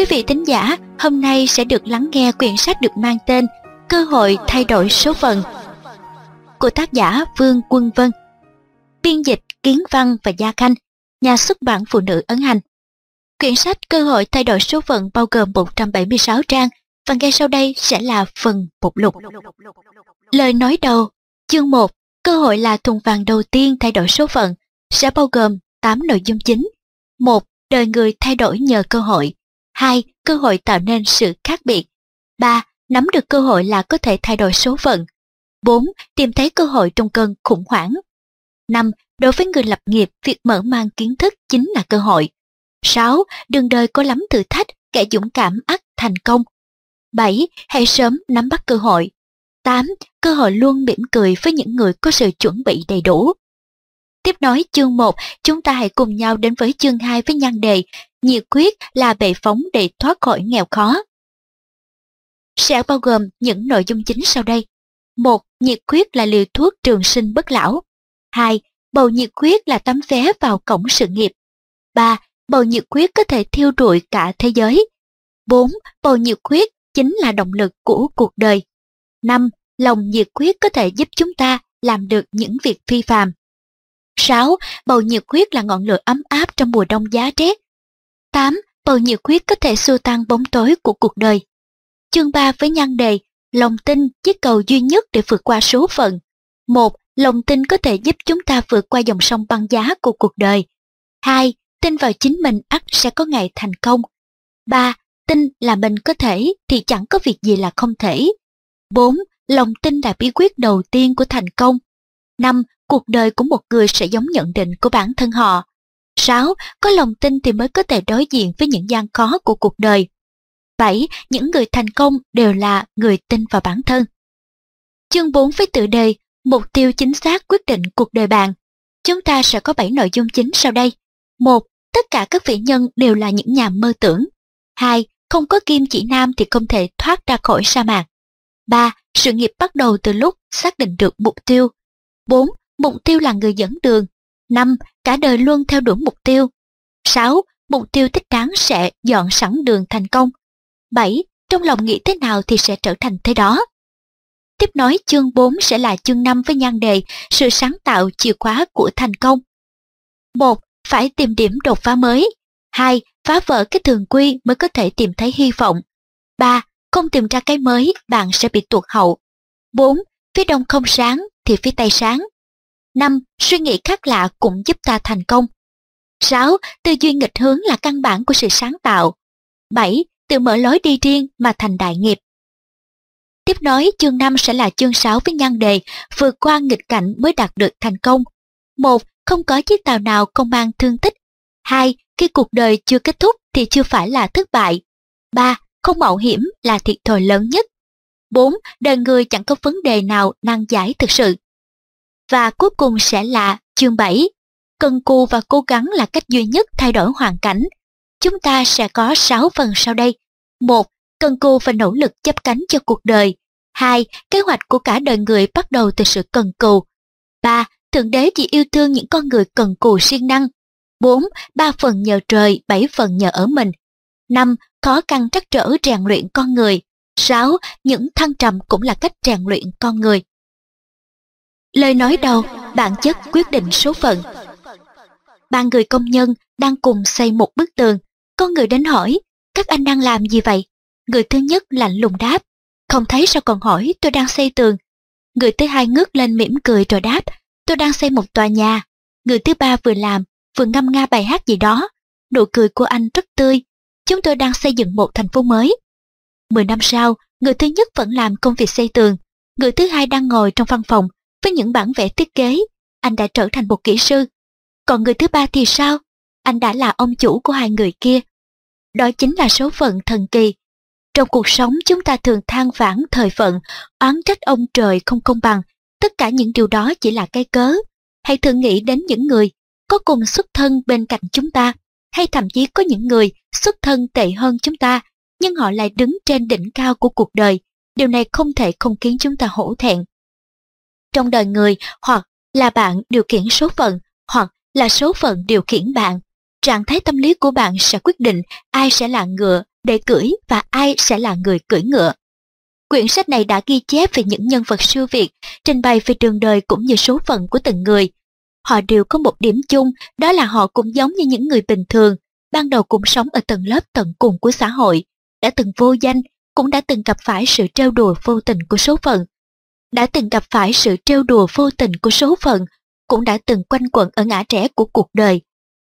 Quý vị thính giả, hôm nay sẽ được lắng nghe quyển sách được mang tên Cơ hội thay đổi số phận của tác giả Vương Quân Vân. Biên dịch Kiến Văn và Gia Khanh, nhà xuất bản Phụ nữ ấn hành. Quyển sách Cơ hội thay đổi số phận bao gồm 176 trang và ngay sau đây sẽ là phần mục lục. Lời nói đầu, chương 1, cơ hội là thùng vàng đầu tiên thay đổi số phận, sẽ bao gồm 8 nội dung chính. 1. Đời người thay đổi nhờ cơ hội. 2. Cơ hội tạo nên sự khác biệt. 3. Nắm được cơ hội là có thể thay đổi số phận. 4. Tìm thấy cơ hội trong cơn khủng hoảng. 5. Đối với người lập nghiệp, việc mở mang kiến thức chính là cơ hội. 6. Đường đời có lắm thử thách, kẻ dũng cảm ắt thành công. 7. Hãy sớm nắm bắt cơ hội. 8. Cơ hội luôn mỉm cười với những người có sự chuẩn bị đầy đủ. Tiếp nối chương 1, chúng ta hãy cùng nhau đến với chương 2 với nhan đề Nhiệt quyết là bệ phóng để thoát khỏi nghèo khó. Sẽ bao gồm những nội dung chính sau đây. 1. Nhiệt quyết là liều thuốc trường sinh bất lão. 2. Bầu nhiệt quyết là tấm vé vào cổng sự nghiệp. 3. Bầu nhiệt quyết có thể thiêu rụi cả thế giới. 4. Bầu nhiệt quyết chính là động lực của cuộc đời. 5. Lòng nhiệt quyết có thể giúp chúng ta làm được những việc phi phàm. 6. Bầu nhiệt quyết là ngọn lửa ấm áp trong mùa đông giá rét. 8. Bầu nhiệt huyết có thể xua tan bóng tối của cuộc đời. Chương 3 với nhan đề, Lòng tin, chiếc cầu duy nhất để vượt qua số phận. 1. Lòng tin có thể giúp chúng ta vượt qua dòng sông băng giá của cuộc đời. 2. Tin vào chính mình ắt sẽ có ngày thành công. 3. Tin là mình có thể thì chẳng có việc gì là không thể. 4. Lòng tin là bí quyết đầu tiên của thành công. 5 cuộc đời của một người sẽ giống nhận định của bản thân họ. 6. Có lòng tin thì mới có thể đối diện với những gian khó của cuộc đời. 7. Những người thành công đều là người tin vào bản thân. Chương 4 với tựa đề, Mục tiêu chính xác quyết định cuộc đời bạn. Chúng ta sẽ có 7 nội dung chính sau đây. 1. Tất cả các vị nhân đều là những nhà mơ tưởng. 2. Không có kim chỉ nam thì không thể thoát ra khỏi sa mạc. 3. Sự nghiệp bắt đầu từ lúc xác định được mục tiêu. 4 mục tiêu là người dẫn đường. 5. Cả đời luôn theo đuổi mục tiêu. 6. Mục tiêu thích đáng sẽ dọn sẵn đường thành công. 7. Trong lòng nghĩ thế nào thì sẽ trở thành thế đó. Tiếp nối chương 4 sẽ là chương 5 với nhan đề Sự sáng tạo chìa khóa của thành công. 1. Phải tìm điểm đột phá mới. 2. Phá vỡ cái thường quy mới có thể tìm thấy hy vọng. 3. Không tìm ra cái mới, bạn sẽ bị tuột hậu. 4. Phía đông không sáng thì phía tây sáng. 5. Suy nghĩ khác lạ cũng giúp ta thành công. 6. Tư duy nghịch hướng là căn bản của sự sáng tạo. 7. Tự mở lối đi riêng mà thành đại nghiệp. Tiếp nối, chương 5 sẽ là chương 6 với nhan đề vượt qua nghịch cảnh mới đạt được thành công. 1. Không có chiếc tàu nào không mang thương tích. 2. Khi cuộc đời chưa kết thúc thì chưa phải là thất bại. 3. Không mạo hiểm là thiệt thòi lớn nhất. 4. Đời người chẳng có vấn đề nào nan giải thực sự. Và cuối cùng sẽ là chương 7. Cần cù và cố gắng là cách duy nhất thay đổi hoàn cảnh. Chúng ta sẽ có 6 phần sau đây. 1. Cần cù và nỗ lực chấp cánh cho cuộc đời. 2. Kế hoạch của cả đời người bắt đầu từ sự cần cù. 3. Thượng đế chỉ yêu thương những con người cần cù siêng năng. 4. Ba phần nhờ trời, 7 phần nhờ ở mình. 5. Khó khăn trắc trở rèn luyện con người. 6. Những thăng trầm cũng là cách rèn luyện con người. Lời nói đầu, bản chất quyết định số phận. Ba người công nhân đang cùng xây một bức tường. Có người đến hỏi, các anh đang làm gì vậy? Người thứ nhất lạnh lùng đáp, không thấy sao còn hỏi tôi đang xây tường. Người thứ hai ngước lên mỉm cười rồi đáp, tôi đang xây một tòa nhà. Người thứ ba vừa làm, vừa ngâm nga bài hát gì đó. Nụ cười của anh rất tươi. Chúng tôi đang xây dựng một thành phố mới. Mười năm sau, người thứ nhất vẫn làm công việc xây tường. Người thứ hai đang ngồi trong văn phòng với những bản vẽ thiết kế, anh đã trở thành một kỹ sư. Còn người thứ ba thì sao? Anh đã là ông chủ của hai người kia. Đó chính là số phận thần kỳ. Trong cuộc sống chúng ta thường than vãn thời phận, oán trách ông trời không công bằng. Tất cả những điều đó chỉ là cái cớ. Hãy thử nghĩ đến những người có cùng xuất thân bên cạnh chúng ta, hay thậm chí có những người xuất thân tệ hơn chúng ta, nhưng họ lại đứng trên đỉnh cao của cuộc đời. Điều này không thể không khiến chúng ta hổ thẹn trong đời người hoặc là bạn điều khiển số phận hoặc là số phận điều khiển bạn. Trạng thái tâm lý của bạn sẽ quyết định ai sẽ là ngựa, để cưỡi và ai sẽ là người cưỡi ngựa. Quyển sách này đã ghi chép về những nhân vật siêu việt, trình bày về đường đời cũng như số phận của từng người. Họ đều có một điểm chung, đó là họ cũng giống như những người bình thường, ban đầu cũng sống ở tầng lớp tận cùng của xã hội, đã từng vô danh, cũng đã từng gặp phải sự trêu đùa vô tình của số phận. Đã từng gặp phải sự trêu đùa vô tình của số phận, cũng đã từng quanh quẩn ở ngã rẽ của cuộc đời.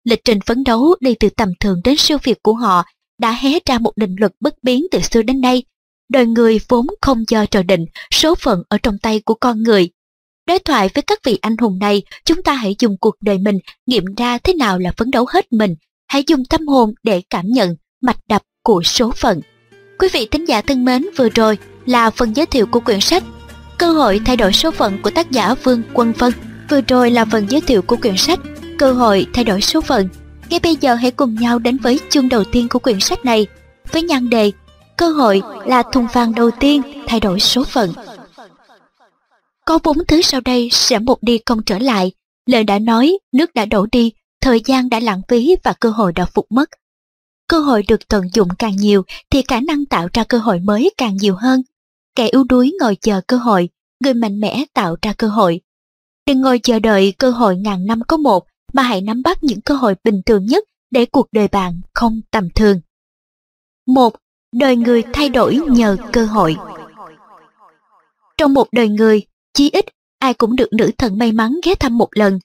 Lịch trình phấn đấu đi từ tầm thường đến siêu việt của họ đã hé ra một định luật bất biến từ xưa đến nay. Đời người vốn không do trời định, số phận ở trong tay của con người. Đối thoại với các vị anh hùng này, chúng ta hãy dùng cuộc đời mình nghiệm ra thế nào là phấn đấu hết mình. Hãy dùng tâm hồn để cảm nhận mạch đập của số phận. Quý vị thính giả thân mến, vừa rồi là phần giới thiệu của quyển sách Cơ hội thay đổi số phận của tác giả Vương Quân Vân. Vừa rồi là phần giới thiệu của quyển sách Cơ hội thay đổi số phận. Ngay bây giờ hãy cùng nhau đến với chương đầu tiên của quyển sách này với nhan đề Cơ hội là thùng vàng đầu tiên thay đổi số phận. Có bốn thứ sau đây sẽ một đi không trở lại. Lời đã nói, nước đã đổ đi, thời gian đã lãng phí và cơ hội đã phục mất. Cơ hội được tận dụng càng nhiều thì khả năng tạo ra cơ hội mới càng nhiều hơn. Kẻ yếu đuối ngồi chờ cơ hội, người mạnh mẽ tạo ra cơ hội. Đừng ngồi chờ đợi cơ hội ngàn năm có một, mà hãy nắm bắt những cơ hội bình thường nhất để cuộc đời bạn không tầm thường. Một, Đời người thay đổi nhờ cơ hội Trong một đời người, chí ít ai cũng được nữ thần may mắn ghé thăm một lần.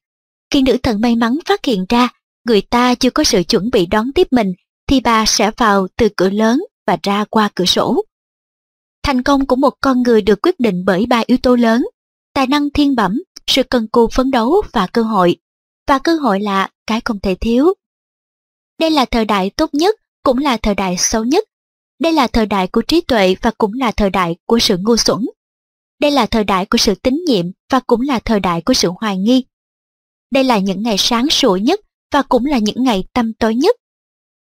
Khi nữ thần may mắn phát hiện ra người ta chưa có sự chuẩn bị đón tiếp mình thì bà sẽ vào từ cửa lớn và ra qua cửa sổ. Thành công của một con người được quyết định bởi ba yếu tố lớn, tài năng thiên bẩm, sự cần cù phấn đấu và cơ hội. Và cơ hội là cái không thể thiếu. Đây là thời đại tốt nhất, cũng là thời đại xấu nhất. Đây là thời đại của trí tuệ và cũng là thời đại của sự ngu xuẩn. Đây là thời đại của sự tín nhiệm và cũng là thời đại của sự hoài nghi. Đây là những ngày sáng sủa nhất và cũng là những ngày tăm tối nhất.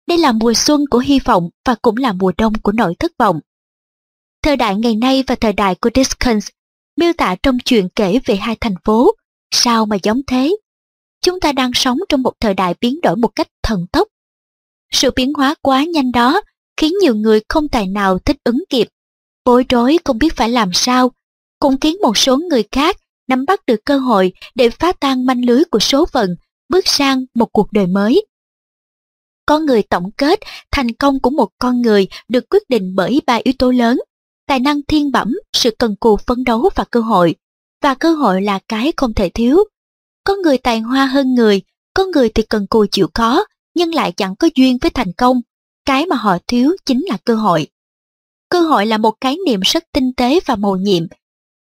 Đây là mùa xuân của hy vọng và cũng là mùa đông của nỗi thất vọng. Thời đại ngày nay và thời đại của Dickens miêu tả trong chuyện kể về hai thành phố, sao mà giống thế? Chúng ta đang sống trong một thời đại biến đổi một cách thần tốc. Sự biến hóa quá nhanh đó khiến nhiều người không tài nào thích ứng kịp, bối rối không biết phải làm sao, cũng khiến một số người khác nắm bắt được cơ hội để phá tan manh lưới của số phận, bước sang một cuộc đời mới. Có người tổng kết thành công của một con người được quyết định bởi ba yếu tố lớn, tài năng thiên bẩm, sự cần cù phấn đấu và cơ hội. Và cơ hội là cái không thể thiếu. Có người tài hoa hơn người, có người thì cần cù chịu khó, nhưng lại chẳng có duyên với thành công. Cái mà họ thiếu chính là cơ hội. Cơ hội là một cái niệm rất tinh tế và mầu nhiệm.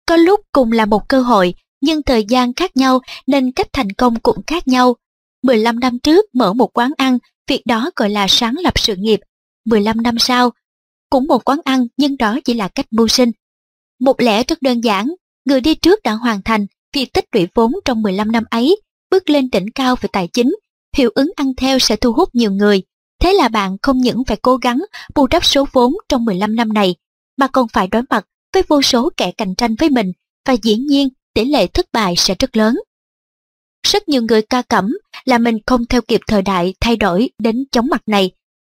Có lúc cùng là một cơ hội, nhưng thời gian khác nhau nên cách thành công cũng khác nhau. 15 năm trước mở một quán ăn, việc đó gọi là sáng lập sự nghiệp. 15 năm sau, cũng một quán ăn nhưng đó chỉ là cách mưu sinh. Một lẽ rất đơn giản, người đi trước đã hoàn thành việc tích lũy vốn trong 15 năm ấy, bước lên đỉnh cao về tài chính, hiệu ứng ăn theo sẽ thu hút nhiều người. Thế là bạn không những phải cố gắng bù đắp số vốn trong 15 năm này, mà còn phải đối mặt với vô số kẻ cạnh tranh với mình và dĩ nhiên tỷ lệ thất bại sẽ rất lớn. Rất nhiều người ca cẩm là mình không theo kịp thời đại thay đổi đến chóng mặt này.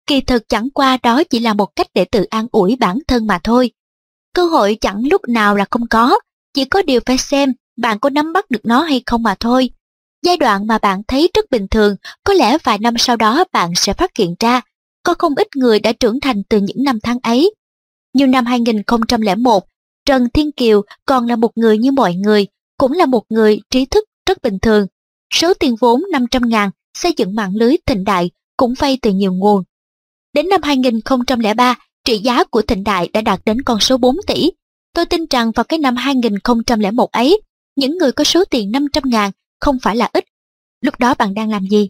Kỳ thực chẳng qua đó chỉ là một cách để tự an ủi bản thân mà thôi. Cơ hội chẳng lúc nào là không có, chỉ có điều phải xem bạn có nắm bắt được nó hay không mà thôi. Giai đoạn mà bạn thấy rất bình thường, có lẽ vài năm sau đó bạn sẽ phát hiện ra, có không ít người đã trưởng thành từ những năm tháng ấy. Như năm 2001, Trần Thiên Kiều còn là một người như mọi người, cũng là một người trí thức rất bình thường. Số tiền vốn 500 ngàn xây dựng mạng lưới thịnh đại cũng vay từ nhiều nguồn. Đến năm 2003, trị giá của thịnh đại đã đạt đến con số 4 tỷ. Tôi tin rằng vào cái năm 2001 ấy, những người có số tiền 500 ngàn không phải là ít. Lúc đó bạn đang làm gì?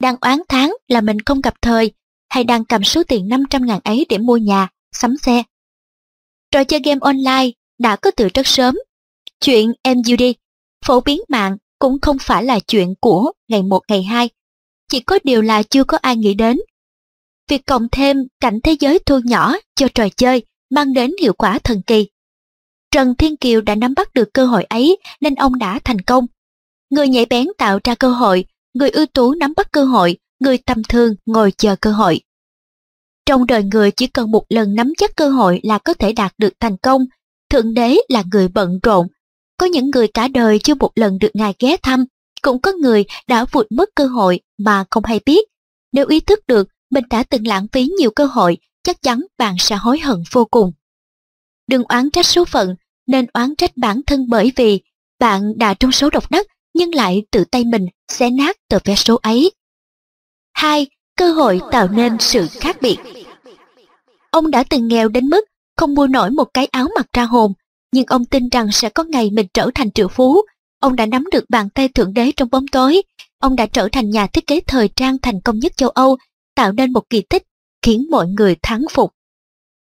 Đang oán tháng là mình không gặp thời, hay đang cầm số tiền 500 ngàn ấy để mua nhà, sắm xe. Trò chơi game online đã có từ rất sớm. Chuyện MUD, phổ biến mạng cũng không phải là chuyện của ngày một ngày hai. Chỉ có điều là chưa có ai nghĩ đến. Việc cộng thêm cảnh thế giới thu nhỏ cho trò chơi mang đến hiệu quả thần kỳ. Trần Thiên Kiều đã nắm bắt được cơ hội ấy nên ông đã thành công. Người nhạy bén tạo ra cơ hội, người ưu tú nắm bắt cơ hội, người tầm thường ngồi chờ cơ hội. Trong đời người chỉ cần một lần nắm chắc cơ hội là có thể đạt được thành công. Thượng đế là người bận rộn. Có những người cả đời chưa một lần được ngài ghé thăm, cũng có người đã vụt mất cơ hội mà không hay biết. Nếu ý thức được mình đã từng lãng phí nhiều cơ hội, chắc chắn bạn sẽ hối hận vô cùng. Đừng oán trách số phận, nên oán trách bản thân bởi vì bạn đã trong số độc đắc nhưng lại tự tay mình xé nát tờ vé số ấy. 2. Cơ hội tạo nên sự khác biệt Ông đã từng nghèo đến mức không mua nổi một cái áo mặc ra hồn, nhưng ông tin rằng sẽ có ngày mình trở thành triệu phú. Ông đã nắm được bàn tay thượng đế trong bóng tối. Ông đã trở thành nhà thiết kế thời trang thành công nhất châu Âu, tạo nên một kỳ tích, khiến mọi người thắng phục.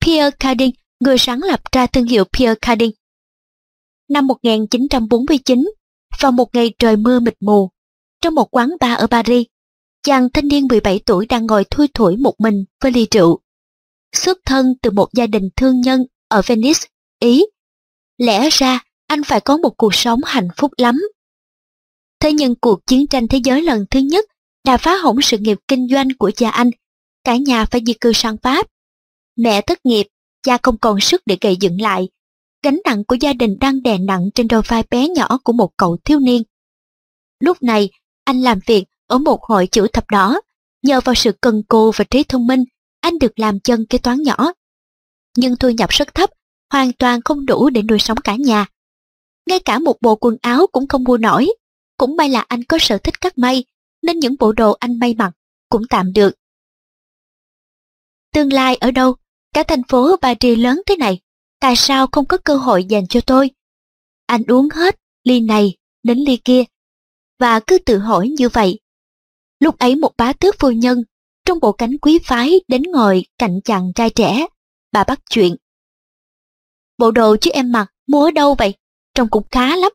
Pierre Cardin, người sáng lập ra thương hiệu Pierre Cardin. Năm 1949, vào một ngày trời mưa mịt mù, trong một quán bar ở Paris, chàng thanh niên 17 tuổi đang ngồi thui thủi một mình với ly rượu. Xuất thân từ một gia đình thương nhân ở Venice, Ý. Lẽ ra anh phải có một cuộc sống hạnh phúc lắm. Thế nhưng cuộc chiến tranh thế giới lần thứ nhất đã phá hỏng sự nghiệp kinh doanh của cha anh. Cả nhà phải di cư sang Pháp. Mẹ thất nghiệp, cha không còn sức để gầy dựng lại. Gánh nặng của gia đình đang đè nặng trên đôi vai bé nhỏ của một cậu thiếu niên. Lúc này, anh làm việc ở một hội chữ thập đỏ. Nhờ vào sự cần cù và trí thông minh, anh được làm chân kế toán nhỏ. Nhưng thu nhập rất thấp, hoàn toàn không đủ để nuôi sống cả nhà. Ngay cả một bộ quần áo cũng không mua nổi. Cũng may là anh có sở thích cắt may, nên những bộ đồ anh may mặc cũng tạm được. Tương lai ở đâu? Cả thành phố bà trì lớn thế này, tại sao không có cơ hội dành cho tôi? Anh uống hết ly này đến ly kia, và cứ tự hỏi như vậy. Lúc ấy một bá tước phu nhân trong bộ cánh quý phái đến ngồi cạnh chàng trai trẻ. Bà bắt chuyện. Bộ đồ chứ em mặc, mua ở đâu vậy? Trông cũng khá lắm.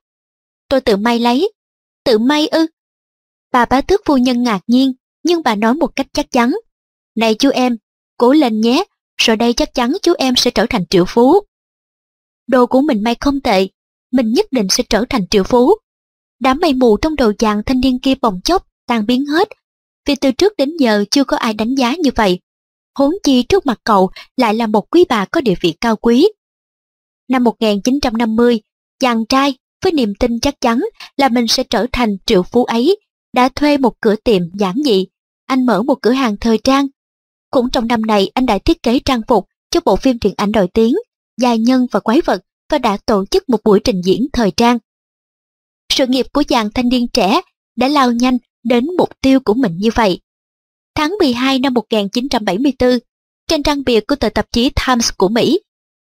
Tôi tự may lấy. Tự may ư? Bà bá tước phu nhân ngạc nhiên, nhưng bà nói một cách chắc chắn. Này chú em, cố lên nhé, rồi đây chắc chắn chú em sẽ trở thành triệu phú. Đồ của mình may không tệ, mình nhất định sẽ trở thành triệu phú. Đám mây mù trong đầu chàng thanh niên kia bồng chốc, tan biến hết, vì từ trước đến giờ chưa có ai đánh giá như vậy. Huống chi trước mặt cậu lại là một quý bà có địa vị cao quý. Năm 1950, chàng trai với niềm tin chắc chắn là mình sẽ trở thành triệu phú ấy, đã thuê một cửa tiệm giản dị. Anh mở một cửa hàng thời trang. Cũng trong năm này anh đã thiết kế trang phục cho bộ phim điện ảnh nổi tiếng, Gia nhân và quái vật và đã tổ chức một buổi trình diễn thời trang. Sự nghiệp của chàng thanh niên trẻ đã lao nhanh đến mục tiêu của mình như vậy. Tháng 12 năm 1974, trên trang bìa của tờ tạp chí Times của Mỹ,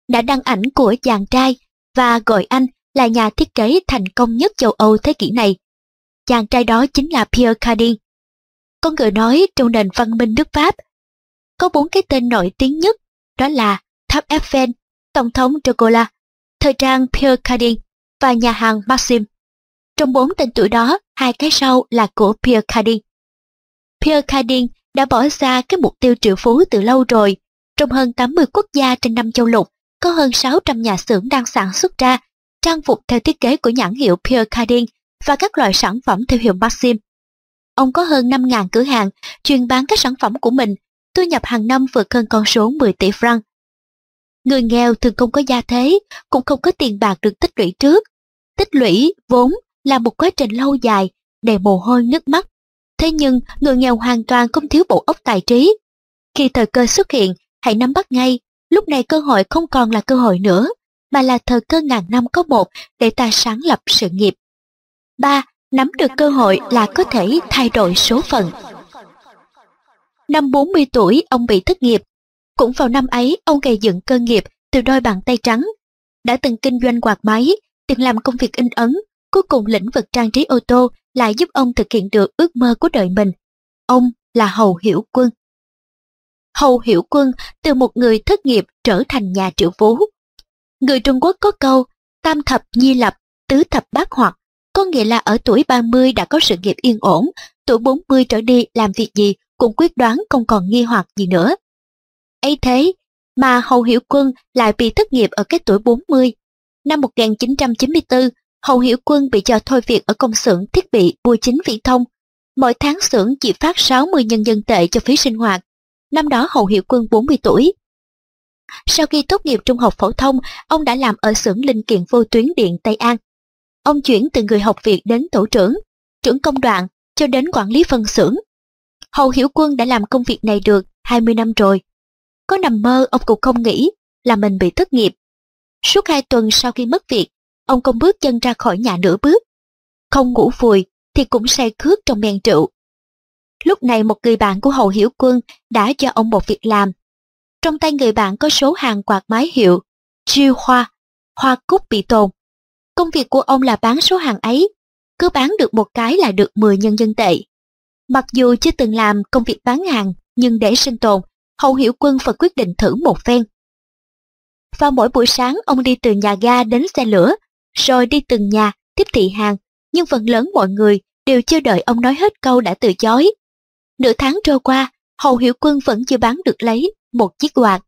đã đăng ảnh của chàng trai và gọi anh là nhà thiết kế thành công nhất châu Âu thế kỷ này. Chàng trai đó chính là Pierre Cardin. Con người nói trong nền văn minh nước Pháp, có bốn cái tên nổi tiếng nhất, đó là Tháp Eiffel, Tổng thống Chocolat, thời trang Pierre Cardin và nhà hàng Maxim. Trong bốn tên tuổi đó, hai cái sau là của Pierre Cardin. Pierre Cardin đã bỏ ra cái mục tiêu triệu phú từ lâu rồi. Trong hơn 80 quốc gia trên năm châu lục, có hơn 600 nhà xưởng đang sản xuất ra trang phục theo thiết kế của nhãn hiệu Pierre Cardin và các loại sản phẩm theo hiệu Maxim. Ông có hơn 5.000 cửa hàng chuyên bán các sản phẩm của mình, thu nhập hàng năm vượt hơn con số 10 tỷ franc. Người nghèo thường không có gia thế, cũng không có tiền bạc được tích lũy trước. Tích lũy vốn là một quá trình lâu dài, đầy mồ hôi nước mắt. Thế nhưng, người nghèo hoàn toàn không thiếu bộ óc tài trí. Khi thời cơ xuất hiện, hãy nắm bắt ngay, lúc này cơ hội không còn là cơ hội nữa, mà là thời cơ ngàn năm có một để ta sáng lập sự nghiệp. 3. Nắm được cơ hội là có thể thay đổi số phận. Năm 40 tuổi, ông bị thất nghiệp. Cũng vào năm ấy, ông gây dựng cơ nghiệp từ đôi bàn tay trắng. Đã từng kinh doanh quạt máy, từng làm công việc in ấn, Cuối cùng lĩnh vực trang trí ô tô lại giúp ông thực hiện được ước mơ của đời mình. Ông là Hầu Hiểu Quân. Hầu Hiểu Quân từ một người thất nghiệp trở thành nhà triệu phú. Người Trung Quốc có câu tam thập nhi lập, tứ thập bát hoặc, có nghĩa là ở tuổi 30 đã có sự nghiệp yên ổn, tuổi 40 trở đi làm việc gì cũng quyết đoán không còn nghi hoặc gì nữa. ấy thế mà Hầu Hiểu Quân lại bị thất nghiệp ở cái tuổi 40. Năm 1994, Hầu Hiểu Quân bị cho thôi việc ở công xưởng thiết bị bưu chính viễn thông. Mỗi tháng xưởng chỉ phát 60 nhân dân tệ cho phí sinh hoạt. năm đó Hầu Hiệu Quân 40 tuổi. Sau khi tốt nghiệp trung học phổ thông, ông đã làm ở xưởng linh kiện vô tuyến điện Tây An. Ông chuyển từ người học việc đến tổ trưởng, trưởng công đoạn, cho đến quản lý phân xưởng. Hầu Hiểu Quân đã làm công việc này được 20 năm rồi. Có nằm mơ ông cũng không nghĩ là mình bị thất nghiệp. Suốt hai tuần sau khi mất việc, ông không bước chân ra khỏi nhà nửa bước. Không ngủ vùi thì cũng say khướt trong men rượu. Lúc này một người bạn của Hầu Hiểu Quân đã cho ông một việc làm. Trong tay người bạn có số hàng quạt máy hiệu Chiêu Hoa, Hoa Cúc bị tồn. Công việc của ông là bán số hàng ấy, cứ bán được một cái là được 10 nhân dân tệ. Mặc dù chưa từng làm công việc bán hàng, nhưng để sinh tồn, Hầu Hiểu Quân phải quyết định thử một phen. Vào mỗi buổi sáng ông đi từ nhà ga đến xe lửa, rồi đi từng nhà tiếp thị hàng, nhưng phần lớn mọi người đều chưa đợi ông nói hết câu đã từ chối. Nửa tháng trôi qua, Hầu Hiểu Quân vẫn chưa bán được lấy một chiếc quạt.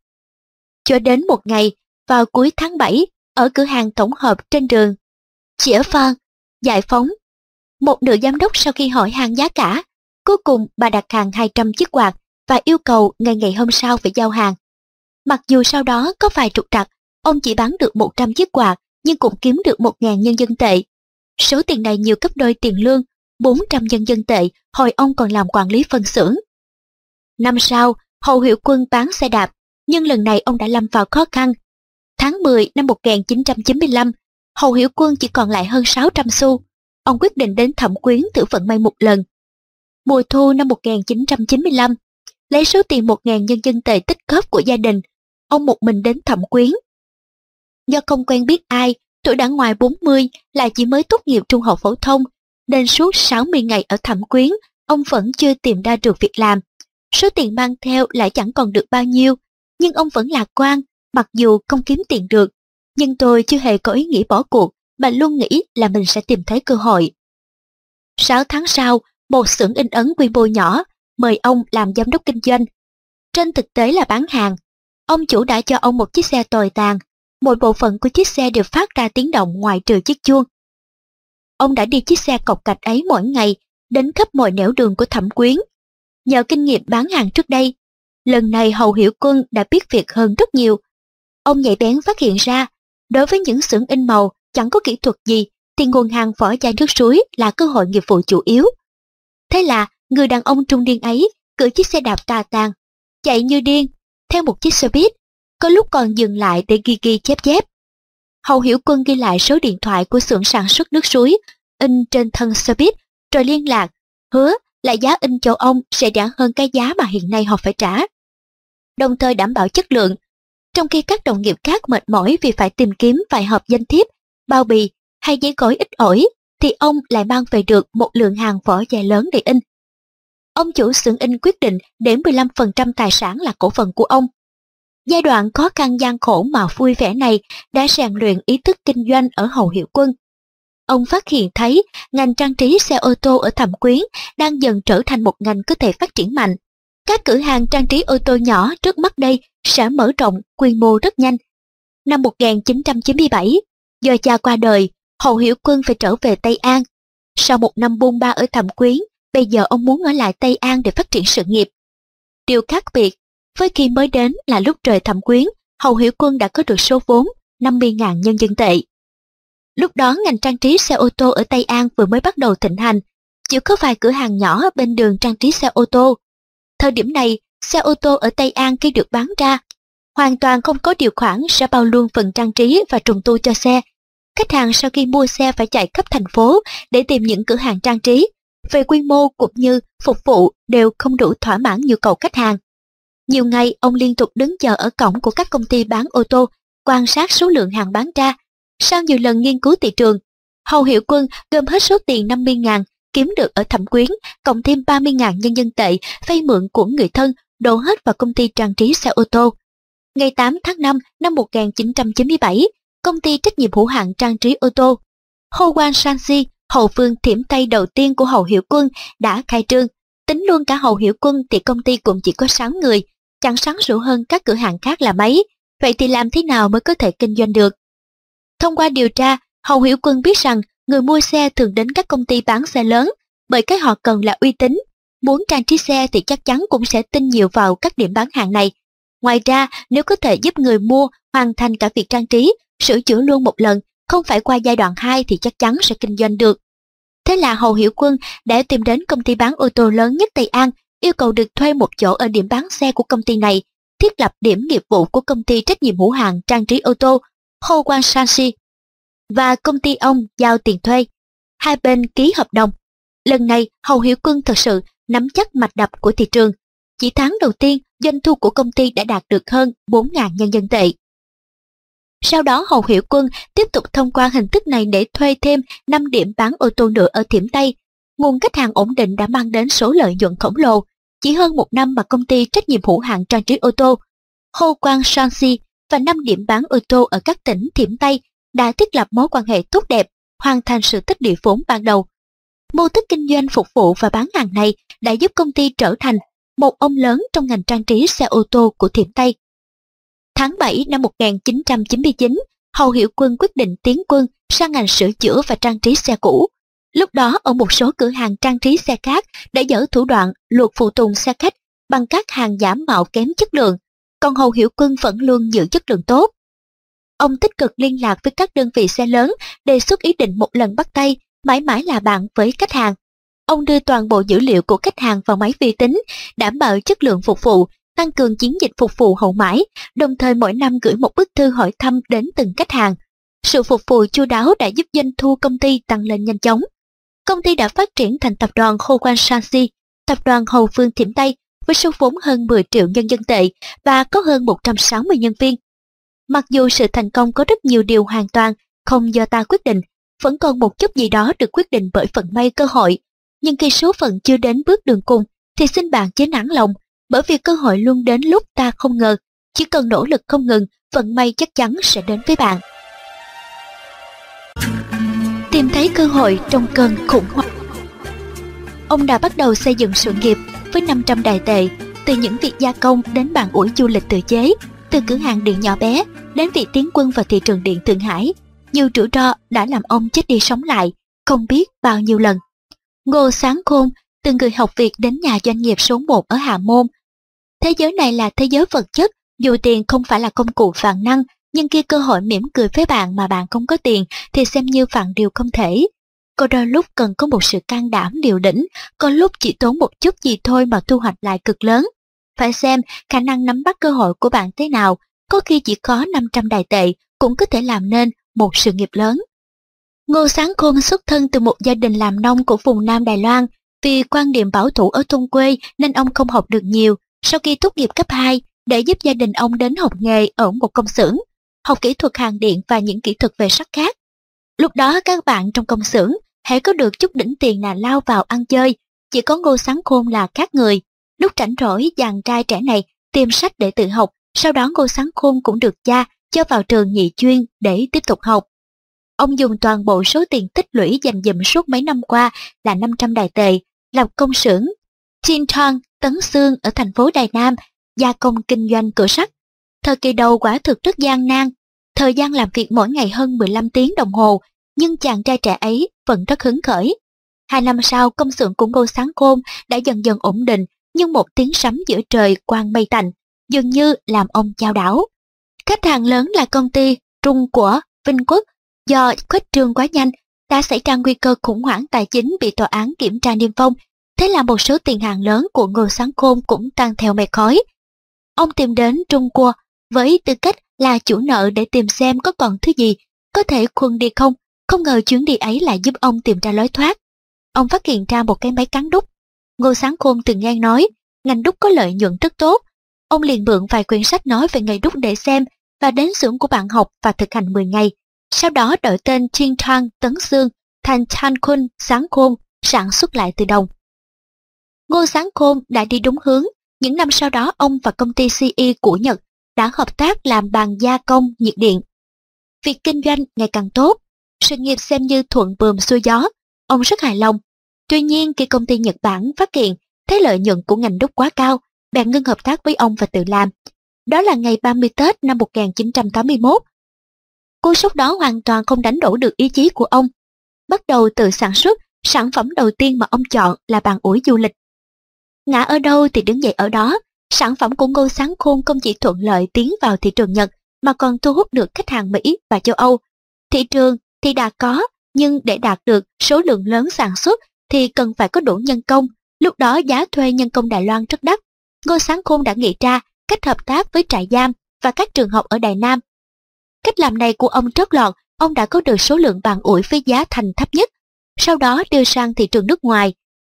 Cho đến một ngày, vào cuối tháng 7, ở cửa hàng tổng hợp trên đường, Chĩa Phan, Giải Phóng, một nữ giám đốc sau khi hỏi hàng giá cả, cuối cùng bà đặt hàng 200 chiếc quạt và yêu cầu ngày ngày hôm sau phải giao hàng. Mặc dù sau đó có vài trục trặc, ông chỉ bán được 100 chiếc quạt nhưng cũng kiếm được 1.000 nhân dân tệ. Số tiền này nhiều cấp đôi tiền lương, 400 nhân dân tệ hồi ông còn làm quản lý phân xưởng. Năm sau, Hầu Hiệu Quân bán xe đạp, nhưng lần này ông đã lâm vào khó khăn. Tháng 10 năm 1995, Hầu Hiểu Quân chỉ còn lại hơn 600 xu. Ông quyết định đến thẩm quyến thử vận may một lần. Mùa thu năm 1995, lấy số tiền 1.000 nhân dân tệ tích góp của gia đình, ông một mình đến thẩm quyến. Do không quen biết ai, tuổi đã ngoài 40 là chỉ mới tốt nghiệp trung học phổ thông, nên suốt 60 ngày ở thẩm quyến, ông vẫn chưa tìm ra được việc làm. Số tiền mang theo lại chẳng còn được bao nhiêu, nhưng ông vẫn lạc quan, mặc dù không kiếm tiền được. Nhưng tôi chưa hề có ý nghĩ bỏ cuộc, mà luôn nghĩ là mình sẽ tìm thấy cơ hội. 6 tháng sau, một xưởng in ấn quy mô nhỏ mời ông làm giám đốc kinh doanh. Trên thực tế là bán hàng. Ông chủ đã cho ông một chiếc xe tồi tàn. Mỗi bộ phận của chiếc xe đều phát ra tiếng động ngoài trừ chiếc chuông. Ông đã đi chiếc xe cọc cạch ấy mỗi ngày, đến khắp mọi nẻo đường của thẩm quyến. Nhờ kinh nghiệm bán hàng trước đây, lần này Hầu Hiểu Quân đã biết việc hơn rất nhiều. Ông nhạy bén phát hiện ra, đối với những xưởng in màu chẳng có kỹ thuật gì, thì nguồn hàng vỏ chai nước suối là cơ hội nghiệp vụ chủ yếu. Thế là người đàn ông trung niên ấy cưỡi chiếc xe đạp tà tàng chạy như điên, theo một chiếc xe buýt, có lúc còn dừng lại để ghi ghi chép chép. Hầu Hiểu Quân ghi lại số điện thoại của xưởng sản xuất nước suối, in trên thân xe buýt, rồi liên lạc, hứa là giá in cho ông sẽ rẻ hơn cái giá mà hiện nay họ phải trả. Đồng thời đảm bảo chất lượng, trong khi các đồng nghiệp khác mệt mỏi vì phải tìm kiếm vài hộp danh thiếp, bao bì hay giấy gói ít ỏi, thì ông lại mang về được một lượng hàng vỏ dài lớn để in. Ông chủ xưởng in quyết định để 15% tài sản là cổ phần của ông. Giai đoạn khó khăn gian khổ mà vui vẻ này đã rèn luyện ý thức kinh doanh ở Hầu Hiệu Quân. Ông phát hiện thấy ngành trang trí xe ô tô ở Thẩm Quyến đang dần trở thành một ngành có thể phát triển mạnh. Các cửa hàng trang trí ô tô nhỏ trước mắt đây sẽ mở rộng quy mô rất nhanh. Năm 1997, do cha qua đời, Hầu Hiểu Quân phải trở về Tây An. Sau một năm buôn ba ở Thẩm Quyến, bây giờ ông muốn ở lại Tây An để phát triển sự nghiệp. Điều khác biệt, với khi mới đến là lúc trời Thẩm Quyến, Hầu Hiểu Quân đã có được số vốn 50.000 nhân dân tệ. Lúc đó ngành trang trí xe ô tô ở Tây An vừa mới bắt đầu thịnh hành, chỉ có vài cửa hàng nhỏ bên đường trang trí xe ô tô. Thời điểm này, xe ô tô ở Tây An khi được bán ra, hoàn toàn không có điều khoản sẽ bao luôn phần trang trí và trùng tu cho xe. Khách hàng sau khi mua xe phải chạy khắp thành phố để tìm những cửa hàng trang trí. Về quy mô cũng như phục vụ đều không đủ thỏa mãn nhu cầu khách hàng. Nhiều ngày ông liên tục đứng chờ ở cổng của các công ty bán ô tô, quan sát số lượng hàng bán ra. Sau nhiều lần nghiên cứu thị trường, Hầu Hiệu Quân gom hết số tiền 50.000 kiếm được ở thẩm quyến, cộng thêm 30.000 nhân dân tệ vay mượn của người thân đổ hết vào công ty trang trí xe ô tô. Ngày 8 tháng 5 năm 1997, công ty trách nhiệm hữu hạn trang trí ô tô Hồ Wan Sanxi, hậu phương thiểm tay đầu tiên của Hầu Hiệu Quân đã khai trương. Tính luôn cả Hầu Hiệu Quân thì công ty cũng chỉ có 6 người, chẳng sáng sủa hơn các cửa hàng khác là mấy. Vậy thì làm thế nào mới có thể kinh doanh được? Thông qua điều tra, Hầu Hiểu Quân biết rằng người mua xe thường đến các công ty bán xe lớn bởi cái họ cần là uy tín. muốn trang trí xe thì chắc chắn cũng sẽ tin nhiều vào các điểm bán hàng này. Ngoài ra, nếu có thể giúp người mua hoàn thành cả việc trang trí, sửa chữa luôn một lần, không phải qua giai đoạn 2 thì chắc chắn sẽ kinh doanh được. Thế là Hầu Hiểu Quân đã tìm đến công ty bán ô tô lớn nhất Tây An, yêu cầu được thuê một chỗ ở điểm bán xe của công ty này, thiết lập điểm nghiệp vụ của công ty trách nhiệm hữu hạn trang trí ô tô Ho Quan Sanshi và công ty ông giao tiền thuê. Hai bên ký hợp đồng. Lần này Hầu Hiểu Quân thật sự nắm chắc mạch đập của thị trường. Chỉ tháng đầu tiên, doanh thu của công ty đã đạt được hơn 4.000 nhân dân tệ. Sau đó Hầu Hiểu Quân tiếp tục thông qua hình thức này để thuê thêm 5 điểm bán ô tô nữa ở Thiểm Tây. Nguồn khách hàng ổn định đã mang đến số lợi nhuận khổng lồ. Chỉ hơn một năm mà công ty trách nhiệm hữu hạn trang trí ô tô Hồ Quang Shanxi và 5 điểm bán ô tô ở các tỉnh Thiểm Tây đã thiết lập mối quan hệ tốt đẹp, hoàn thành sự tích địa vốn ban đầu. Mô thức kinh doanh phục vụ và bán hàng này đã giúp công ty trở thành một ông lớn trong ngành trang trí xe ô tô của Thiểm Tây. Tháng 7 năm 1999, Hầu hiệu Quân quyết định tiến quân sang ngành sửa chữa và trang trí xe cũ. Lúc đó ở một số cửa hàng trang trí xe khác đã dở thủ đoạn luộc phụ tùng xe khách bằng các hàng giả mạo kém chất lượng, còn Hầu hiệu Quân vẫn luôn giữ chất lượng tốt. Ông tích cực liên lạc với các đơn vị xe lớn, đề xuất ý định một lần bắt tay, mãi mãi là bạn với khách hàng. Ông đưa toàn bộ dữ liệu của khách hàng vào máy vi tính, đảm bảo chất lượng phục vụ, tăng cường chiến dịch phục vụ hậu mãi, đồng thời mỗi năm gửi một bức thư hỏi thăm đến từng khách hàng. Sự phục vụ chu đáo đã giúp doanh thu công ty tăng lên nhanh chóng. Công ty đã phát triển thành tập đoàn Hồ Quan tập đoàn Hầu Phương Thiểm Tây với số vốn hơn 10 triệu nhân dân tệ và có hơn 160 nhân viên. Mặc dù sự thành công có rất nhiều điều hoàn toàn không do ta quyết định, vẫn còn một chút gì đó được quyết định bởi vận may cơ hội. Nhưng khi số phận chưa đến bước đường cùng, thì xin bạn chế nản lòng, bởi vì cơ hội luôn đến lúc ta không ngờ. Chỉ cần nỗ lực không ngừng, vận may chắc chắn sẽ đến với bạn. Tìm thấy cơ hội trong cơn khủng hoảng Ông đã bắt đầu xây dựng sự nghiệp với 500 đài tệ, từ những việc gia công đến bàn ủi du lịch tự chế, từ cửa hàng điện nhỏ bé đến việc tiến quân vào thị trường điện Thượng Hải. Nhiều rủi ro đã làm ông chết đi sống lại, không biết bao nhiêu lần. Ngô Sáng Khôn, từng người học việc đến nhà doanh nghiệp số 1 ở Hà Môn. Thế giới này là thế giới vật chất, dù tiền không phải là công cụ vạn năng, nhưng khi cơ hội mỉm cười với bạn mà bạn không có tiền thì xem như phản điều không thể. Có đôi lúc cần có một sự can đảm điều đỉnh, có lúc chỉ tốn một chút gì thôi mà thu hoạch lại cực lớn. Phải xem khả năng nắm bắt cơ hội của bạn thế nào, có khi chỉ có 500 đài tệ cũng có thể làm nên một sự nghiệp lớn. Ngô Sáng Khôn xuất thân từ một gia đình làm nông của vùng Nam Đài Loan. Vì quan điểm bảo thủ ở thôn quê nên ông không học được nhiều. Sau khi tốt nghiệp cấp 2, để giúp gia đình ông đến học nghề ở một công xưởng, học kỹ thuật hàng điện và những kỹ thuật về sắt khác. Lúc đó các bạn trong công xưởng hãy có được chút đỉnh tiền là lao vào ăn chơi, chỉ có ngô sáng khôn là khác người. Lúc rảnh rỗi, chàng trai trẻ này tìm sách để tự học, sau đó ngô sáng khôn cũng được cha cho vào trường nhị chuyên để tiếp tục học. Ông dùng toàn bộ số tiền tích lũy dành dụm suốt mấy năm qua là 500 đài tệ, lập công xưởng Chin Thong, Tấn Xương ở thành phố Đài Nam, gia công kinh doanh cửa sắt. Thời kỳ đầu quả thực rất gian nan, thời gian làm việc mỗi ngày hơn 15 tiếng đồng hồ, nhưng chàng trai trẻ ấy vẫn rất hứng khởi. Hai năm sau, công xưởng của Ngô Sáng Khôn đã dần dần ổn định, nhưng một tiếng sấm giữa trời quang mây tạnh, dường như làm ông chao đảo. Khách hàng lớn là công ty Trung của Vinh Quốc, do khuếch trương quá nhanh, đã xảy ra nguy cơ khủng hoảng tài chính bị tòa án kiểm tra niêm phong, thế là một số tiền hàng lớn của Ngô Sáng Khôn cũng tăng theo mây khói. Ông tìm đến Trung Quốc với tư cách là chủ nợ để tìm xem có còn thứ gì có thể khuân đi không không ngờ chuyến đi ấy lại giúp ông tìm ra lối thoát. Ông phát hiện ra một cái máy cắn đúc. Ngô Sáng Khôn từng nghe nói, ngành đúc có lợi nhuận rất tốt. Ông liền mượn vài quyển sách nói về nghề đúc để xem và đến xưởng của bạn học và thực hành 10 ngày. Sau đó đổi tên Chiên Thang Tấn Sương thành Chan Khôn Sáng Khôn sản xuất lại từ đồng. Ngô Sáng Khôn đã đi đúng hướng. Những năm sau đó ông và công ty CE của Nhật đã hợp tác làm bàn gia công nhiệt điện. Việc kinh doanh ngày càng tốt, sự nghiệp xem như thuận bườm xuôi gió, ông rất hài lòng. Tuy nhiên khi công ty Nhật Bản phát hiện thấy lợi nhuận của ngành đúc quá cao, bèn ngưng hợp tác với ông và tự làm. Đó là ngày 30 Tết năm 1981. Cú sốc đó hoàn toàn không đánh đổ được ý chí của ông. Bắt đầu tự sản xuất, sản phẩm đầu tiên mà ông chọn là bàn ủi du lịch. Ngã ở đâu thì đứng dậy ở đó, sản phẩm của Ngô Sáng Khôn không chỉ thuận lợi tiến vào thị trường Nhật mà còn thu hút được khách hàng Mỹ và châu Âu. Thị trường thì đã có, nhưng để đạt được số lượng lớn sản xuất thì cần phải có đủ nhân công. Lúc đó giá thuê nhân công Đài Loan rất đắt. Ngô Sáng Khôn đã nghĩ ra cách hợp tác với trại giam và các trường học ở Đài Nam. Cách làm này của ông rất lọt, ông đã có được số lượng vàng ủi với giá thành thấp nhất. Sau đó đưa sang thị trường nước ngoài.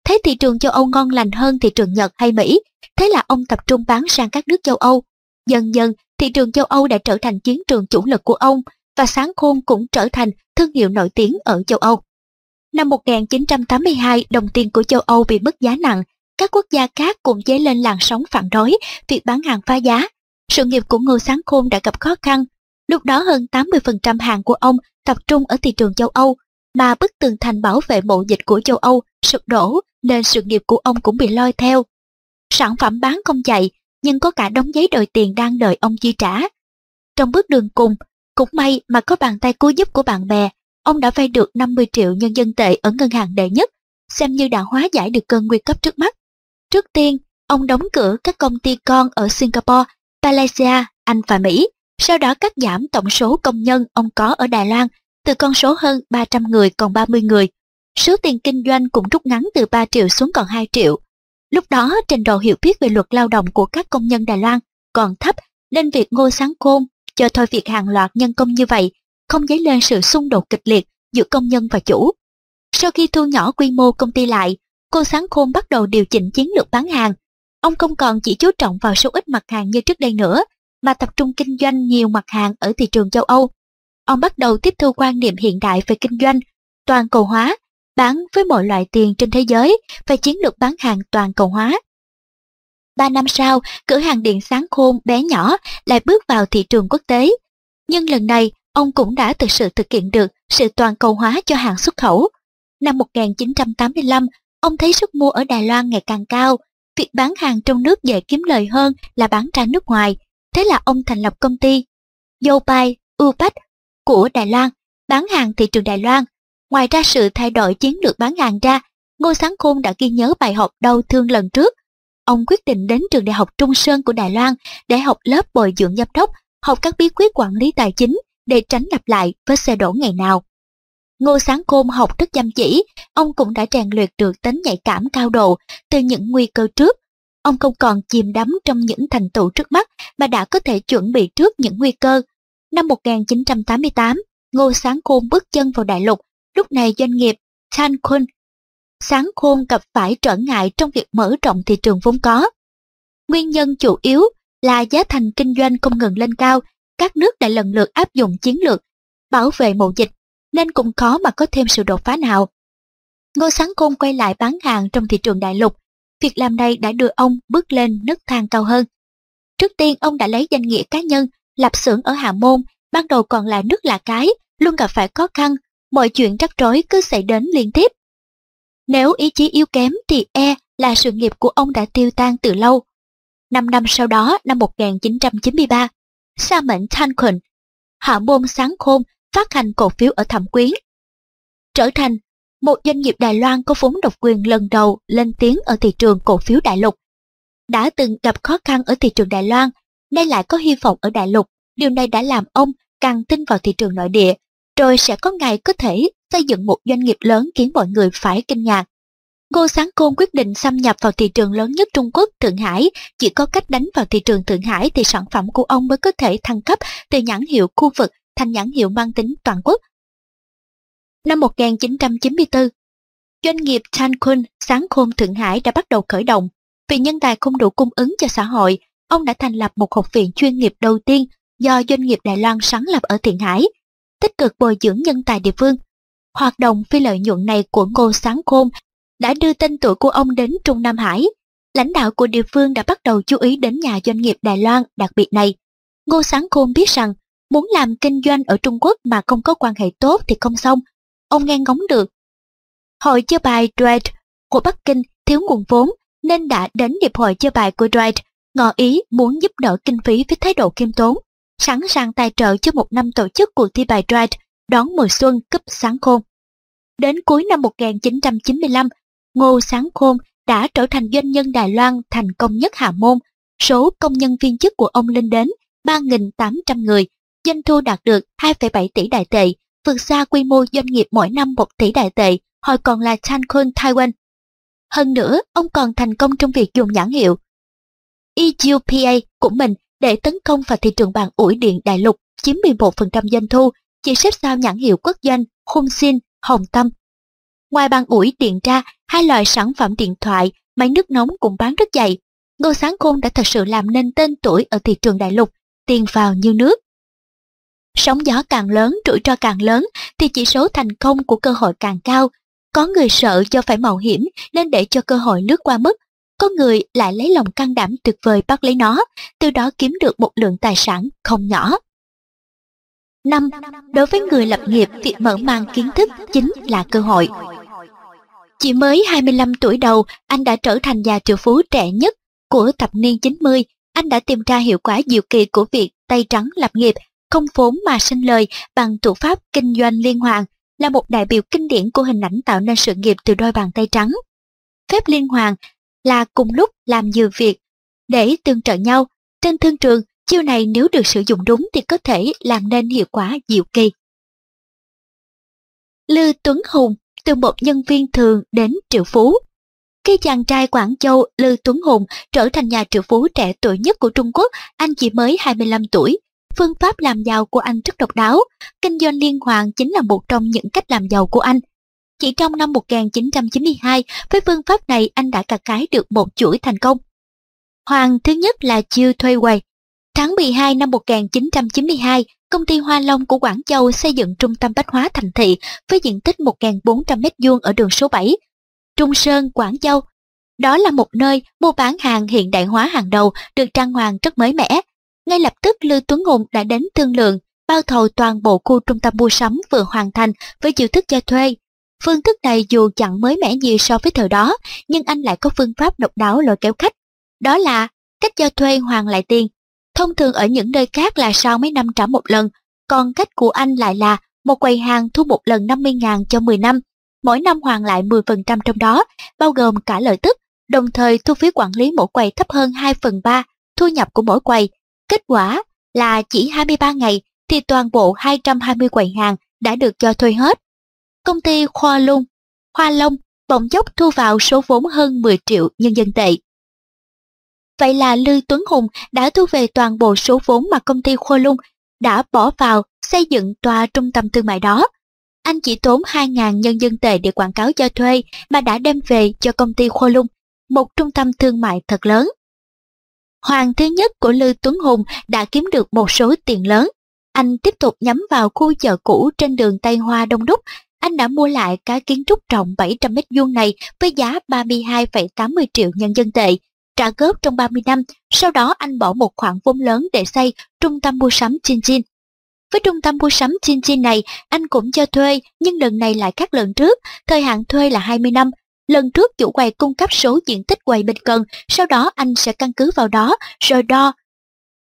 Thấy thị trường châu Âu ngon lành hơn thị trường Nhật hay Mỹ, thế là ông tập trung bán sang các nước châu Âu. Dần dần, thị trường châu Âu đã trở thành chiến trường chủ lực của ông và Sáng Khôn cũng trở thành thương hiệu nổi tiếng ở châu Âu. Năm 1982, đồng tiền của châu Âu bị mất giá nặng, các quốc gia khác cũng dấy lên làn sóng phản đối việc bán hàng phá giá. Sự nghiệp của Ngô Sáng Khôn đã gặp khó khăn. Lúc đó hơn 80% hàng của ông tập trung ở thị trường châu Âu, mà bức tường thành bảo vệ mộ dịch của châu Âu sụp đổ nên sự nghiệp của ông cũng bị lôi theo. Sản phẩm bán không chạy, nhưng có cả đống giấy đòi tiền đang đợi ông chi trả. Trong bước đường cùng, cũng may mà có bàn tay cứu giúp của bạn bè, ông đã vay được 50 triệu nhân dân tệ ở ngân hàng đệ nhất, xem như đã hóa giải được cơn nguy cấp trước mắt. Trước tiên, ông đóng cửa các công ty con ở Singapore, Malaysia, Anh và Mỹ, sau đó cắt giảm tổng số công nhân ông có ở Đài Loan từ con số hơn 300 người còn 30 người. Số tiền kinh doanh cũng rút ngắn từ 3 triệu xuống còn 2 triệu. Lúc đó trình độ hiểu biết về luật lao động của các công nhân Đài Loan còn thấp nên việc Ngô Sáng Khôn cho thôi việc hàng loạt nhân công như vậy không dấy lên sự xung đột kịch liệt giữa công nhân và chủ. Sau khi thu nhỏ quy mô công ty lại, cô Sáng Khôn bắt đầu điều chỉnh chiến lược bán hàng. Ông không còn chỉ chú trọng vào số ít mặt hàng như trước đây nữa, mà tập trung kinh doanh nhiều mặt hàng ở thị trường châu Âu. Ông bắt đầu tiếp thu quan niệm hiện đại về kinh doanh, toàn cầu hóa, bán với mọi loại tiền trên thế giới và chiến lược bán hàng toàn cầu hóa. Ba năm sau, cửa hàng điện sáng khôn bé nhỏ lại bước vào thị trường quốc tế. Nhưng lần này, ông cũng đã thực sự thực hiện được sự toàn cầu hóa cho hàng xuất khẩu. Năm 1985, ông thấy sức mua ở Đài Loan ngày càng cao. Việc bán hàng trong nước dễ kiếm lời hơn là bán ra nước ngoài. Thế là ông thành lập công ty Yobai Upac của Đài Loan, bán hàng thị trường Đài Loan. Ngoài ra sự thay đổi chiến lược bán hàng ra, Ngô Sáng Khôn đã ghi nhớ bài học đau thương lần trước ông quyết định đến trường đại học Trung Sơn của Đài Loan để học lớp bồi dưỡng giám đốc, học các bí quyết quản lý tài chính để tránh lặp lại với xe đổ ngày nào. Ngô Sáng Côn học rất chăm chỉ, ông cũng đã rèn luyện được tính nhạy cảm cao độ từ những nguy cơ trước. Ông không còn chìm đắm trong những thành tựu trước mắt mà đã có thể chuẩn bị trước những nguy cơ. Năm 1988, Ngô Sáng Khôn bước chân vào đại lục, lúc này doanh nghiệp Chan Khun. sáng khôn gặp phải trở ngại trong việc mở rộng thị trường vốn có. Nguyên nhân chủ yếu là giá thành kinh doanh không ngừng lên cao, các nước đã lần lượt áp dụng chiến lược bảo vệ mậu dịch, nên cũng khó mà có thêm sự đột phá nào. Ngô Sáng Khôn quay lại bán hàng trong thị trường đại lục, việc làm này đã đưa ông bước lên nấc thang cao hơn. Trước tiên ông đã lấy danh nghĩa cá nhân, lập xưởng ở Hà Môn, ban đầu còn là nước lạ cái, luôn gặp phải khó khăn, mọi chuyện rắc rối cứ xảy đến liên tiếp. Nếu ý chí yếu kém thì e là sự nghiệp của ông đã tiêu tan từ lâu. Năm năm sau đó, năm 1993, Sa mệnh Thanh Khuẩn, hạ môn sáng khôn phát hành cổ phiếu ở thẩm quyến. Trở thành một doanh nghiệp Đài Loan có vốn độc quyền lần đầu lên tiếng ở thị trường cổ phiếu đại lục. Đã từng gặp khó khăn ở thị trường Đài Loan, nay lại có hy vọng ở đại lục. Điều này đã làm ông càng tin vào thị trường nội địa, rồi sẽ có ngày có thể xây dựng một doanh nghiệp lớn khiến mọi người phải kinh ngạc. Ngô Sáng Côn quyết định xâm nhập vào thị trường lớn nhất Trung Quốc, Thượng Hải. Chỉ có cách đánh vào thị trường Thượng Hải thì sản phẩm của ông mới có thể thăng cấp từ nhãn hiệu khu vực thành nhãn hiệu mang tính toàn quốc. Năm 1994, doanh nghiệp Tankun Sáng Khôn Thượng Hải đã bắt đầu khởi động. Vì nhân tài không đủ cung ứng cho xã hội, ông đã thành lập một học viện chuyên nghiệp đầu tiên do doanh nghiệp Đài Loan sáng lập ở Thượng Hải, tích cực bồi dưỡng nhân tài địa phương Hoạt động phi lợi nhuận này của Ngô Sáng Khôn đã đưa tên tuổi của ông đến Trung Nam Hải. Lãnh đạo của địa phương đã bắt đầu chú ý đến nhà doanh nghiệp Đài Loan đặc biệt này. Ngô Sáng Khôn biết rằng muốn làm kinh doanh ở Trung Quốc mà không có quan hệ tốt thì không xong. Ông nghe ngóng được. Hội chơi bài Dwight của Bắc Kinh thiếu nguồn vốn nên đã đến hiệp hội chơi bài của Dwight ngỏ ý muốn giúp đỡ kinh phí với thái độ khiêm tốn, sẵn sàng tài trợ cho một năm tổ chức cuộc thi bài Dwight đón mùa xuân cấp sáng khôn. Đến cuối năm 1995, Ngô Sáng Khôn đã trở thành doanh nhân Đài Loan thành công nhất Hà Môn. Số công nhân viên chức của ông lên đến 3.800 người, doanh thu đạt được 2,7 tỷ đại tệ, vượt xa quy mô doanh nghiệp mỗi năm 1 tỷ đại tệ, hồi còn là Tankun Taiwan. Hơn nữa, ông còn thành công trong việc dùng nhãn hiệu EGPA của mình để tấn công vào thị trường bàn ủi điện đại lục chiếm 11% doanh thu, chỉ xếp sau nhãn hiệu quốc doanh Hung Sin, Hồng Tâm. Ngoài bàn ủi điện ra, hai loại sản phẩm điện thoại, máy nước nóng cũng bán rất dày. Ngô Sáng Khôn đã thật sự làm nên tên tuổi ở thị trường đại lục, tiền vào như nước. Sóng gió càng lớn, rủi ro càng lớn thì chỉ số thành công của cơ hội càng cao. Có người sợ cho phải mạo hiểm nên để cho cơ hội lướt qua mất. Có người lại lấy lòng can đảm tuyệt vời bắt lấy nó, từ đó kiếm được một lượng tài sản không nhỏ. năm Đối với người lập nghiệp, việc mở mang kiến thức chính là cơ hội. Chỉ mới 25 tuổi đầu, anh đã trở thành nhà triệu phú trẻ nhất của thập niên 90. Anh đã tìm ra hiệu quả diệu kỳ của việc tay trắng lập nghiệp không vốn mà sinh lời bằng thủ pháp kinh doanh liên hoàn là một đại biểu kinh điển của hình ảnh tạo nên sự nghiệp từ đôi bàn tay trắng. Phép liên hoàn là cùng lúc làm nhiều việc để tương trợ nhau. Trên thương trường, chiêu này nếu được sử dụng đúng thì có thể làm nên hiệu quả diệu kỳ. Lư Tuấn Hùng từ một nhân viên thường đến triệu phú. Khi chàng trai Quảng Châu Lư Tuấn Hùng trở thành nhà triệu phú trẻ tuổi nhất của Trung Quốc, anh chỉ mới 25 tuổi, Phương pháp làm giàu của anh rất độc đáo. Kinh doanh liên hoàn chính là một trong những cách làm giàu của anh. Chỉ trong năm 1992, với phương pháp này anh đã cà cái được một chuỗi thành công. Hoàng thứ nhất là chiêu thuê quầy. Tháng 12 năm 1992, công ty Hoa Long của Quảng Châu xây dựng trung tâm bách hóa thành thị với diện tích 1.400 m2 ở đường số 7. Trung Sơn, Quảng Châu. Đó là một nơi mua bán hàng hiện đại hóa hàng đầu được trang hoàng rất mới mẻ, ngay lập tức Lưu Tuấn Hùng đã đến thương lượng, bao thầu toàn bộ khu trung tâm mua sắm vừa hoàn thành với chiêu thức cho thuê. Phương thức này dù chẳng mới mẻ gì so với thời đó, nhưng anh lại có phương pháp độc đáo lôi kéo khách. Đó là cách cho thuê hoàn lại tiền. Thông thường ở những nơi khác là sau mấy năm trả một lần, còn cách của anh lại là một quầy hàng thu một lần 50.000 cho 10 năm, mỗi năm hoàn lại 10% trong đó, bao gồm cả lợi tức, đồng thời thu phí quản lý mỗi quầy thấp hơn 2 phần 3 thu nhập của mỗi quầy Kết quả là chỉ 23 ngày thì toàn bộ 220 quầy hàng đã được cho thuê hết. Công ty Khoa Lung, Hoa Long bỗng chốc thu vào số vốn hơn 10 triệu nhân dân tệ. Vậy là Lư Tuấn Hùng đã thu về toàn bộ số vốn mà công ty khôi Lung đã bỏ vào xây dựng tòa trung tâm thương mại đó. Anh chỉ tốn 2.000 nhân dân tệ để quảng cáo cho thuê mà đã đem về cho công ty khôi Lung, một trung tâm thương mại thật lớn. Hoàng thứ nhất của Lư Tuấn Hùng đã kiếm được một số tiền lớn. Anh tiếp tục nhắm vào khu chợ cũ trên đường Tây Hoa Đông Đúc. Anh đã mua lại cái kiến trúc rộng 700 mét vuông này với giá 32,80 triệu nhân dân tệ, trả góp trong 30 năm. Sau đó anh bỏ một khoản vốn lớn để xây trung tâm mua sắm Chin Chin. Với trung tâm mua sắm Chin Chin này, anh cũng cho thuê, nhưng lần này lại khác lần trước, thời hạn thuê là 20 năm, Lần trước chủ quầy cung cấp số diện tích quầy bên cần, sau đó anh sẽ căn cứ vào đó rồi đo.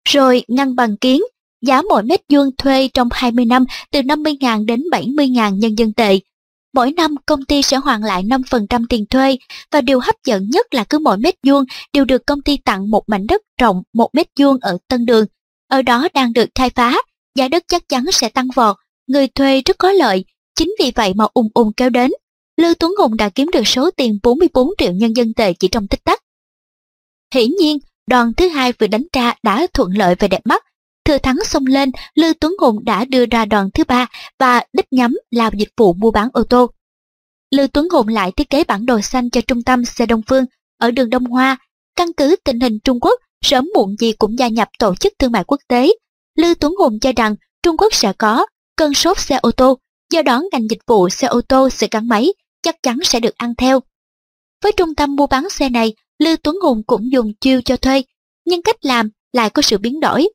Rồi ngăn bằng kiến, giá mỗi mét vuông thuê trong 20 năm từ 50.000 đến 70.000 nhân dân tệ. Mỗi năm công ty sẽ hoàn lại 5% tiền thuê và điều hấp dẫn nhất là cứ mỗi mét vuông đều được công ty tặng một mảnh đất rộng một mét vuông ở Tân Đường. Ở đó đang được khai phá, giá đất chắc chắn sẽ tăng vọt, người thuê rất có lợi, chính vì vậy mà ùng ùng kéo đến. Lưu Tuấn Hùng đã kiếm được số tiền 44 triệu nhân dân tệ chỉ trong tích tắc. Hiển nhiên, đoàn thứ hai vừa đánh ra đã thuận lợi về đẹp mắt. Thừa thắng xông lên, Lưu Tuấn Hùng đã đưa ra đoàn thứ ba và đích nhắm là dịch vụ mua bán ô tô. Lưu Tuấn Hùng lại thiết kế bản đồ xanh cho trung tâm xe Đông Phương ở đường Đông Hoa. Căn cứ tình hình Trung Quốc, sớm muộn gì cũng gia nhập tổ chức thương mại quốc tế. Lưu Tuấn Hùng cho rằng Trung Quốc sẽ có cơn sốt xe ô tô, do đó ngành dịch vụ xe ô tô sẽ gắn máy chắc chắn sẽ được ăn theo. Với trung tâm mua bán xe này, Lưu Tuấn Hùng cũng dùng chiêu cho thuê, nhưng cách làm lại có sự biến đổi.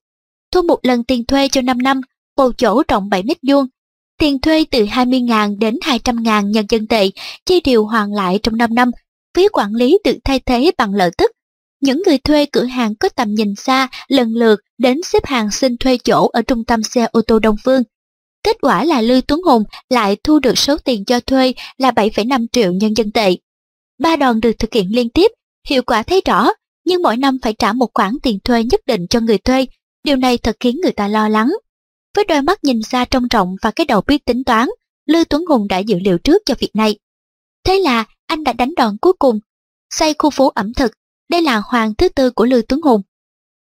Thu một lần tiền thuê cho 5 năm, bầu chỗ rộng 7 mét vuông, tiền thuê từ 20.000 đến 200.000 nhân dân tệ, chi điều hoàn lại trong 5 năm, phí quản lý được thay thế bằng lợi tức. Những người thuê cửa hàng có tầm nhìn xa lần lượt đến xếp hàng xin thuê chỗ ở trung tâm xe ô tô Đông Phương. Kết quả là Lưu Tuấn Hùng lại thu được số tiền cho thuê là 7,5 triệu nhân dân tệ. Ba đòn được thực hiện liên tiếp, hiệu quả thấy rõ, nhưng mỗi năm phải trả một khoản tiền thuê nhất định cho người thuê. Điều này thật khiến người ta lo lắng. Với đôi mắt nhìn xa trông rộng và cái đầu biết tính toán, Lưu Tuấn Hùng đã dự liệu trước cho việc này. Thế là anh đã đánh đòn cuối cùng, xây khu phố ẩm thực. Đây là hoàng thứ tư của Lưu Tuấn Hùng.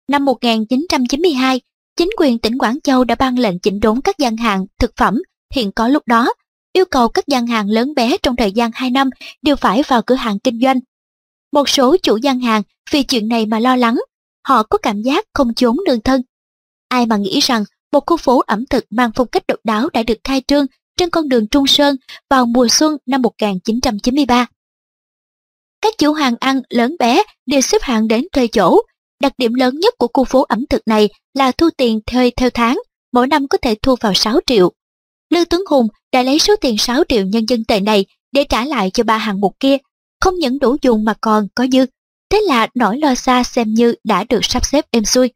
Năm 1992, chính quyền tỉnh Quảng Châu đã ban lệnh chỉnh đốn các gian hàng, thực phẩm hiện có lúc đó, yêu cầu các gian hàng lớn bé trong thời gian 2 năm đều phải vào cửa hàng kinh doanh. Một số chủ gian hàng vì chuyện này mà lo lắng, họ có cảm giác không trốn đường thân. Ai mà nghĩ rằng một khu phố ẩm thực mang phong cách độc đáo đã được khai trương trên con đường Trung Sơn vào mùa xuân năm 1993. Các chủ hàng ăn lớn bé đều xếp hàng đến thuê chỗ. Đặc điểm lớn nhất của khu phố ẩm thực này là thu tiền thuê theo tháng, mỗi năm có thể thu vào 6 triệu. Lưu Tuấn Hùng đã lấy số tiền 6 triệu nhân dân tệ này để trả lại cho ba hàng mục kia, không những đủ dùng mà còn có dư. Thế là nỗi lo xa xem như đã được sắp xếp êm xuôi.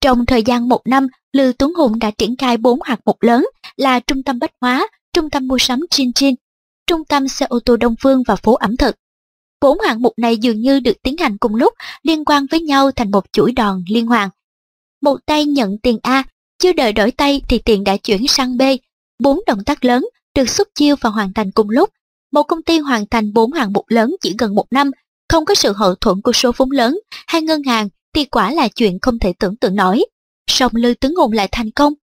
Trong thời gian một năm, Lưu Tuấn Hùng đã triển khai bốn hạng mục lớn là trung tâm bách hóa, trung tâm mua sắm Chin Chin, trung tâm xe ô tô Đông Phương và phố ẩm thực. Bốn hạng mục này dường như được tiến hành cùng lúc, liên quan với nhau thành một chuỗi đòn liên hoàn. Một tay nhận tiền A, chưa đợi đổi tay thì tiền đã chuyển sang B. Bốn động tác lớn được xuất chiêu và hoàn thành cùng lúc. Một công ty hoàn thành bốn hạng mục lớn chỉ gần một năm, không có sự hậu thuẫn của số vốn lớn hay ngân hàng thì quả là chuyện không thể tưởng tượng nổi. Song Lư Tướng Hùng lại thành công.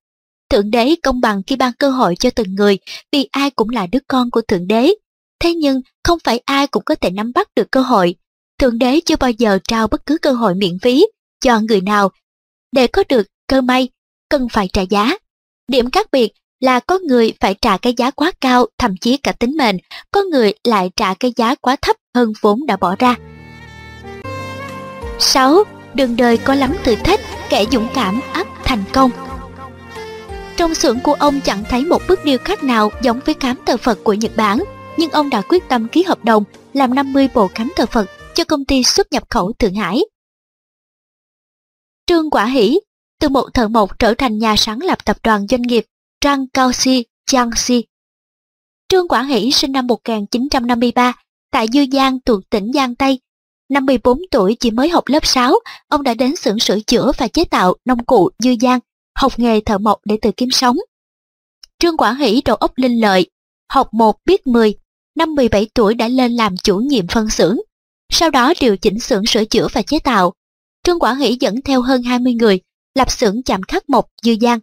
Thượng đế công bằng khi ban cơ hội cho từng người vì ai cũng là đứa con của Thượng đế. Thế nhưng không phải ai cũng có thể nắm bắt được cơ hội. Thượng đế chưa bao giờ trao bất cứ cơ hội miễn phí cho người nào. Để có được cơ may, cần phải trả giá. Điểm khác biệt là có người phải trả cái giá quá cao, thậm chí cả tính mệnh, có người lại trả cái giá quá thấp hơn vốn đã bỏ ra. 6. Đường đời có lắm thử thách, kẻ dũng cảm ắt thành công. Trong xưởng của ông chẳng thấy một bức điêu khắc nào giống với cám thờ Phật của Nhật Bản, nhưng ông đã quyết tâm ký hợp đồng làm 50 bộ cám thờ Phật cho công ty xuất nhập khẩu Thượng Hải. Trương Quả Hỷ, từ một thợ mộc trở thành nhà sáng lập tập đoàn doanh nghiệp Trang Cao Si Jiangxi. Trương Quả Hỷ sinh năm 1953 tại Dư Giang thuộc tỉnh Giang Tây. Năm 14 tuổi chỉ mới học lớp 6, ông đã đến xưởng sửa chữa và chế tạo nông cụ Dư Giang, học nghề thợ mộc để tự kiếm sống. Trương Quảng Hỷ đầu óc linh lợi, học một biết 10, năm 17 tuổi đã lên làm chủ nhiệm phân xưởng. Sau đó điều chỉnh xưởng sửa chữa và chế tạo. Trương Quảng Hỷ dẫn theo hơn 20 người, lập xưởng chạm khắc mộc Dư Giang.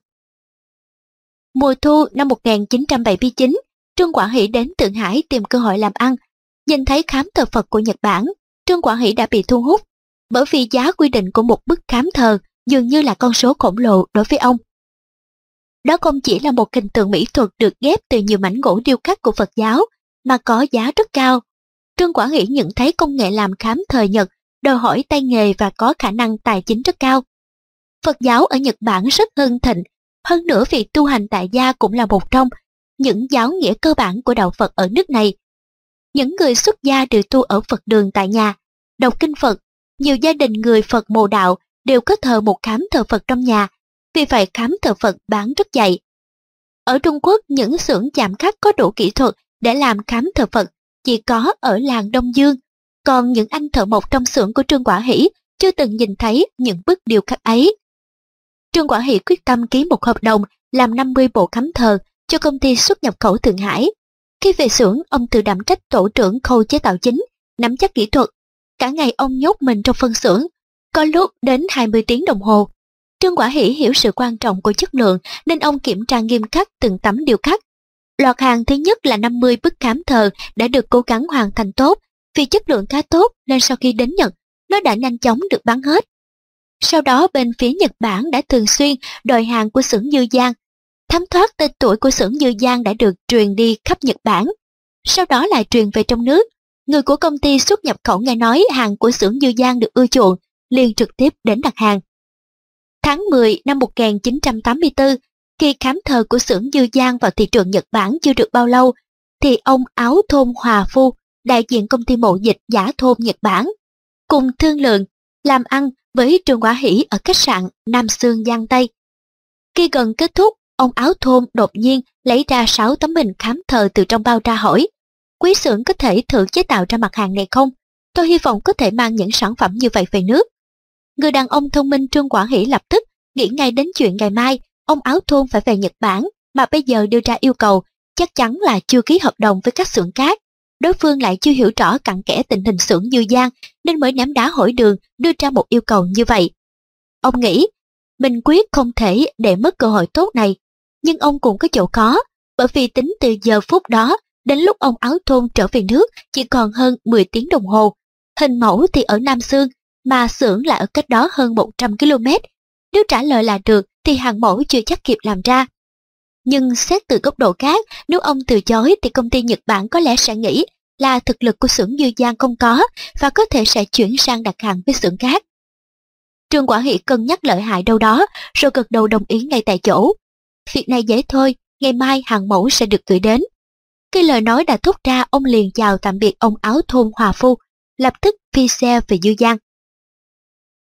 Mùa thu năm 1979, Trương Quảng Hỷ đến Thượng Hải tìm cơ hội làm ăn. Nhìn thấy khám thờ Phật của Nhật Bản, Trương Quảng Hỷ đã bị thu hút, bởi vì giá quy định của một bức khám thờ dường như là con số khổng lồ đối với ông. Đó không chỉ là một hình tượng mỹ thuật được ghép từ nhiều mảnh gỗ điêu khắc của Phật giáo, mà có giá rất cao. Trương Quảng Hỷ nhận thấy công nghệ làm khám thờ Nhật đòi hỏi tay nghề và có khả năng tài chính rất cao. Phật giáo ở Nhật Bản rất hưng thịnh, hơn nữa việc tu hành tại gia cũng là một trong những giáo nghĩa cơ bản của đạo Phật ở nước này. Những người xuất gia đều tu ở Phật đường tại nhà, đọc kinh Phật, nhiều gia đình người Phật mồ đạo đều có thờ một khám thờ Phật trong nhà, vì vậy khám thờ Phật bán rất dày. Ở Trung Quốc, những xưởng chạm khắc có đủ kỹ thuật để làm khám thờ Phật chỉ có ở làng Đông Dương, còn những anh thợ mộc trong xưởng của Trương Quả Hỷ chưa từng nhìn thấy những bức điêu khắc ấy. Trương Quả Hỷ quyết tâm ký một hợp đồng làm 50 bộ khám thờ cho công ty xuất nhập khẩu Thượng Hải. Khi về xưởng, ông tự đảm trách tổ trưởng khâu chế tạo chính, nắm chắc kỹ thuật. Cả ngày ông nhốt mình trong phân xưởng, có lúc đến 20 tiếng đồng hồ. Trương Quả Hỷ hiểu sự quan trọng của chất lượng nên ông kiểm tra nghiêm khắc từng tấm điều khắc. Loạt hàng thứ nhất là 50 bức khám thờ đã được cố gắng hoàn thành tốt. Vì chất lượng khá tốt nên sau khi đến Nhật, nó đã nhanh chóng được bán hết. Sau đó bên phía Nhật Bản đã thường xuyên đòi hàng của xưởng Dư Giang. Thấm thoát tên tuổi của xưởng Như Giang đã được truyền đi khắp Nhật Bản. Sau đó lại truyền về trong nước. Người của công ty xuất nhập khẩu nghe nói hàng của xưởng Như Giang được ưa chuộng, liền trực tiếp đến đặt hàng. Tháng 10 năm 1984, khi khám thờ của xưởng Dư Giang vào thị trường Nhật Bản chưa được bao lâu, thì ông Áo Thôn Hòa Phu, đại diện công ty mộ dịch giả thôn Nhật Bản, cùng thương lượng, làm ăn với Trương Quả Hỷ ở khách sạn Nam Sương Giang Tây. Khi gần kết thúc, ông áo thôn đột nhiên lấy ra 6 tấm hình khám thờ từ trong bao ra hỏi. quý xưởng có thể thử chế tạo ra mặt hàng này không? Tôi hy vọng có thể mang những sản phẩm như vậy về nước. Người đàn ông thông minh Trương quảng Hỷ lập tức nghĩ ngay đến chuyện ngày mai ông áo thôn phải về Nhật Bản mà bây giờ đưa ra yêu cầu chắc chắn là chưa ký hợp đồng với các xưởng khác. Đối phương lại chưa hiểu rõ cặn kẽ tình hình xưởng Dư Giang nên mới ném đá hỏi đường đưa ra một yêu cầu như vậy. Ông nghĩ mình quyết không thể để mất cơ hội tốt này, nhưng ông cũng có chỗ khó, bởi vì tính từ giờ phút đó đến lúc ông áo thôn trở về nước chỉ còn hơn 10 tiếng đồng hồ. Hình mẫu thì ở Nam Sương, mà xưởng lại ở cách đó hơn 100 km. Nếu trả lời là được thì hàng mẫu chưa chắc kịp làm ra. Nhưng xét từ góc độ khác, nếu ông từ chối thì công ty Nhật Bản có lẽ sẽ nghĩ là thực lực của xưởng Dư Giang không có và có thể sẽ chuyển sang đặt hàng với xưởng khác. Trương Quả Hỷ cân nhắc lợi hại đâu đó, rồi gật đầu đồng ý ngay tại chỗ. Việc này dễ thôi, ngày mai hàng mẫu sẽ được gửi đến. Khi lời nói đã thốt ra, ông liền chào tạm biệt ông áo thôn Hòa Phu, lập tức phi xe về Dư Giang.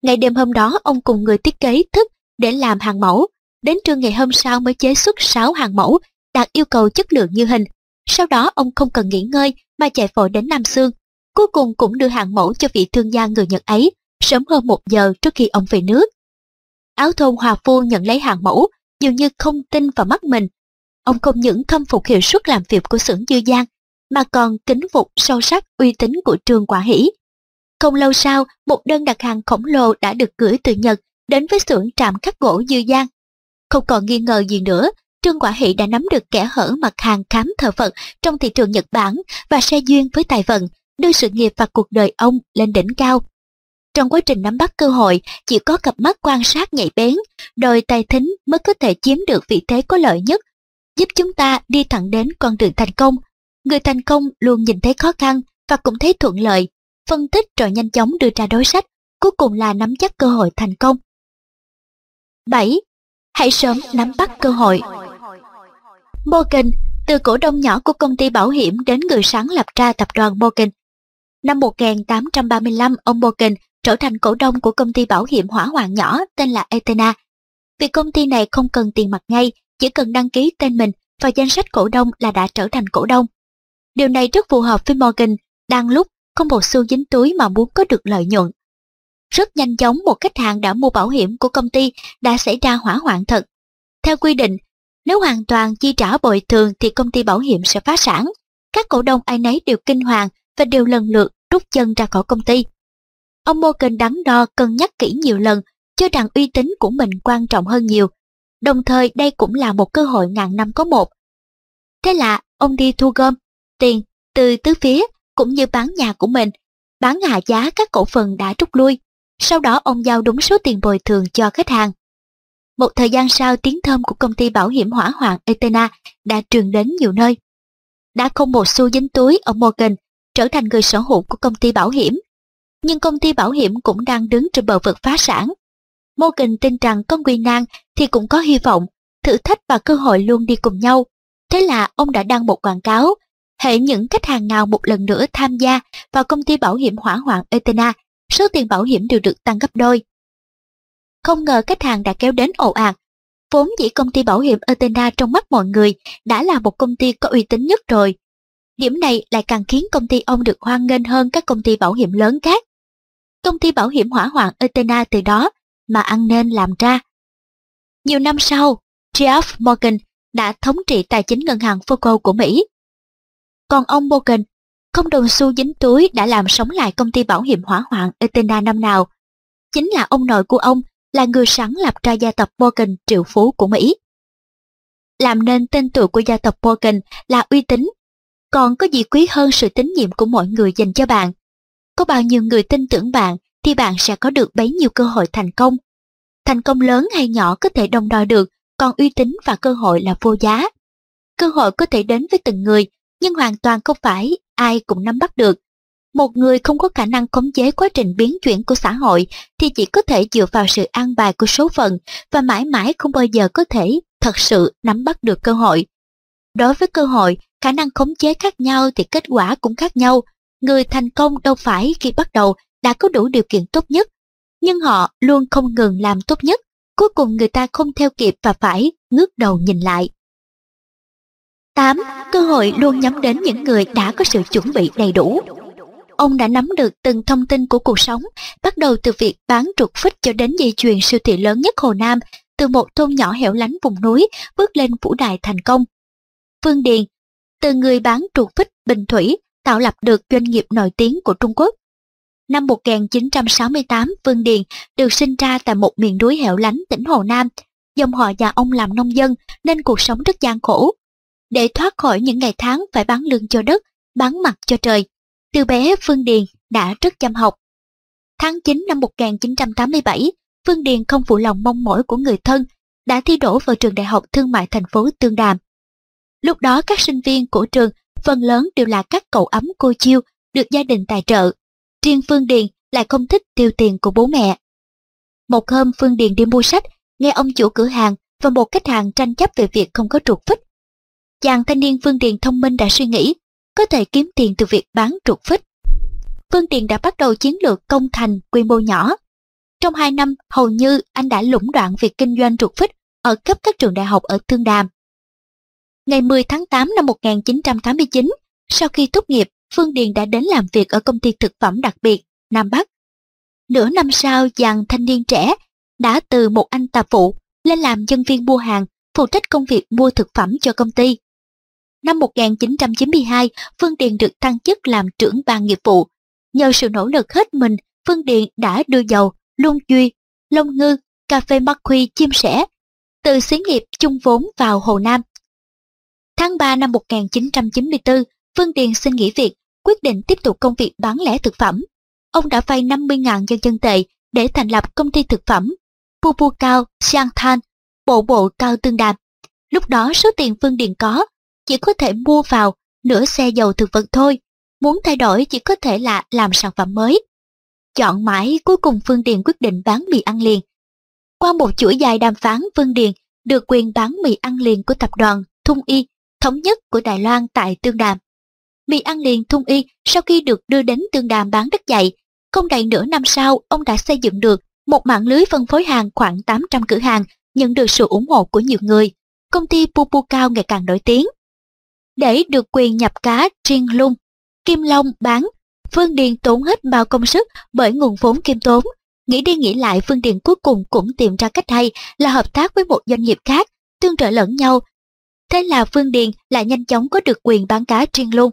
Ngày đêm hôm đó, ông cùng người thiết kế thức để làm hàng mẫu. Đến trưa ngày hôm sau mới chế xuất 6 hàng mẫu, đạt yêu cầu chất lượng như hình. Sau đó ông không cần nghỉ ngơi mà chạy vội đến Nam Sương. Cuối cùng cũng đưa hàng mẫu cho vị thương gia người Nhật ấy, sớm hơn một giờ trước khi ông về nước. Áo thôn Hòa Phu nhận lấy hàng mẫu, dường như không tin vào mắt mình. Ông không những khâm phục hiệu suất làm việc của xưởng Dư Giang, mà còn kính phục sâu sắc uy tín của trường quả hỷ. Không lâu sau, một đơn đặt hàng khổng lồ đã được gửi từ Nhật đến với xưởng trạm khắc gỗ Dư Giang. Không còn nghi ngờ gì nữa, Trương Quả Hỷ đã nắm được kẻ hở mặt hàng khám thờ Phật trong thị trường Nhật Bản và xe duyên với tài vận, đưa sự nghiệp và cuộc đời ông lên đỉnh cao. Trong quá trình nắm bắt cơ hội, chỉ có cặp mắt quan sát nhạy bén, đôi tài thính mới có thể chiếm được vị thế có lợi nhất, giúp chúng ta đi thẳng đến con đường thành công. Người thành công luôn nhìn thấy khó khăn và cũng thấy thuận lợi, phân tích rồi nhanh chóng đưa ra đối sách, cuối cùng là nắm chắc cơ hội thành công. 7. Hãy sớm nắm bắt cơ hội Morgan, từ cổ đông nhỏ của công ty bảo hiểm đến người sáng lập ra tập đoàn Morgan. Năm 1835, ông Morgan trở thành cổ đông của công ty bảo hiểm hỏa hoạn nhỏ tên là Etena. Vì công ty này không cần tiền mặt ngay, chỉ cần đăng ký tên mình vào danh sách cổ đông là đã trở thành cổ đông. Điều này rất phù hợp với Morgan, đang lúc không một xu dính túi mà muốn có được lợi nhuận. Rất nhanh chóng một khách hàng đã mua bảo hiểm của công ty đã xảy ra hỏa hoạn thật. Theo quy định, nếu hoàn toàn chi trả bồi thường thì công ty bảo hiểm sẽ phá sản. Các cổ đông ai nấy đều kinh hoàng và đều lần lượt rút chân ra khỏi công ty. Ông Morgan đắn đo cân nhắc kỹ nhiều lần, cho rằng uy tín của mình quan trọng hơn nhiều. Đồng thời đây cũng là một cơ hội ngàn năm có một. Thế là ông đi thu gom tiền từ tứ phía cũng như bán nhà của mình, bán hạ giá các cổ phần đã rút lui. Sau đó ông giao đúng số tiền bồi thường cho khách hàng. Một thời gian sau tiếng thơm của công ty bảo hiểm hỏa hoạn Etena đã truyền đến nhiều nơi. Đã không một xu dính túi ở Morgan trở thành người sở hữu của công ty bảo hiểm. Nhưng công ty bảo hiểm cũng đang đứng trên bờ vực phá sản. Morgan tin rằng có nguy nan thì cũng có hy vọng, thử thách và cơ hội luôn đi cùng nhau. Thế là ông đã đăng một quảng cáo, hệ những khách hàng nào một lần nữa tham gia vào công ty bảo hiểm hỏa hoạn Etena, số tiền bảo hiểm đều được tăng gấp đôi. Không ngờ khách hàng đã kéo đến ồ ạt. Vốn dĩ công ty bảo hiểm Etena trong mắt mọi người đã là một công ty có uy tín nhất rồi. Điểm này lại càng khiến công ty ông được hoan nghênh hơn các công ty bảo hiểm lớn khác. Công ty bảo hiểm hỏa hoạn Etena từ đó mà ăn nên làm ra. Nhiều năm sau, Jeff Morgan đã thống trị tài chính ngân hàng Foco của Mỹ. Còn ông Morgan, không đồng xu dính túi đã làm sống lại công ty bảo hiểm hỏa hoạn Etena năm nào. Chính là ông nội của ông là người sáng lập ra gia tộc Morgan triệu phú của Mỹ. Làm nên tên tuổi của gia tộc Morgan là uy tín, còn có gì quý hơn sự tín nhiệm của mọi người dành cho bạn. Có bao nhiêu người tin tưởng bạn thì bạn sẽ có được bấy nhiêu cơ hội thành công. Thành công lớn hay nhỏ có thể đồng đo được, còn uy tín và cơ hội là vô giá. Cơ hội có thể đến với từng người, nhưng hoàn toàn không phải ai cũng nắm bắt được. Một người không có khả năng khống chế quá trình biến chuyển của xã hội thì chỉ có thể dựa vào sự an bài của số phận và mãi mãi không bao giờ có thể thật sự nắm bắt được cơ hội. Đối với cơ hội, khả năng khống chế khác nhau thì kết quả cũng khác nhau. Người thành công đâu phải khi bắt đầu đã có đủ điều kiện tốt nhất, nhưng họ luôn không ngừng làm tốt nhất. Cuối cùng người ta không theo kịp và phải ngước đầu nhìn lại. 8. Cơ hội luôn nhắm đến những người đã có sự chuẩn bị đầy đủ. Ông đã nắm được từng thông tin của cuộc sống, bắt đầu từ việc bán trục phích cho đến dây chuyền siêu thị lớn nhất Hồ Nam, từ một thôn nhỏ hẻo lánh vùng núi, bước lên vũ đài thành công. Phương Điền, từ người bán trục phích Bình Thủy, tạo lập được doanh nghiệp nổi tiếng của Trung Quốc. Năm 1968, Vương Điền được sinh ra tại một miền núi hẻo lánh tỉnh Hồ Nam. Dòng họ nhà ông làm nông dân nên cuộc sống rất gian khổ. Để thoát khỏi những ngày tháng phải bán lương cho đất, bán mặt cho trời, từ bé Phương Điền đã rất chăm học. Tháng 9 năm 1987, Phương Điền không phụ lòng mong mỏi của người thân, đã thi đỗ vào trường đại học thương mại thành phố Tương Đàm. Lúc đó các sinh viên của trường phần lớn đều là các cậu ấm cô chiêu được gia đình tài trợ. Riêng Phương Điền lại không thích tiêu tiền của bố mẹ. Một hôm Phương Điền đi mua sách, nghe ông chủ cửa hàng và một khách hàng tranh chấp về việc không có trục phích. Chàng thanh niên Phương Điền thông minh đã suy nghĩ, có thể kiếm tiền từ việc bán trục phích. Phương Điền đã bắt đầu chiến lược công thành quy mô nhỏ. Trong 2 năm, hầu như anh đã lũng đoạn việc kinh doanh trục phích ở cấp các trường đại học ở Thương Đàm. Ngày 10 tháng 8 năm 1989, sau khi tốt nghiệp, Phương Điền đã đến làm việc ở công ty thực phẩm đặc biệt Nam Bắc. Nửa năm sau, chàng thanh niên trẻ đã từ một anh tạp vụ lên làm nhân viên mua hàng, phụ trách công việc mua thực phẩm cho công ty. Năm 1992, Phương Điền được thăng chức làm trưởng ban nghiệp vụ. Nhờ sự nỗ lực hết mình, Phương Điền đã đưa dầu, luân duy, lông ngư, cà phê mắc khuy chim sẻ, từ xí nghiệp chung vốn vào Hồ Nam. Tháng 3 năm 1994, Phương Điền xin nghỉ việc, quyết định tiếp tục công việc bán lẻ thực phẩm. Ông đã vay 50.000 dân dân tệ để thành lập công ty thực phẩm Pupu Cao Sang Than, bộ bộ cao tương đàm. Lúc đó số tiền Phương Điền có chỉ có thể mua vào nửa xe dầu thực vật thôi. Muốn thay đổi chỉ có thể là làm sản phẩm mới. Chọn mãi cuối cùng Phương Điền quyết định bán mì ăn liền. Qua một chuỗi dài đàm phán Phương Điền được quyền bán mì ăn liền của tập đoàn Thung Y thống nhất của Đài Loan tại Tương Đàm. Mì ăn liền Thung Y sau khi được đưa đến Tương Đàm bán rất dạy, không đầy nửa năm sau ông đã xây dựng được một mạng lưới phân phối hàng khoảng 800 cửa hàng nhận được sự ủng hộ của nhiều người. Công ty Pupu Cao ngày càng nổi tiếng để được quyền nhập cá triên lung. Kim Long bán, Phương Điền tốn hết bao công sức bởi nguồn vốn kim tốn. Nghĩ đi nghĩ lại Phương Điền cuối cùng cũng tìm ra cách hay là hợp tác với một doanh nghiệp khác, tương trợ lẫn nhau. Thế là Phương Điền lại nhanh chóng có được quyền bán cá riêng luôn.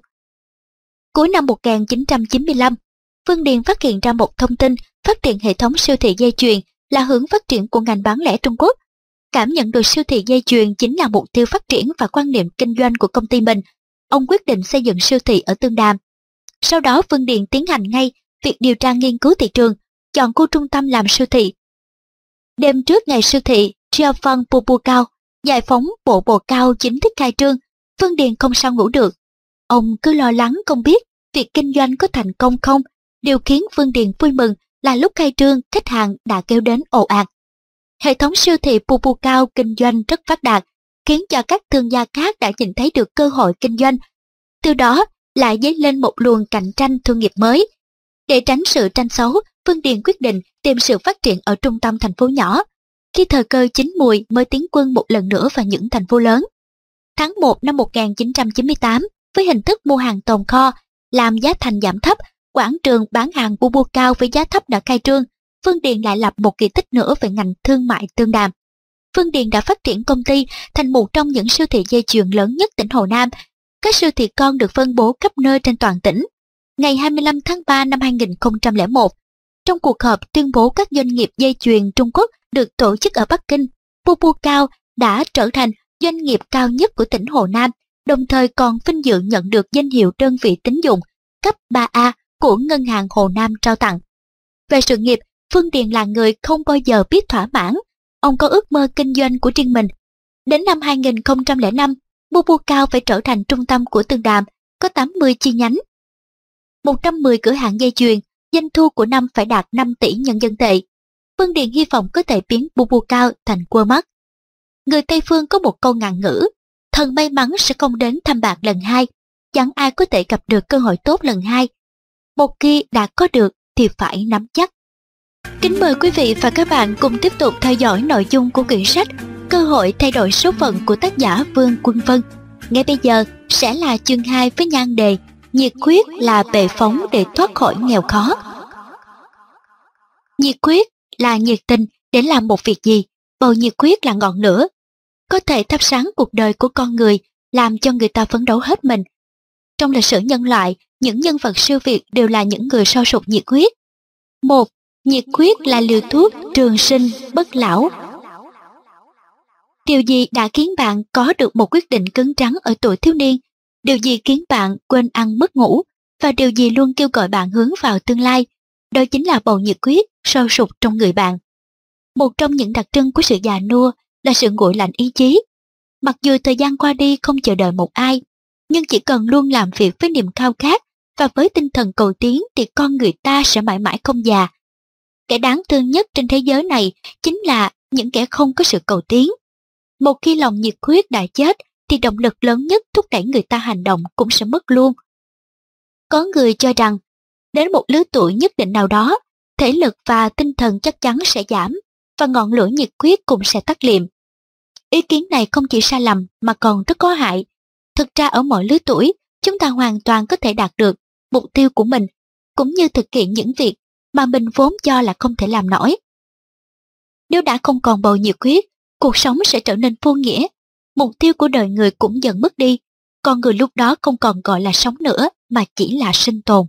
Cuối năm 1995, Phương Điền phát hiện ra một thông tin phát triển hệ thống siêu thị dây chuyền là hướng phát triển của ngành bán lẻ Trung Quốc Cảm nhận được siêu thị dây chuyền chính là mục tiêu phát triển và quan niệm kinh doanh của công ty mình, ông quyết định xây dựng siêu thị ở Tương Đàm. Sau đó Phương Điền tiến hành ngay việc điều tra nghiên cứu thị trường, chọn khu trung tâm làm siêu thị. Đêm trước ngày siêu thị Triaphon Pupu Cao, giải phóng bộ bồ cao chính thức khai trương, Phương Điền không sao ngủ được. Ông cứ lo lắng không biết việc kinh doanh có thành công không. Điều khiến Phương Điền vui mừng là lúc khai trương khách hàng đã kêu đến ồ ạt. Hệ thống siêu thị Pupu Cao kinh doanh rất phát đạt, khiến cho các thương gia khác đã nhìn thấy được cơ hội kinh doanh. Từ đó lại dấy lên một luồng cạnh tranh thương nghiệp mới. Để tránh sự tranh xấu, Phương Điền quyết định tìm sự phát triển ở trung tâm thành phố nhỏ. Khi thời cơ chín mùi mới tiến quân một lần nữa vào những thành phố lớn. Tháng 1 năm 1998, với hình thức mua hàng tồn kho, làm giá thành giảm thấp, quảng trường bán hàng bu bu cao với giá thấp đã khai trương, Phương Điền lại lập một kỳ tích nữa về ngành thương mại tương đàm. Phương Điền đã phát triển công ty thành một trong những siêu thị dây chuyền lớn nhất tỉnh Hồ Nam. Các siêu thị con được phân bố khắp nơi trên toàn tỉnh. Ngày 25 tháng 3 năm 2001, trong cuộc họp tuyên bố các doanh nghiệp dây chuyền Trung Quốc được tổ chức ở Bắc Kinh, Pupu Cao đã trở thành doanh nghiệp cao nhất của tỉnh Hồ Nam, đồng thời còn vinh dự nhận được danh hiệu đơn vị tín dụng cấp 3A của Ngân hàng Hồ Nam trao tặng. Về sự nghiệp, Phương Điền là người không bao giờ biết thỏa mãn. Ông có ước mơ kinh doanh của riêng mình. Đến năm 2005, Bubu Cao phải trở thành trung tâm của Tương Đàm, có 80 chi nhánh. 110 cửa hàng dây chuyền, doanh thu của năm phải đạt 5 tỷ nhân dân tệ. Phương Điền hy vọng có thể biến Bubu Cao thành quơ mắt. Người Tây Phương có một câu ngạn ngữ, thần may mắn sẽ không đến thăm bạc lần hai, chẳng ai có thể gặp được cơ hội tốt lần hai. Một khi đã có được thì phải nắm chắc. Kính mời quý vị và các bạn cùng tiếp tục theo dõi nội dung của quyển sách Cơ hội thay đổi số phận của tác giả Vương Quân Vân. Ngay bây giờ sẽ là chương 2 với nhan đề Nhiệt quyết là bệ phóng để thoát khỏi nghèo khó. Nhiệt quyết là nhiệt tình để làm một việc gì, bầu nhiệt quyết là ngọn lửa. Có thể thắp sáng cuộc đời của con người, làm cho người ta phấn đấu hết mình. Trong lịch sử nhân loại, những nhân vật siêu việt đều là những người so sục nhiệt huyết. Một, nhiệt huyết là liều thuốc trường sinh, bất lão. Điều gì đã khiến bạn có được một quyết định cứng trắng ở tuổi thiếu niên? Điều gì khiến bạn quên ăn mất ngủ? Và điều gì luôn kêu gọi bạn hướng vào tương lai? Đó chính là bầu nhiệt huyết sâu sụt trong người bạn. Một trong những đặc trưng của sự già nua là sự nguội lạnh ý chí. Mặc dù thời gian qua đi không chờ đợi một ai, nhưng chỉ cần luôn làm việc với niềm khao khát và với tinh thần cầu tiến thì con người ta sẽ mãi mãi không già. Kẻ đáng thương nhất trên thế giới này chính là những kẻ không có sự cầu tiến. Một khi lòng nhiệt huyết đã chết thì động lực lớn nhất thúc đẩy người ta hành động cũng sẽ mất luôn. Có người cho rằng, đến một lứa tuổi nhất định nào đó, thể lực và tinh thần chắc chắn sẽ giảm và ngọn lửa nhiệt huyết cũng sẽ tắt liệm. Ý kiến này không chỉ sai lầm mà còn rất có hại. Thực ra ở mọi lứa tuổi, chúng ta hoàn toàn có thể đạt được mục tiêu của mình, cũng như thực hiện những việc mà mình vốn cho là không thể làm nổi. Nếu đã không còn bầu nhiệt huyết, cuộc sống sẽ trở nên vô nghĩa. Mục tiêu của đời người cũng dần mất đi, con người lúc đó không còn gọi là sống nữa mà chỉ là sinh tồn.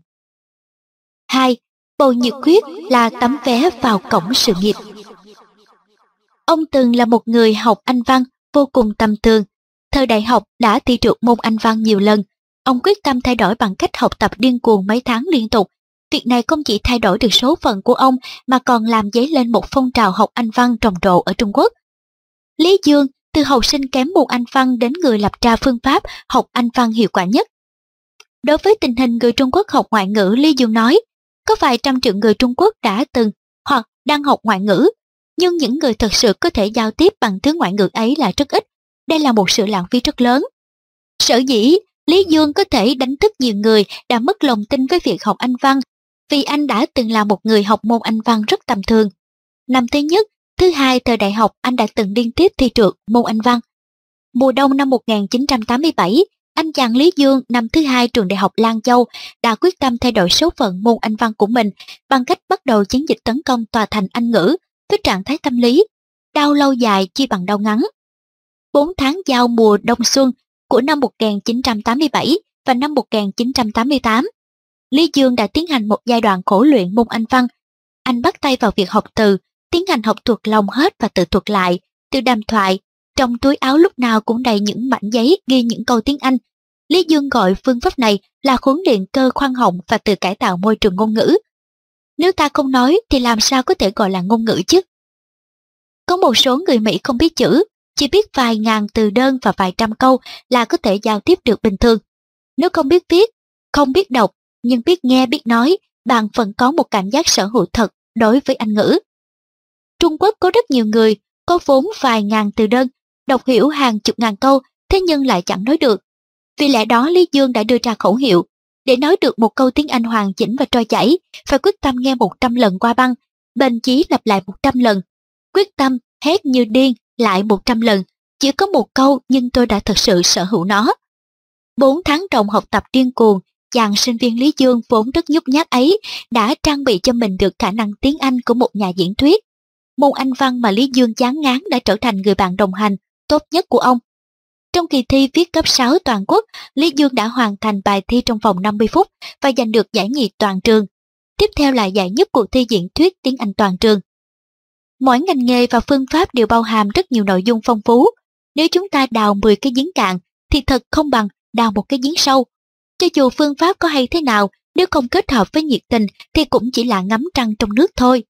2. Bầu nhiệt huyết là tấm vé vào cổng sự nghiệp. Ông từng là một người học Anh văn vô cùng tầm thường. Thời đại học đã thi trượt môn Anh văn nhiều lần. Ông quyết tâm thay đổi bằng cách học tập điên cuồng mấy tháng liên tục. Việc này không chỉ thay đổi được số phận của ông mà còn làm dấy lên một phong trào học Anh văn rầm rộ ở Trung Quốc. Lý Dương từ học sinh kém môn Anh văn đến người lập ra phương pháp học Anh văn hiệu quả nhất. Đối với tình hình người Trung Quốc học ngoại ngữ, Lý Dương nói, có vài trăm triệu người Trung Quốc đã từng hoặc đang học ngoại ngữ, nhưng những người thật sự có thể giao tiếp bằng thứ ngoại ngữ ấy là rất ít. Đây là một sự lãng phí rất lớn. Sở dĩ, Lý Dương có thể đánh thức nhiều người đã mất lòng tin với việc học Anh văn, vì anh đã từng là một người học môn Anh văn rất tầm thường. Năm thứ nhất, thứ hai thời đại học anh đã từng liên tiếp thi trượt môn Anh văn. Mùa đông năm 1987, anh chàng Lý Dương năm thứ hai trường đại học Lan Châu đã quyết tâm thay đổi số phận môn Anh văn của mình bằng cách bắt đầu chiến dịch tấn công tòa thành Anh ngữ với trạng thái tâm lý, đau lâu dài chi bằng đau ngắn. 4 tháng giao mùa đông xuân của năm 1987 và năm 1988, Lý Dương đã tiến hành một giai đoạn khổ luyện môn Anh văn. Anh bắt tay vào việc học từ, tiến hành học thuộc lòng hết và tự thuật lại, từ đàm thoại, trong túi áo lúc nào cũng đầy những mảnh giấy ghi những câu tiếng Anh. Lý Dương gọi phương pháp này là huấn luyện cơ khoan họng và tự cải tạo môi trường ngôn ngữ. Nếu ta không nói thì làm sao có thể gọi là ngôn ngữ chứ? Có một số người Mỹ không biết chữ, chỉ biết vài ngàn từ đơn và vài trăm câu là có thể giao tiếp được bình thường. Nếu không biết viết, không biết đọc, nhưng biết nghe biết nói, bạn vẫn có một cảm giác sở hữu thật đối với Anh ngữ. Trung Quốc có rất nhiều người có vốn vài ngàn từ đơn, đọc hiểu hàng chục ngàn câu, thế nhưng lại chẳng nói được. Vì lẽ đó Lý Dương đã đưa ra khẩu hiệu, để nói được một câu tiếng Anh hoàn chỉnh và trôi chảy, phải quyết tâm nghe 100 lần qua băng, bền chí lặp lại 100 lần. Quyết tâm hét như điên lại 100 lần, chỉ có một câu nhưng tôi đã thật sự sở hữu nó. Bốn tháng trồng học tập điên cuồng, chàng sinh viên Lý Dương vốn rất nhút nhát ấy đã trang bị cho mình được khả năng tiếng Anh của một nhà diễn thuyết. Môn Anh văn mà Lý Dương chán ngán đã trở thành người bạn đồng hành tốt nhất của ông. Trong kỳ thi viết cấp 6 toàn quốc, Lý Dương đã hoàn thành bài thi trong vòng 50 phút và giành được giải nhì toàn trường. Tiếp theo là giải nhất cuộc thi diễn thuyết tiếng Anh toàn trường. Mỗi ngành nghề và phương pháp đều bao hàm rất nhiều nội dung phong phú. Nếu chúng ta đào 10 cái giếng cạn thì thật không bằng đào một cái giếng sâu. Cho dù phương pháp có hay thế nào, nếu không kết hợp với nhiệt tình thì cũng chỉ là ngắm trăng trong nước thôi.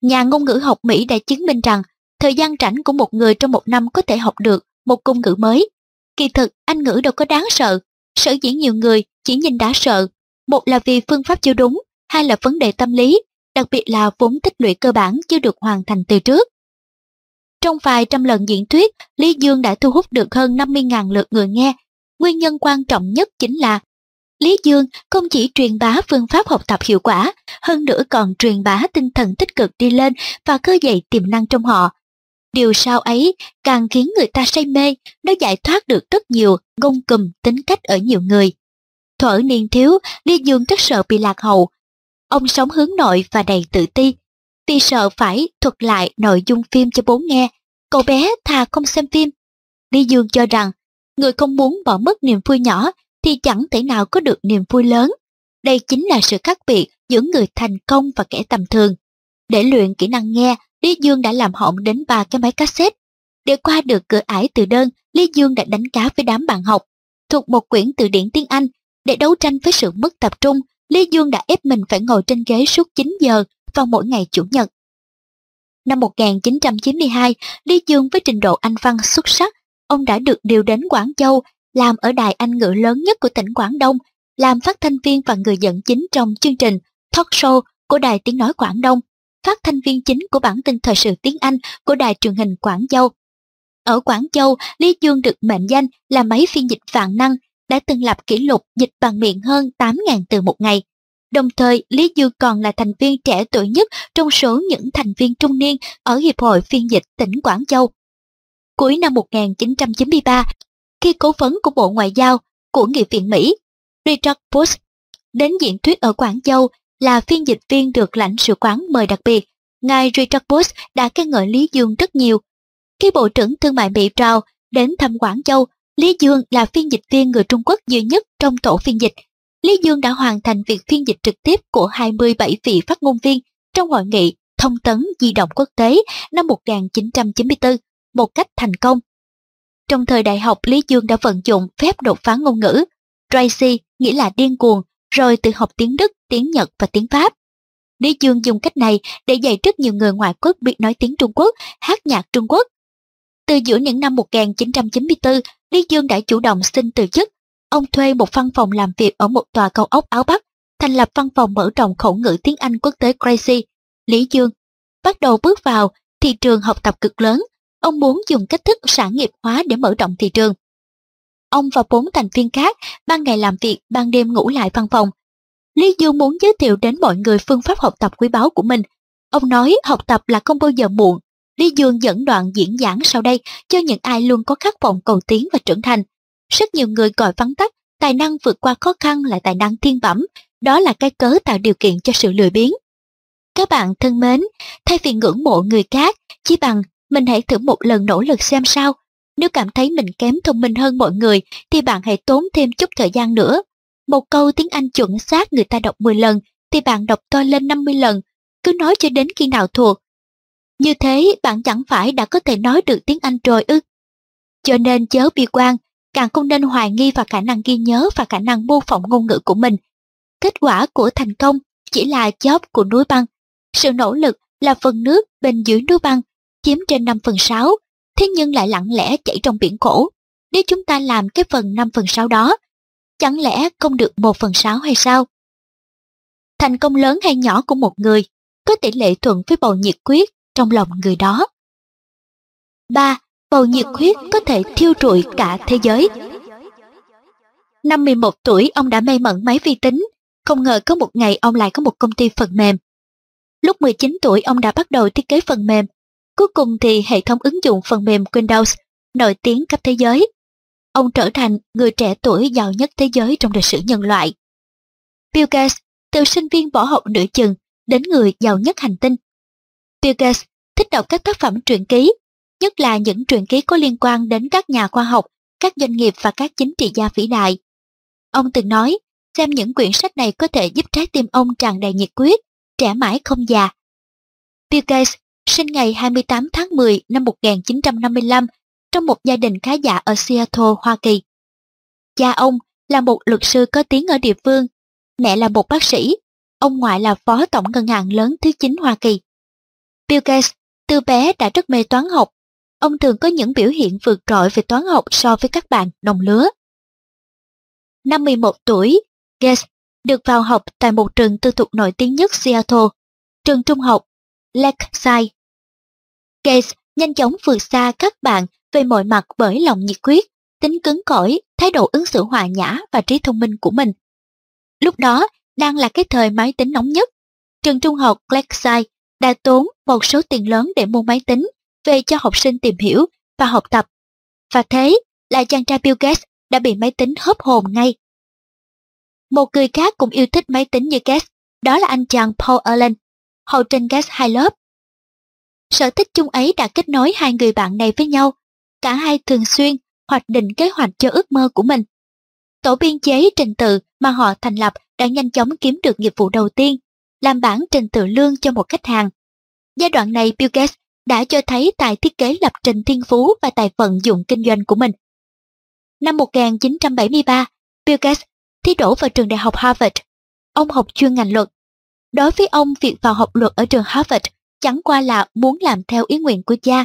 Nhà ngôn ngữ học Mỹ đã chứng minh rằng thời gian rảnh của một người trong một năm có thể học được một ngôn ngữ mới. Kỳ thực, Anh ngữ đâu có đáng sợ. Sở dĩ nhiều người chỉ nhìn đã sợ. Một là vì phương pháp chưa đúng, hai là vấn đề tâm lý, đặc biệt là vốn tích lũy cơ bản chưa được hoàn thành từ trước. Trong vài trăm lần diễn thuyết, Lý Dương đã thu hút được hơn 50.000 lượt người nghe. Nguyên nhân quan trọng nhất chính là Lý Dương không chỉ truyền bá phương pháp học tập hiệu quả, hơn nữa còn truyền bá tinh thần tích cực đi lên và khơi dậy tiềm năng trong họ. Điều sao ấy càng khiến người ta say mê, nó giải thoát được rất nhiều gông cùm tính cách ở nhiều người. Thuở niên thiếu, Lý Dương rất sợ bị lạc hậu. Ông sống hướng nội và đầy tự ti. Vì sợ phải thuật lại nội dung phim cho bố nghe, cậu bé thà không xem phim. Lý Dương cho rằng, người không muốn bỏ mất niềm vui nhỏ thì chẳng thể nào có được niềm vui lớn. Đây chính là sự khác biệt giữa người thành công và kẻ tầm thường. Để luyện kỹ năng nghe, Lý Dương đã làm hỏng đến ba cái máy cassette. Để qua được cửa ải từ đơn, Lý Dương đã đánh cá với đám bạn học. Thuộc một quyển từ điển tiếng Anh, để đấu tranh với sự mất tập trung, Lý Dương đã ép mình phải ngồi trên ghế suốt 9 giờ vào mỗi ngày Chủ nhật. Năm 1992, Lý Dương với trình độ Anh văn xuất sắc, ông đã được điều đến Quảng Châu làm ở đài Anh ngữ lớn nhất của tỉnh Quảng Đông, làm phát thanh viên và người dẫn chính trong chương trình talk show của đài tiếng nói Quảng Đông, phát thanh viên chính của bản tin thời sự tiếng Anh của đài truyền hình Quảng Châu. Ở Quảng Châu, Lý Dương được mệnh danh là máy phiên dịch vạn năng, đã từng lập kỷ lục dịch bằng miệng hơn 8.000 từ một ngày. Đồng thời, Lý Dương còn là thành viên trẻ tuổi nhất trong số những thành viên trung niên ở Hiệp hội Phiên dịch tỉnh Quảng Châu. Cuối năm 1993, khi cố vấn của Bộ Ngoại giao của Nghị viện Mỹ, Richard Bush, đến diễn thuyết ở Quảng Châu là phiên dịch viên được lãnh sự quán mời đặc biệt, ngài Richard Bush đã khen ngợi Lý Dương rất nhiều. Khi Bộ trưởng Thương mại Mỹ Trao đến thăm Quảng Châu, Lý Dương là phiên dịch viên người Trung Quốc duy nhất trong tổ phiên dịch. Lý Dương đã hoàn thành việc phiên dịch trực tiếp của 27 vị phát ngôn viên trong hội nghị thông tấn di động quốc tế năm 1994 một cách thành công. Trong thời đại học, Lý Dương đã vận dụng phép đột phá ngôn ngữ. Tracy nghĩa là điên cuồng, rồi tự học tiếng Đức, tiếng Nhật và tiếng Pháp. Lý Dương dùng cách này để dạy rất nhiều người ngoại quốc biết nói tiếng Trung Quốc, hát nhạc Trung Quốc. Từ giữa những năm 1994, Lý Dương đã chủ động xin từ chức. Ông thuê một văn phòng làm việc ở một tòa cao ốc áo Bắc, thành lập văn phòng mở rộng khẩu ngữ tiếng Anh quốc tế Crazy. Lý Dương bắt đầu bước vào thị trường học tập cực lớn. Ông muốn dùng cách thức sản nghiệp hóa để mở rộng thị trường. Ông và bốn thành viên khác ban ngày làm việc, ban đêm ngủ lại văn phòng. Lý Dương muốn giới thiệu đến mọi người phương pháp học tập quý báu của mình. Ông nói học tập là không bao giờ muộn. Lý Dương dẫn đoạn diễn giảng sau đây cho những ai luôn có khát vọng cầu tiến và trưởng thành. Rất nhiều người gọi vắn tắt, tài năng vượt qua khó khăn là tài năng thiên bẩm, đó là cái cớ tạo điều kiện cho sự lười biếng. Các bạn thân mến, thay vì ngưỡng mộ người khác, chỉ bằng mình hãy thử một lần nỗ lực xem sao. Nếu cảm thấy mình kém thông minh hơn mọi người thì bạn hãy tốn thêm chút thời gian nữa. Một câu tiếng Anh chuẩn xác người ta đọc 10 lần thì bạn đọc to lên 50 lần. Cứ nói cho đến khi nào thuộc. Như thế bạn chẳng phải đã có thể nói được tiếng Anh rồi ư. Cho nên chớ bi quan, càng không nên hoài nghi vào khả năng ghi nhớ và khả năng mô phỏng ngôn ngữ của mình. Kết quả của thành công chỉ là chóp của núi băng. Sự nỗ lực là phần nước bên dưới núi băng, chiếm trên 5 phần 6, thế nhưng lại lặng lẽ chảy trong biển khổ. Nếu chúng ta làm cái phần 5 phần 6 đó, chẳng lẽ không được một phần sáu hay sao? Thành công lớn hay nhỏ của một người có tỷ lệ thuận với bầu nhiệt quyết trong lòng người đó. 3. Bầu nhiệt huyết có thể thiêu trụi cả thế giới. Năm 11 tuổi ông đã may mẩn máy vi tính, không ngờ có một ngày ông lại có một công ty phần mềm. Lúc 19 tuổi ông đã bắt đầu thiết kế phần mềm, cuối cùng thì hệ thống ứng dụng phần mềm Windows nổi tiếng khắp thế giới. Ông trở thành người trẻ tuổi giàu nhất thế giới trong lịch sử nhân loại. Bill Gates, từ sinh viên bỏ học nửa chừng đến người giàu nhất hành tinh. Bill Gates thích đọc các tác phẩm truyện ký, nhất là những truyện ký có liên quan đến các nhà khoa học, các doanh nghiệp và các chính trị gia vĩ đại. Ông từng nói, xem những quyển sách này có thể giúp trái tim ông tràn đầy nhiệt quyết, trẻ mãi không già. Bill Gates sinh ngày 28 tháng 10 năm 1955 trong một gia đình khá giả ở Seattle, Hoa Kỳ. Cha ông là một luật sư có tiếng ở địa phương, mẹ là một bác sĩ, ông ngoại là phó tổng ngân hàng lớn thứ 9 Hoa Kỳ. Bill Gates từ bé đã rất mê toán học. Ông thường có những biểu hiện vượt trội về toán học so với các bạn đồng lứa. Năm 11 tuổi, Gates được vào học tại một trường tư thục nổi tiếng nhất Seattle, trường trung học Lakeside. Gates nhanh chóng vượt xa các bạn về mọi mặt bởi lòng nhiệt huyết, tính cứng cỏi, thái độ ứng xử hòa nhã và trí thông minh của mình. Lúc đó đang là cái thời máy tính nóng nhất. Trường trung học Lakeside đã tốn một số tiền lớn để mua máy tính về cho học sinh tìm hiểu và học tập. Và thế là chàng trai Bill Gates đã bị máy tính hớp hồn ngay. Một người khác cũng yêu thích máy tính như Gates, đó là anh chàng Paul Allen, hậu trên Gates hai lớp. Sở thích chung ấy đã kết nối hai người bạn này với nhau. Cả hai thường xuyên hoạch định kế hoạch cho ước mơ của mình. Tổ biên chế trình tự mà họ thành lập đã nhanh chóng kiếm được nghiệp vụ đầu tiên, làm bản trình tự lương cho một khách hàng. Giai đoạn này Bill Gates đã cho thấy tài thiết kế lập trình thiên phú và tài vận dụng kinh doanh của mình. Năm 1973, Bill Gates thi đỗ vào trường đại học Harvard. Ông học chuyên ngành luật. Đối với ông, việc vào học luật ở trường Harvard chẳng qua là muốn làm theo ý nguyện của cha.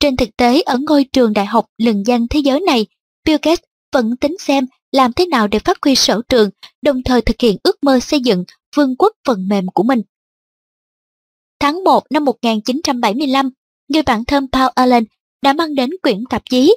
Trên thực tế, ở ngôi trường đại học lừng danh thế giới này, Bill Gates vẫn tính xem làm thế nào để phát huy sở trường, đồng thời thực hiện ước mơ xây dựng vương quốc phần mềm của mình. Tháng 1 năm 1975, người bạn thân Paul Allen đã mang đến quyển tạp chí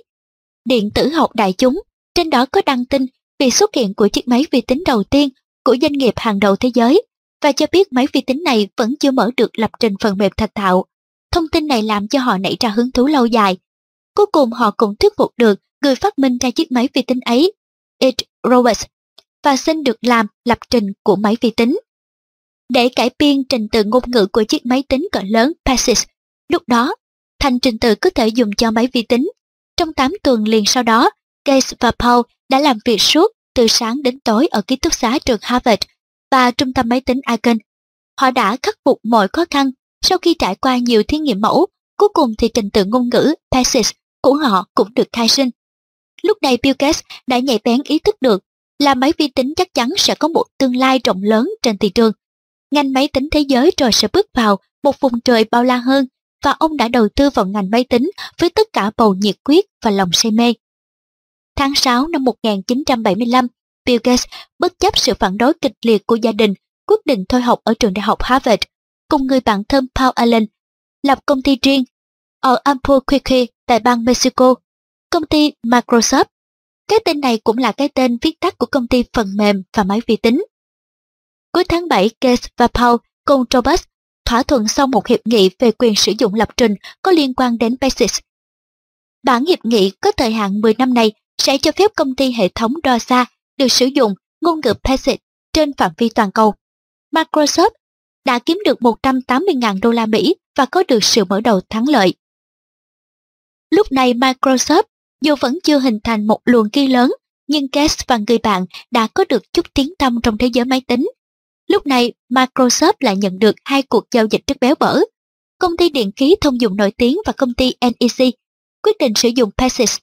Điện tử học đại chúng, trên đó có đăng tin về xuất hiện của chiếc máy vi tính đầu tiên của doanh nghiệp hàng đầu thế giới và cho biết máy vi tính này vẫn chưa mở được lập trình phần mềm thành thạo. Thông tin này làm cho họ nảy ra hứng thú lâu dài. Cuối cùng họ cũng thuyết phục được người phát minh ra chiếc máy vi tính ấy, Ed Roberts, và xin được làm lập trình của máy vi tính. Để cải biên trình tự ngôn ngữ của chiếc máy tính cỡ lớn PASIX, lúc đó, thành trình tự có thể dùng cho máy vi tính. Trong 8 tuần liền sau đó, Gates và Paul đã làm việc suốt từ sáng đến tối ở ký túc xá trường Harvard và trung tâm máy tính Aiken. Họ đã khắc phục mọi khó khăn sau khi trải qua nhiều thí nghiệm mẫu, cuối cùng thì trình tự ngôn ngữ PASIX của họ cũng được khai sinh. Lúc này Bill Gates đã nhạy bén ý thức được là máy vi tính chắc chắn sẽ có một tương lai rộng lớn trên thị trường. Ngành máy tính thế giới rồi sẽ bước vào một vùng trời bao la hơn và ông đã đầu tư vào ngành máy tính với tất cả bầu nhiệt quyết và lòng say mê. Tháng 6 năm 1975, Bill Gates bất chấp sự phản đối kịch liệt của gia đình quyết định thôi học ở trường đại học Harvard cùng người bạn thân Paul Allen lập công ty riêng ở Albuquerque tại bang Mexico, công ty Microsoft. Cái tên này cũng là cái tên viết tắt của công ty phần mềm và máy vi tính. Cuối tháng 7, Gates và Paul cùng Robert thỏa thuận xong một hiệp nghị về quyền sử dụng lập trình có liên quan đến BASIS. Bản hiệp nghị có thời hạn 10 năm này sẽ cho phép công ty hệ thống đo xa được sử dụng ngôn ngữ Basic trên phạm vi toàn cầu. Microsoft đã kiếm được 180.000 đô la Mỹ và có được sự mở đầu thắng lợi. Lúc này Microsoft dù vẫn chưa hình thành một luồng kỳ lớn, nhưng Gates và người bạn đã có được chút tiếng tăm trong thế giới máy tính. Lúc này, Microsoft lại nhận được hai cuộc giao dịch rất béo bở. Công ty điện khí thông dụng nổi tiếng và công ty NEC quyết định sử dụng PASIX.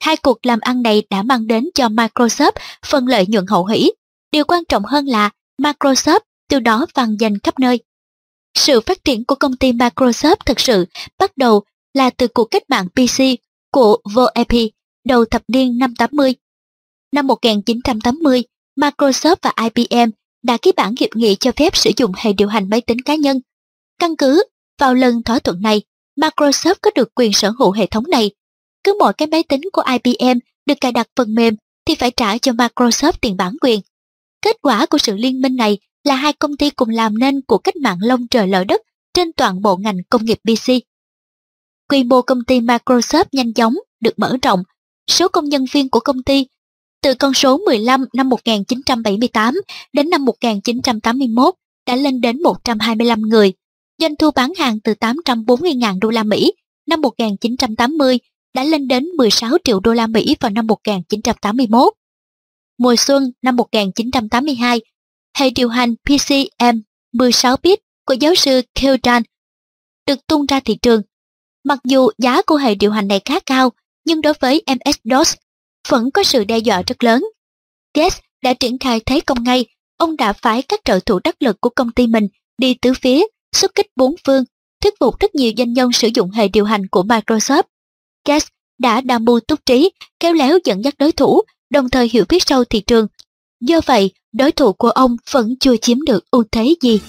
Hai cuộc làm ăn này đã mang đến cho Microsoft phần lợi nhuận hậu hỷ. Điều quan trọng hơn là Microsoft từ đó vang danh khắp nơi. Sự phát triển của công ty Microsoft thực sự bắt đầu là từ cuộc cách mạng PC của VoIP đầu thập niên năm 80. Năm 1980, Microsoft và IBM đã ký bản hiệp nghị cho phép sử dụng hệ điều hành máy tính cá nhân. Căn cứ vào lần thỏa thuận này, Microsoft có được quyền sở hữu hệ thống này. Cứ mỗi cái máy tính của IBM được cài đặt phần mềm thì phải trả cho Microsoft tiền bản quyền. Kết quả của sự liên minh này là hai công ty cùng làm nên cuộc cách mạng lông trời lở đất trên toàn bộ ngành công nghiệp PC. Quy mô công ty Microsoft nhanh chóng được mở rộng, số công nhân viên của công ty từ con số 15 năm 1978 đến năm 1981 đã lên đến 125 người. Doanh thu bán hàng từ 840.000 đô la Mỹ năm 1980 đã lên đến 16 triệu đô la Mỹ vào năm 1981. Mùa xuân năm 1982, hệ điều hành PCM 16 bit của giáo sư Keldan được tung ra thị trường. Mặc dù giá của hệ điều hành này khá cao, nhưng đối với MS-DOS vẫn có sự đe dọa rất lớn. Gates đã triển khai thế công ngay, ông đã phái các trợ thủ đắc lực của công ty mình đi tứ phía, xuất kích bốn phương, thuyết phục rất nhiều doanh nhân sử dụng hệ điều hành của Microsoft. Gates đã đa mưu túc trí, kéo léo dẫn dắt đối thủ, đồng thời hiểu biết sâu thị trường. Do vậy, đối thủ của ông vẫn chưa chiếm được ưu thế gì.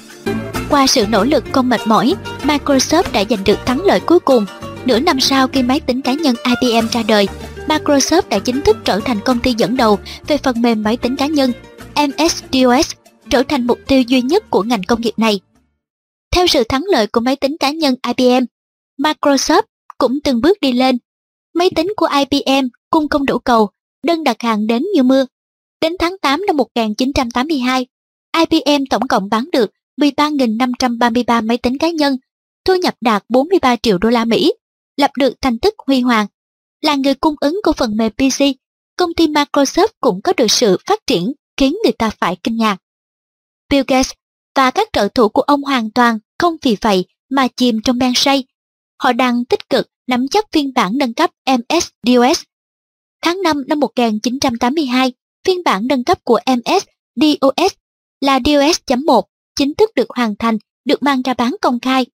Qua sự nỗ lực không mệt mỏi, Microsoft đã giành được thắng lợi cuối cùng. Nửa năm sau khi máy tính cá nhân IBM ra đời, Microsoft đã chính thức trở thành công ty dẫn đầu về phần mềm máy tính cá nhân. MS-DOS trở thành mục tiêu duy nhất của ngành công nghiệp này. Theo sự thắng lợi của máy tính cá nhân IBM, Microsoft cũng từng bước đi lên. Máy tính của IBM cung không đủ cầu, đơn đặt hàng đến như mưa. Đến tháng 8 năm 1982, IBM tổng cộng bán được 13.533 máy tính cá nhân, thu nhập đạt 43 triệu đô la Mỹ, lập được thành tích huy hoàng. Là người cung ứng của phần mềm PC, công ty Microsoft cũng có được sự phát triển khiến người ta phải kinh ngạc. Bill Gates và các trợ thủ của ông hoàn toàn không vì vậy mà chìm trong men say. Họ đang tích cực nắm chắc phiên bản nâng cấp MS-DOS. Tháng 5 năm 1982, phiên bản nâng cấp của MS-DOS là DOS.1 chính thức được hoàn thành, được mang ra bán công khai.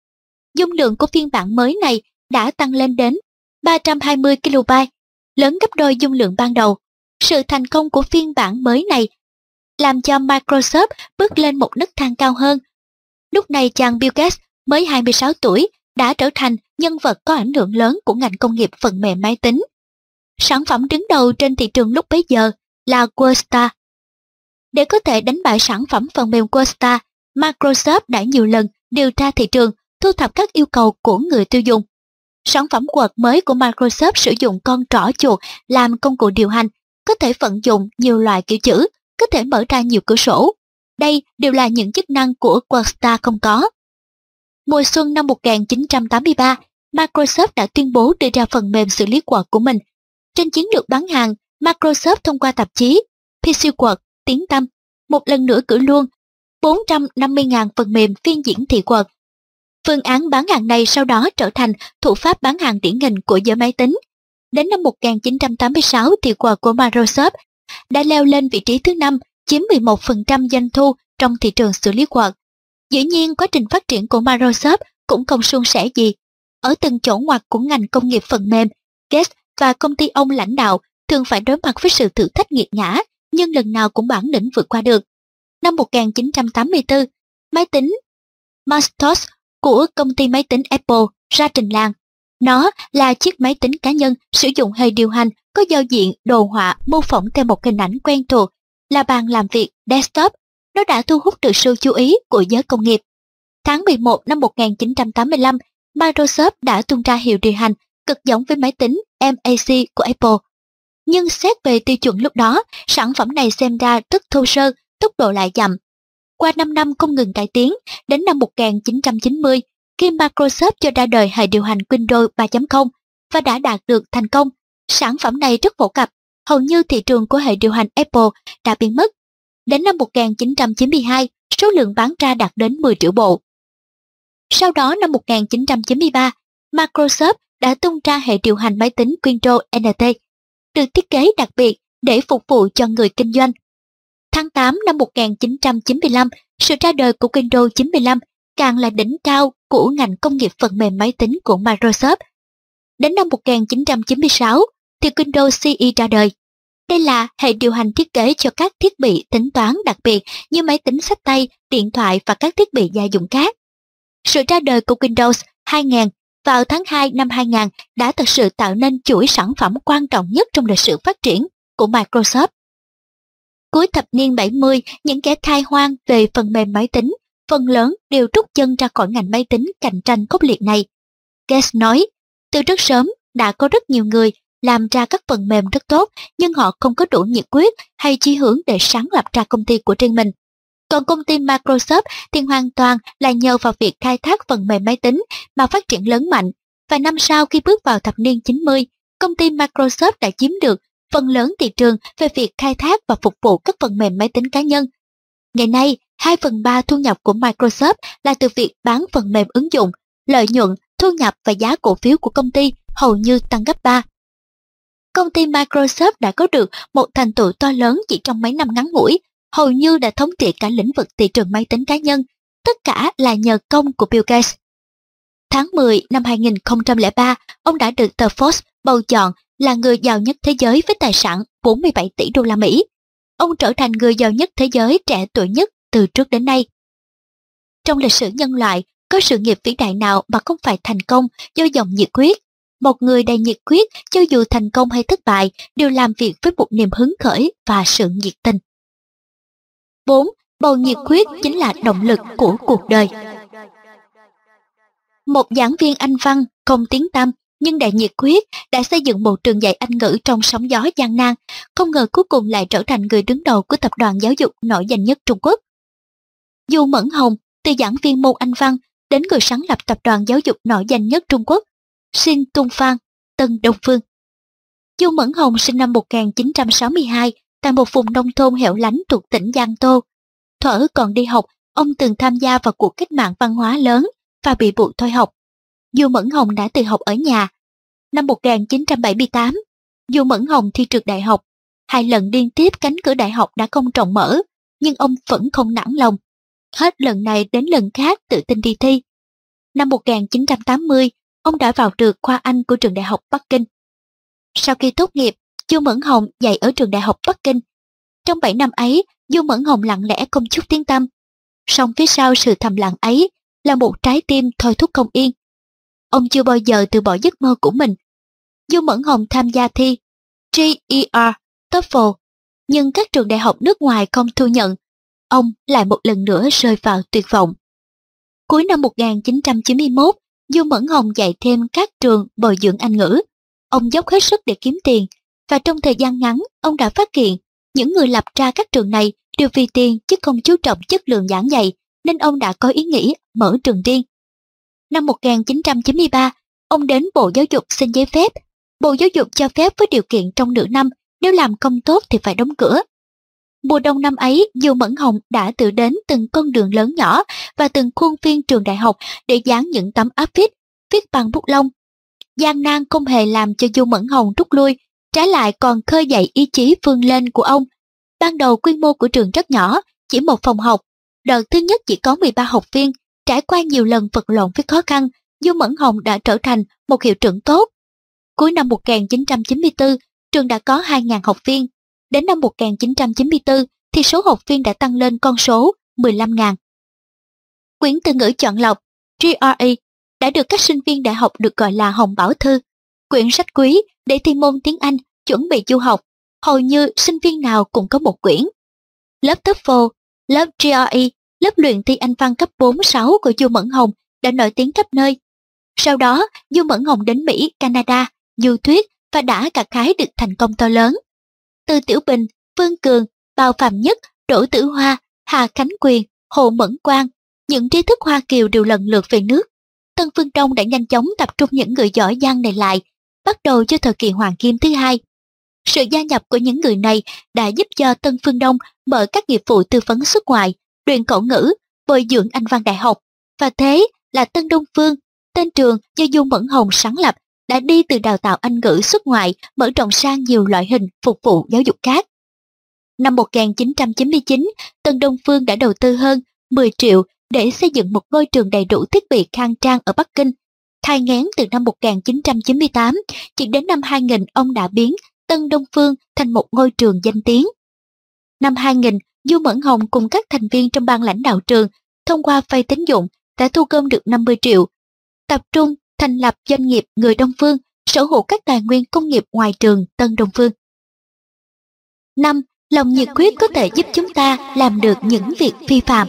Dung lượng của phiên bản mới này đã tăng lên đến 320 KB, lớn gấp đôi dung lượng ban đầu. Sự thành công của phiên bản mới này làm cho Microsoft bước lên một nấc thang cao hơn. Lúc này chàng Bill Gates mới 26 tuổi đã trở thành nhân vật có ảnh hưởng lớn của ngành công nghiệp phần mềm máy tính. Sản phẩm đứng đầu trên thị trường lúc bấy giờ là WordStar. Để có thể đánh bại sản phẩm phần mềm WordStar, Microsoft đã nhiều lần điều tra thị trường, thu thập các yêu cầu của người tiêu dùng. Sản phẩm Word mới của Microsoft sử dụng con trỏ chuột làm công cụ điều hành, có thể vận dụng nhiều loại kiểu chữ, có thể mở ra nhiều cửa sổ. Đây đều là những chức năng của WordStar không có. Mùa xuân năm 1983, Microsoft đã tuyên bố đưa ra phần mềm xử lý Word của mình. Trên chiến lược bán hàng, Microsoft thông qua tạp chí PC Word tiếng tâm một lần nữa cử luôn 450.000 phần mềm phiên diễn thị quật. Phương án bán hàng này sau đó trở thành thủ pháp bán hàng điển hình của giới máy tính. Đến năm 1986 thì Word của Microsoft đã leo lên vị trí thứ năm, chiếm 11% doanh thu trong thị trường xử lý quạt. Dĩ nhiên quá trình phát triển của Microsoft cũng không suôn sẻ gì. Ở từng chỗ ngoặt của ngành công nghiệp phần mềm, Gates và công ty ông lãnh đạo thường phải đối mặt với sự thử thách nghiệt ngã, nhưng lần nào cũng bản lĩnh vượt qua được. Năm 1984, máy tính Macintosh của công ty máy tính Apple ra trình làng. Nó là chiếc máy tính cá nhân sử dụng hệ điều hành có giao diện đồ họa mô phỏng theo một hình ảnh quen thuộc là bàn làm việc desktop nó đã thu hút được sự chú ý của giới công nghiệp. Tháng 11 năm 1985, Microsoft đã tung ra hiệu điều hành cực giống với máy tính MAC của Apple. Nhưng xét về tiêu chuẩn lúc đó, sản phẩm này xem ra rất thô sơ, tốc độ lại chậm. Qua 5 năm không ngừng cải tiến, đến năm 1990, khi Microsoft cho ra đời hệ điều hành Windows 3.0 và đã đạt được thành công, sản phẩm này rất phổ cập. Hầu như thị trường của hệ điều hành Apple đã biến mất Đến năm 1992, số lượng bán ra đạt đến 10 triệu bộ. Sau đó năm 1993, Microsoft đã tung ra hệ điều hành máy tính Windows NT, được thiết kế đặc biệt để phục vụ cho người kinh doanh. Tháng 8 năm 1995, sự ra đời của Windows 95 càng là đỉnh cao của ngành công nghiệp phần mềm máy tính của Microsoft. Đến năm 1996 thì Windows CE ra đời. Đây là hệ điều hành thiết kế cho các thiết bị tính toán đặc biệt như máy tính sách tay, điện thoại và các thiết bị gia dụng khác. Sự ra đời của Windows 2000 vào tháng 2 năm 2000 đã thực sự tạo nên chuỗi sản phẩm quan trọng nhất trong lịch sử phát triển của Microsoft. Cuối thập niên 70, những kẻ khai hoang về phần mềm máy tính, phần lớn đều rút chân ra khỏi ngành máy tính cạnh tranh khốc liệt này. Gates nói, từ rất sớm đã có rất nhiều người làm ra các phần mềm rất tốt nhưng họ không có đủ nhiệt quyết hay chí hướng để sáng lập ra công ty của riêng mình. Còn công ty Microsoft thì hoàn toàn là nhờ vào việc khai thác phần mềm máy tính mà phát triển lớn mạnh. Vài năm sau khi bước vào thập niên 90, công ty Microsoft đã chiếm được phần lớn thị trường về việc khai thác và phục vụ các phần mềm máy tính cá nhân. Ngày nay, 2 phần 3 thu nhập của Microsoft là từ việc bán phần mềm ứng dụng, lợi nhuận, thu nhập và giá cổ phiếu của công ty hầu như tăng gấp 3 công ty Microsoft đã có được một thành tựu to lớn chỉ trong mấy năm ngắn ngủi, hầu như đã thống trị cả lĩnh vực thị trường máy tính cá nhân, tất cả là nhờ công của Bill Gates. Tháng 10 năm 2003, ông đã được tờ Forbes bầu chọn là người giàu nhất thế giới với tài sản 47 tỷ đô la Mỹ. Ông trở thành người giàu nhất thế giới trẻ tuổi nhất từ trước đến nay. Trong lịch sử nhân loại, có sự nghiệp vĩ đại nào mà không phải thành công do dòng nhiệt huyết, một người đầy nhiệt quyết cho dù thành công hay thất bại đều làm việc với một niềm hứng khởi và sự nhiệt tình. 4. Bầu nhiệt huyết chính là động lực của cuộc đời. Một giảng viên Anh văn không tiếng tâm nhưng đại nhiệt huyết đã xây dựng một trường dạy Anh ngữ trong sóng gió gian nan, không ngờ cuối cùng lại trở thành người đứng đầu của tập đoàn giáo dục nổi danh nhất Trung Quốc. Du Mẫn Hồng, từ giảng viên môn Anh văn đến người sáng lập tập đoàn giáo dục nổi danh nhất Trung Quốc, Xin Tung Phan, Tân Đông Phương. Du Mẫn Hồng sinh năm 1962 tại một vùng nông thôn hẻo lánh thuộc tỉnh Giang Tô. Thuở còn đi học, ông từng tham gia vào cuộc cách mạng văn hóa lớn và bị buộc thôi học. Du Mẫn Hồng đã tự học ở nhà. Năm 1978, Du Mẫn Hồng thi trượt đại học. Hai lần liên tiếp cánh cửa đại học đã không trọng mở, nhưng ông vẫn không nản lòng. Hết lần này đến lần khác tự tin đi thi. Năm 1980, ông đã vào được khoa Anh của trường đại học Bắc Kinh. Sau khi tốt nghiệp, Du Mẫn Hồng dạy ở trường đại học Bắc Kinh. Trong 7 năm ấy, Du Mẫn Hồng lặng lẽ không chút tiếng tâm. Song phía sau sự thầm lặng ấy là một trái tim thôi thúc không yên. Ông chưa bao giờ từ bỏ giấc mơ của mình. Du Mẫn Hồng tham gia thi GER, TOEFL, nhưng các trường đại học nước ngoài không thu nhận. Ông lại một lần nữa rơi vào tuyệt vọng. Cuối năm 1991, Du Mẫn Hồng dạy thêm các trường bồi dưỡng Anh ngữ. Ông dốc hết sức để kiếm tiền, và trong thời gian ngắn, ông đã phát hiện những người lập ra các trường này đều vì tiền chứ không chú trọng chất lượng giảng dạy, nên ông đã có ý nghĩ mở trường riêng. Năm 1993, ông đến Bộ Giáo dục xin giấy phép. Bộ Giáo dục cho phép với điều kiện trong nửa năm, nếu làm không tốt thì phải đóng cửa. Mùa đông năm ấy, Du Mẫn Hồng đã tự đến từng con đường lớn nhỏ và từng khuôn viên trường đại học để dán những tấm áp phích viết bằng bút lông. Gian nan không hề làm cho Du Mẫn Hồng rút lui, trái lại còn khơi dậy ý chí vươn lên của ông. Ban đầu quy mô của trường rất nhỏ, chỉ một phòng học. Đợt thứ nhất chỉ có 13 học viên, trải qua nhiều lần vật lộn với khó khăn, Du Mẫn Hồng đã trở thành một hiệu trưởng tốt. Cuối năm 1994, trường đã có 2.000 học viên. Đến năm 1994 thì số học viên đã tăng lên con số 15.000. Quyển từ ngữ chọn lọc GRE đã được các sinh viên đại học được gọi là Hồng Bảo Thư. Quyển sách quý để thi môn tiếng Anh chuẩn bị du học, hầu như sinh viên nào cũng có một quyển. Lớp TOEFL, lớp GRE, lớp luyện thi Anh văn cấp 4-6 của Du Mẫn Hồng đã nổi tiếng khắp nơi. Sau đó, Du Mẫn Hồng đến Mỹ, Canada, du thuyết và đã gặt hái được thành công to lớn. Từ Tiểu Bình, Vương Cường, Bao Phạm Nhất, Đỗ Tử Hoa, Hà Khánh Quyền, Hồ Mẫn Quang, những trí thức Hoa Kiều đều lần lượt về nước. Tân Phương Đông đã nhanh chóng tập trung những người giỏi giang này lại bắt đầu cho thời kỳ Hoàng Kim thứ hai. Sự gia nhập của những người này đã giúp cho Tân Phương Đông mở các nghiệp vụ tư vấn xuất ngoại, luyện cổ ngữ, bồi dưỡng Anh văn đại học. Và thế là Tân Đông Phương, tên trường do Dung Mẫn Hồng sáng lập, đã đi từ đào tạo Anh ngữ xuất ngoại mở rộng sang nhiều loại hình phục vụ giáo dục khác. Năm 1999, Tân Đông Phương đã đầu tư hơn 10 triệu để xây dựng một ngôi trường đầy đủ thiết bị khang trang ở Bắc Kinh thai ngén từ năm 1998, chỉ đến năm 2000 ông đã biến Tân Đông Phương thành một ngôi trường danh tiếng. Năm 2000, Du Mẫn Hồng cùng các thành viên trong ban lãnh đạo trường thông qua vay tín dụng đã thu gom được 50 triệu, tập trung thành lập doanh nghiệp người Đông Phương, sở hữu các tài nguyên công nghiệp ngoài trường Tân Đông Phương. 5. Lòng nhiệt huyết có thể giúp chúng ta làm được những việc phi phạm.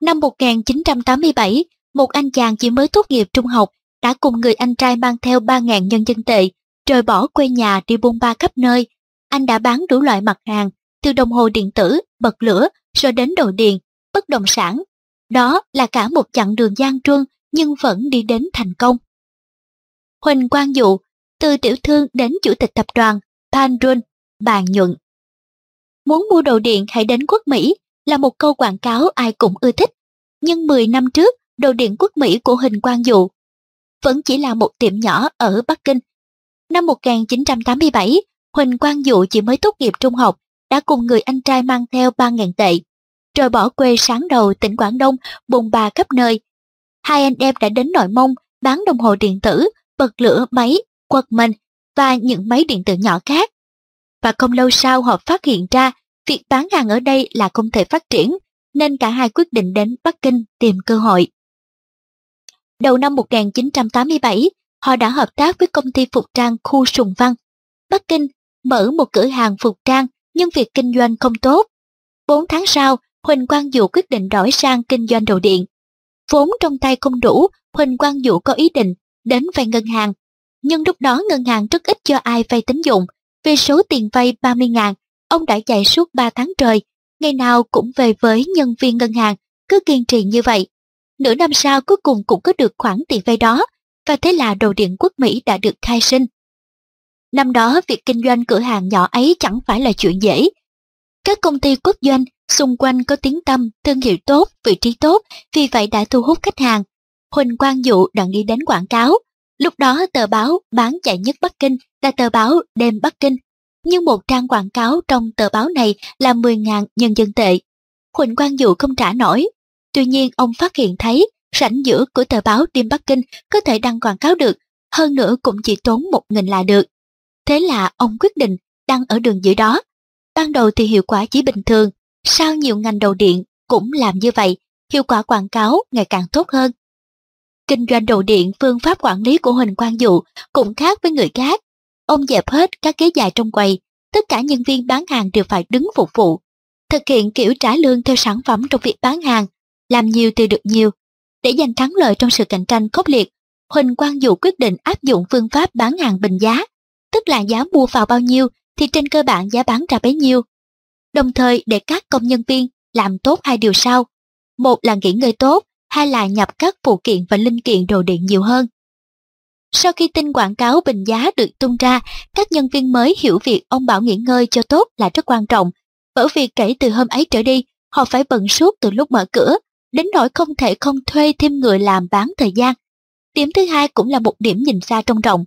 Năm 1987, một anh chàng chỉ mới tốt nghiệp trung học đã cùng người anh trai mang theo 3.000 nhân dân tệ, rời bỏ quê nhà đi buôn ba khắp nơi. Anh đã bán đủ loại mặt hàng, từ đồng hồ điện tử, bật lửa, rồi đến đồ điện, bất động sản. Đó là cả một chặng đường gian truân nhưng vẫn đi đến thành công. Huỳnh Quang Dụ, từ tiểu thương đến chủ tịch tập đoàn Pandrun, bàn nhuận. Muốn mua đồ điện hãy đến quốc Mỹ là một câu quảng cáo ai cũng ưa thích. Nhưng 10 năm trước, đồ điện quốc Mỹ của Hình Quang Dụ vẫn chỉ là một tiệm nhỏ ở Bắc Kinh. Năm 1987, Huỳnh Quang Dụ chỉ mới tốt nghiệp trung học, đã cùng người anh trai mang theo 3.000 tệ. Rồi bỏ quê sáng đầu tỉnh Quảng Đông, bùng bà khắp nơi. Hai anh em đã đến nội mông, bán đồng hồ điện tử, bật lửa máy, quật mình và những máy điện tử nhỏ khác. Và không lâu sau họ phát hiện ra việc bán hàng ở đây là không thể phát triển, nên cả hai quyết định đến Bắc Kinh tìm cơ hội. Đầu năm 1987, họ đã hợp tác với công ty phục trang khu Sùng Văn. Bắc Kinh mở một cửa hàng phục trang nhưng việc kinh doanh không tốt. 4 tháng sau, Huỳnh Quang Dụ quyết định đổi sang kinh doanh đồ điện. Vốn trong tay không đủ, Huỳnh Quang Dụ có ý định đến vay ngân hàng. Nhưng lúc đó ngân hàng rất ít cho ai vay tín dụng. Vì số tiền vay 30 ngàn, ông đã chạy suốt 3 tháng trời. Ngày nào cũng về với nhân viên ngân hàng, cứ kiên trì như vậy. Nửa năm sau cuối cùng cũng có được khoản tiền vay đó, và thế là đồ điện quốc Mỹ đã được khai sinh. Năm đó việc kinh doanh cửa hàng nhỏ ấy chẳng phải là chuyện dễ. Các công ty quốc doanh xung quanh có tiếng tâm, thương hiệu tốt, vị trí tốt, vì vậy đã thu hút khách hàng. Huỳnh Quang Dụ đặng đi đến quảng cáo. Lúc đó tờ báo bán chạy nhất Bắc Kinh là tờ báo Đêm Bắc Kinh. Nhưng một trang quảng cáo trong tờ báo này là 10.000 nhân dân tệ. Huỳnh Quang Dụ không trả nổi. Tuy nhiên ông phát hiện thấy rảnh giữa của tờ báo Đêm Bắc Kinh có thể đăng quảng cáo được, hơn nữa cũng chỉ tốn một nghìn là được. Thế là ông quyết định đăng ở đường giữa đó. Ban đầu thì hiệu quả chỉ bình thường, sao nhiều ngành đầu điện cũng làm như vậy, hiệu quả quảng cáo ngày càng tốt hơn. Kinh doanh đồ điện phương pháp quản lý của Huỳnh Quang Dụ cũng khác với người khác. Ông dẹp hết các ghế dài trong quầy, tất cả nhân viên bán hàng đều phải đứng phục vụ. Thực hiện kiểu trả lương theo sản phẩm trong việc bán hàng, làm nhiều thì được nhiều. Để giành thắng lợi trong sự cạnh tranh khốc liệt, Huỳnh Quang Dụ quyết định áp dụng phương pháp bán hàng bình giá, tức là giá mua vào bao nhiêu thì trên cơ bản giá bán ra bấy nhiêu. Đồng thời để các công nhân viên làm tốt hai điều sau. Một là nghỉ ngơi tốt, hai là nhập các phụ kiện và linh kiện đồ điện nhiều hơn. Sau khi tin quảng cáo bình giá được tung ra, các nhân viên mới hiểu việc ông bảo nghỉ ngơi cho tốt là rất quan trọng, bởi vì kể từ hôm ấy trở đi, họ phải bận suốt từ lúc mở cửa, đến nỗi không thể không thuê thêm người làm bán thời gian. Điểm thứ hai cũng là một điểm nhìn xa trông rộng,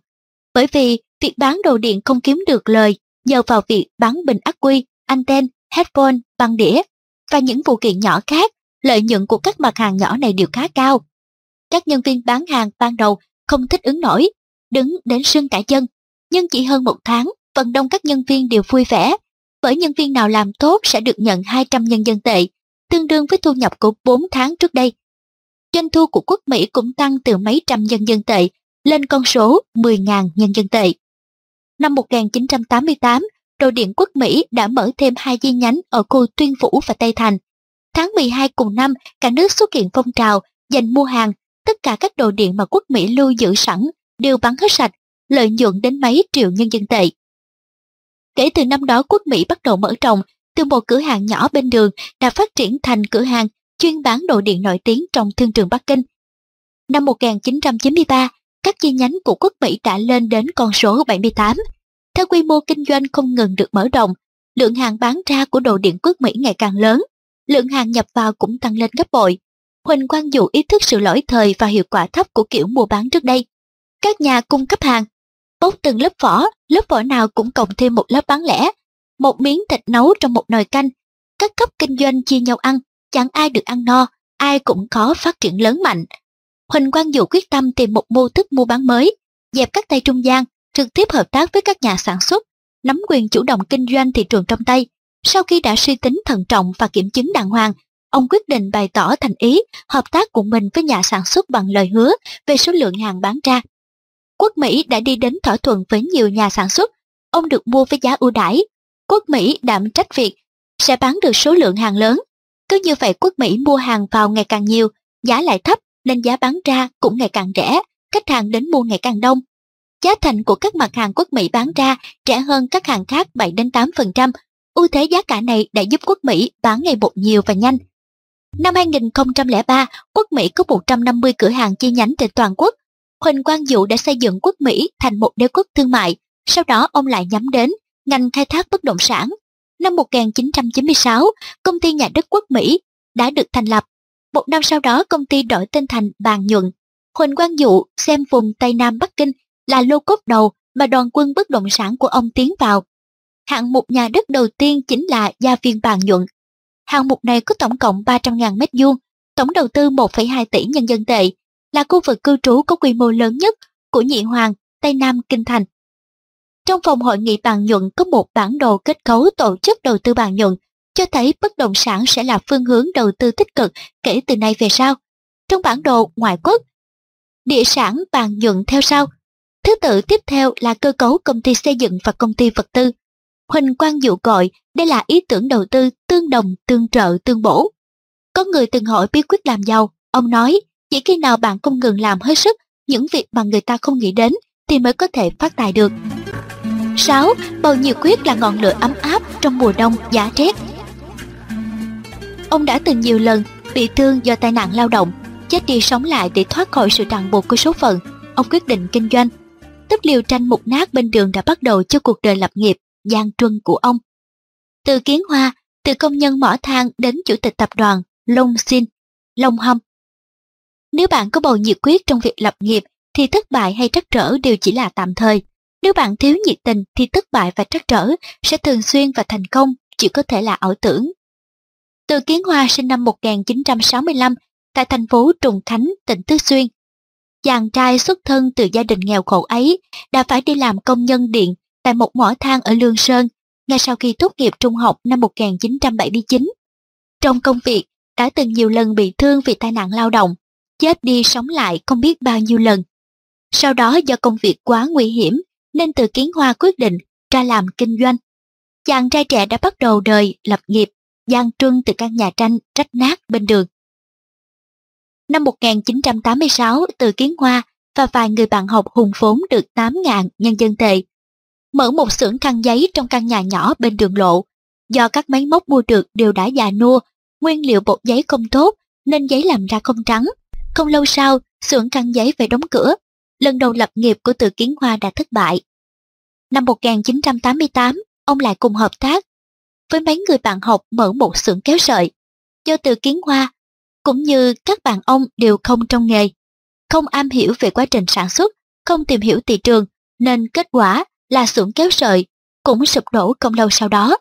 bởi vì việc bán đồ điện không kiếm được lời nhờ vào việc bán bình ắc quy, anten, headphone, băng đĩa và những phụ kiện nhỏ khác, lợi nhuận của các mặt hàng nhỏ này đều khá cao. Các nhân viên bán hàng ban đầu không thích ứng nổi, đứng đến sưng cả chân, nhưng chỉ hơn một tháng, phần đông các nhân viên đều vui vẻ, bởi nhân viên nào làm tốt sẽ được nhận 200 nhân dân tệ, tương đương với thu nhập của 4 tháng trước đây. Doanh thu của quốc Mỹ cũng tăng từ mấy trăm nhân dân tệ lên con số 10.000 nhân dân tệ. Năm 1988, Đồ điện quốc Mỹ đã mở thêm hai chi nhánh ở khu Tuyên Vũ và Tây Thành. Tháng 12 cùng năm, cả nước xuất hiện phong trào dành mua hàng, tất cả các đồ điện mà quốc Mỹ lưu giữ sẵn đều bán hết sạch, lợi nhuận đến mấy triệu nhân dân tệ. Kể từ năm đó quốc Mỹ bắt đầu mở rộng, từ một cửa hàng nhỏ bên đường đã phát triển thành cửa hàng chuyên bán đồ điện nổi tiếng trong thương trường Bắc Kinh. Năm 1993, các chi nhánh của quốc Mỹ đã lên đến con số 78. Theo quy mô kinh doanh không ngừng được mở rộng, lượng hàng bán ra của đồ điện quốc Mỹ ngày càng lớn, lượng hàng nhập vào cũng tăng lên gấp bội. Huỳnh Quang Dụ ý thức sự lỗi thời và hiệu quả thấp của kiểu mua bán trước đây. Các nhà cung cấp hàng, bốc từng lớp vỏ, lớp vỏ nào cũng cộng thêm một lớp bán lẻ, một miếng thịt nấu trong một nồi canh. Các cấp kinh doanh chia nhau ăn, chẳng ai được ăn no, ai cũng khó phát triển lớn mạnh. Huỳnh Quang Dụ quyết tâm tìm một mô thức mua bán mới, dẹp các tay trung gian, trực tiếp hợp tác với các nhà sản xuất, nắm quyền chủ động kinh doanh thị trường trong tay. Sau khi đã suy tính thận trọng và kiểm chứng đàng hoàng, ông quyết định bày tỏ thành ý hợp tác của mình với nhà sản xuất bằng lời hứa về số lượng hàng bán ra. Quốc Mỹ đã đi đến thỏa thuận với nhiều nhà sản xuất, ông được mua với giá ưu đãi. Quốc Mỹ đảm trách việc sẽ bán được số lượng hàng lớn. Cứ như vậy quốc Mỹ mua hàng vào ngày càng nhiều, giá lại thấp nên giá bán ra cũng ngày càng rẻ, khách hàng đến mua ngày càng đông giá thành của các mặt hàng quốc Mỹ bán ra rẻ hơn các hàng khác 7 đến 8%. Ưu thế giá cả này đã giúp quốc Mỹ bán ngày một nhiều và nhanh. Năm 2003, quốc Mỹ có 150 cửa hàng chi nhánh trên toàn quốc. Huỳnh Quang Dụ đã xây dựng quốc Mỹ thành một đế quốc thương mại, sau đó ông lại nhắm đến ngành khai thác bất động sản. Năm 1996, công ty nhà đất quốc Mỹ đã được thành lập. Một năm sau đó công ty đổi tên thành Bàn Nhuận. Huỳnh Quang Dụ xem vùng Tây Nam Bắc Kinh là lô cốt đầu mà đoàn quân bất động sản của ông tiến vào. Hạng mục nhà đất đầu tiên chính là gia viên bàn nhuận. Hạng mục này có tổng cộng 300.000 mét vuông, tổng đầu tư 1,2 tỷ nhân dân tệ, là khu vực cư trú có quy mô lớn nhất của Nhị Hoàng, Tây Nam Kinh Thành. Trong phòng hội nghị bàn nhuận có một bản đồ kết cấu tổ chức đầu tư bàn nhuận, cho thấy bất động sản sẽ là phương hướng đầu tư tích cực kể từ nay về sau. Trong bản đồ ngoại quốc, địa sản bàn nhuận theo sau Thứ tự tiếp theo là cơ cấu công ty xây dựng và công ty vật tư. Huỳnh Quang Dụ gọi đây là ý tưởng đầu tư tương đồng, tương trợ, tương bổ. Có người từng hỏi bí quyết làm giàu, ông nói Chỉ khi nào bạn không ngừng làm hết sức những việc mà người ta không nghĩ đến thì mới có thể phát tài được. 6. Bầu nhiệt quyết là ngọn lửa ấm áp trong mùa đông giá rét. Ông đã từng nhiều lần bị thương do tai nạn lao động, chết đi sống lại để thoát khỏi sự ràng buộc của số phận. Ông quyết định kinh doanh. Tức liều tranh mục nát bên đường đã bắt đầu cho cuộc đời lập nghiệp, gian truân của ông. Từ kiến hoa, từ công nhân mỏ than đến chủ tịch tập đoàn Long Xin, Long Hâm. Nếu bạn có bầu nhiệt quyết trong việc lập nghiệp thì thất bại hay trắc trở đều chỉ là tạm thời. Nếu bạn thiếu nhiệt tình thì thất bại và trắc trở sẽ thường xuyên và thành công chỉ có thể là ảo tưởng. Từ Kiến Hoa sinh năm 1965 tại thành phố Trùng Khánh, tỉnh Tứ Xuyên. Chàng trai xuất thân từ gia đình nghèo khổ ấy đã phải đi làm công nhân điện tại một mỏ than ở Lương Sơn ngay sau khi tốt nghiệp trung học năm 1979. Trong công việc, đã từng nhiều lần bị thương vì tai nạn lao động, chết đi sống lại không biết bao nhiêu lần. Sau đó do công việc quá nguy hiểm nên từ Kiến Hoa quyết định ra làm kinh doanh. Chàng trai trẻ đã bắt đầu đời lập nghiệp, gian truân từ căn nhà tranh rách nát bên đường. Năm 1986, từ Kiến Hoa và vài người bạn học hùng vốn được 8.000 nhân dân tệ. Mở một xưởng khăn giấy trong căn nhà nhỏ bên đường lộ. Do các máy móc mua được đều đã già nua, nguyên liệu bột giấy không tốt nên giấy làm ra không trắng. Không lâu sau, xưởng khăn giấy phải đóng cửa. Lần đầu lập nghiệp của Từ Kiến Hoa đã thất bại. Năm 1988, ông lại cùng hợp tác với mấy người bạn học mở một xưởng kéo sợi. Do Từ Kiến Hoa cũng như các bạn ông đều không trong nghề, không am hiểu về quá trình sản xuất, không tìm hiểu thị trường, nên kết quả là xưởng kéo sợi cũng sụp đổ không lâu sau đó.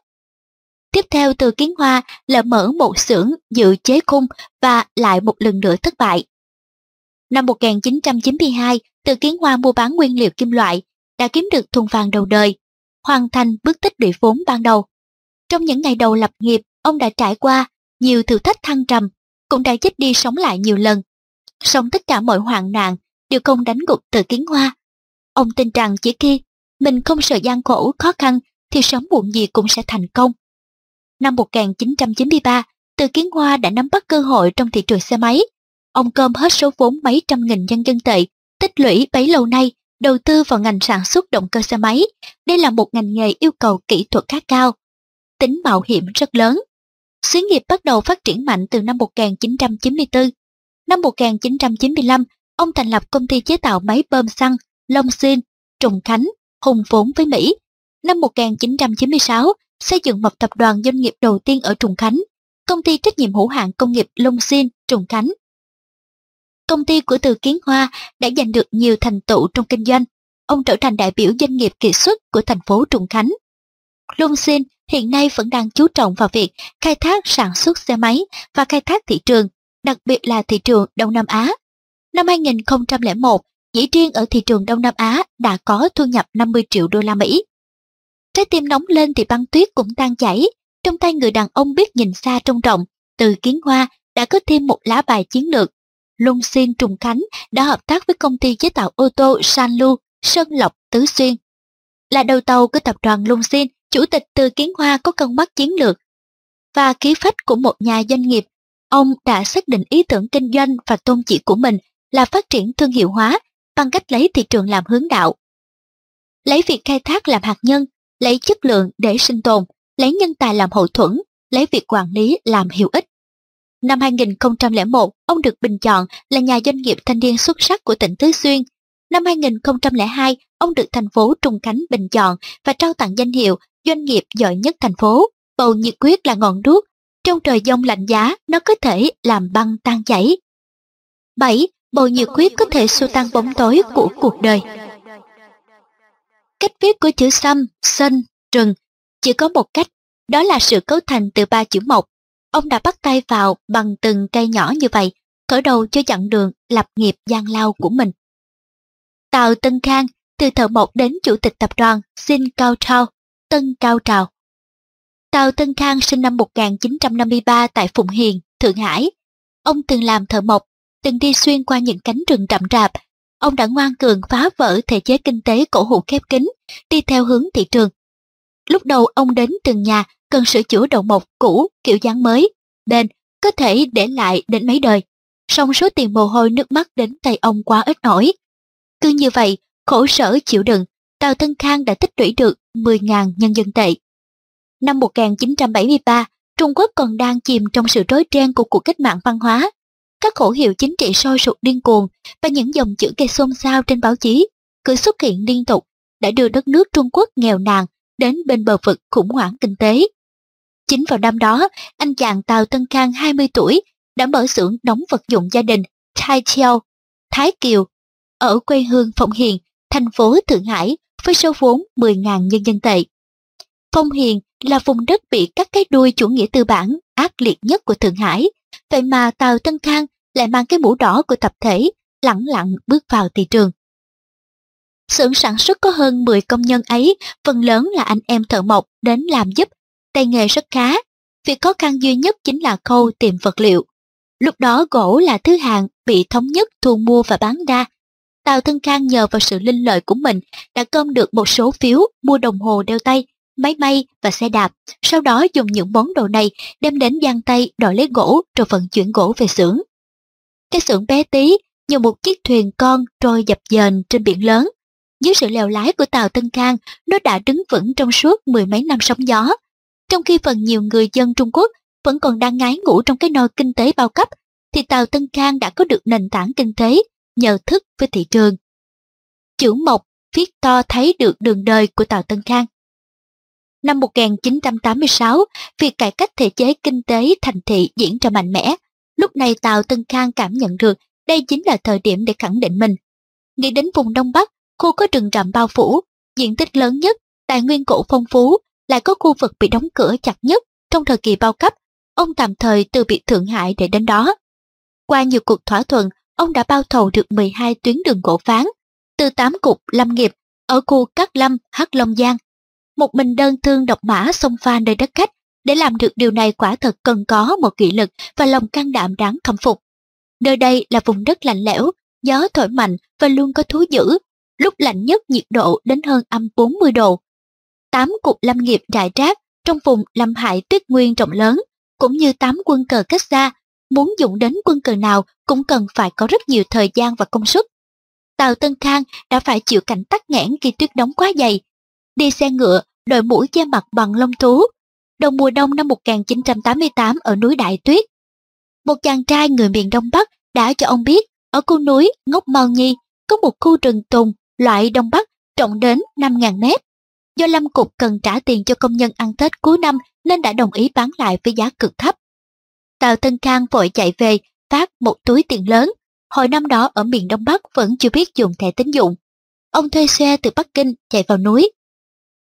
Tiếp theo từ Kiến Hoa là mở một xưởng dự chế khung và lại một lần nữa thất bại. Năm 1992, từ Kiến Hoa mua bán nguyên liệu kim loại, đã kiếm được thùng vàng đầu đời, hoàn thành bước tích lũy vốn ban đầu. Trong những ngày đầu lập nghiệp, ông đã trải qua nhiều thử thách thăng trầm, cũng đã chết đi sống lại nhiều lần. Song tất cả mọi hoạn nạn đều không đánh gục từ Kiến Hoa. Ông tin rằng chỉ khi mình không sợ gian khổ, khó khăn thì sớm muộn gì cũng sẽ thành công. Năm 1993, Từ Kiến Hoa đã nắm bắt cơ hội trong thị trường xe máy. Ông cơm hết số vốn mấy trăm nghìn nhân dân tệ, tích lũy bấy lâu nay, đầu tư vào ngành sản xuất động cơ xe máy. Đây là một ngành nghề yêu cầu kỹ thuật khá cao, tính mạo hiểm rất lớn. Xí nghiệp bắt đầu phát triển mạnh từ năm 1994. Năm 1995, ông thành lập công ty chế tạo máy bơm xăng Long Xin, Trùng Khánh, hùng vốn với Mỹ. Năm 1996, xây dựng một tập đoàn doanh nghiệp đầu tiên ở Trùng Khánh, công ty trách nhiệm hữu hạn công nghiệp Long Xin, Trùng Khánh. Công ty của Từ Kiến Hoa đã giành được nhiều thành tựu trong kinh doanh. Ông trở thành đại biểu doanh nghiệp kỳ xuất của thành phố Trùng Khánh. Long Xin hiện nay vẫn đang chú trọng vào việc khai thác sản xuất xe máy và khai thác thị trường, đặc biệt là thị trường Đông Nam Á. Năm 2001, chỉ riêng ở thị trường Đông Nam Á đã có thu nhập 50 triệu đô la Mỹ. Trái tim nóng lên thì băng tuyết cũng tan chảy, trong tay người đàn ông biết nhìn xa trông rộng, từ kiến hoa đã có thêm một lá bài chiến lược. Luân Xuyên Trùng Khánh đã hợp tác với công ty chế tạo ô tô San Lu, Sơn Lộc, Tứ Xuyên. Là đầu tàu của tập đoàn Luân Xuyên, chủ tịch từ kiến hoa có cân mắt chiến lược và khí phách của một nhà doanh nghiệp. Ông đã xác định ý tưởng kinh doanh và tôn chỉ của mình là phát triển thương hiệu hóa bằng cách lấy thị trường làm hướng đạo. Lấy việc khai thác làm hạt nhân, lấy chất lượng để sinh tồn, lấy nhân tài làm hậu thuẫn, lấy việc quản lý làm hiệu ích. Năm 2001, ông được bình chọn là nhà doanh nghiệp thanh niên xuất sắc của tỉnh Tứ Xuyên. Năm 2002, ông được thành phố Trùng Khánh bình chọn và trao tặng danh hiệu doanh nghiệp giỏi nhất thành phố. Bầu nhiệt quyết là ngọn đuốc, trong trời giông lạnh giá nó có thể làm băng tan chảy. 7. Bầu nhiệt quyết có thể xua tan bóng tối của cuộc đời. Cách viết của chữ xăm, sân, trừng chỉ có một cách, đó là sự cấu thành từ ba chữ mộc. Ông đã bắt tay vào bằng từng cây nhỏ như vậy, khởi đầu cho chặng đường lập nghiệp gian lao của mình. Tào Tân Khang, từ thợ mộc đến chủ tịch tập đoàn Xin Cao Trao, Tân Cao Trào. Tào Tân Khang sinh năm 1953 tại Phụng Hiền, Thượng Hải. Ông từng làm thợ mộc, từng đi xuyên qua những cánh rừng rậm rạp. Ông đã ngoan cường phá vỡ thể chế kinh tế cổ hủ khép kín, đi theo hướng thị trường. Lúc đầu ông đến từng nhà cần sửa chữa đầu mộc cũ kiểu dáng mới, nên có thể để lại đến mấy đời. song số tiền mồ hôi nước mắt đến tay ông quá ít ỏi. Cứ như vậy, khổ sở chịu đựng, Tào Tân Khang đã tích lũy được 10.000 nhân dân tệ. Năm 1973, Trung Quốc còn đang chìm trong sự rối ren của cuộc cách mạng văn hóa. Các khẩu hiệu chính trị sôi sục điên cuồng và những dòng chữ gây xôn xao trên báo chí cứ xuất hiện liên tục đã đưa đất nước Trung Quốc nghèo nàn đến bên bờ vực khủng hoảng kinh tế. Chính vào năm đó, anh chàng Tào Tân Khang 20 tuổi đã mở xưởng đóng vật dụng gia đình Tai Chiao, Thái Kiều, ở quê hương Phong Hiền, thành phố Thượng Hải với số vốn 10.000 nhân dân tệ. Phong Hiền là vùng đất bị cắt cái đuôi chủ nghĩa tư bản ác liệt nhất của Thượng Hải, vậy mà Tào Tân Khang lại mang cái mũ đỏ của tập thể, lẳng lặng bước vào thị trường. Xưởng sản xuất có hơn 10 công nhân ấy, phần lớn là anh em thợ mộc đến làm giúp, tay nghề rất khá. Việc khó khăn duy nhất chính là khâu tìm vật liệu. Lúc đó gỗ là thứ hàng bị thống nhất thu mua và bán ra. Tào Thân Khang nhờ vào sự linh lợi của mình đã cơm được một số phiếu mua đồng hồ đeo tay, máy may và xe đạp. Sau đó dùng những món đồ này đem đến Giang Tây đòi lấy gỗ rồi vận chuyển gỗ về xưởng. Cái xưởng bé tí như một chiếc thuyền con trôi dập dềnh trên biển lớn. Dưới sự lèo lái của Tàu Tân Khang, nó đã đứng vững trong suốt mười mấy năm sóng gió. Trong khi phần nhiều người dân Trung Quốc vẫn còn đang ngái ngủ trong cái nôi kinh tế bao cấp, thì Tàu Tân Khang đã có được nền tảng kinh tế nhờ thức với thị trường. Chữ Mộc viết to thấy được đường đời của Tàu Tân Khang. Năm 1986, việc cải cách thể chế kinh tế thành thị diễn ra mạnh mẽ. Lúc này Tàu Tân Khang cảm nhận được đây chính là thời điểm để khẳng định mình. Nghĩ đến vùng Đông Bắc, khu có rừng rậm bao phủ, diện tích lớn nhất, tài nguyên cổ phong phú, lại có khu vực bị đóng cửa chặt nhất trong thời kỳ bao cấp. Ông tạm thời từ biệt Thượng Hải để đến đó. Qua nhiều cuộc thỏa thuận, ông đã bao thầu được 12 tuyến đường gỗ phán, từ 8 cục lâm nghiệp ở khu Cát Lâm, Hắc Long Giang. Một mình đơn thương độc mã xông pha nơi đất khách, để làm được điều này quả thật cần có một kỷ lực và lòng can đảm đáng khâm phục. Nơi đây là vùng đất lạnh lẽo, gió thổi mạnh và luôn có thú dữ, lúc lạnh nhất nhiệt độ đến hơn âm 40 độ. Tám cục lâm nghiệp trại trác trong vùng lâm hại tuyết nguyên rộng lớn, cũng như tám quân cờ cách xa, muốn dụng đến quân cờ nào cũng cần phải có rất nhiều thời gian và công suất. Tàu Tân Khang đã phải chịu cảnh tắc nghẽn khi tuyết đóng quá dày. Đi xe ngựa, đội mũ che mặt bằng lông thú. Đầu mùa đông năm 1988 ở núi Đại Tuyết. Một chàng trai người miền Đông Bắc đã cho ông biết ở khu núi Ngốc Mao Nhi có một khu rừng tùng loại Đông Bắc rộng đến 5.000 mét. Do Lâm Cục cần trả tiền cho công nhân ăn Tết cuối năm nên đã đồng ý bán lại với giá cực thấp. Tào Tân Khang vội chạy về, phát một túi tiền lớn. Hồi năm đó ở miền Đông Bắc vẫn chưa biết dùng thẻ tín dụng. Ông thuê xe từ Bắc Kinh chạy vào núi.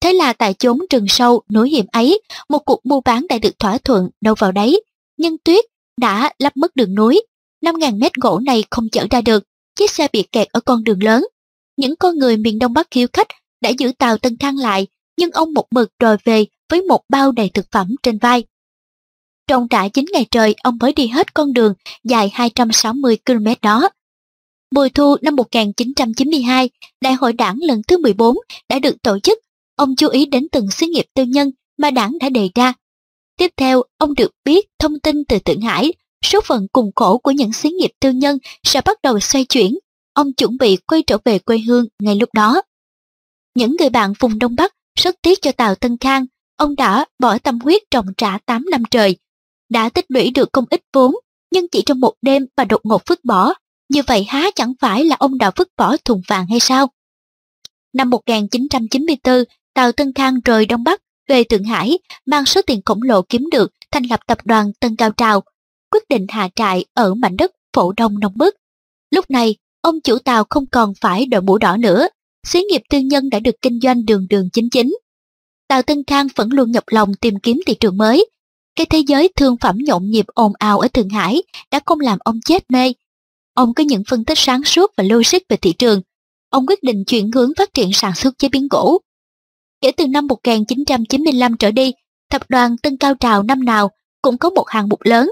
Thế là tại chốn rừng sâu, núi hiểm ấy, một cuộc mua bán đã được thỏa thuận đâu vào đấy. Nhưng tuyết đã lắp mất đường núi. 5.000 mét gỗ này không chở ra được, chiếc xe bị kẹt ở con đường lớn. Những con người miền Đông Bắc khiêu khách đã giữ tàu Tân Khang lại, nhưng ông một mực đòi về với một bao đầy thực phẩm trên vai. Trong cả 9 ngày trời, ông mới đi hết con đường dài 260 km đó. Mùa thu năm 1992, Đại hội đảng lần thứ 14 đã được tổ chức. Ông chú ý đến từng xí nghiệp tư nhân mà đảng đã đề ra. Tiếp theo, ông được biết thông tin từ Thượng Hải, số phận cùng khổ của những xí nghiệp tư nhân sẽ bắt đầu xoay chuyển. Ông chuẩn bị quay trở về quê hương ngay lúc đó. Những người bạn vùng Đông Bắc rất tiếc cho Tào Tân Khang, ông đã bỏ tâm huyết trồng trả 8 năm trời, đã tích lũy được công ích vốn, nhưng chỉ trong một đêm và đột ngột vứt bỏ. Như vậy há chẳng phải là ông đã vứt bỏ thùng vàng hay sao? Năm 1994, Tào Tân Khang rời Đông Bắc về Thượng Hải, mang số tiền khổng lồ kiếm được thành lập tập đoàn Tân Cao Trào, quyết định hạ trại ở mảnh đất phổ đông nông bức. Lúc này, ông chủ tàu không còn phải đội mũ đỏ nữa, xí nghiệp tư nhân đã được kinh doanh đường đường chính chính. Tào Tân Khang vẫn luôn nhập lòng tìm kiếm thị trường mới, cái thế giới thương phẩm nhộn nhịp ồn ào ở Thượng Hải đã không làm ông chết mê. Ông có những phân tích sáng suốt và logic về thị trường. Ông quyết định chuyển hướng phát triển sản xuất chế biến gỗ. Kể từ năm 1995 trở đi, tập đoàn Tân Cao Trào năm nào cũng có một hàng mục lớn.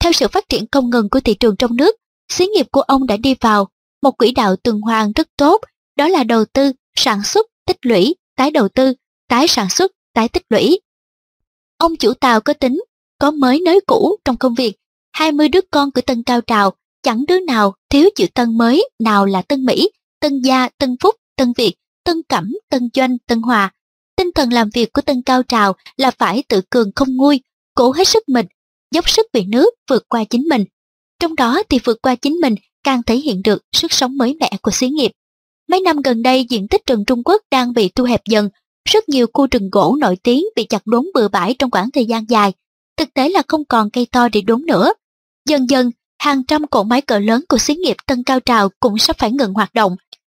Theo sự phát triển không ngừng của thị trường trong nước, xí nghiệp của ông đã đi vào một quỹ đạo tuần hoàn rất tốt, đó là đầu tư, sản xuất, tích lũy, tái đầu tư, tái sản xuất, tái tích lũy. Ông chủ tàu có tính, có mới nới cũ trong công việc. 20 đứa con của Tân Cao Trào chẳng đứa nào thiếu chữ Tân mới, nào là Tân Mỹ, Tân Gia, Tân Phúc, Tân Việt, Tân Cẩm, Tân Doanh, Tân Hòa. Tinh thần làm việc của Tân Cao Trào là phải tự cường không nguôi, cố hết sức mình, dốc sức vì nước vượt qua chính mình. Trong đó thì vượt qua chính mình càng thể hiện được sức sống mới mẻ của xí nghiệp. Mấy năm gần đây diện tích rừng Trung Quốc đang bị thu hẹp dần, rất nhiều khu rừng gỗ nổi tiếng bị chặt đốn bừa bãi trong khoảng thời gian dài. Thực tế là không còn cây to để đốn nữa. Dần dần, hàng trăm cỗ máy cỡ lớn của xí nghiệp Tân Cao Trào cũng sắp phải ngừng hoạt động.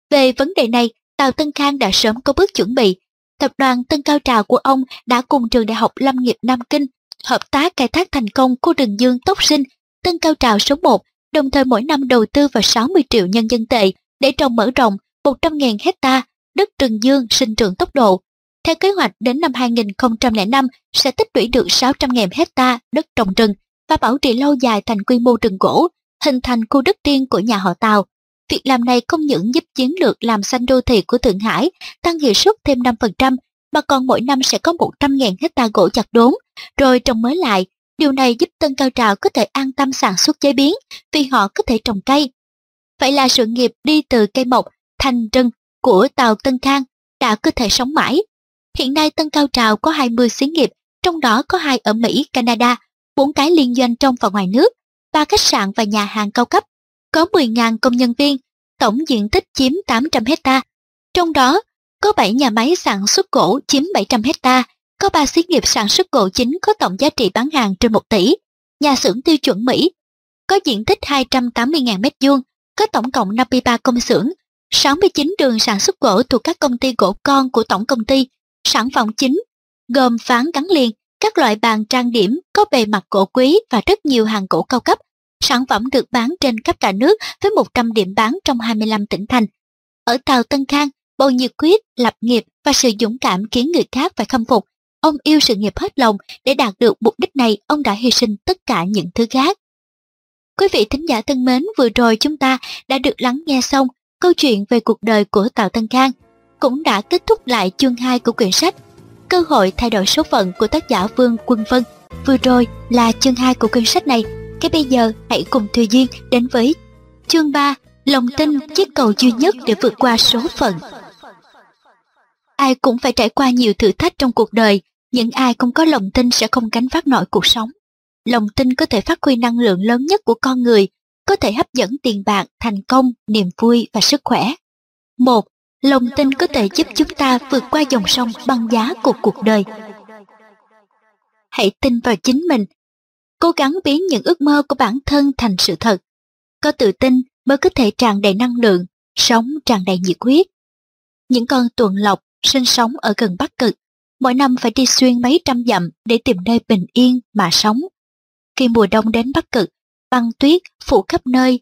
Về vấn đề này, Tào Tân Khang đã sớm có bước chuẩn bị. Tập đoàn Tân Cao Trào của ông đã cùng trường Đại học Lâm nghiệp Nam Kinh hợp tác khai thác thành công khu rừng dương tốc sinh Tân Cao Trào số 1, đồng thời mỗi năm đầu tư vào 60 triệu nhân dân tệ để trồng mở rộng 100.000 hecta đất rừng dương sinh trưởng tốc độ. Theo kế hoạch đến năm 2005 sẽ tích lũy được 600.000 hecta đất trồng rừng và bảo trì lâu dài thành quy mô rừng gỗ, hình thành khu đất riêng của nhà họ Tàu. Việc làm này không những giúp chiến lược làm xanh đô thị của Thượng Hải tăng hiệu suất thêm 5%, mà còn mỗi năm sẽ có 100.000 hecta gỗ chặt đốn, rồi trồng mới lại. Điều này giúp Tân Cao Trào có thể an tâm sản xuất chế biến vì họ có thể trồng cây. Vậy là sự nghiệp đi từ cây mộc thành rừng của Tàu Tân Khang đã có thể sống mãi. Hiện nay Tân Cao Trào có 20 xí nghiệp, trong đó có hai ở Mỹ, Canada, bốn cái liên doanh trong và ngoài nước, ba khách sạn và nhà hàng cao cấp, có 10.000 công nhân viên, tổng diện tích chiếm 800 hecta. Trong đó, có 7 nhà máy sản xuất gỗ chiếm 700 hecta, có 3 xí nghiệp sản xuất gỗ chính có tổng giá trị bán hàng trên 1 tỷ, nhà xưởng tiêu chuẩn Mỹ, có diện tích 280.000 m2, có tổng cộng 53 công xưởng, 69 đường sản xuất gỗ thuộc các công ty gỗ con của tổng công ty, sản phẩm chính, gồm phán gắn liền, các loại bàn trang điểm có bề mặt gỗ quý và rất nhiều hàng gỗ cao cấp. Sản phẩm được bán trên khắp cả nước với 100 điểm bán trong 25 tỉnh thành. Ở Tàu Tân Khang, bầu nhiệt quyết, lập nghiệp và sự dũng cảm khiến người khác phải khâm phục. Ông yêu sự nghiệp hết lòng, để đạt được mục đích này ông đã hy sinh tất cả những thứ khác. Quý vị thính giả thân mến, vừa rồi chúng ta đã được lắng nghe xong câu chuyện về cuộc đời của Tào Tân Khang, cũng đã kết thúc lại chương 2 của quyển sách Cơ hội thay đổi số phận của tác giả Vương Quân Vân. Vừa rồi là chương 2 của quyển sách này. Cái bây giờ hãy cùng Thư Duyên đến với chương 3 Lòng tin chiếc cầu duy nhất để vượt qua số phận. Ai cũng phải trải qua nhiều thử thách trong cuộc đời, những ai không có lòng tin sẽ không gánh vác nổi cuộc sống. Lòng tin có thể phát huy năng lượng lớn nhất của con người, có thể hấp dẫn tiền bạc, thành công, niềm vui và sức khỏe. Một, Lòng tin có thể giúp chúng ta vượt qua dòng sông băng giá của cuộc đời. Hãy tin vào chính mình, cố gắng biến những ước mơ của bản thân thành sự thật. Có tự tin mới có thể tràn đầy năng lượng, sống tràn đầy nhiệt huyết. Những con tuần lộc sinh sống ở gần Bắc Cực, mỗi năm phải đi xuyên mấy trăm dặm để tìm nơi bình yên mà sống. Khi mùa đông đến Bắc Cực, băng tuyết phủ khắp nơi.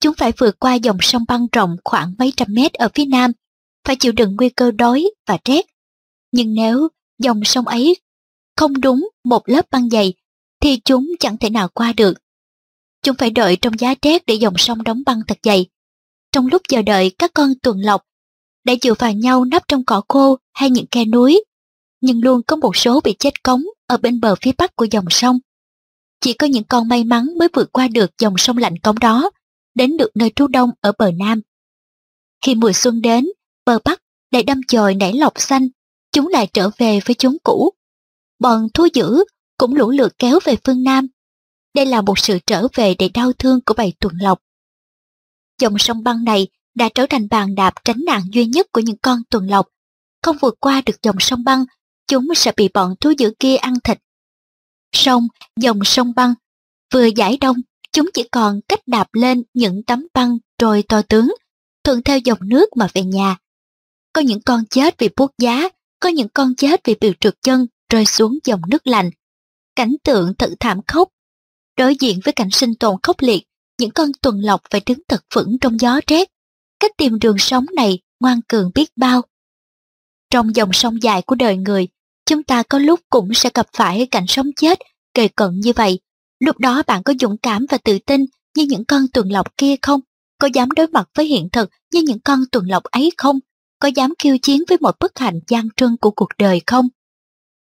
Chúng phải vượt qua dòng sông băng rộng khoảng mấy trăm mét ở phía nam, phải chịu đựng nguy cơ đói và rét. Nhưng nếu dòng sông ấy không đúng một lớp băng dày, thì chúng chẳng thể nào qua được. Chúng phải đợi trong giá rét để dòng sông đóng băng thật dày. Trong lúc chờ đợi các con tuần lộc đã dựa vào nhau nấp trong cỏ khô hay những khe núi, nhưng luôn có một số bị chết cống ở bên bờ phía bắc của dòng sông. Chỉ có những con may mắn mới vượt qua được dòng sông lạnh cống đó, đến được nơi trú đông ở bờ nam. Khi mùa xuân đến, bờ bắc lại đâm chồi nảy lọc xanh, chúng lại trở về với chốn cũ. Bọn thú dữ cũng lũ lượt kéo về phương Nam. Đây là một sự trở về để đau thương của bầy tuần lộc. Dòng sông băng này đã trở thành bàn đạp tránh nạn duy nhất của những con tuần lộc. Không vượt qua được dòng sông băng, chúng sẽ bị bọn thú dữ kia ăn thịt. Sông, dòng sông băng, vừa giải đông, chúng chỉ còn cách đạp lên những tấm băng trôi to tướng, thuận theo dòng nước mà về nhà. Có những con chết vì buốt giá, có những con chết vì bị trượt chân rơi xuống dòng nước lạnh. Cảnh tượng thật thảm khốc. Đối diện với cảnh sinh tồn khốc liệt, những con tuần lộc phải đứng thật vững trong gió rét. Cách tìm đường sống này ngoan cường biết bao. Trong dòng sông dài của đời người, chúng ta có lúc cũng sẽ gặp phải cảnh sống chết kề cận như vậy. Lúc đó bạn có dũng cảm và tự tin như những con tuần lộc kia không? Có dám đối mặt với hiện thực như những con tuần lộc ấy không? Có dám khiêu chiến với một bất hạnh gian trưng của cuộc đời không?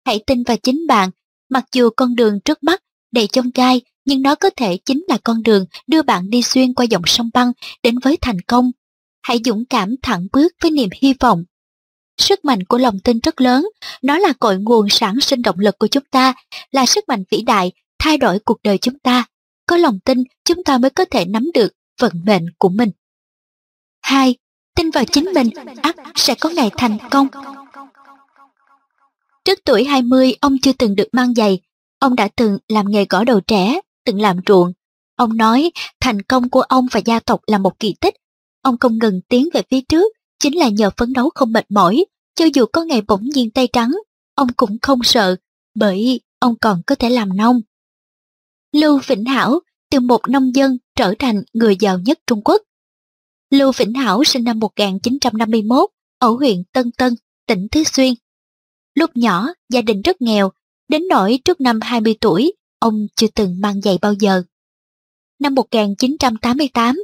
Hãy tin vào chính bạn, mặc dù con đường trước mắt đầy chông gai, nhưng nó có thể chính là con đường đưa bạn đi xuyên qua dòng sông băng đến với thành công. Hãy dũng cảm thẳng bước với niềm hy vọng. Sức mạnh của lòng tin rất lớn, nó là cội nguồn sản sinh động lực của chúng ta, là sức mạnh vĩ đại thay đổi cuộc đời chúng ta. Có lòng tin, chúng ta mới có thể nắm được vận mệnh của mình. 2. Tin vào chính mình, ắt sẽ có ngày thành công. Trước tuổi 20, ông chưa từng được mang giày. Ông đã từng làm nghề gõ đầu trẻ, từng làm ruộng. Ông nói thành công của ông và gia tộc là một kỳ tích. Ông không ngừng tiến về phía trước, chính là nhờ phấn đấu không mệt mỏi. Cho dù có ngày bỗng nhiên tay trắng, ông cũng không sợ, bởi ông còn có thể làm nông. Lưu Vĩnh Hảo từ một nông dân trở thành người giàu nhất Trung Quốc. Lưu Vĩnh Hảo sinh năm 1951 ở huyện Tân Tân, tỉnh Thứ Xuyên. Lúc nhỏ, gia đình rất nghèo, đến nỗi trước năm 20 tuổi, ông chưa từng mang giày bao giờ. Năm 1988,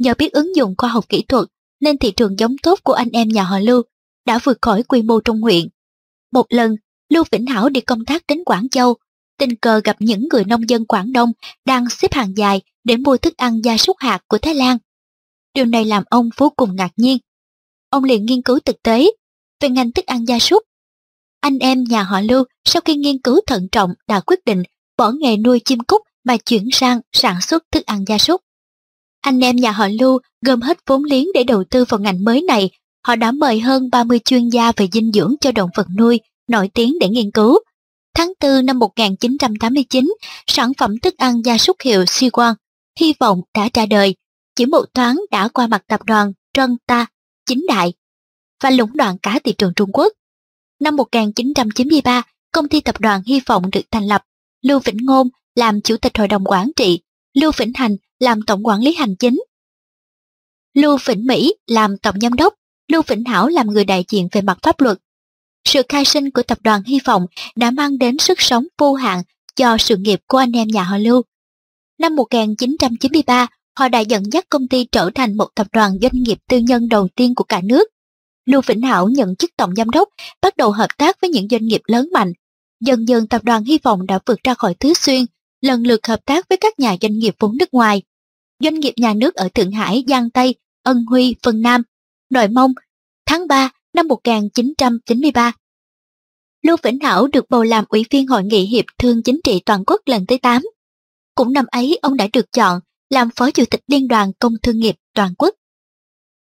nhờ biết ứng dụng khoa học kỹ thuật nên thị trường giống tốt của anh em nhà họ Lưu đã vượt khỏi quy mô trong huyện. Một lần, Lưu Vĩnh Hảo đi công tác đến Quảng Châu, tình cờ gặp những người nông dân Quảng Đông đang xếp hàng dài để mua thức ăn gia súc hạt của Thái Lan. Điều này làm ông vô cùng ngạc nhiên. Ông liền nghiên cứu thực tế về ngành thức ăn gia súc. Anh em nhà họ Lưu sau khi nghiên cứu thận trọng đã quyết định bỏ nghề nuôi chim cút mà chuyển sang sản xuất thức ăn gia súc. Anh em nhà họ Lưu gom hết vốn liếng để đầu tư vào ngành mới này. Họ đã mời hơn 30 chuyên gia về dinh dưỡng cho động vật nuôi nổi tiếng để nghiên cứu. Tháng 4 năm 1989, sản phẩm thức ăn gia súc hiệu Siwan hy vọng đã ra đời. Chỉ một thoáng đã qua mặt tập đoàn Trân Ta, chính đại và lũng đoạn cả thị trường Trung Quốc. Năm 1993, công ty tập đoàn Hy vọng được thành lập. Lưu Vĩnh Ngôn làm chủ tịch hội đồng quản trị, Lưu Vĩnh Hành làm tổng quản lý hành chính. Lưu Vĩnh Mỹ làm tổng giám đốc, Lưu Vĩnh Hảo làm người đại diện về mặt pháp luật. Sự khai sinh của tập đoàn Hy vọng đã mang đến sức sống vô hạn cho sự nghiệp của anh em nhà họ Lưu. Năm 1993, họ đã dẫn dắt công ty trở thành một tập đoàn doanh nghiệp tư nhân đầu tiên của cả nước. Lưu Vĩnh Hảo nhận chức tổng giám đốc, bắt đầu hợp tác với những doanh nghiệp lớn mạnh. Dần dần tập đoàn Hy vọng đã vượt ra khỏi Tứ Xuyên, lần lượt hợp tác với các nhà doanh nghiệp vốn nước ngoài. Doanh nghiệp nhà nước ở Thượng Hải, Giang Tây, Ân Huy, Vân Nam, Nội Mông, tháng 3 năm 1993. Lưu Vĩnh Hảo được bầu làm ủy viên Hội nghị Hiệp thương Chính trị Toàn quốc lần thứ 8. Cũng năm ấy ông đã được chọn làm Phó Chủ tịch Liên đoàn Công Thương nghiệp Toàn quốc.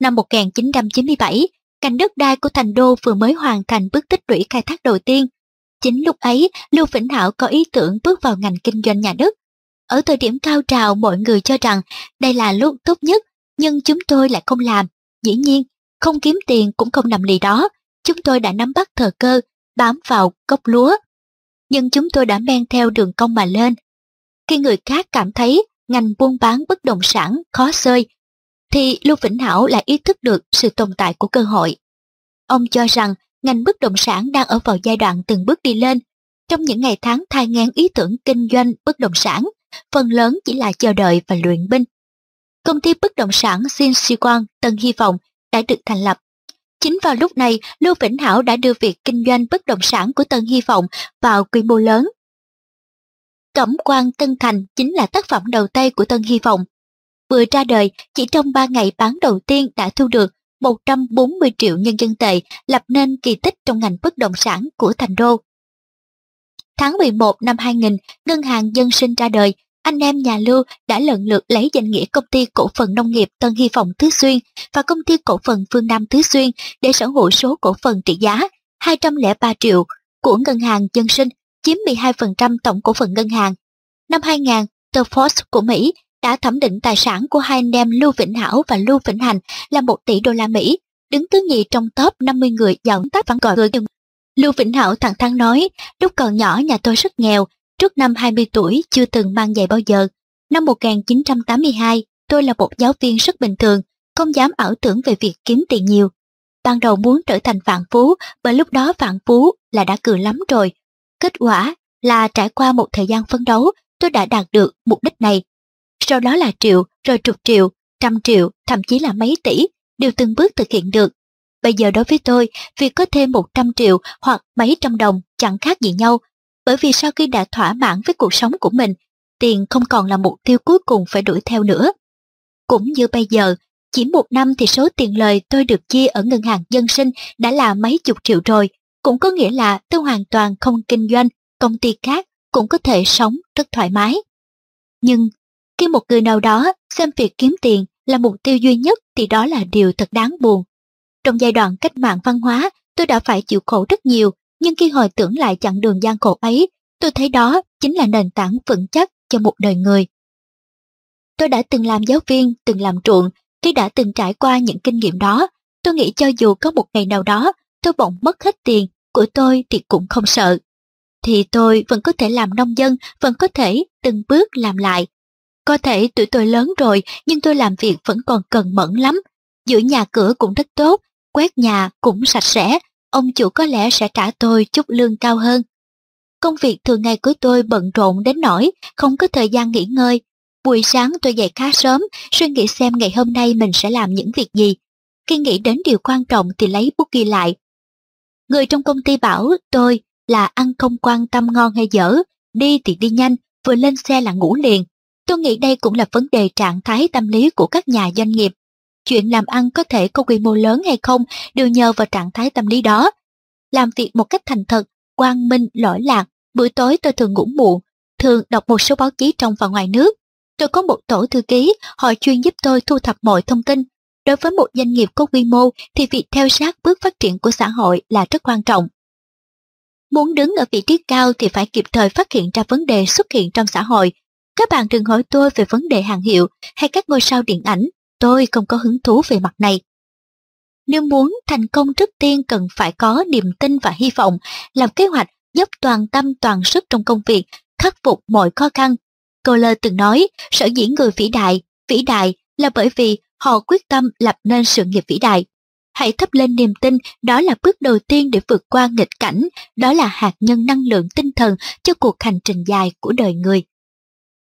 Năm 1997, cành đất đai của thành đô vừa mới hoàn thành bước tích lũy khai thác đầu tiên. Chính lúc ấy, Lưu Vĩnh Hảo có ý tưởng bước vào ngành kinh doanh nhà đất. Ở thời điểm cao trào, mọi người cho rằng đây là lúc tốt nhất, nhưng chúng tôi lại không làm. Dĩ nhiên, không kiếm tiền cũng không nằm lì đó. Chúng tôi đã nắm bắt thời cơ, bám vào cốc lúa. Nhưng chúng tôi đã men theo đường cong mà lên. Khi người khác cảm thấy ngành buôn bán bất động sản khó xơi, thì Lưu Vĩnh Hảo lại ý thức được sự tồn tại của cơ hội. Ông cho rằng ngành bất động sản đang ở vào giai đoạn từng bước đi lên. Trong những ngày tháng thai ngán ý tưởng kinh doanh bất động sản, phần lớn chỉ là chờ đợi và luyện binh. Công ty bất động sản Xin Si Quang Tân Hy Vọng đã được thành lập. Chính vào lúc này, Lưu Vĩnh Hảo đã đưa việc kinh doanh bất động sản của Tân Hy Vọng vào quy mô lớn. Cẩm quan Tân Thành chính là tác phẩm đầu tay của Tân Hy Vọng. Vừa ra đời, chỉ trong 3 ngày bán đầu tiên đã thu được 140 triệu nhân dân tệ, lập nên kỳ tích trong ngành bất động sản của thành đô. Tháng 11 năm 2000, Ngân hàng Dân sinh ra đời, anh em nhà Lưu đã lần lượt lấy danh nghĩa công ty cổ phần nông nghiệp Tân Hy Phòng Tứ Xuyên và công ty cổ phần Phương Nam Tứ Xuyên để sở hữu số cổ phần trị giá 203 triệu của Ngân hàng Dân sinh, chiếm 12% tổng cổ phần ngân hàng. Năm 2000, tờ Forbes của Mỹ đã thẩm định tài sản của hai anh em Lưu Vĩnh Hảo và Lưu Vĩnh Hành là 1 tỷ đô la Mỹ, đứng thứ nhì trong top 50 người giàu tác văn gọi người Lưu Vĩnh Hảo thẳng thắn nói, lúc còn nhỏ nhà tôi rất nghèo, trước năm 20 tuổi chưa từng mang giày bao giờ. Năm 1982, tôi là một giáo viên rất bình thường, không dám ảo tưởng về việc kiếm tiền nhiều. Ban đầu muốn trở thành vạn phú, bởi lúc đó vạn phú là đã cười lắm rồi. Kết quả là trải qua một thời gian phấn đấu, tôi đã đạt được mục đích này. Sau đó là triệu, rồi chục triệu, trăm triệu, thậm chí là mấy tỷ, đều từng bước thực hiện được. Bây giờ đối với tôi, việc có thêm 100 triệu hoặc mấy trăm đồng chẳng khác gì nhau, bởi vì sau khi đã thỏa mãn với cuộc sống của mình, tiền không còn là mục tiêu cuối cùng phải đuổi theo nữa. Cũng như bây giờ, chỉ một năm thì số tiền lời tôi được chia ở ngân hàng dân sinh đã là mấy chục triệu rồi, cũng có nghĩa là tôi hoàn toàn không kinh doanh, công ty khác cũng có thể sống rất thoải mái. Nhưng khi một người nào đó xem việc kiếm tiền là mục tiêu duy nhất thì đó là điều thật đáng buồn. Trong giai đoạn cách mạng văn hóa, tôi đã phải chịu khổ rất nhiều, nhưng khi hồi tưởng lại chặng đường gian khổ ấy, tôi thấy đó chính là nền tảng vững chắc cho một đời người. Tôi đã từng làm giáo viên, từng làm ruộng khi đã từng trải qua những kinh nghiệm đó, tôi nghĩ cho dù có một ngày nào đó tôi bỗng mất hết tiền của tôi thì cũng không sợ. Thì tôi vẫn có thể làm nông dân, vẫn có thể từng bước làm lại. Có thể tuổi tôi lớn rồi nhưng tôi làm việc vẫn còn cần mẫn lắm. Giữ nhà cửa cũng rất tốt, quét nhà cũng sạch sẽ, ông chủ có lẽ sẽ trả tôi chút lương cao hơn. Công việc thường ngày của tôi bận rộn đến nỗi không có thời gian nghỉ ngơi. Buổi sáng tôi dậy khá sớm, suy nghĩ xem ngày hôm nay mình sẽ làm những việc gì. Khi nghĩ đến điều quan trọng thì lấy bút ghi lại. Người trong công ty bảo tôi là ăn không quan tâm ngon hay dở, đi thì đi nhanh, vừa lên xe là ngủ liền. Tôi nghĩ đây cũng là vấn đề trạng thái tâm lý của các nhà doanh nghiệp. Chuyện làm ăn có thể có quy mô lớn hay không đều nhờ vào trạng thái tâm lý đó. Làm việc một cách thành thật, quang minh, lỗi lạc, buổi tối tôi thường ngủ muộn, thường đọc một số báo chí trong và ngoài nước. Tôi có một tổ thư ký, họ chuyên giúp tôi thu thập mọi thông tin. Đối với một doanh nghiệp có quy mô thì việc theo sát bước phát triển của xã hội là rất quan trọng. Muốn đứng ở vị trí cao thì phải kịp thời phát hiện ra vấn đề xuất hiện trong xã hội. Các bạn đừng hỏi tôi về vấn đề hàng hiệu hay các ngôi sao điện ảnh, tôi không có hứng thú về mặt này. Nếu muốn thành công trước tiên cần phải có niềm tin và hy vọng, làm kế hoạch, dốc toàn tâm toàn sức trong công việc, khắc phục mọi khó khăn. Cô từng nói, sở dĩ người vĩ đại, vĩ đại là bởi vì họ quyết tâm lập nên sự nghiệp vĩ đại. Hãy thắp lên niềm tin, đó là bước đầu tiên để vượt qua nghịch cảnh, đó là hạt nhân năng lượng tinh thần cho cuộc hành trình dài của đời người.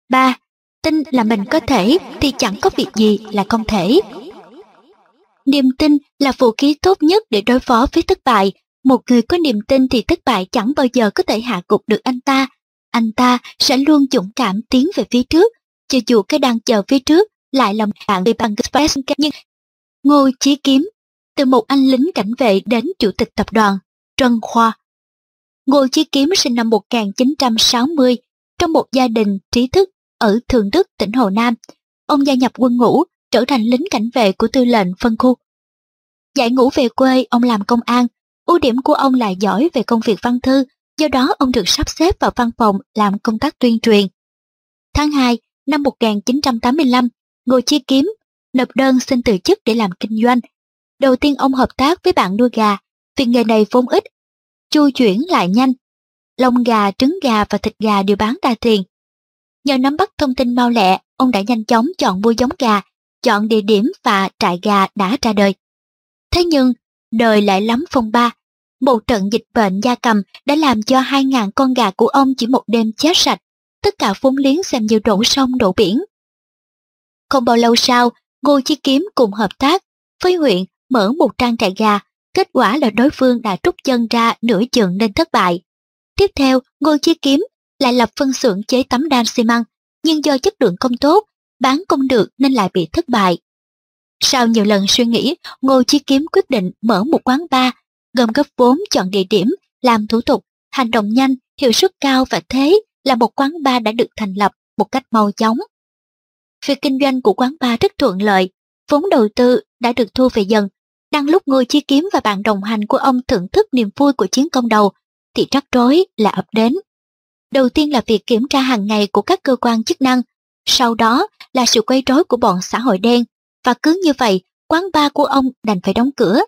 3. Tin là mình có thể thì chẳng có việc gì là không thể. Niềm tin là vũ khí tốt nhất để đối phó với thất bại. Một người có niềm tin thì thất bại chẳng bao giờ có thể hạ gục được anh ta. Anh ta sẽ luôn dũng cảm tiến về phía trước, cho dù cái đang chờ phía trước lại là một hạng bị bằng express nhưng Ngô Chí Kiếm từ một anh lính cảnh vệ đến chủ tịch tập đoàn, Trân Khoa. Ngô Chí Kiếm sinh năm 1960 trong một gia đình trí thức ở Thường Đức, tỉnh Hồ Nam. Ông gia nhập quân ngũ, trở thành lính cảnh vệ của tư lệnh phân khu. Giải ngũ về quê, ông làm công an. Ưu điểm của ông là giỏi về công việc văn thư, do đó ông được sắp xếp vào văn phòng làm công tác tuyên truyền. Tháng 2 năm 1985, Ngô chia Kiếm nộp đơn xin từ chức để làm kinh doanh Đầu tiên ông hợp tác với bạn nuôi gà, vì nghề này vốn ít, chu chuyển lại nhanh. Lông gà, trứng gà và thịt gà đều bán đa tiền. Nhờ nắm bắt thông tin mau lẹ, ông đã nhanh chóng chọn mua giống gà, chọn địa điểm và trại gà đã ra đời. Thế nhưng, đời lại lắm phong ba. Một trận dịch bệnh gia cầm đã làm cho 2.000 con gà của ông chỉ một đêm chết sạch. Tất cả vốn liếng xem như đổ sông đổ biển. Không bao lâu sau, Ngô Chí Kiếm cùng hợp tác với huyện mở một trang trại gà, kết quả là đối phương đã trút chân ra nửa chừng nên thất bại. Tiếp theo, Ngô Chí Kiếm lại lập phân xưởng chế tấm đan xi măng, nhưng do chất lượng không tốt, bán không được nên lại bị thất bại. Sau nhiều lần suy nghĩ, Ngô Chí Kiếm quyết định mở một quán bar, gồm góp vốn chọn địa điểm, làm thủ tục, hành động nhanh, hiệu suất cao và thế là một quán bar đã được thành lập một cách mau chóng. Việc kinh doanh của quán bar rất thuận lợi, vốn đầu tư đã được thu về dần đang lúc Ngô Chí Kiếm và bạn đồng hành của ông thưởng thức niềm vui của chiến công đầu, thì rắc rối là ập đến. Đầu tiên là việc kiểm tra hàng ngày của các cơ quan chức năng, sau đó là sự quay rối của bọn xã hội đen, và cứ như vậy, quán bar của ông đành phải đóng cửa.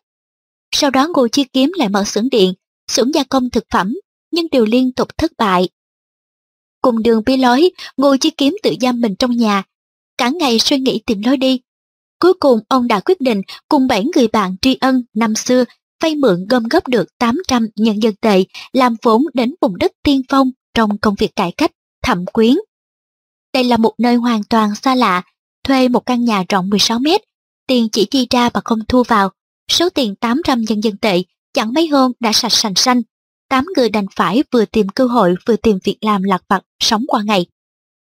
Sau đó Ngô Chi Kiếm lại mở xưởng điện, xưởng gia công thực phẩm, nhưng đều liên tục thất bại. Cùng đường bí lối, Ngô Chi Kiếm tự giam mình trong nhà, cả ngày suy nghĩ tìm lối đi, Cuối cùng ông đã quyết định cùng bảy người bạn tri ân năm xưa vay mượn gom góp được 800 nhân dân tệ làm vốn đến vùng đất tiên phong trong công việc cải cách, thẩm quyến. Đây là một nơi hoàn toàn xa lạ, thuê một căn nhà rộng 16 mét, tiền chỉ chi ra mà không thu vào. Số tiền 800 nhân dân tệ chẳng mấy hôm đã sạch sành xanh. Tám người đành phải vừa tìm cơ hội vừa tìm việc làm lặt vặt sống qua ngày.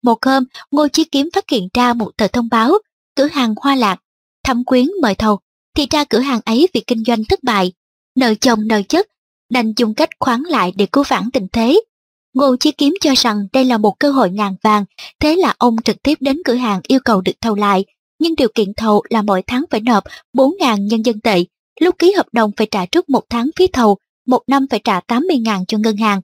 Một hôm, Ngô Chí Kiếm phát hiện ra một tờ thông báo, cửa hàng hoa lạc, thẩm quyến mời thầu, thì ra cửa hàng ấy vì kinh doanh thất bại, nợ chồng nợ chất, đành dùng cách khoáng lại để cứu vãn tình thế. Ngô Chí Kiếm cho rằng đây là một cơ hội ngàn vàng, thế là ông trực tiếp đến cửa hàng yêu cầu được thầu lại, nhưng điều kiện thầu là mỗi tháng phải nộp 4.000 nhân dân tệ, lúc ký hợp đồng phải trả trước một tháng phí thầu, một năm phải trả 80.000 cho ngân hàng.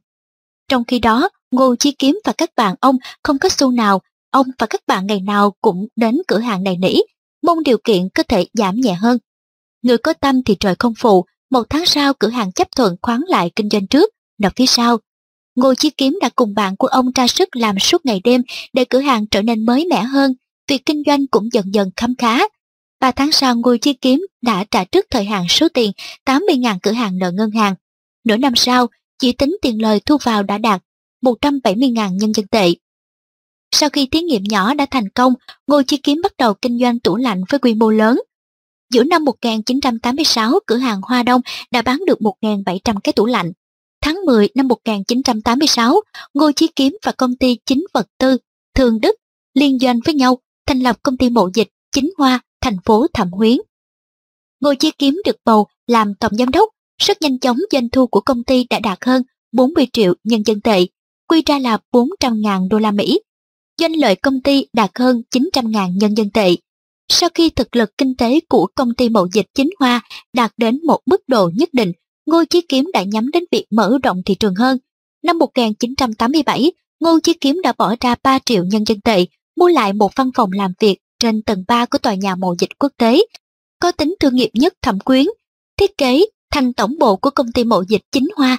Trong khi đó, Ngô Chí Kiếm và các bạn ông không có xu nào, ông và các bạn ngày nào cũng đến cửa hàng này nỉ, mong điều kiện có thể giảm nhẹ hơn. Người có tâm thì trời không phụ, một tháng sau cửa hàng chấp thuận khoán lại kinh doanh trước, nộp phía sau. Ngô Chí Kiếm đã cùng bạn của ông ra sức làm suốt ngày đêm để cửa hàng trở nên mới mẻ hơn, việc kinh doanh cũng dần dần khấm khá. Ba tháng sau Ngô Chí Kiếm đã trả trước thời hạn số tiền 80.000 cửa hàng nợ ngân hàng. Nửa năm sau, chỉ tính tiền lời thu vào đã đạt 170.000 nhân dân tệ. Sau khi thí nghiệm nhỏ đã thành công, Ngô Chí Kiếm bắt đầu kinh doanh tủ lạnh với quy mô lớn. Giữa năm 1986, cửa hàng Hoa Đông đã bán được 1.700 cái tủ lạnh. Tháng 10 năm 1986, Ngô Chí Kiếm và công ty chính vật tư Thường Đức liên doanh với nhau thành lập công ty mộ dịch Chính Hoa, thành phố Thẩm Huyến. Ngô Chí Kiếm được bầu làm tổng giám đốc, rất nhanh chóng doanh thu của công ty đã đạt hơn 40 triệu nhân dân tệ, quy ra là 400.000 đô la Mỹ. Doanh lợi công ty đạt hơn 900.000 nhân dân tệ. Sau khi thực lực kinh tế của công ty mậu dịch chính hoa đạt đến một mức độ nhất định, Ngô Chí Kiếm đã nhắm đến việc mở rộng thị trường hơn. Năm 1987, Ngô Chí Kiếm đã bỏ ra 3 triệu nhân dân tệ mua lại một văn phòng làm việc trên tầng 3 của tòa nhà mậu dịch quốc tế, có tính thương nghiệp nhất thẩm quyến, thiết kế thành tổng bộ của công ty mậu dịch chính hoa.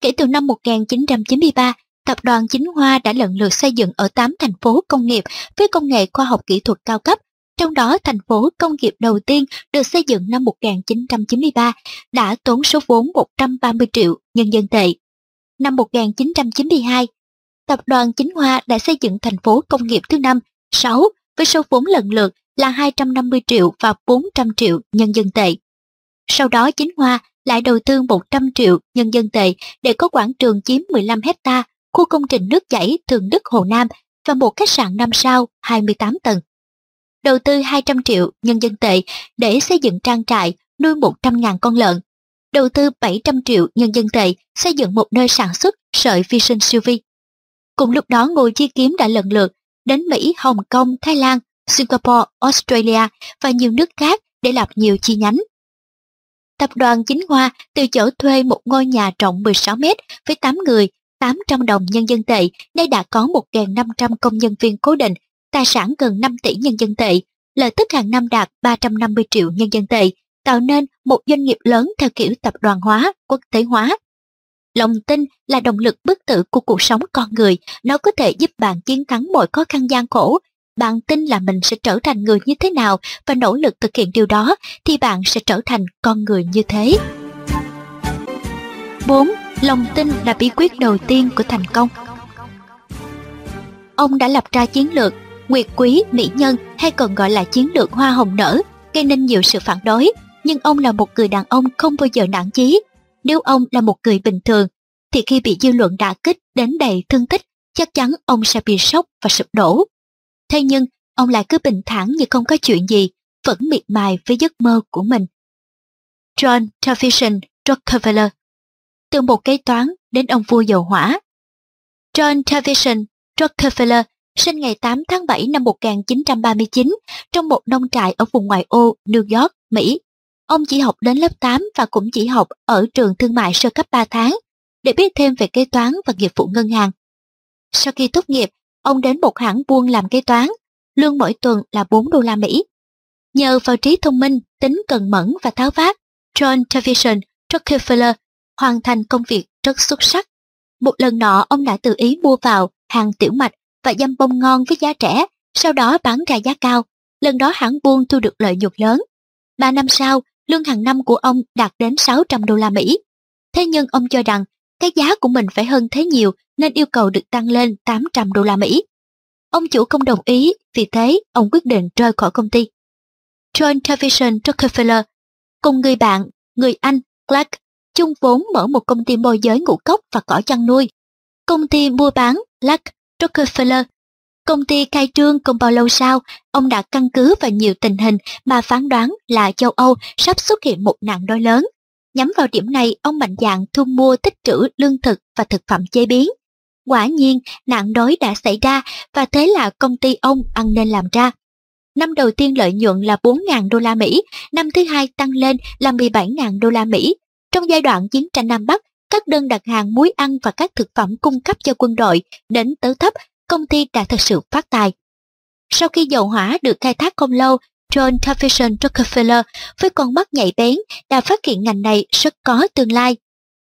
Kể từ năm 1993, tập đoàn Chính Hoa đã lần lượt xây dựng ở 8 thành phố công nghiệp với công nghệ khoa học kỹ thuật cao cấp. Trong đó, thành phố công nghiệp đầu tiên được xây dựng năm 1993 đã tốn số vốn 130 triệu nhân dân tệ. Năm 1992, tập đoàn Chính Hoa đã xây dựng thành phố công nghiệp thứ năm, 6 với số vốn lần lượt là 250 triệu và 400 triệu nhân dân tệ. Sau đó Chính Hoa lại đầu tư 100 triệu nhân dân tệ để có quảng trường chiếm 15 hecta, khu công trình nước chảy Thường Đức Hồ Nam và một khách sạn 5 sao 28 tầng. Đầu tư 200 triệu nhân dân tệ để xây dựng trang trại nuôi 100.000 con lợn. Đầu tư 700 triệu nhân dân tệ xây dựng một nơi sản xuất sợi vi sinh siêu vi. Cùng lúc đó Ngô Chi Kiếm đã lần lượt đến Mỹ, Hồng Kông, Thái Lan, Singapore, Australia và nhiều nước khác để lập nhiều chi nhánh. Tập đoàn Chính Hoa từ chỗ thuê một ngôi nhà rộng 16 mét với 8 người, 800 đồng nhân dân tệ, nay đã có 1.500 công nhân viên cố định, tài sản gần 5 tỷ nhân dân tệ, lợi tức hàng năm đạt 350 triệu nhân dân tệ, tạo nên một doanh nghiệp lớn theo kiểu tập đoàn hóa, quốc tế hóa. Lòng tin là động lực bất tử của cuộc sống con người, nó có thể giúp bạn chiến thắng mọi khó khăn gian khổ. Bạn tin là mình sẽ trở thành người như thế nào và nỗ lực thực hiện điều đó thì bạn sẽ trở thành con người như thế. 4. Lòng tin là bí quyết đầu tiên của thành công. Ông đã lập ra chiến lược Nguyệt Quý Mỹ Nhân hay còn gọi là chiến lược Hoa Hồng Nở, gây nên nhiều sự phản đối, nhưng ông là một người đàn ông không bao giờ nản chí, nếu ông là một người bình thường, thì khi bị dư luận đả kích đến đầy thương tích, chắc chắn ông sẽ bị sốc và sụp đổ. Thế nhưng, ông lại cứ bình thản như không có chuyện gì, vẫn miệt mài với giấc mơ của mình. John Television Rockefeller Từ một kế toán đến ông vua dầu hỏa. John Television Rockefeller sinh ngày 8 tháng 7 năm 1939 trong một nông trại ở vùng ngoại ô New York, Mỹ. Ông chỉ học đến lớp 8 và cũng chỉ học ở trường thương mại sơ cấp 3 tháng để biết thêm về kế toán và nghiệp vụ ngân hàng. Sau khi tốt nghiệp, ông đến một hãng buôn làm kế toán, lương mỗi tuần là 4 đô la Mỹ. Nhờ vào trí thông minh, tính cần mẫn và tháo vát, John Television Rockefeller hoàn thành công việc rất xuất sắc. Một lần nọ ông đã tự ý mua vào hàng tiểu mạch và dăm bông ngon với giá rẻ, sau đó bán ra giá cao. Lần đó hãng buôn thu được lợi nhuận lớn. Ba năm sau, lương hàng năm của ông đạt đến 600 đô la Mỹ. Thế nhưng ông cho rằng cái giá của mình phải hơn thế nhiều nên yêu cầu được tăng lên 800 đô la Mỹ. Ông chủ không đồng ý, vì thế ông quyết định rời khỏi công ty. John Television Rockefeller cùng người bạn, người Anh, Clark, chung vốn mở một công ty môi giới ngũ cốc và cỏ chăn nuôi. Công ty mua bán Clark Rockefeller Công ty khai trương không bao lâu sau, ông đã căn cứ vào nhiều tình hình mà phán đoán là châu Âu sắp xuất hiện một nạn đói lớn. Nhắm vào điểm này, ông mạnh dạn thu mua tích trữ lương thực và thực phẩm chế biến. Quả nhiên, nạn đói đã xảy ra và thế là công ty ông ăn nên làm ra. Năm đầu tiên lợi nhuận là 4.000 đô la Mỹ, năm thứ hai tăng lên là 17.000 đô la Mỹ. Trong giai đoạn chiến tranh Nam Bắc, các đơn đặt hàng muối ăn và các thực phẩm cung cấp cho quân đội đến tới thấp, công ty đã thực sự phát tài. Sau khi dầu hỏa được khai thác không lâu, John Tafison Rockefeller với con mắt nhạy bén đã phát hiện ngành này rất có tương lai.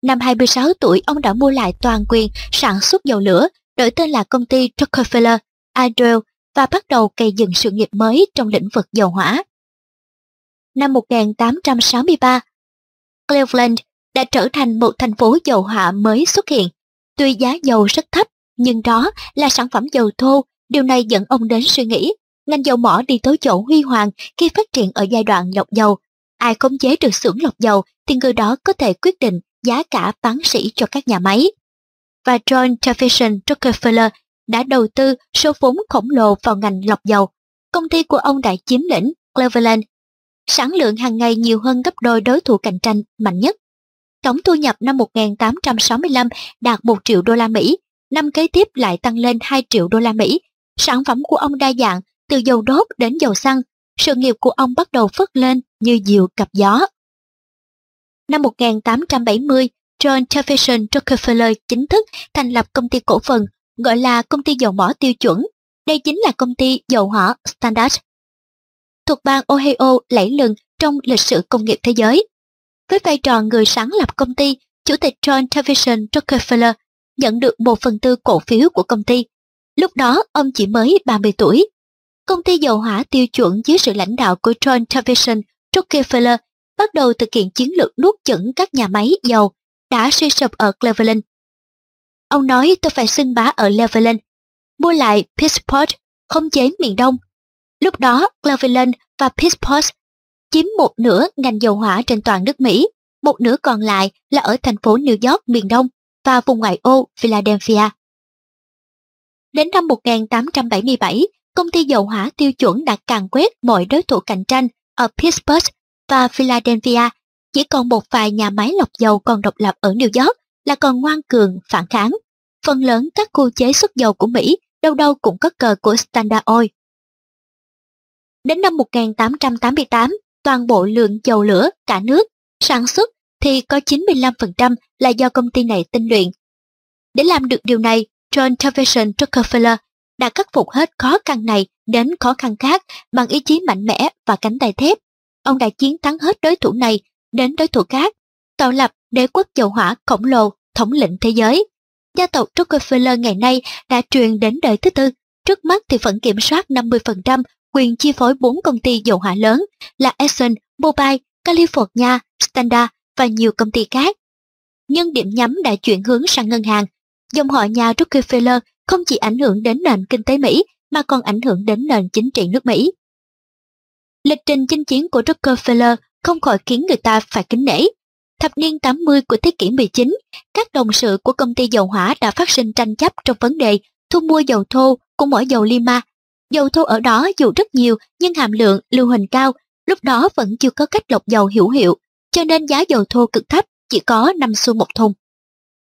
Năm 26 tuổi, ông đã mua lại toàn quyền sản xuất dầu lửa, đổi tên là công ty Rockefeller Hydro và bắt đầu gây dựng sự nghiệp mới trong lĩnh vực dầu hỏa. Năm 1863, Cleveland đã trở thành một thành phố dầu hỏa mới xuất hiện. Tuy giá dầu rất thấp, nhưng đó là sản phẩm dầu thô, điều này dẫn ông đến suy nghĩ ngành dầu mỏ đi tới chỗ huy hoàng khi phát triển ở giai đoạn lọc dầu. Ai khống chế được xưởng lọc dầu thì người đó có thể quyết định giá cả bán sỉ cho các nhà máy. Và John Jefferson Rockefeller đã đầu tư số vốn khổng lồ vào ngành lọc dầu. Công ty của ông đã chiếm lĩnh Cleveland. Sản lượng hàng ngày nhiều hơn gấp đôi đối thủ cạnh tranh mạnh nhất. Tổng thu nhập năm 1865 đạt 1 triệu đô la Mỹ, năm kế tiếp lại tăng lên 2 triệu đô la Mỹ. Sản phẩm của ông đa dạng, từ dầu đốt đến dầu xăng, sự nghiệp của ông bắt đầu phất lên như diều cặp gió. Năm 1870, John Jefferson Rockefeller chính thức thành lập công ty cổ phần gọi là công ty dầu mỏ tiêu chuẩn. Đây chính là công ty dầu hỏa Standard. Thuộc bang Ohio lẫy lừng trong lịch sử công nghiệp thế giới. Với vai trò người sáng lập công ty, Chủ tịch John Television Rockefeller nhận được một phần tư cổ phiếu của công ty. Lúc đó ông chỉ mới 30 tuổi. Công ty dầu hỏa tiêu chuẩn dưới sự lãnh đạo của John Television Rockefeller bắt đầu thực hiện chiến lược nuốt chửng các nhà máy dầu đã suy sụp ở Cleveland. Ông nói tôi phải xưng bá ở Cleveland, mua lại Pittsburgh, không chế miền Đông. Lúc đó Cleveland và Pittsburgh chiếm một nửa ngành dầu hỏa trên toàn nước Mỹ, một nửa còn lại là ở thành phố New York miền Đông và vùng ngoại ô Philadelphia. Đến năm 1877, công ty dầu hỏa tiêu chuẩn đã càn quét mọi đối thủ cạnh tranh ở Pittsburgh và Philadelphia. Chỉ còn một vài nhà máy lọc dầu còn độc lập ở New York là còn ngoan cường phản kháng. Phần lớn các khu chế xuất dầu của Mỹ đâu đâu cũng có cờ của Standard Oil. Đến năm 1888, toàn bộ lượng dầu lửa cả nước sản xuất thì có 95% là do công ty này tinh luyện. Để làm được điều này, John Jefferson Rockefeller đã khắc phục hết khó khăn này đến khó khăn khác bằng ý chí mạnh mẽ và cánh tay thép. Ông đã chiến thắng hết đối thủ này đến đối thủ khác, tạo lập đế quốc dầu hỏa khổng lồ thống lĩnh thế giới. Gia tộc Rockefeller ngày nay đã truyền đến đời thứ tư, trước mắt thì vẫn kiểm soát 50% quyền chi phối bốn công ty dầu hỏa lớn là Exxon, Mobil, California, Standard và nhiều công ty khác. Nhưng điểm nhắm đã chuyển hướng sang ngân hàng. Dòng họ nhà Rockefeller không chỉ ảnh hưởng đến nền kinh tế Mỹ mà còn ảnh hưởng đến nền chính trị nước Mỹ. Lịch trình chinh chiến của Rockefeller không khỏi khiến người ta phải kính nể. Thập niên 80 của thế kỷ 19, các đồng sự của công ty dầu hỏa đã phát sinh tranh chấp trong vấn đề thu mua dầu thô của mỏ dầu Lima. Dầu thô ở đó dù rất nhiều nhưng hàm lượng lưu huỳnh cao, lúc đó vẫn chưa có cách lọc dầu hữu hiệu, cho nên giá dầu thô cực thấp chỉ có 5 xu một thùng.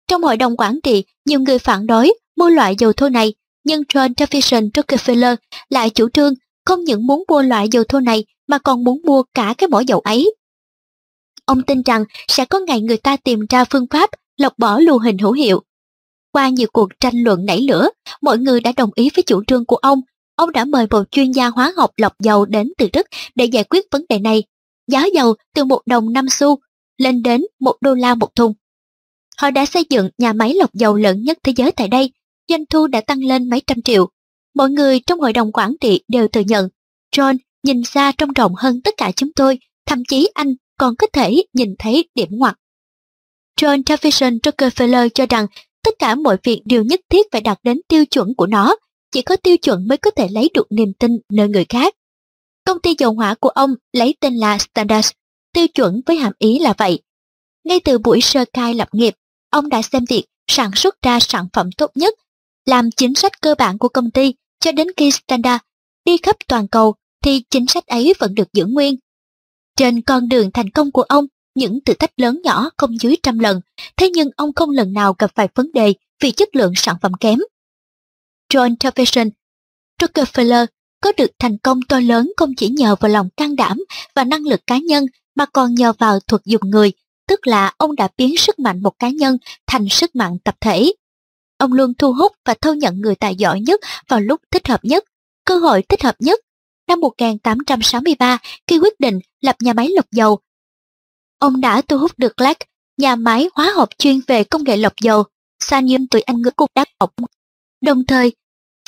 Trong hội đồng quản trị, nhiều người phản đối mua loại dầu thô này, nhưng John Jefferson Rockefeller lại chủ trương không những muốn mua loại dầu thô này mà còn muốn mua cả cái mỏ dầu ấy. Ông tin rằng sẽ có ngày người ta tìm ra phương pháp lọc bỏ lưu hình hữu hiệu. Qua nhiều cuộc tranh luận nảy lửa, mọi người đã đồng ý với chủ trương của ông. Ông đã mời một chuyên gia hóa học lọc dầu đến từ Đức để giải quyết vấn đề này. Giá dầu từ một đồng 5 xu lên đến một đô la một thùng. Họ đã xây dựng nhà máy lọc dầu lớn nhất thế giới tại đây, doanh thu đã tăng lên mấy trăm triệu. Mọi người trong hội đồng quản trị đều thừa nhận, John nhìn xa trông rộng hơn tất cả chúng tôi, thậm chí anh còn có thể nhìn thấy điểm ngoặt. John Jefferson Rockefeller cho rằng tất cả mọi việc đều nhất thiết phải đạt đến tiêu chuẩn của nó, chỉ có tiêu chuẩn mới có thể lấy được niềm tin nơi người khác. Công ty dầu hỏa của ông lấy tên là Standard, tiêu chuẩn với hàm ý là vậy. Ngay từ buổi sơ khai lập nghiệp, ông đã xem việc sản xuất ra sản phẩm tốt nhất, làm chính sách cơ bản của công ty Cho đến khi Standard đi khắp toàn cầu thì chính sách ấy vẫn được giữ nguyên. Trên con đường thành công của ông, những thử thách lớn nhỏ không dưới trăm lần, thế nhưng ông không lần nào gặp phải vấn đề vì chất lượng sản phẩm kém. John Television Rockefeller có được thành công to lớn không chỉ nhờ vào lòng can đảm và năng lực cá nhân mà còn nhờ vào thuật dùng người, tức là ông đã biến sức mạnh một cá nhân thành sức mạnh tập thể. Ông luôn thu hút và thâu nhận người tài giỏi nhất vào lúc thích hợp nhất, cơ hội thích hợp nhất. Năm 1863, khi quyết định lập nhà máy lọc dầu, ông đã thu hút được Clark, nhà máy hóa học chuyên về công nghệ lọc dầu, Sanium tuổi Anh ngữ cục đắc học. Đồng thời,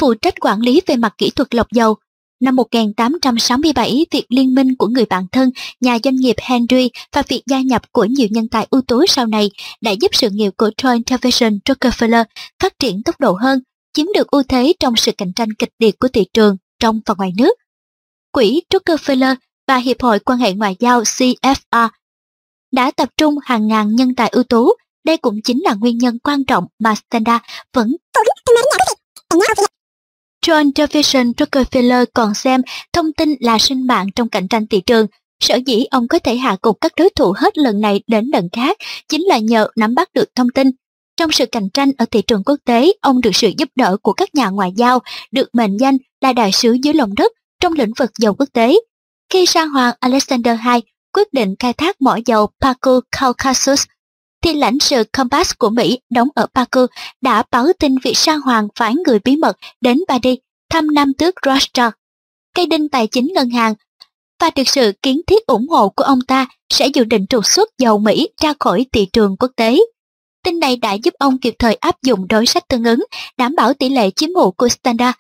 phụ trách quản lý về mặt kỹ thuật lọc dầu. Năm 1867, việc liên minh của người bạn thân, nhà doanh nghiệp Henry và việc gia nhập của nhiều nhân tài ưu tú sau này đã giúp sự nghiệp của Troy Television Rockefeller phát triển tốc độ hơn, chiếm được ưu thế trong sự cạnh tranh kịch liệt của thị trường trong và ngoài nước. Quỹ Rockefeller và Hiệp hội quan hệ ngoại giao CFR đã tập trung hàng ngàn nhân tài ưu tú. Đây cũng chính là nguyên nhân quan trọng mà Standa vẫn John Jefferson Rockefeller còn xem thông tin là sinh mạng trong cạnh tranh thị trường. Sở dĩ ông có thể hạ gục các đối thủ hết lần này đến lần khác chính là nhờ nắm bắt được thông tin. Trong sự cạnh tranh ở thị trường quốc tế, ông được sự giúp đỡ của các nhà ngoại giao, được mệnh danh là đại sứ dưới lòng đất trong lĩnh vực dầu quốc tế. Khi sang hoàng Alexander II quyết định khai thác mỏ dầu Paco Caucasus thì lãnh sự Compass của Mỹ đóng ở Baku đã báo tin vị sa hoàng phái người bí mật đến Paris thăm nam tước Rothschild. Cây đinh tài chính ngân hàng và được sự kiến thiết ủng hộ của ông ta sẽ dự định trục xuất dầu Mỹ ra khỏi thị trường quốc tế. Tin này đã giúp ông kịp thời áp dụng đối sách tương ứng, đảm bảo tỷ lệ chiếm hữu của Standard.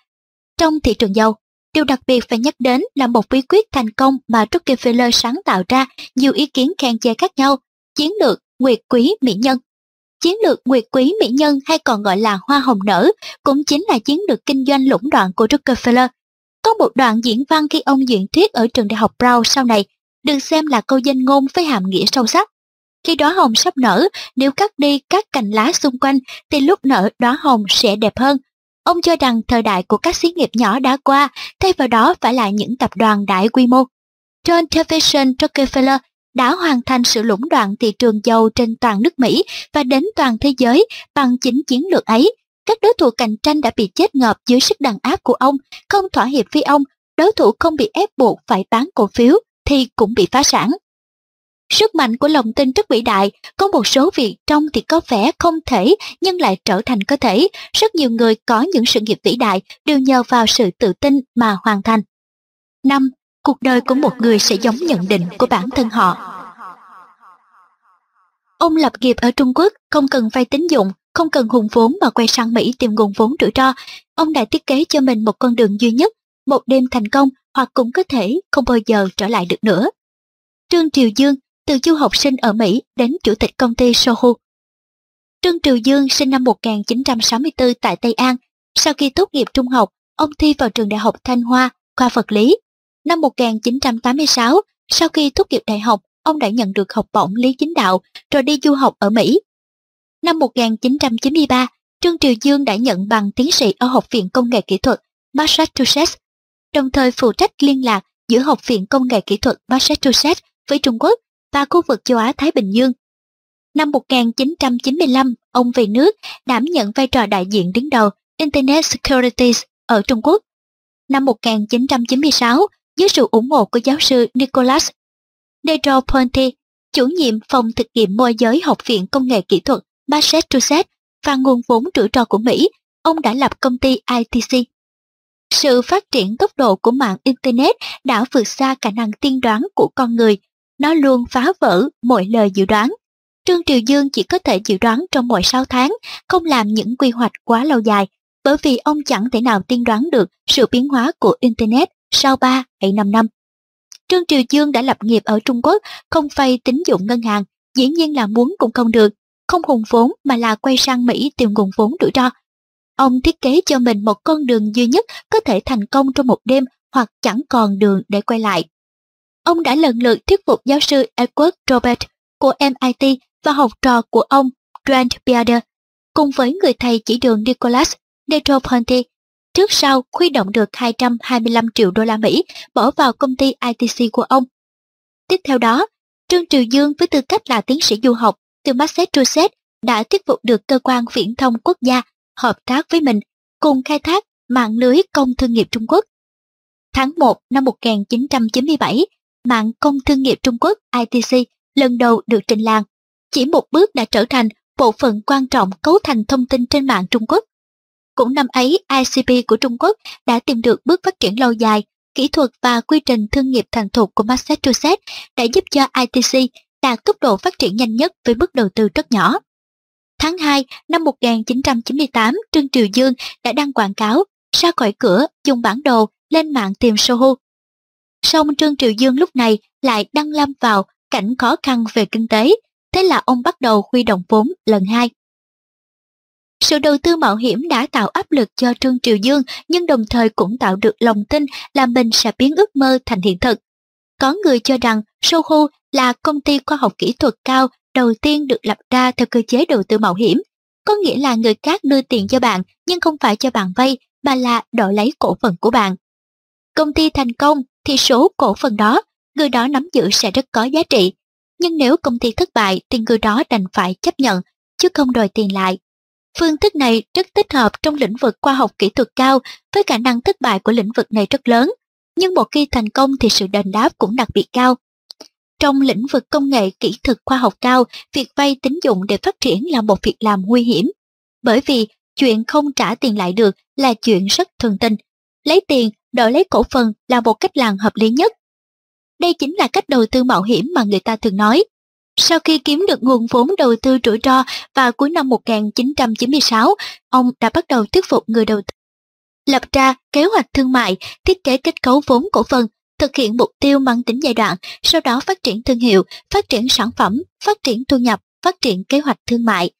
Trong thị trường dầu, điều đặc biệt phải nhắc đến là một bí quyết thành công mà Rockefeller sáng tạo ra nhiều ý kiến khen chê khác nhau, chiến lược Nguyệt Quý Mỹ Nhân. Chiến lược Nguyệt Quý Mỹ Nhân hay còn gọi là Hoa Hồng Nở cũng chính là chiến lược kinh doanh lũng đoạn của Rockefeller. Có một đoạn diễn văn khi ông diễn thuyết ở trường đại học Brown sau này được xem là câu danh ngôn với hàm nghĩa sâu sắc. Khi đóa hồng sắp nở, nếu cắt đi các cành lá xung quanh thì lúc nở đóa hồng sẽ đẹp hơn. Ông cho rằng thời đại của các xí nghiệp nhỏ đã qua, thay vào đó phải là những tập đoàn đại quy mô. John Jefferson Rockefeller đã hoàn thành sự lũng đoạn thị trường dầu trên toàn nước Mỹ và đến toàn thế giới bằng chính chiến lược ấy. Các đối thủ cạnh tranh đã bị chết ngợp dưới sức đàn áp của ông, không thỏa hiệp với ông, đối thủ không bị ép buộc phải bán cổ phiếu thì cũng bị phá sản. Sức mạnh của lòng tin rất vĩ đại, có một số việc trong thì có vẻ không thể nhưng lại trở thành có thể. Rất nhiều người có những sự nghiệp vĩ đại đều nhờ vào sự tự tin mà hoàn thành. 5 cuộc đời của một người sẽ giống nhận định của bản thân họ. Ông lập nghiệp ở Trung Quốc, không cần vay tín dụng, không cần hùng vốn mà quay sang Mỹ tìm nguồn vốn rủi ro. Ông đã thiết kế cho mình một con đường duy nhất, một đêm thành công hoặc cũng có thể không bao giờ trở lại được nữa. Trương Triều Dương, từ du học sinh ở Mỹ đến chủ tịch công ty Soho. Trương Triều Dương sinh năm 1964 tại Tây An. Sau khi tốt nghiệp trung học, ông thi vào trường đại học Thanh Hoa, khoa vật lý Năm 1986, sau khi tốt nghiệp đại học, ông đã nhận được học bổng lý chính đạo rồi đi du học ở Mỹ. Năm 1993, Trương Triều Dương đã nhận bằng tiến sĩ ở Học viện Công nghệ Kỹ thuật Massachusetts, đồng thời phụ trách liên lạc giữa Học viện Công nghệ Kỹ thuật Massachusetts với Trung Quốc và khu vực châu Á-Thái Bình Dương. Năm 1995, ông về nước đảm nhận vai trò đại diện đứng đầu Internet Securities ở Trung Quốc. Năm 1996, dưới sự ủng hộ của giáo sư Nicholas Negroponte, chủ nhiệm phòng thực nghiệm môi giới Học viện Công nghệ Kỹ thuật Massachusetts và nguồn vốn rủi ro của Mỹ, ông đã lập công ty ITC. Sự phát triển tốc độ của mạng Internet đã vượt xa khả năng tiên đoán của con người. Nó luôn phá vỡ mọi lời dự đoán. Trương Triều Dương chỉ có thể dự đoán trong mỗi 6 tháng, không làm những quy hoạch quá lâu dài, bởi vì ông chẳng thể nào tiên đoán được sự biến hóa của Internet sau 3 hay 5 năm. Trương Triều Dương đã lập nghiệp ở Trung Quốc, không vay tín dụng ngân hàng, dĩ nhiên là muốn cũng không được, không hùng vốn mà là quay sang Mỹ tìm nguồn vốn rủi ro. Ông thiết kế cho mình một con đường duy nhất có thể thành công trong một đêm hoặc chẳng còn đường để quay lại. Ông đã lần lượt thuyết phục giáo sư Edward Robert của MIT và học trò của ông Grant Bearder, cùng với người thầy chỉ đường Nicholas Negroponte trước sau khuy động được 225 triệu đô la Mỹ bỏ vào công ty ITC của ông. Tiếp theo đó, Trương Triều Dương với tư cách là tiến sĩ du học từ Massachusetts đã thuyết phục được cơ quan viễn thông quốc gia hợp tác với mình cùng khai thác mạng lưới công thương nghiệp Trung Quốc. Tháng 1 năm 1997, mạng công thương nghiệp Trung Quốc ITC lần đầu được trình làng. Chỉ một bước đã trở thành bộ phận quan trọng cấu thành thông tin trên mạng Trung Quốc. Cũng năm ấy, ICP của Trung Quốc đã tìm được bước phát triển lâu dài, kỹ thuật và quy trình thương nghiệp thành thục của Massachusetts đã giúp cho ITC đạt tốc độ phát triển nhanh nhất với mức đầu tư rất nhỏ. Tháng 2 năm 1998, Trương Triều Dương đã đăng quảng cáo ra khỏi cửa dùng bản đồ lên mạng tìm Soho. Song Trương Triều Dương lúc này lại đăng lâm vào cảnh khó khăn về kinh tế, thế là ông bắt đầu huy động vốn lần hai. Sự đầu tư mạo hiểm đã tạo áp lực cho Trương Triều Dương nhưng đồng thời cũng tạo được lòng tin là mình sẽ biến ước mơ thành hiện thực. Có người cho rằng Sohu là công ty khoa học kỹ thuật cao đầu tiên được lập ra theo cơ chế đầu tư mạo hiểm. Có nghĩa là người khác đưa tiền cho bạn nhưng không phải cho bạn vay mà là đổi lấy cổ phần của bạn. Công ty thành công thì số cổ phần đó, người đó nắm giữ sẽ rất có giá trị. Nhưng nếu công ty thất bại thì người đó đành phải chấp nhận, chứ không đòi tiền lại. Phương thức này rất thích hợp trong lĩnh vực khoa học kỹ thuật cao với khả năng thất bại của lĩnh vực này rất lớn. Nhưng một khi thành công thì sự đền đáp cũng đặc biệt cao. Trong lĩnh vực công nghệ kỹ thuật khoa học cao, việc vay tín dụng để phát triển là một việc làm nguy hiểm. Bởi vì chuyện không trả tiền lại được là chuyện rất thường tình. Lấy tiền đổi lấy cổ phần là một cách làm hợp lý nhất. Đây chính là cách đầu tư mạo hiểm mà người ta thường nói. Sau khi kiếm được nguồn vốn đầu tư rủi ro vào cuối năm 1996, ông đã bắt đầu thuyết phục người đầu tư. Lập ra kế hoạch thương mại, thiết kế kết cấu vốn cổ phần, thực hiện mục tiêu mang tính giai đoạn, sau đó phát triển thương hiệu, phát triển sản phẩm, phát triển thu nhập, phát triển kế hoạch thương mại.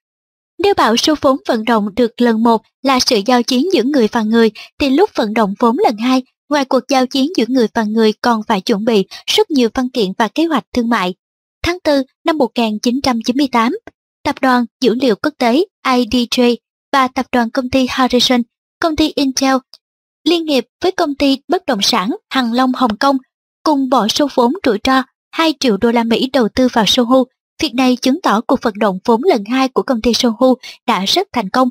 Nếu bảo số vốn vận động được lần một là sự giao chiến giữa người và người, thì lúc vận động vốn lần hai, ngoài cuộc giao chiến giữa người và người còn phải chuẩn bị rất nhiều văn kiện và kế hoạch thương mại. Tháng 4 năm 1998, Tập đoàn Dữ liệu Quốc tế IDJ và Tập đoàn Công ty Harrison, Công ty Intel liên nghiệp với công ty bất động sản Hằng Long Hồng Kông cùng bỏ số vốn rủi ro 2 triệu đô la Mỹ đầu tư vào Sohu. Việc này chứng tỏ cuộc vận động vốn lần hai của công ty Sohu đã rất thành công.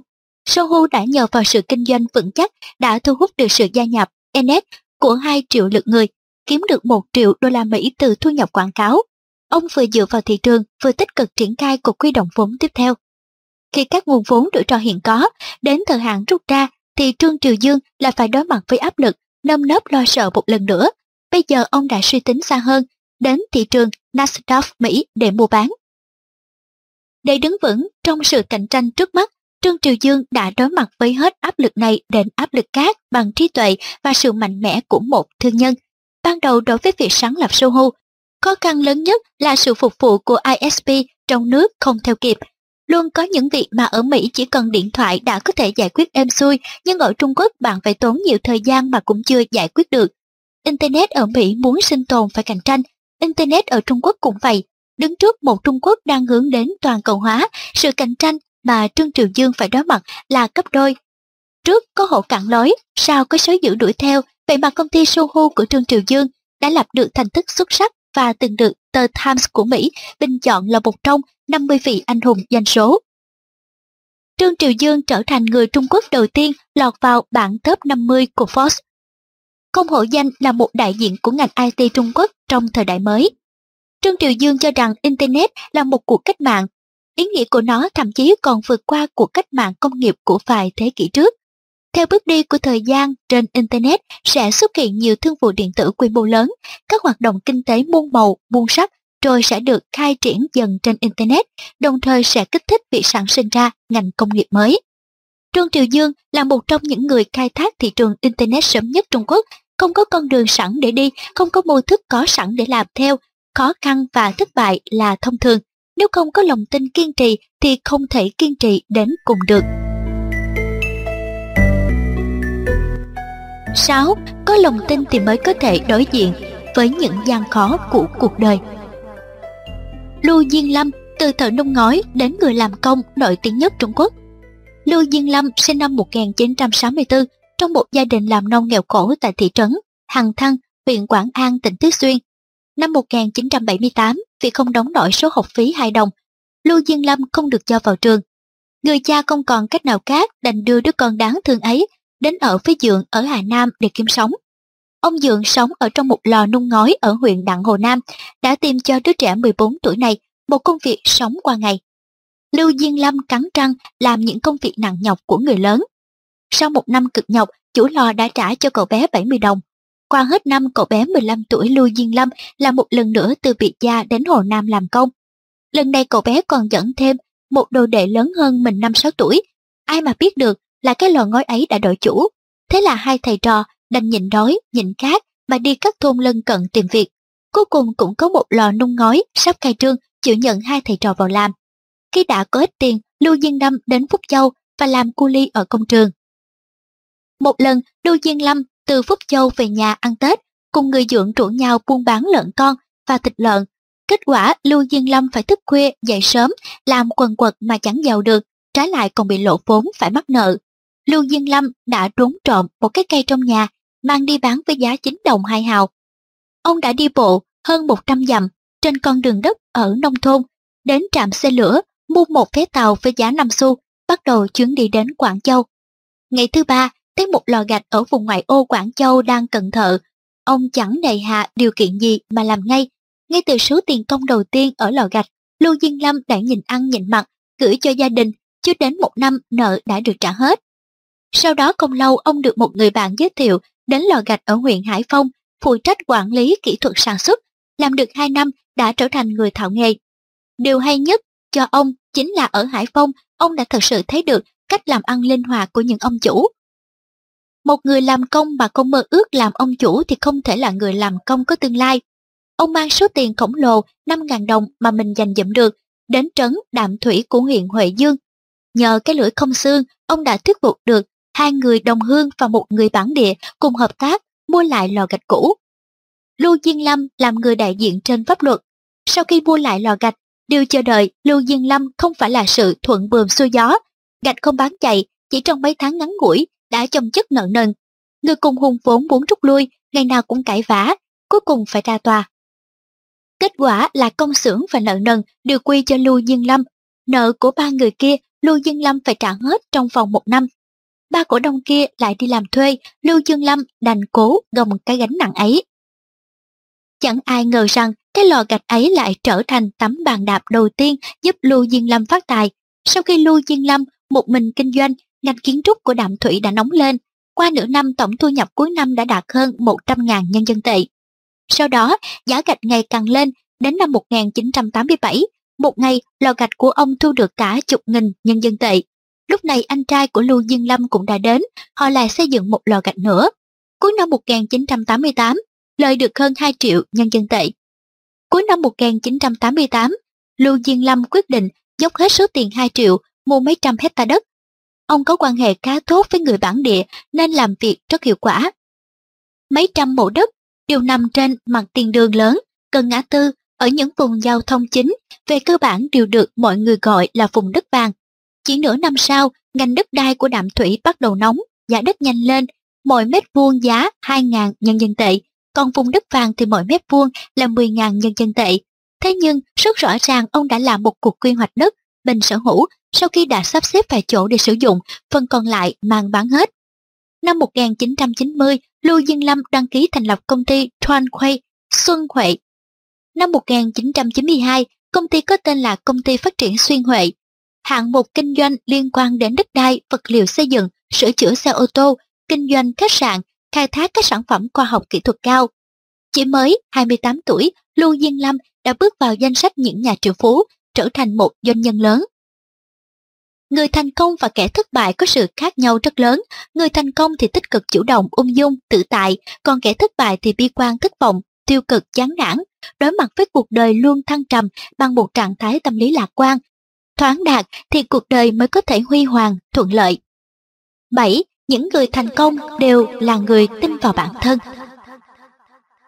Sohu đã nhờ vào sự kinh doanh vững chắc đã thu hút được sự gia nhập NS của 2 triệu lượt người, kiếm được 1 triệu đô la Mỹ từ thu nhập quảng cáo. Ông vừa dựa vào thị trường vừa tích cực triển khai cuộc quy động vốn tiếp theo. Khi các nguồn vốn rủi ro hiện có, đến thời hạn rút ra thì Trương Triều Dương là phải đối mặt với áp lực, nâm nớp lo sợ một lần nữa. Bây giờ ông đã suy tính xa hơn, đến thị trường Nasdaq Mỹ để mua bán. Để đứng vững trong sự cạnh tranh trước mắt, Trương Triều Dương đã đối mặt với hết áp lực này đến áp lực khác bằng trí tuệ và sự mạnh mẽ của một thương nhân. Ban đầu đối với việc sáng lập Soho, khó khăn lớn nhất là sự phục vụ của ISP trong nước không theo kịp Luôn có những việc mà ở Mỹ chỉ cần điện thoại đã có thể giải quyết êm xuôi, nhưng ở Trung Quốc bạn phải tốn nhiều thời gian mà cũng chưa giải quyết được. Internet ở Mỹ muốn sinh tồn phải cạnh tranh, Internet ở Trung Quốc cũng vậy. Đứng trước một Trung Quốc đang hướng đến toàn cầu hóa, sự cạnh tranh mà Trương Triều Dương phải đối mặt là cấp đôi. Trước có hộ cản lối, sau có số dữ đuổi theo, vậy mà công ty Sohu của Trương Triều Dương đã lập được thành tích xuất sắc và từng được tờ Times của Mỹ bình chọn là một trong 50 vị anh hùng danh số. Trương Triều Dương trở thành người Trung Quốc đầu tiên lọt vào bảng top 50 của Forbes. Không hổ danh là một đại diện của ngành IT Trung Quốc trong thời đại mới. Trương Triều Dương cho rằng Internet là một cuộc cách mạng. Ý nghĩa của nó thậm chí còn vượt qua cuộc cách mạng công nghiệp của vài thế kỷ trước. Theo bước đi của thời gian, trên Internet sẽ xuất hiện nhiều thương vụ điện tử quy mô lớn, các hoạt động kinh tế muôn màu, muôn sắc rồi sẽ được khai triển dần trên Internet, đồng thời sẽ kích thích việc sản sinh ra ngành công nghiệp mới. Trương Triều Dương là một trong những người khai thác thị trường Internet sớm nhất Trung Quốc, không có con đường sẵn để đi, không có mô thức có sẵn để làm theo, khó khăn và thất bại là thông thường. Nếu không có lòng tin kiên trì thì không thể kiên trì đến cùng được. 6. Có lòng tin thì mới có thể đối diện với những gian khó của cuộc đời. Lưu Diên Lâm từ thợ nung ngói đến người làm công nổi tiếng nhất Trung Quốc. Lưu Diên Lâm sinh năm 1964, trong một gia đình làm nông nghèo khổ tại thị trấn Hằng Thăng, huyện Quảng An, tỉnh Tứ Xuyên. Năm 1978, vì không đóng nổi số học phí 2 đồng, Lưu Diên Lâm không được cho vào trường. Người cha không còn cách nào khác đành đưa đứa con đáng thương ấy đến ở với Dượng ở Hà Nam để kiếm sống. Ông Dượng sống ở trong một lò nung ngói ở huyện Đặng Hồ Nam, đã tìm cho đứa trẻ 14 tuổi này một công việc sống qua ngày. Lưu Diên Lâm cắn răng làm những công việc nặng nhọc của người lớn. Sau một năm cực nhọc, chủ lò đã trả cho cậu bé 70 đồng. Qua hết năm cậu bé 15 tuổi Lưu Diên Lâm là một lần nữa từ Việt Gia đến Hồ Nam làm công. Lần này cậu bé còn dẫn thêm một đồ đệ lớn hơn mình 5-6 tuổi. Ai mà biết được là cái lò ngói ấy đã đổi chủ. Thế là hai thầy trò đành nhịn đói, nhịn khát mà đi các thôn lân cận tìm việc. Cuối cùng cũng có một lò nung ngói sắp khai trương chịu nhận hai thầy trò vào làm. Khi đã có ít tiền, Lưu Diên Lâm đến Phúc Châu và làm cu ly ở công trường. Một lần, Lưu Diên Lâm từ Phúc Châu về nhà ăn Tết, cùng người dưỡng rủ nhau buôn bán lợn con và thịt lợn. Kết quả Lưu Diên Lâm phải thức khuya dậy sớm, làm quần quật mà chẳng giàu được, trái lại còn bị lộ vốn phải mắc nợ. Lưu Diên Lâm đã trốn trộm một cái cây trong nhà, mang đi bán với giá 9 đồng 2 hào. Ông đã đi bộ hơn 100 dặm trên con đường đất ở nông thôn, đến trạm xe lửa, mua một vé tàu với giá 5 xu, bắt đầu chuyến đi đến Quảng Châu. Ngày thứ ba, thấy một lò gạch ở vùng ngoại ô Quảng Châu đang cần thợ. Ông chẳng nề hạ điều kiện gì mà làm ngay. Ngay từ số tiền công đầu tiên ở lò gạch, Lưu Diên Lâm đã nhìn ăn nhìn mặt, gửi cho gia đình, chưa đến một năm nợ đã được trả hết. Sau đó không lâu ông được một người bạn giới thiệu đến lò gạch ở huyện Hải Phong, phụ trách quản lý kỹ thuật sản xuất, làm được 2 năm đã trở thành người thạo nghề. Điều hay nhất cho ông chính là ở Hải Phong, ông đã thật sự thấy được cách làm ăn linh hoạt của những ông chủ. Một người làm công mà không mơ ước làm ông chủ thì không thể là người làm công có tương lai. Ông mang số tiền khổng lồ 5.000 đồng mà mình dành dụm được đến trấn Đạm Thủy của huyện Huệ Dương. Nhờ cái lưỡi không xương, ông đã thuyết phục được hai người đồng hương và một người bản địa cùng hợp tác mua lại lò gạch cũ. Lưu Diên Lâm làm người đại diện trên pháp luật. Sau khi mua lại lò gạch, điều chờ đợi Lưu Diên Lâm không phải là sự thuận bườm xuôi gió. Gạch không bán chạy, chỉ trong mấy tháng ngắn ngủi đã chồng chất nợ nần. Người cùng hùng vốn muốn rút lui, ngày nào cũng cãi vã, cuối cùng phải ra tòa. Kết quả là công xưởng và nợ nần đều quy cho Lưu Diên Lâm. Nợ của ba người kia Lưu Diên Lâm phải trả hết trong vòng một năm ba cổ đông kia lại đi làm thuê, Lưu Dương Lâm đành cố gồng cái gánh nặng ấy. Chẳng ai ngờ rằng cái lò gạch ấy lại trở thành tấm bàn đạp đầu tiên giúp Lưu dương Lâm phát tài. Sau khi Lưu dương Lâm một mình kinh doanh, ngành kiến trúc của Đạm Thủy đã nóng lên. Qua nửa năm tổng thu nhập cuối năm đã đạt hơn 100.000 nhân dân tệ. Sau đó, giá gạch ngày càng lên, đến năm 1987, một ngày lò gạch của ông thu được cả chục nghìn nhân dân tệ. Lúc này anh trai của Lưu Dương Lâm cũng đã đến, họ lại xây dựng một lò gạch nữa. Cuối năm 1988, lời được hơn 2 triệu nhân dân tệ. Cuối năm 1988, Lưu Dương Lâm quyết định dốc hết số tiền 2 triệu mua mấy trăm hecta đất. Ông có quan hệ khá tốt với người bản địa nên làm việc rất hiệu quả. Mấy trăm mẫu đất đều nằm trên mặt tiền đường lớn, gần ngã tư, ở những vùng giao thông chính, về cơ bản đều được mọi người gọi là vùng đất vàng. Chỉ nửa năm sau, ngành đất đai của đạm thủy bắt đầu nóng, giá đất nhanh lên, mỗi mét vuông giá 2.000 nhân dân tệ, còn vùng đất vàng thì mỗi mét vuông là 10.000 nhân dân tệ. Thế nhưng, rất rõ ràng ông đã làm một cuộc quy hoạch đất, bình sở hữu, sau khi đã sắp xếp vài chỗ để sử dụng, phần còn lại mang bán hết. Năm 1990, Lưu Diên Lâm đăng ký thành lập công ty Thoan Khuê, Xuân Huệ. Năm 1992, công ty có tên là Công ty Phát triển Xuyên Huệ, hạng mục kinh doanh liên quan đến đất đai, vật liệu xây dựng, sửa chữa xe ô tô, kinh doanh khách sạn, khai thác các sản phẩm khoa học kỹ thuật cao. Chỉ mới 28 tuổi, Lưu Diên Lâm đã bước vào danh sách những nhà triệu phú, trở thành một doanh nhân lớn. Người thành công và kẻ thất bại có sự khác nhau rất lớn. Người thành công thì tích cực chủ động, ung dung, tự tại, còn kẻ thất bại thì bi quan thất vọng, tiêu cực chán nản. Đối mặt với cuộc đời luôn thăng trầm bằng một trạng thái tâm lý lạc quan, thoáng đạt thì cuộc đời mới có thể huy hoàng, thuận lợi. 7. Những người thành công đều là người tin vào bản thân.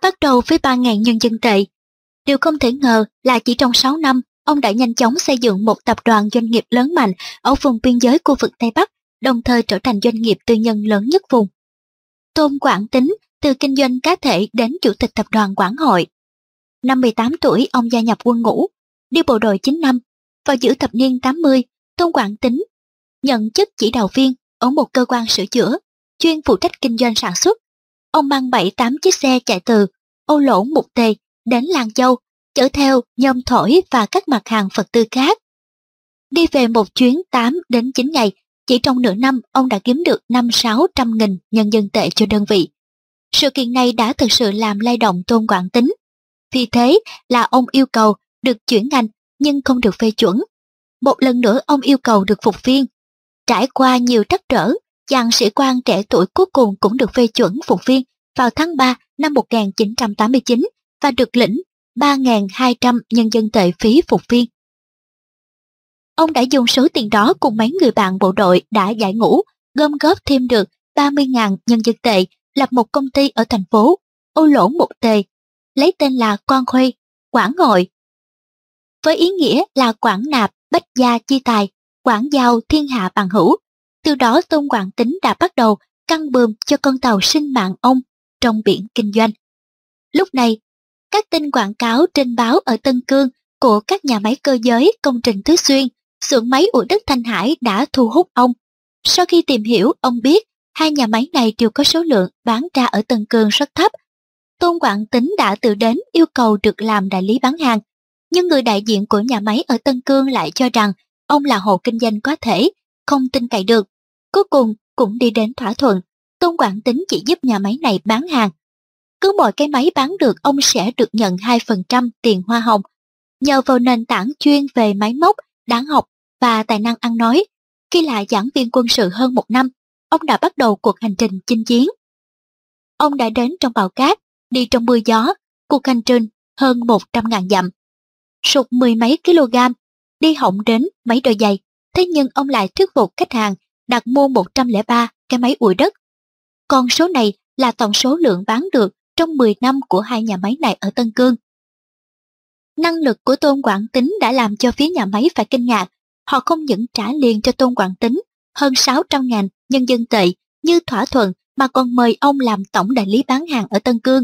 Bắt đầu với 3.000 nhân dân tệ. Điều không thể ngờ là chỉ trong 6 năm, ông đã nhanh chóng xây dựng một tập đoàn doanh nghiệp lớn mạnh ở vùng biên giới khu vực Tây Bắc, đồng thời trở thành doanh nghiệp tư nhân lớn nhất vùng. Tôn Quảng Tính từ kinh doanh cá thể đến chủ tịch tập đoàn Quảng Hội. Năm 18 tuổi ông gia nhập quân ngũ, đi bộ đội 9 năm. Vào giữa thập niên 80, Tôn Quảng Tính nhận chức chỉ đạo viên ở một cơ quan sửa chữa, chuyên phụ trách kinh doanh sản xuất. Ông mang 7-8 chiếc xe chạy từ Âu Lỗ Mục Tề đến Làng Châu, chở theo nhôm thổi và các mặt hàng Phật tư khác. Đi về một chuyến 8 đến 9 ngày, chỉ trong nửa năm ông đã kiếm được 5-600 nghìn nhân dân tệ cho đơn vị. Sự kiện này đã thực sự làm lay động Tôn Quảng Tính. Vì thế là ông yêu cầu được chuyển ngành nhưng không được phê chuẩn. Một lần nữa ông yêu cầu được phục viên. Trải qua nhiều trắc trở, chàng sĩ quan trẻ tuổi cuối cùng cũng được phê chuẩn phục viên vào tháng 3 năm 1989 và được lĩnh 3.200 nhân dân tệ phí phục viên. Ông đã dùng số tiền đó cùng mấy người bạn bộ đội đã giải ngũ, gom góp thêm được 30.000 nhân dân tệ, lập một công ty ở thành phố Ô Lỗ Một Tề, lấy tên là Quan Khuê, Quảng Ngội. Với ý nghĩa là Quảng Nạp, Bách Gia Chi Tài, Quảng Giao Thiên Hạ Bằng Hữu. Từ đó Tôn Quảng Tính đã bắt đầu căng bườm cho con tàu sinh mạng ông trong biển kinh doanh. Lúc này, các tin quảng cáo trên báo ở Tân Cương của các nhà máy cơ giới công trình Tứ Xuyên, xưởng máy ủi đất Thanh Hải đã thu hút ông. Sau khi tìm hiểu, ông biết hai nhà máy này đều có số lượng bán ra ở Tân Cương rất thấp. Tôn Quảng Tính đã tự đến yêu cầu được làm đại lý bán hàng, nhưng người đại diện của nhà máy ở Tân Cương lại cho rằng ông là hộ kinh doanh có thể, không tin cậy được. Cuối cùng cũng đi đến thỏa thuận, Tôn Quảng Tính chỉ giúp nhà máy này bán hàng. Cứ mỗi cái máy bán được ông sẽ được nhận 2% tiền hoa hồng. Nhờ vào nền tảng chuyên về máy móc, đáng học và tài năng ăn nói, khi là giảng viên quân sự hơn một năm, ông đã bắt đầu cuộc hành trình chinh chiến. Ông đã đến trong bào cát, đi trong mưa gió, cuộc hành trình hơn 100.000 dặm. Sụt mười mấy kg, đi hỏng đến mấy đôi giày, thế nhưng ông lại thuyết phục khách hàng đặt mua 103 cái máy ủi đất. Con số này là tổng số lượng bán được trong 10 năm của hai nhà máy này ở Tân Cương. Năng lực của Tôn Quảng Tính đã làm cho phía nhà máy phải kinh ngạc. Họ không những trả liền cho Tôn Quảng Tính hơn 600.000 nhân dân tệ như thỏa thuận mà còn mời ông làm tổng đại lý bán hàng ở Tân Cương,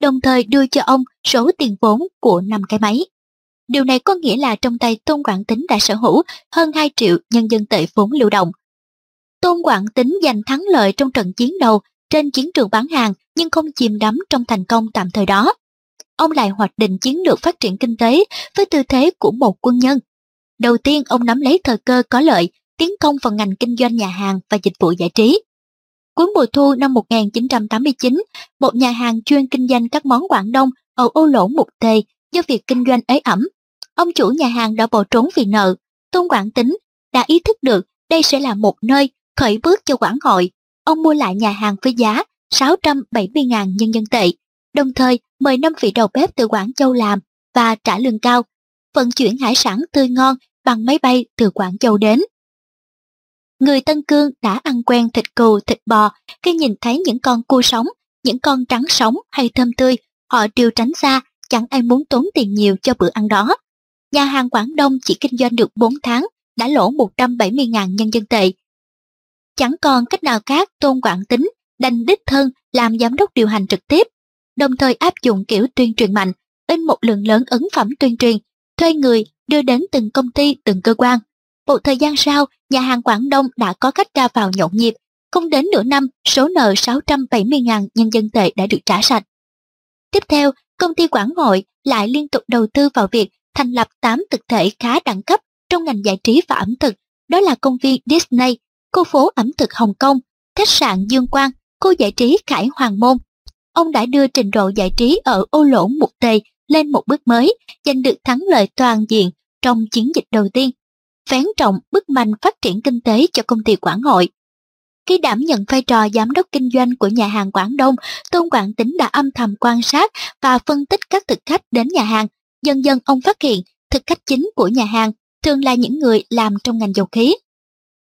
đồng thời đưa cho ông số tiền vốn của năm cái máy. Điều này có nghĩa là trong tay Tôn Quảng Tính đã sở hữu hơn 2 triệu nhân dân tệ vốn lưu động. Tôn Quảng Tính giành thắng lợi trong trận chiến đầu trên chiến trường bán hàng nhưng không chìm đắm trong thành công tạm thời đó. Ông lại hoạch định chiến lược phát triển kinh tế với tư thế của một quân nhân. Đầu tiên ông nắm lấy thời cơ có lợi, tiến công vào ngành kinh doanh nhà hàng và dịch vụ giải trí. Cuối mùa thu năm 1989, một nhà hàng chuyên kinh doanh các món Quảng Đông ở ô lỗ mục tề do việc kinh doanh ế ẩm. Ông chủ nhà hàng đã bỏ trốn vì nợ. Tôn Quảng Tính đã ý thức được đây sẽ là một nơi khởi bước cho quảng hội. Ông mua lại nhà hàng với giá 670.000 nhân dân tệ, đồng thời mời năm vị đầu bếp từ Quảng Châu làm và trả lương cao, vận chuyển hải sản tươi ngon bằng máy bay từ Quảng Châu đến. Người Tân Cương đã ăn quen thịt cừu, thịt bò, khi nhìn thấy những con cua sống, những con trắng sống hay thơm tươi, họ đều tránh xa, chẳng ai muốn tốn tiền nhiều cho bữa ăn đó. Nhà hàng Quảng Đông chỉ kinh doanh được 4 tháng, đã lỗ 170.000 nhân dân tệ. Chẳng còn cách nào khác tôn quảng tính, đành đích thân làm giám đốc điều hành trực tiếp, đồng thời áp dụng kiểu tuyên truyền mạnh, in một lượng lớn ấn phẩm tuyên truyền, thuê người đưa đến từng công ty, từng cơ quan. Một thời gian sau, nhà hàng Quảng Đông đã có khách ra vào nhộn nhịp. Không đến nửa năm, số nợ 670.000 nhân dân tệ đã được trả sạch. Tiếp theo, công ty Quảng Hội lại liên tục đầu tư vào việc thành lập 8 thực thể khá đẳng cấp trong ngành giải trí và ẩm thực. Đó là công viên Disney, khu phố ẩm thực Hồng Kông, khách sạn Dương Quang, khu giải trí Khải Hoàng Môn. Ông đã đưa trình độ giải trí ở ô lỗ mục tề lên một bước mới, giành được thắng lợi toàn diện trong chiến dịch đầu tiên vén trọng bức mạnh phát triển kinh tế cho công ty Quảng Hội. Khi đảm nhận vai trò giám đốc kinh doanh của nhà hàng Quảng Đông, Tôn Quảng Tính đã âm thầm quan sát và phân tích các thực khách đến nhà hàng. Dần dần ông phát hiện thực khách chính của nhà hàng thường là những người làm trong ngành dầu khí.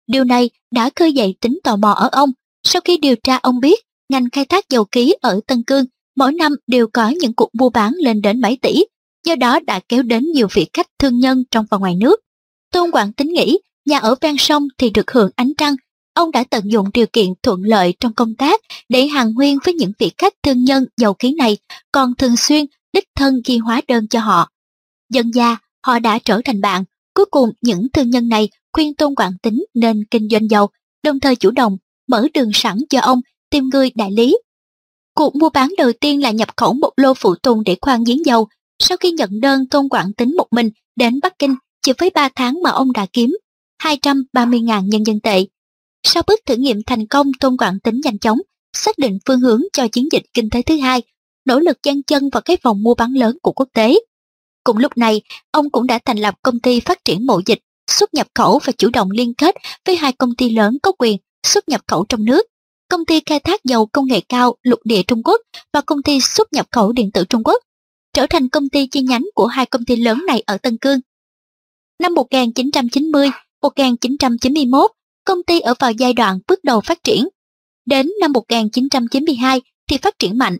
Điều này đã khơi dậy tính tò mò ở ông. Sau khi điều tra ông biết, ngành khai thác dầu khí ở Tân Cương mỗi năm đều có những cuộc mua bán lên đến 7 tỷ, do đó đã kéo đến nhiều vị khách thương nhân trong và ngoài nước. Tôn Quảng tính nghĩ nhà ở ven sông thì được hưởng ánh trăng, ông đã tận dụng điều kiện thuận lợi trong công tác để hàng nguyên với những vị khách thương nhân dầu khí này, còn thường xuyên đích thân ghi hóa đơn cho họ. Dân gia, họ đã trở thành bạn. Cuối cùng những thương nhân này khuyên Tôn Quảng Tính nên kinh doanh dầu, đồng thời chủ động mở đường sẵn cho ông tìm người đại lý. Cuộc mua bán đầu tiên là nhập khẩu một lô phụ tùng để khoan giếng dầu. Sau khi nhận đơn Tôn Quảng Tính một mình đến Bắc Kinh, chỉ với 3 tháng mà ông đã kiếm 230.000 nhân dân tệ. Sau bước thử nghiệm thành công Tôn Quảng Tính nhanh chóng, xác định phương hướng cho chiến dịch kinh tế thứ hai, nỗ lực gian chân vào cái vòng mua bán lớn của quốc tế. Cùng lúc này, ông cũng đã thành lập công ty phát triển mậu dịch, xuất nhập khẩu và chủ động liên kết với hai công ty lớn có quyền xuất nhập khẩu trong nước. Công ty khai thác dầu công nghệ cao lục địa Trung Quốc và công ty xuất nhập khẩu điện tử Trung Quốc, trở thành công ty chi nhánh của hai công ty lớn này ở Tân Cương. Năm 1990, 1991, công ty ở vào giai đoạn bước đầu phát triển. Đến năm 1992 thì phát triển mạnh.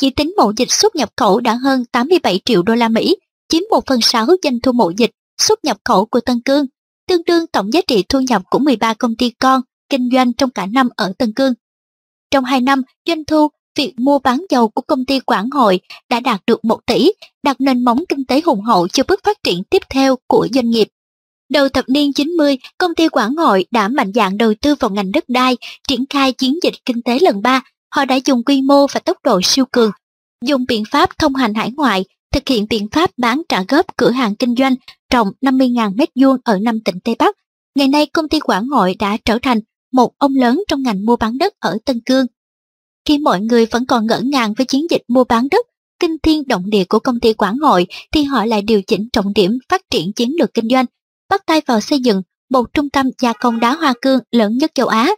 Chỉ tính mậu dịch xuất nhập khẩu đã hơn 87 triệu đô la Mỹ, chiếm 1 phần 6 doanh thu mậu dịch xuất nhập khẩu của Tân Cương, tương đương tổng giá trị thu nhập của 13 công ty con kinh doanh trong cả năm ở Tân Cương. Trong 2 năm, doanh thu, việc mua bán dầu của công ty Quảng Hội đã đạt được 1 tỷ, đặt nền móng kinh tế hùng hậu cho bước phát triển tiếp theo của doanh nghiệp. Đầu thập niên 90, công ty Quảng Hội đã mạnh dạn đầu tư vào ngành đất đai, triển khai chiến dịch kinh tế lần 3. Họ đã dùng quy mô và tốc độ siêu cường, dùng biện pháp thông hành hải ngoại, thực hiện biện pháp bán trả góp cửa hàng kinh doanh rộng 50.000 mét vuông ở năm tỉnh Tây Bắc. Ngày nay công ty Quảng Hội đã trở thành một ông lớn trong ngành mua bán đất ở Tân Cương. Khi mọi người vẫn còn ngỡ ngàng với chiến dịch mua bán đất, kinh thiên động địa của công ty Quảng Hội thì họ lại điều chỉnh trọng điểm phát triển chiến lược kinh doanh, bắt tay vào xây dựng một trung tâm gia công đá hoa cương lớn nhất châu Á.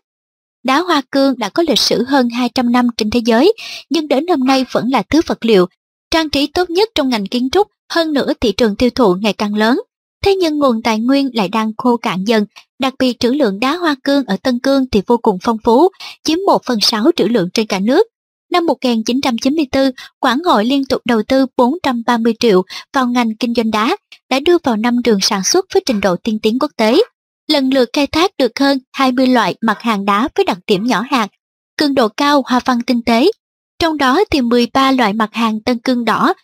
Đá hoa cương đã có lịch sử hơn 200 năm trên thế giới, nhưng đến hôm nay vẫn là thứ vật liệu, trang trí tốt nhất trong ngành kiến trúc, hơn nữa thị trường tiêu thụ ngày càng lớn. Thế nhưng nguồn tài nguyên lại đang khô cạn dần, đặc biệt trữ lượng đá hoa cương ở Tân Cương thì vô cùng phong phú, chiếm 1 phần 6 trữ lượng trên cả nước. Năm 1994, Quảng Hội liên tục đầu tư 430 triệu vào ngành kinh doanh đá, đã đưa vào năm đường sản xuất với trình độ tiên tiến quốc tế. Lần lượt khai thác được hơn 20 loại mặt hàng đá với đặc điểm nhỏ hạt, cường độ cao hoa văn tinh tế. Trong đó thì 13 loại mặt hàng tân cương đỏ,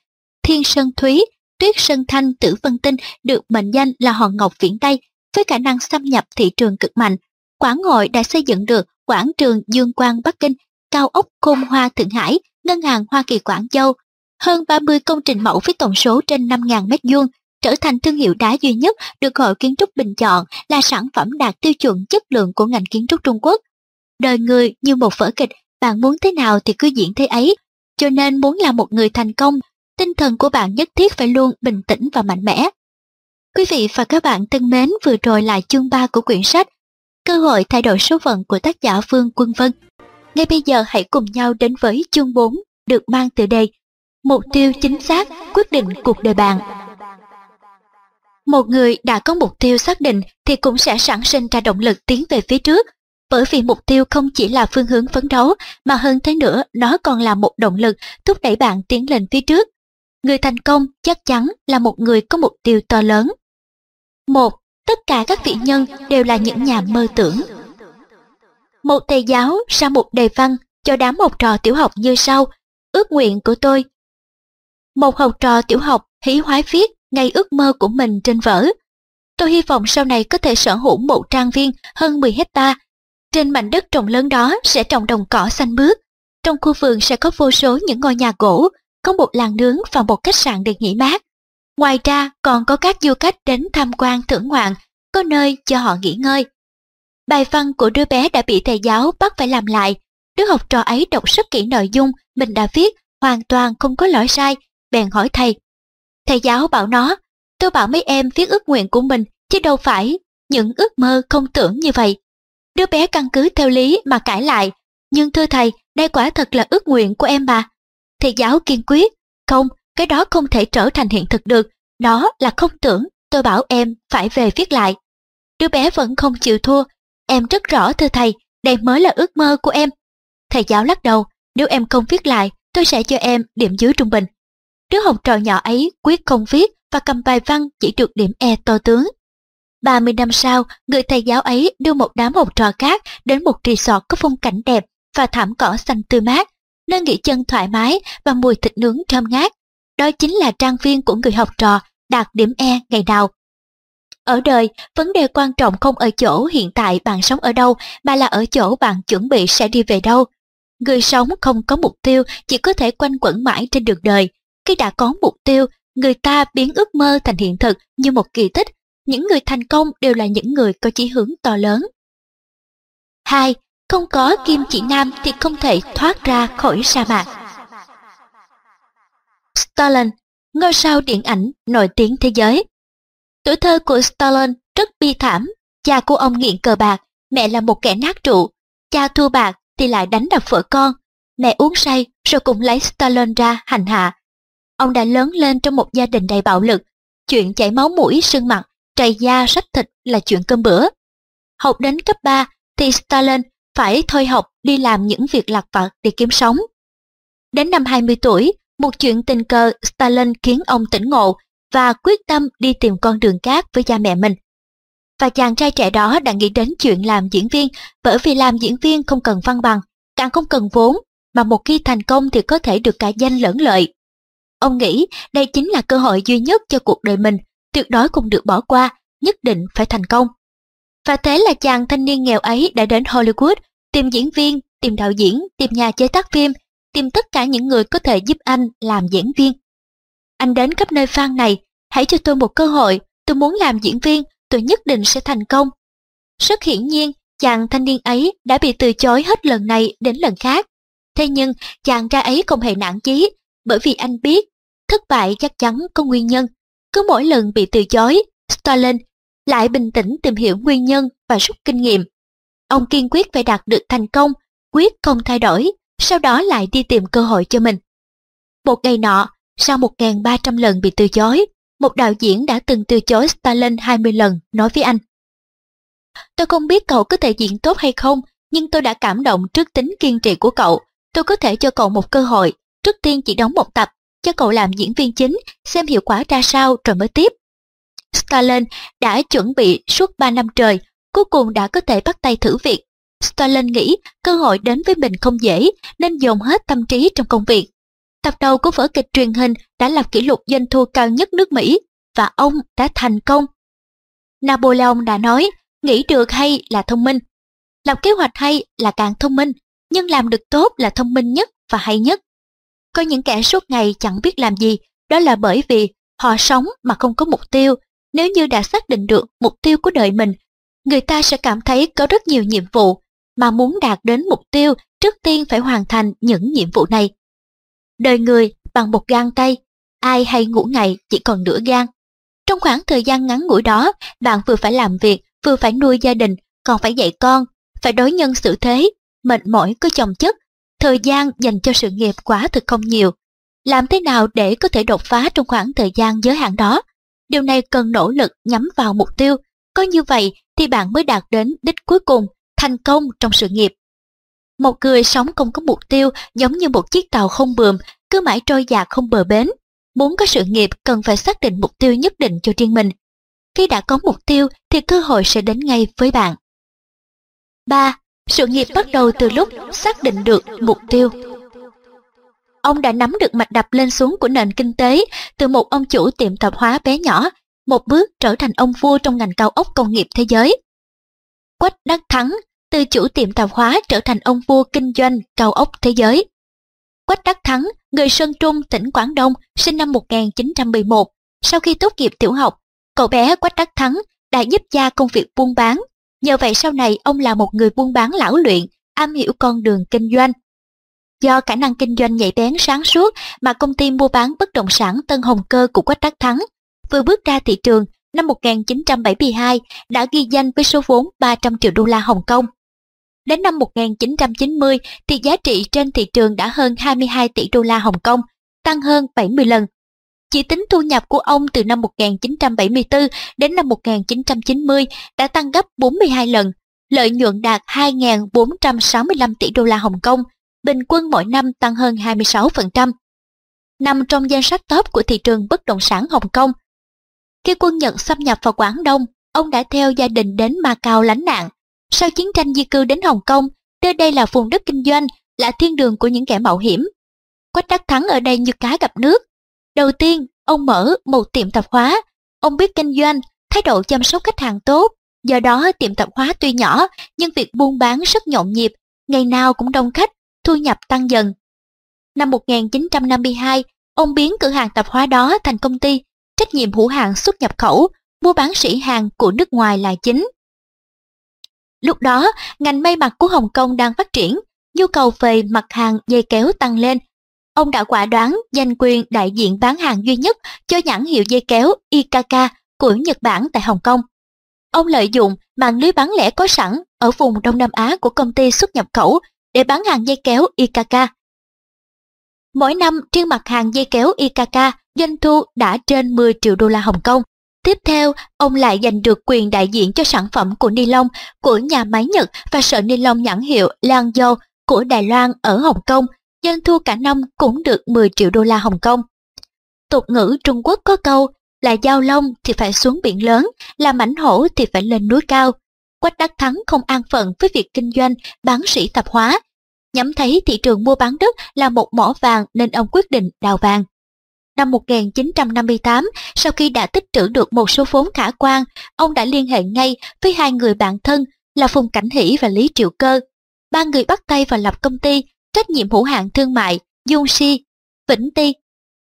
thiên sơn thúy, tuyết sơn thanh tử vân tinh được mệnh danh là hòn ngọc viễn Tây với khả năng xâm nhập thị trường cực mạnh. Quảng hội đã xây dựng được quảng trường Dương Quang Bắc Kinh, cao ốc Côn Hoa Thượng Hải, ngân hàng Hoa Kỳ Quảng Châu, hơn 30 công trình mẫu với tổng số trên 5.000 mét vuông, trở thành thương hiệu đá duy nhất được Hội Kiến trúc bình chọn là sản phẩm đạt tiêu chuẩn chất lượng của ngành kiến trúc Trung Quốc. Đời người như một vở kịch, bạn muốn thế nào thì cứ diễn thế ấy. Cho nên muốn là một người thành công tinh thần của bạn nhất thiết phải luôn bình tĩnh và mạnh mẽ. Quý vị và các bạn thân mến, vừa rồi là chương 3 của quyển sách Cơ hội thay đổi số phận của tác giả Phương Quân Vân. Ngay bây giờ hãy cùng nhau đến với chương 4 được mang từ đề Mục tiêu chính xác quyết định cuộc đời bạn. Một người đã có mục tiêu xác định thì cũng sẽ sản sinh ra động lực tiến về phía trước, bởi vì mục tiêu không chỉ là phương hướng phấn đấu, mà hơn thế nữa nó còn là một động lực thúc đẩy bạn tiến lên phía trước. Người thành công chắc chắn là một người có mục tiêu to lớn. Một, tất cả các vị nhân đều là những nhà mơ tưởng. Một thầy giáo ra một đề văn cho đám học trò tiểu học như sau, ước nguyện của tôi. Một học trò tiểu học hí hoái viết ngay ước mơ của mình trên vở. Tôi hy vọng sau này có thể sở hữu một trang viên hơn 10 hecta. Trên mảnh đất trồng lớn đó sẽ trồng đồng cỏ xanh mướt. Trong khu vườn sẽ có vô số những ngôi nhà gỗ, có một làng nướng và một khách sạn để nghỉ mát. Ngoài ra còn có các du khách đến tham quan thưởng ngoạn, có nơi cho họ nghỉ ngơi. Bài văn của đứa bé đã bị thầy giáo bắt phải làm lại. Đứa học trò ấy đọc rất kỹ nội dung mình đã viết, hoàn toàn không có lỗi sai, bèn hỏi thầy. Thầy giáo bảo nó, tôi bảo mấy em viết ước nguyện của mình, chứ đâu phải những ước mơ không tưởng như vậy. Đứa bé căn cứ theo lý mà cãi lại, nhưng thưa thầy, đây quả thật là ước nguyện của em mà. Thầy giáo kiên quyết, không, cái đó không thể trở thành hiện thực được, đó là không tưởng, tôi bảo em phải về viết lại. Đứa bé vẫn không chịu thua, em rất rõ thưa thầy, đây mới là ước mơ của em. Thầy giáo lắc đầu, nếu em không viết lại, tôi sẽ cho em điểm dưới trung bình. Đứa học trò nhỏ ấy quyết không viết và cầm bài văn chỉ được điểm E to tướng. 30 năm sau, người thầy giáo ấy đưa một đám học trò khác đến một resort có phong cảnh đẹp và thảm cỏ xanh tươi mát, nơi nghỉ chân thoải mái và mùi thịt nướng thơm ngát. Đó chính là trang viên của người học trò đạt điểm E ngày nào. Ở đời, vấn đề quan trọng không ở chỗ hiện tại bạn sống ở đâu, mà là ở chỗ bạn chuẩn bị sẽ đi về đâu. Người sống không có mục tiêu chỉ có thể quanh quẩn mãi trên đường đời. Khi đã có mục tiêu, người ta biến ước mơ thành hiện thực như một kỳ tích. Những người thành công đều là những người có chí hướng to lớn. 2. Không có kim chỉ nam thì không thể thoát ra khỏi sa mạc. Stalin, ngôi sao điện ảnh nổi tiếng thế giới. Tuổi thơ của Stalin rất bi thảm. Cha của ông nghiện cờ bạc, mẹ là một kẻ nát trụ. Cha thua bạc thì lại đánh đập vợ con. Mẹ uống say rồi cũng lấy Stalin ra hành hạ. Ông đã lớn lên trong một gia đình đầy bạo lực. Chuyện chảy máu mũi sưng mặt, trầy da rách thịt là chuyện cơm bữa. Học đến cấp 3 thì Stalin phải thôi học đi làm những việc lặt vặt để kiếm sống. Đến năm 20 tuổi, một chuyện tình cờ Stalin khiến ông tỉnh ngộ và quyết tâm đi tìm con đường khác với cha mẹ mình. Và chàng trai trẻ đó đã nghĩ đến chuyện làm diễn viên bởi vì làm diễn viên không cần văn bằng, càng không cần vốn, mà một khi thành công thì có thể được cả danh lẫn lợi. Ông nghĩ đây chính là cơ hội duy nhất cho cuộc đời mình, tuyệt đối không được bỏ qua, nhất định phải thành công. Và thế là chàng thanh niên nghèo ấy đã đến Hollywood, tìm diễn viên, tìm đạo diễn, tìm nhà chế tác phim, tìm tất cả những người có thể giúp anh làm diễn viên. Anh đến khắp nơi phan này, hãy cho tôi một cơ hội, tôi muốn làm diễn viên, tôi nhất định sẽ thành công. Rất hiển nhiên, chàng thanh niên ấy đã bị từ chối hết lần này đến lần khác. Thế nhưng, chàng trai ấy không hề nản chí, bởi vì anh biết, thất bại chắc chắn có nguyên nhân. Cứ mỗi lần bị từ chối, Stalin lại bình tĩnh tìm hiểu nguyên nhân và rút kinh nghiệm. Ông kiên quyết phải đạt được thành công, quyết không thay đổi, sau đó lại đi tìm cơ hội cho mình. Một ngày nọ, sau 1.300 lần bị từ chối, một đạo diễn đã từng từ chối Stalin 20 lần nói với anh. Tôi không biết cậu có thể diễn tốt hay không, nhưng tôi đã cảm động trước tính kiên trì của cậu. Tôi có thể cho cậu một cơ hội, trước tiên chỉ đóng một tập, cho cậu làm diễn viên chính, xem hiệu quả ra sao rồi mới tiếp. Stalin đã chuẩn bị suốt 3 năm trời, cuối cùng đã có thể bắt tay thử việc. Stalin nghĩ cơ hội đến với mình không dễ nên dồn hết tâm trí trong công việc. Tập đầu của vở kịch truyền hình đã lập kỷ lục doanh thu cao nhất nước Mỹ và ông đã thành công. Napoleon đã nói, nghĩ được hay là thông minh. Lập kế hoạch hay là càng thông minh, nhưng làm được tốt là thông minh nhất và hay nhất. Có những kẻ suốt ngày chẳng biết làm gì, đó là bởi vì họ sống mà không có mục tiêu. Nếu như đã xác định được mục tiêu của đời mình, người ta sẽ cảm thấy có rất nhiều nhiệm vụ, mà muốn đạt đến mục tiêu trước tiên phải hoàn thành những nhiệm vụ này. Đời người bằng một gang tay, ai hay ngủ ngày chỉ còn nửa gan. Trong khoảng thời gian ngắn ngủi đó, bạn vừa phải làm việc, vừa phải nuôi gia đình, còn phải dạy con, phải đối nhân xử thế, mệt mỏi cứ chồng chất, thời gian dành cho sự nghiệp quá thực không nhiều. Làm thế nào để có thể đột phá trong khoảng thời gian giới hạn đó? Điều này cần nỗ lực nhắm vào mục tiêu, có như vậy thì bạn mới đạt đến đích cuối cùng, thành công trong sự nghiệp. Một người sống không có mục tiêu giống như một chiếc tàu không bườm, cứ mãi trôi dạt không bờ bến. Muốn có sự nghiệp cần phải xác định mục tiêu nhất định cho riêng mình. Khi đã có mục tiêu thì cơ hội sẽ đến ngay với bạn. 3. Sự nghiệp bắt đầu từ lúc xác định được mục tiêu. Ông đã nắm được mạch đập lên xuống của nền kinh tế từ một ông chủ tiệm tạp hóa bé nhỏ, một bước trở thành ông vua trong ngành cao ốc công nghiệp thế giới. Quách Đắc Thắng từ chủ tiệm tạp hóa trở thành ông vua kinh doanh cao ốc thế giới. Quách Đắc Thắng, người Sơn Trung, tỉnh Quảng Đông, sinh năm 1911. Sau khi tốt nghiệp tiểu học, cậu bé Quách Đắc Thắng đã giúp cha công việc buôn bán. Nhờ vậy sau này ông là một người buôn bán lão luyện, am hiểu con đường kinh doanh. Do khả năng kinh doanh nhạy bén sáng suốt mà công ty mua bán bất động sản Tân Hồng Cơ của Quách Đắc Thắng vừa bước ra thị trường năm 1972 đã ghi danh với số vốn 300 triệu đô la Hồng Kông. Đến năm 1990 thì giá trị trên thị trường đã hơn 22 tỷ đô la Hồng Kông, tăng hơn 70 lần. Chỉ tính thu nhập của ông từ năm 1974 đến năm 1990 đã tăng gấp 42 lần, lợi nhuận đạt 2.465 tỷ đô la Hồng Kông, bình quân mỗi năm tăng hơn 26%. Nằm trong danh sách top của thị trường bất động sản Hồng Kông. Khi quân Nhật xâm nhập vào Quảng Đông, ông đã theo gia đình đến Macau lánh nạn. Sau chiến tranh di cư đến Hồng Kông, nơi đây là vùng đất kinh doanh, là thiên đường của những kẻ mạo hiểm. Quách đắc thắng ở đây như cá gặp nước. Đầu tiên, ông mở một tiệm tạp hóa. Ông biết kinh doanh, thái độ chăm sóc khách hàng tốt. Do đó tiệm tạp hóa tuy nhỏ, nhưng việc buôn bán rất nhộn nhịp, ngày nào cũng đông khách, thu nhập tăng dần. Năm 1952, ông biến cửa hàng tạp hóa đó thành công ty, trách nhiệm hữu hạn xuất nhập khẩu, mua bán sỉ hàng của nước ngoài là chính. Lúc đó, ngành may mặc của Hồng Kông đang phát triển, nhu cầu về mặt hàng dây kéo tăng lên. Ông đã quả đoán giành quyền đại diện bán hàng duy nhất cho nhãn hiệu dây kéo Ikaka của Nhật Bản tại Hồng Kông. Ông lợi dụng mạng lưới bán lẻ có sẵn ở vùng Đông Nam Á của công ty xuất nhập khẩu để bán hàng dây kéo Ikaka. Mỗi năm riêng mặt hàng dây kéo Ikaka doanh thu đã trên 10 triệu đô la Hồng Kông. Tiếp theo, ông lại giành được quyền đại diện cho sản phẩm của ni lông của nhà máy Nhật và sợi ni lông nhãn hiệu Lan Dâu của Đài Loan ở Hồng Kông. Doanh thu cả năm cũng được 10 triệu đô la Hồng Kông. Tục ngữ Trung Quốc có câu là giao long thì phải xuống biển lớn, là mảnh hổ thì phải lên núi cao. Quách Đắc Thắng không an phận với việc kinh doanh bán sĩ tạp hóa. Nhắm thấy thị trường mua bán đất là một mỏ vàng nên ông quyết định đào vàng. Năm 1958, sau khi đã tích trữ được một số vốn khả quan, ông đã liên hệ ngay với hai người bạn thân là Phùng Cảnh Hỷ và Lý Triệu Cơ. Ba người bắt tay vào lập công ty trách nhiệm hữu hạn thương mại Dung Si, Vĩnh Ti.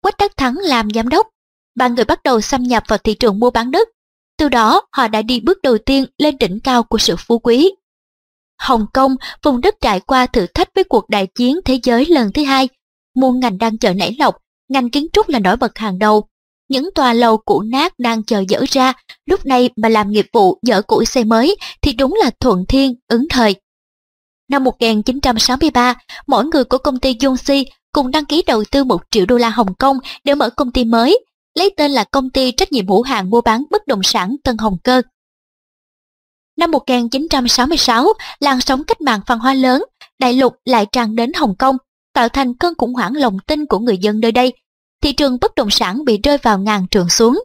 Quách Đắc Thắng làm giám đốc. Ba người bắt đầu xâm nhập vào thị trường mua bán đất. Từ đó, họ đã đi bước đầu tiên lên đỉnh cao của sự phú quý. Hồng Kông, vùng đất trải qua thử thách với cuộc đại chiến thế giới lần thứ hai. Muôn ngành đang chờ nảy lộc, ngành kiến trúc là nổi bật hàng đầu. Những tòa lầu cũ nát đang chờ dỡ ra, lúc này mà làm nghiệp vụ dỡ củi xây mới thì đúng là thuận thiên, ứng thời. Năm 1963, mỗi người của công ty Yongxi cùng đăng ký đầu tư 1 triệu đô la Hồng Kông để mở công ty mới, lấy tên là Công ty Trách nhiệm hữu hạn mua bán bất động sản Tân Hồng Cơ. Năm 1966, làn sóng cách mạng văn hóa lớn, đại lục lại tràn đến Hồng Kông, tạo thành cơn khủng hoảng lòng tin của người dân nơi đây. Thị trường bất động sản bị rơi vào ngàn trường xuống.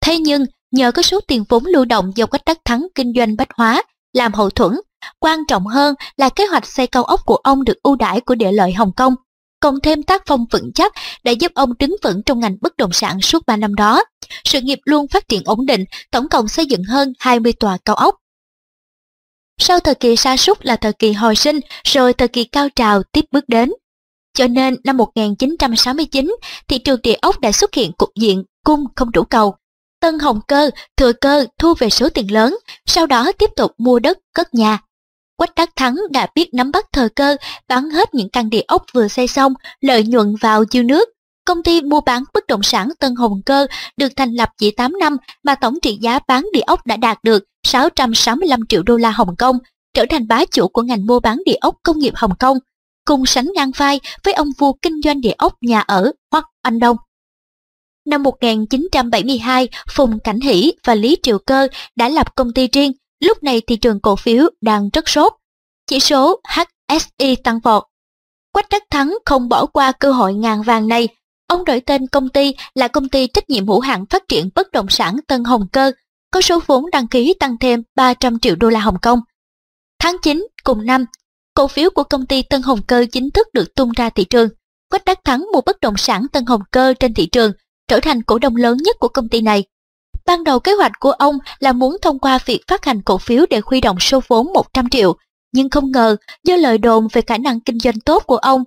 Thế nhưng, nhờ có số tiền vốn lưu động do cách đắc thắng kinh doanh bách hóa, làm hậu thuẫn, quan trọng hơn là kế hoạch xây cao ốc của ông được ưu đãi của địa lợi Hồng Kông, cộng thêm tác phong vững chắc đã giúp ông đứng vững trong ngành bất động sản suốt 3 năm đó. Sự nghiệp luôn phát triển ổn định, tổng cộng xây dựng hơn 20 tòa cao ốc. Sau thời kỳ sa sút là thời kỳ hồi sinh, rồi thời kỳ cao trào tiếp bước đến. Cho nên năm 1969, thị trường địa ốc đã xuất hiện cục diện cung không đủ cầu. Tân Hồng Cơ thừa cơ thu về số tiền lớn, sau đó tiếp tục mua đất cất nhà. Quách Đắc Thắng đã biết nắm bắt thời cơ bán hết những căn địa ốc vừa xây xong, lợi nhuận vào dư nước. Công ty mua bán bất động sản Tân Hồng Cơ được thành lập chỉ 8 năm mà tổng trị giá bán địa ốc đã đạt được 665 triệu đô la Hồng Kông, trở thành bá chủ của ngành mua bán địa ốc công nghiệp Hồng Kông cùng sánh ngang vai với ông vua kinh doanh địa ốc nhà ở Hoắc Anh Đông. Năm 1972, Phùng Cảnh Hỷ và Lý Triệu Cơ đã lập công ty riêng, lúc này thị trường cổ phiếu đang rất sốt. Chỉ số HSI tăng vọt. Quách Đắc Thắng không bỏ qua cơ hội ngàn vàng này. Ông đổi tên công ty là công ty trách nhiệm hữu hạn phát triển bất động sản Tân Hồng Cơ, có số vốn đăng ký tăng thêm 300 triệu đô la Hồng Kông. Tháng 9 cùng năm, cổ phiếu của công ty Tân Hồng Cơ chính thức được tung ra thị trường. Quách Đắc Thắng mua bất động sản Tân Hồng Cơ trên thị trường, trở thành cổ đông lớn nhất của công ty này. Ban đầu kế hoạch của ông là muốn thông qua việc phát hành cổ phiếu để huy động số vốn 100 triệu, nhưng không ngờ do lời đồn về khả năng kinh doanh tốt của ông,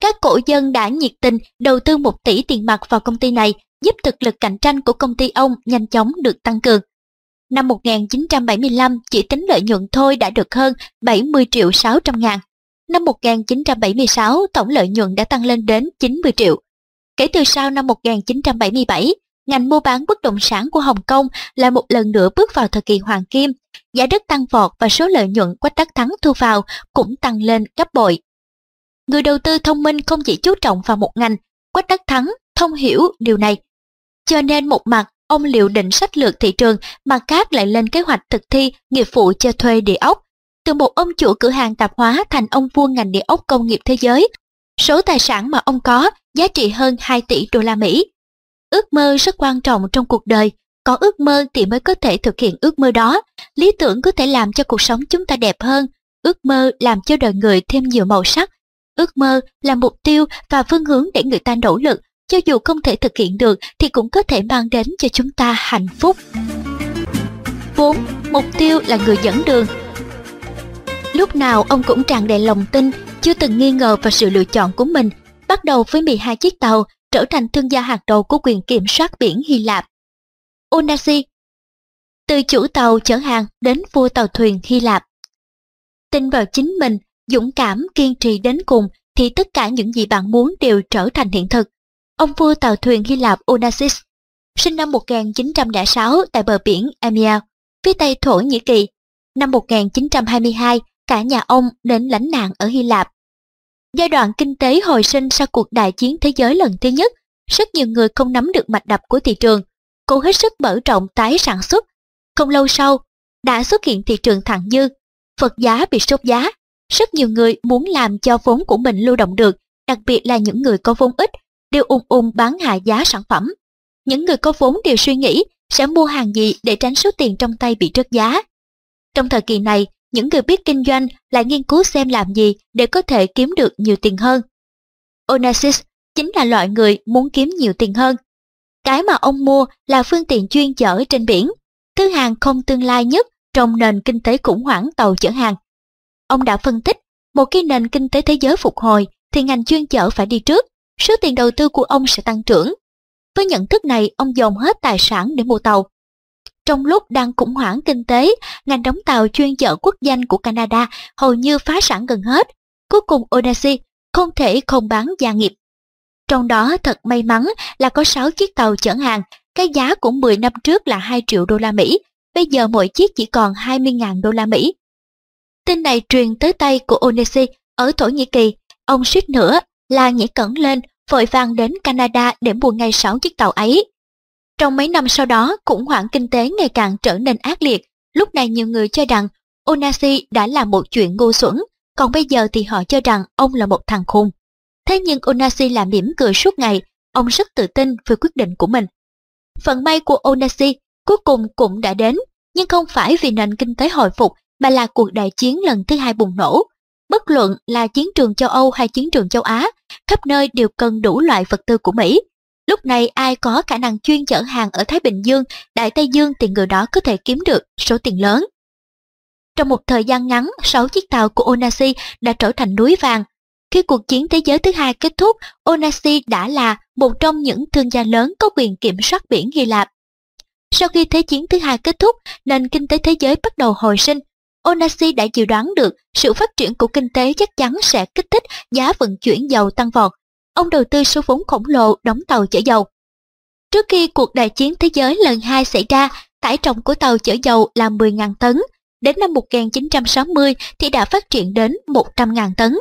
các cổ dân đã nhiệt tình đầu tư 1 tỷ tiền mặt vào công ty này, giúp thực lực cạnh tranh của công ty ông nhanh chóng được tăng cường. Năm 1975 chỉ tính lợi nhuận thôi đã được hơn 70 triệu 600 ngàn. Năm 1976 tổng lợi nhuận đã tăng lên đến 90 triệu. Kể từ sau năm 1977, ngành mua bán bất động sản của Hồng Kông lại một lần nữa bước vào thời kỳ hoàng kim. Giá đất tăng vọt và số lợi nhuận quách đắc thắng thu vào cũng tăng lên gấp bội. Người đầu tư thông minh không chỉ chú trọng vào một ngành, quách đắc thắng thông hiểu điều này. Cho nên một mặt Ông liệu định sách lược thị trường mặt khác lại lên kế hoạch thực thi nghiệp vụ cho thuê địa ốc. Từ một ông chủ cửa hàng tạp hóa thành ông vua ngành địa ốc công nghiệp thế giới. Số tài sản mà ông có giá trị hơn 2 tỷ đô la Mỹ. Ước mơ rất quan trọng trong cuộc đời, có ước mơ thì mới có thể thực hiện ước mơ đó. Lý tưởng có thể làm cho cuộc sống chúng ta đẹp hơn. Ước mơ làm cho đời người thêm nhiều màu sắc. Ước mơ là mục tiêu và phương hướng để người ta nỗ lực. Cho dù không thể thực hiện được thì cũng có thể mang đến cho chúng ta hạnh phúc. 4. Mục tiêu là người dẫn đường Lúc nào ông cũng tràn đầy lòng tin, chưa từng nghi ngờ vào sự lựa chọn của mình. Bắt đầu với 12 chiếc tàu, trở thành thương gia hàng đầu của quyền kiểm soát biển Hy Lạp. Onasi Từ chủ tàu chở hàng đến vua tàu thuyền Hy Lạp. Tin vào chính mình, dũng cảm, kiên trì đến cùng thì tất cả những gì bạn muốn đều trở thành hiện thực. Ông vua tàu thuyền Hy Lạp Onassis sinh năm 1906 tại bờ biển Emia, phía tây Thổ Nhĩ Kỳ. Năm 1922, cả nhà ông đến lánh nạn ở Hy Lạp. Giai đoạn kinh tế hồi sinh sau cuộc đại chiến thế giới lần thứ nhất, rất nhiều người không nắm được mạch đập của thị trường, cố hết sức mở rộng tái sản xuất. Không lâu sau, đã xuất hiện thị trường thẳng dư, vật giá bị sốt giá. Rất nhiều người muốn làm cho vốn của mình lưu động được, đặc biệt là những người có vốn ít, đều ung ung bán hạ giá sản phẩm. Những người có vốn đều suy nghĩ sẽ mua hàng gì để tránh số tiền trong tay bị rớt giá. Trong thời kỳ này, những người biết kinh doanh lại nghiên cứu xem làm gì để có thể kiếm được nhiều tiền hơn. Onassis chính là loại người muốn kiếm nhiều tiền hơn. Cái mà ông mua là phương tiện chuyên chở trên biển, thứ hàng không tương lai nhất trong nền kinh tế khủng hoảng tàu chở hàng. Ông đã phân tích, một khi nền kinh tế thế giới phục hồi thì ngành chuyên chở phải đi trước, số tiền đầu tư của ông sẽ tăng trưởng. Với nhận thức này, ông dồn hết tài sản để mua tàu. Trong lúc đang khủng hoảng kinh tế, ngành đóng tàu chuyên chở quốc danh của Canada hầu như phá sản gần hết. Cuối cùng Odyssey không thể không bán gia nghiệp. Trong đó thật may mắn là có 6 chiếc tàu chở hàng, cái giá của 10 năm trước là 2 triệu đô la Mỹ, bây giờ mỗi chiếc chỉ còn 20.000 đô la Mỹ. Tin này truyền tới tay của Onesi ở Thổ Nhĩ Kỳ, ông suýt nữa là nhảy cẩn lên, vội vàng đến Canada để mua ngay 6 chiếc tàu ấy. Trong mấy năm sau đó, khủng hoảng kinh tế ngày càng trở nên ác liệt. Lúc này nhiều người cho rằng Onasi đã làm một chuyện ngu xuẩn, còn bây giờ thì họ cho rằng ông là một thằng khùng. Thế nhưng Onasi làm mỉm cười suốt ngày, ông rất tự tin về quyết định của mình. Phần may của Onasi cuối cùng cũng đã đến, nhưng không phải vì nền kinh tế hồi phục mà là cuộc đại chiến lần thứ hai bùng nổ. Bất luận là chiến trường châu Âu hay chiến trường châu Á, khắp nơi đều cần đủ loại vật tư của Mỹ. Lúc này ai có khả năng chuyên chở hàng ở Thái Bình Dương, Đại Tây Dương thì người đó có thể kiếm được số tiền lớn. Trong một thời gian ngắn, 6 chiếc tàu của Onasi đã trở thành núi vàng. Khi cuộc chiến thế giới thứ hai kết thúc, Onasi đã là một trong những thương gia lớn có quyền kiểm soát biển Hy Lạp. Sau khi Thế chiến thứ hai kết thúc, nền kinh tế thế giới bắt đầu hồi sinh. Onasi đã dự đoán được sự phát triển của kinh tế chắc chắn sẽ kích thích giá vận chuyển dầu tăng vọt ông đầu tư số vốn khổng lồ đóng tàu chở dầu. Trước khi cuộc đại chiến thế giới lần 2 xảy ra, tải trọng của tàu chở dầu là 10.000 tấn. Đến năm 1960 thì đã phát triển đến 100.000 tấn.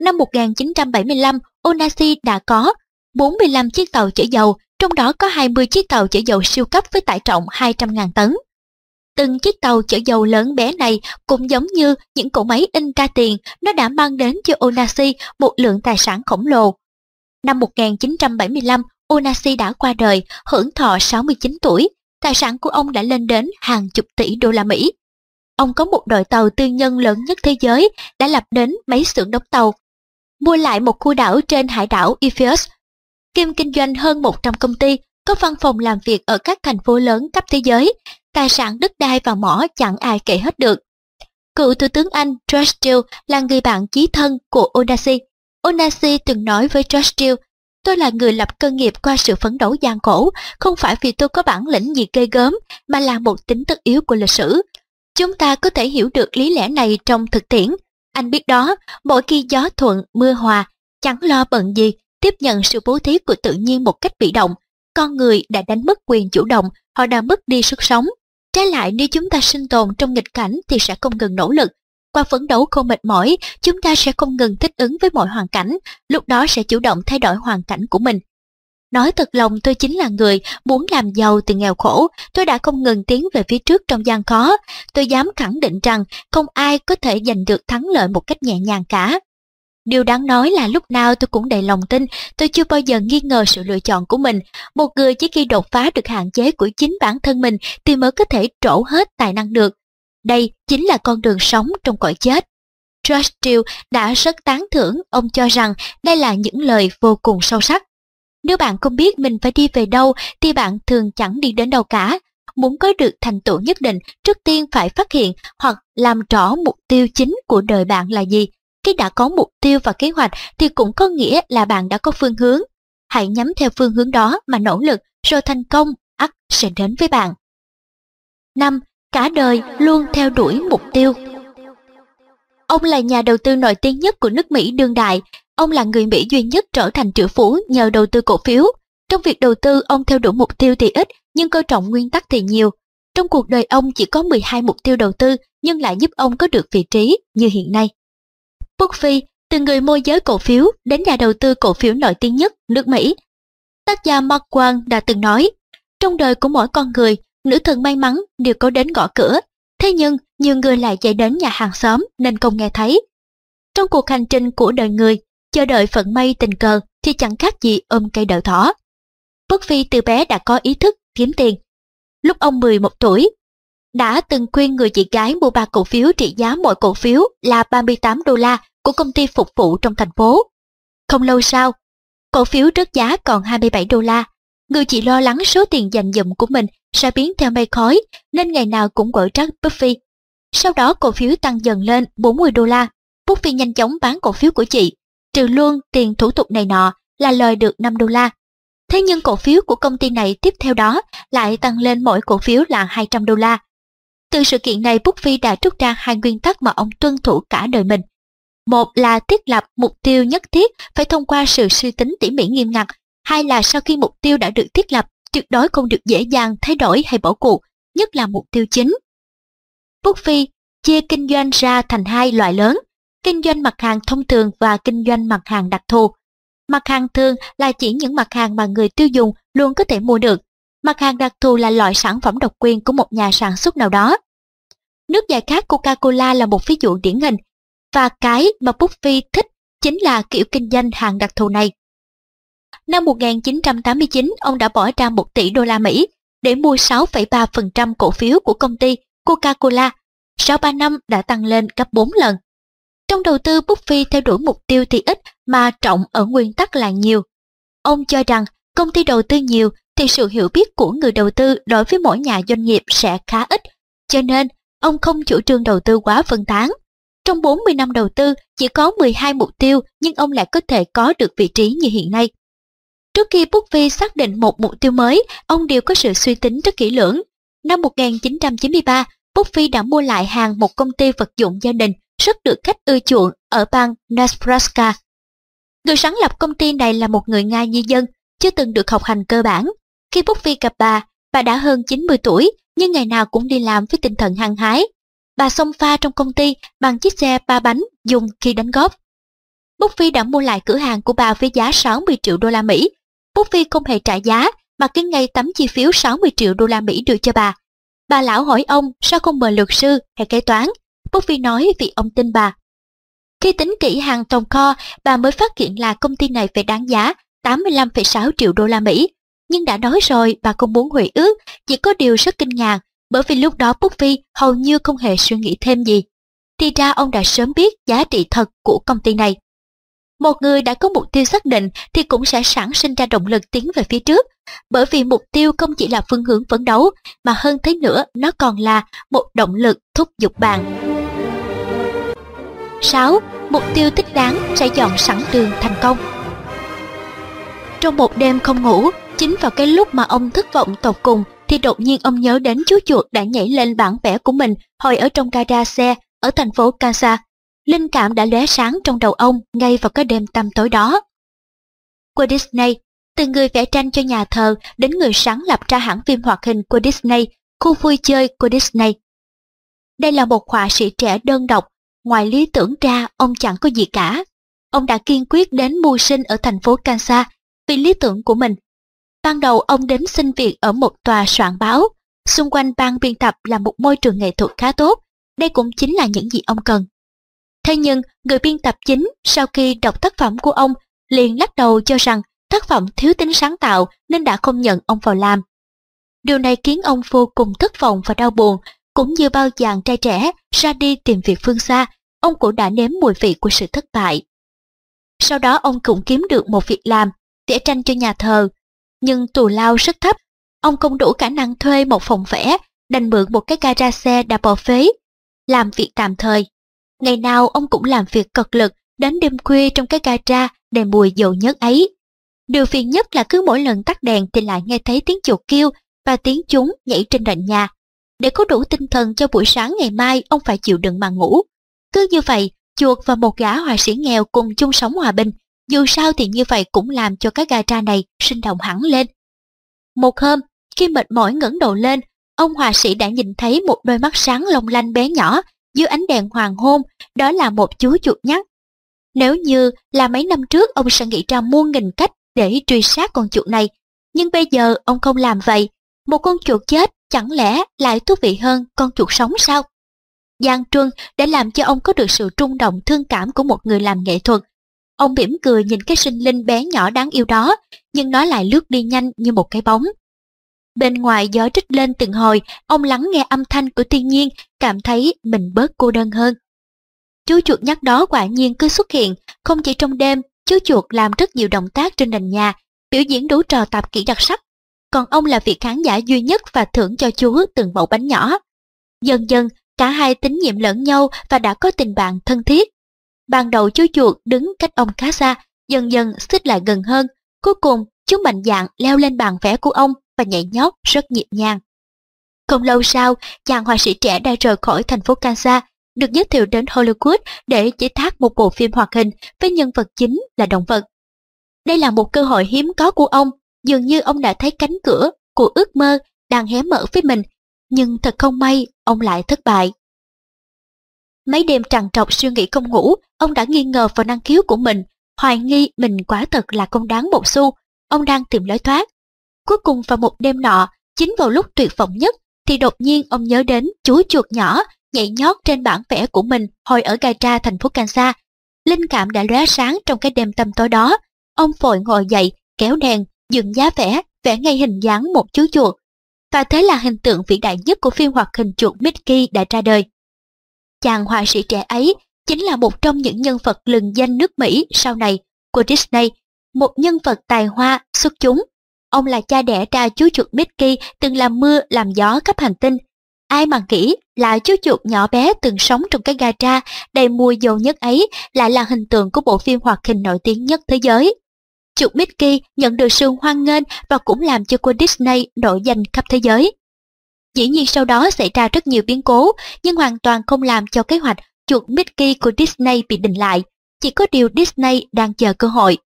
Năm 1975, Onasi đã có 45 chiếc tàu chở dầu, trong đó có 20 chiếc tàu chở dầu siêu cấp với tải trọng 200.000 tấn. Từng chiếc tàu chở dầu lớn bé này cũng giống như những cỗ máy in ra tiền, nó đã mang đến cho Onasi một lượng tài sản khổng lồ. Năm 1975, Onasi đã qua đời, hưởng thọ 69 tuổi. Tài sản của ông đã lên đến hàng chục tỷ đô la Mỹ. Ông có một đội tàu tư nhân lớn nhất thế giới, đã lập đến mấy xưởng đóng tàu. Mua lại một khu đảo trên hải đảo Ephesus. Kim kinh doanh hơn 100 công ty, có văn phòng làm việc ở các thành phố lớn khắp thế giới. Tài sản đất đai và mỏ chẳng ai kể hết được. Cựu Thủ tướng Anh George Steele là người bạn chí thân của Onasi. Onasi từng nói với Churchill, tôi là người lập cơ nghiệp qua sự phấn đấu gian khổ, không phải vì tôi có bản lĩnh gì gây gớm, mà là một tính tất yếu của lịch sử. Chúng ta có thể hiểu được lý lẽ này trong thực tiễn. Anh biết đó, mỗi khi gió thuận, mưa hòa, chẳng lo bận gì, tiếp nhận sự bố thí của tự nhiên một cách bị động, con người đã đánh mất quyền chủ động, họ đã mất đi sức sống. Trái lại nếu chúng ta sinh tồn trong nghịch cảnh thì sẽ không ngừng nỗ lực, qua phấn đấu không mệt mỏi, chúng ta sẽ không ngừng thích ứng với mọi hoàn cảnh, lúc đó sẽ chủ động thay đổi hoàn cảnh của mình. Nói thật lòng tôi chính là người muốn làm giàu từ nghèo khổ, tôi đã không ngừng tiến về phía trước trong gian khó. Tôi dám khẳng định rằng không ai có thể giành được thắng lợi một cách nhẹ nhàng cả. Điều đáng nói là lúc nào tôi cũng đầy lòng tin, tôi chưa bao giờ nghi ngờ sự lựa chọn của mình. Một người chỉ khi đột phá được hạn chế của chính bản thân mình thì mới có thể trổ hết tài năng được. Đây chính là con đường sống trong cõi chết. Churchill đã rất tán thưởng, ông cho rằng đây là những lời vô cùng sâu sắc. Nếu bạn không biết mình phải đi về đâu thì bạn thường chẳng đi đến đâu cả. Muốn có được thành tựu nhất định, trước tiên phải phát hiện hoặc làm rõ mục tiêu chính của đời bạn là gì. Khi đã có mục tiêu và kế hoạch thì cũng có nghĩa là bạn đã có phương hướng. Hãy nhắm theo phương hướng đó mà nỗ lực rồi thành công ắt sẽ đến với bạn. 5. Cả đời luôn theo đuổi mục tiêu Ông là nhà đầu tư nổi tiếng nhất của nước Mỹ đương đại. Ông là người Mỹ duy nhất trở thành triệu phú nhờ đầu tư cổ phiếu. Trong việc đầu tư, ông theo đuổi mục tiêu thì ít, nhưng coi trọng nguyên tắc thì nhiều. Trong cuộc đời ông chỉ có 12 mục tiêu đầu tư, nhưng lại giúp ông có được vị trí như hiện nay. Buffy, từ người môi giới cổ phiếu đến nhà đầu tư cổ phiếu nổi tiếng nhất nước Mỹ. Tác giả Mark Quang đã từng nói, trong đời của mỗi con người, nữ thần may mắn đều có đến gõ cửa, Thế nhưng, nhiều người lại chạy đến nhà hàng xóm nên không nghe thấy. Trong cuộc hành trình của đời người, chờ đợi phận may tình cờ thì chẳng khác gì ôm cây đợi thỏ. Bất Phi từ bé đã có ý thức kiếm tiền. Lúc ông 11 tuổi, đã từng khuyên người chị gái mua ba cổ phiếu trị giá mỗi cổ phiếu là 38 đô la của công ty phục vụ trong thành phố. Không lâu sau, cổ phiếu rớt giá còn 27 đô la. Người chị lo lắng số tiền dành dụm của mình sẽ biến theo mây khói nên ngày nào cũng gỡ trắc Buffy. Sau đó cổ phiếu tăng dần lên 40 đô la. Buffy nhanh chóng bán cổ phiếu của chị, trừ luôn tiền thủ tục này nọ là lời được 5 đô la. Thế nhưng cổ phiếu của công ty này tiếp theo đó lại tăng lên mỗi cổ phiếu là 200 đô la. Từ sự kiện này Buffy đã rút ra hai nguyên tắc mà ông tuân thủ cả đời mình. Một là thiết lập mục tiêu nhất thiết phải thông qua sự suy tính tỉ mỉ nghiêm ngặt. Hai là sau khi mục tiêu đã được thiết lập tuyệt đối không được dễ dàng thay đổi hay bỏ cuộc, nhất là mục tiêu chính. Buffy chia kinh doanh ra thành hai loại lớn, kinh doanh mặt hàng thông thường và kinh doanh mặt hàng đặc thù. Mặt hàng thường là chỉ những mặt hàng mà người tiêu dùng luôn có thể mua được. Mặt hàng đặc thù là loại sản phẩm độc quyền của một nhà sản xuất nào đó. Nước giải khát Coca-Cola là một ví dụ điển hình, và cái mà Buffy thích chính là kiểu kinh doanh hàng đặc thù này. Năm 1989, ông đã bỏ ra 1 tỷ đô la Mỹ để mua 6,3% cổ phiếu của công ty Coca-Cola. Sau 3 năm đã tăng lên gấp 4 lần. Trong đầu tư Buffy theo đuổi mục tiêu thì ít mà trọng ở nguyên tắc là nhiều. Ông cho rằng công ty đầu tư nhiều thì sự hiểu biết của người đầu tư đối với mỗi nhà doanh nghiệp sẽ khá ít, cho nên ông không chủ trương đầu tư quá phân tán. Trong 40 năm đầu tư chỉ có 12 mục tiêu nhưng ông lại có thể có được vị trí như hiện nay. Trước khi Buffy xác định một mục tiêu mới, ông đều có sự suy tính rất kỹ lưỡng. Năm 1993, Buffy đã mua lại hàng một công ty vật dụng gia đình rất được khách ưa chuộng ở bang Nebraska. Người sáng lập công ty này là một người Nga di dân, chưa từng được học hành cơ bản. Khi Buffy gặp bà, bà đã hơn 90 tuổi, nhưng ngày nào cũng đi làm với tinh thần hăng hái. Bà xông pha trong công ty bằng chiếc xe ba bánh dùng khi đánh góp. Buffy đã mua lại cửa hàng của bà với giá 60 triệu đô la Mỹ Buffy không hề trả giá mà cứ ngay tấm chi phiếu 60 triệu đô la Mỹ đưa cho bà. Bà lão hỏi ông sao không mời luật sư hay kế toán. Buffy nói vì ông tin bà. Khi tính kỹ hàng tồn kho, bà mới phát hiện là công ty này phải đáng giá 85,6 triệu đô la Mỹ. Nhưng đã nói rồi bà không muốn hủy ước, chỉ có điều rất kinh ngạc bởi vì lúc đó Buffy hầu như không hề suy nghĩ thêm gì. Thì ra ông đã sớm biết giá trị thật của công ty này. Một người đã có mục tiêu xác định thì cũng sẽ sản sinh ra động lực tiến về phía trước, bởi vì mục tiêu không chỉ là phương hướng phấn đấu, mà hơn thế nữa nó còn là một động lực thúc giục bạn. 6. Mục tiêu thích đáng sẽ dọn sẵn đường thành công. Trong một đêm không ngủ, chính vào cái lúc mà ông thất vọng tột cùng thì đột nhiên ông nhớ đến chú chuột đã nhảy lên bản vẽ của mình hồi ở trong gara xe ở thành phố Kansas linh cảm đã lóe sáng trong đầu ông ngay vào cái đêm tăm tối đó. Của Disney, từ người vẽ tranh cho nhà thờ đến người sáng lập ra hãng phim hoạt hình của Disney, khu vui chơi của Disney. Đây là một họa sĩ trẻ đơn độc, ngoài lý tưởng ra ông chẳng có gì cả. Ông đã kiên quyết đến mưu sinh ở thành phố Kansas vì lý tưởng của mình. Ban đầu ông đến xin việc ở một tòa soạn báo, xung quanh ban biên tập là một môi trường nghệ thuật khá tốt, đây cũng chính là những gì ông cần. Thế nhưng, người biên tập chính sau khi đọc tác phẩm của ông liền lắc đầu cho rằng tác phẩm thiếu tính sáng tạo nên đã không nhận ông vào làm. Điều này khiến ông vô cùng thất vọng và đau buồn, cũng như bao chàng trai trẻ ra đi tìm việc phương xa, ông cũng đã nếm mùi vị của sự thất bại. Sau đó ông cũng kiếm được một việc làm, vẽ tranh cho nhà thờ. Nhưng tù lao rất thấp, ông không đủ khả năng thuê một phòng vẽ, đành mượn một cái gara xe đã bỏ phế, làm việc tạm thời. Ngày nào ông cũng làm việc cực lực, đến đêm khuya trong cái gara đầy mùi dầu nhớt ấy. Điều phiền nhất là cứ mỗi lần tắt đèn thì lại nghe thấy tiếng chuột kêu và tiếng chúng nhảy trên nền nhà. Để có đủ tinh thần cho buổi sáng ngày mai ông phải chịu đựng mà ngủ. Cứ như vậy, chuột và một gã họa sĩ nghèo cùng chung sống hòa bình. Dù sao thì như vậy cũng làm cho cái gara này sinh động hẳn lên. Một hôm, khi mệt mỏi ngẩng đầu lên, ông họa sĩ đã nhìn thấy một đôi mắt sáng long lanh bé nhỏ dưới ánh đèn hoàng hôn, đó là một chú chuột nhắt. Nếu như là mấy năm trước ông sẽ nghĩ ra muôn nghìn cách để truy sát con chuột này, nhưng bây giờ ông không làm vậy. Một con chuột chết chẳng lẽ lại thú vị hơn con chuột sống sao? Giang Truân đã làm cho ông có được sự trung động thương cảm của một người làm nghệ thuật. Ông mỉm cười nhìn cái sinh linh bé nhỏ đáng yêu đó, nhưng nó lại lướt đi nhanh như một cái bóng. Bên ngoài gió trích lên từng hồi, ông lắng nghe âm thanh của thiên nhiên, cảm thấy mình bớt cô đơn hơn. Chú chuột nhắc đó quả nhiên cứ xuất hiện, không chỉ trong đêm, chú chuột làm rất nhiều động tác trên nền nhà, biểu diễn đủ trò tạp kỹ đặc sắc. Còn ông là vị khán giả duy nhất và thưởng cho chú từng mẫu bánh nhỏ. Dần dần, cả hai tín nhiệm lẫn nhau và đã có tình bạn thân thiết. Ban đầu chú chuột đứng cách ông khá xa, dần dần xích lại gần hơn. Cuối cùng, chú mạnh dạn leo lên bàn vẽ của ông và nhảy nhót rất nhịp nhàng. Không lâu sau, chàng họa sĩ trẻ đã rời khỏi thành phố Kansas, được giới thiệu đến Hollywood để chế tác một bộ phim hoạt hình với nhân vật chính là động vật. Đây là một cơ hội hiếm có của ông, dường như ông đã thấy cánh cửa của ước mơ đang hé mở với mình, nhưng thật không may, ông lại thất bại. Mấy đêm trằn trọc suy nghĩ không ngủ, ông đã nghi ngờ vào năng khiếu của mình, hoài nghi mình quả thật là không đáng một xu, ông đang tìm lối thoát. Cuối cùng vào một đêm nọ, chính vào lúc tuyệt vọng nhất, thì đột nhiên ông nhớ đến chú chuột nhỏ nhảy nhót trên bản vẽ của mình hồi ở Gaitra thành phố Kansas. Linh cảm đã lóe sáng trong cái đêm tâm tối đó. Ông vội ngồi dậy, kéo đèn, dựng giá vẽ, vẽ ngay hình dáng một chú chuột. Và thế là hình tượng vĩ đại nhất của phim hoạt hình chuột Mickey đã ra đời. Chàng họa sĩ trẻ ấy chính là một trong những nhân vật lừng danh nước Mỹ sau này của Disney, một nhân vật tài hoa, xuất chúng Ông là cha đẻ ra chú chuột Mickey từng làm mưa làm gió khắp hành tinh. Ai mà nghĩ là chú chuột nhỏ bé từng sống trong cái gacha đầy mùi dầu nhất ấy lại là hình tượng của bộ phim hoạt hình nổi tiếng nhất thế giới. Chuột Mickey nhận được sự hoan nghênh và cũng làm cho cô Disney nổi danh khắp thế giới. Dĩ nhiên sau đó xảy ra rất nhiều biến cố, nhưng hoàn toàn không làm cho kế hoạch chuột Mickey của Disney bị đình lại. Chỉ có điều Disney đang chờ cơ hội.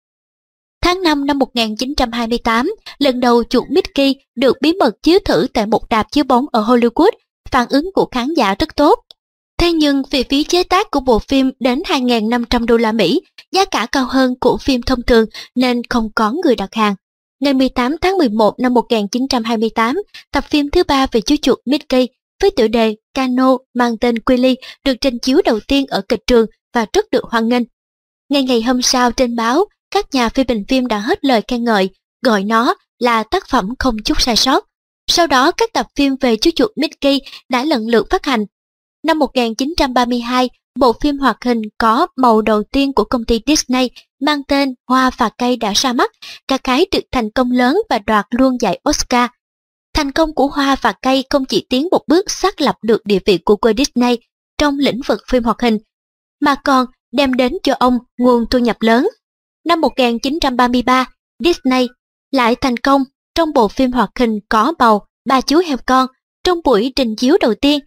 Tháng 5 năm 1928, lần đầu chuột Mickey được bí mật chiếu thử tại một đạp chiếu bóng ở Hollywood, phản ứng của khán giả rất tốt. Thế nhưng vì phí chế tác của bộ phim đến 2.500 đô la Mỹ, giá cả cao hơn của phim thông thường nên không có người đặt hàng. Ngày 18 tháng 11 năm 1928, tập phim thứ ba về chú chuột Mickey với tựa đề Cano mang tên Quilly được trình chiếu đầu tiên ở kịch trường và rất được hoan nghênh. Ngay ngày hôm sau trên báo, các nhà phê bình phim đã hết lời khen ngợi, gọi nó là tác phẩm không chút sai sót. Sau đó các tập phim về chú chuột Mickey đã lần lượt phát hành. Năm 1932, bộ phim hoạt hình có màu đầu tiên của công ty Disney mang tên Hoa và cây đã ra mắt, cả cái được thành công lớn và đoạt luôn giải Oscar. Thành công của Hoa và cây không chỉ tiến một bước xác lập được địa vị của quê Disney trong lĩnh vực phim hoạt hình, mà còn đem đến cho ông nguồn thu nhập lớn. Năm 1933, Disney lại thành công trong bộ phim hoạt hình có bầu Ba chú heo con trong buổi trình chiếu đầu tiên.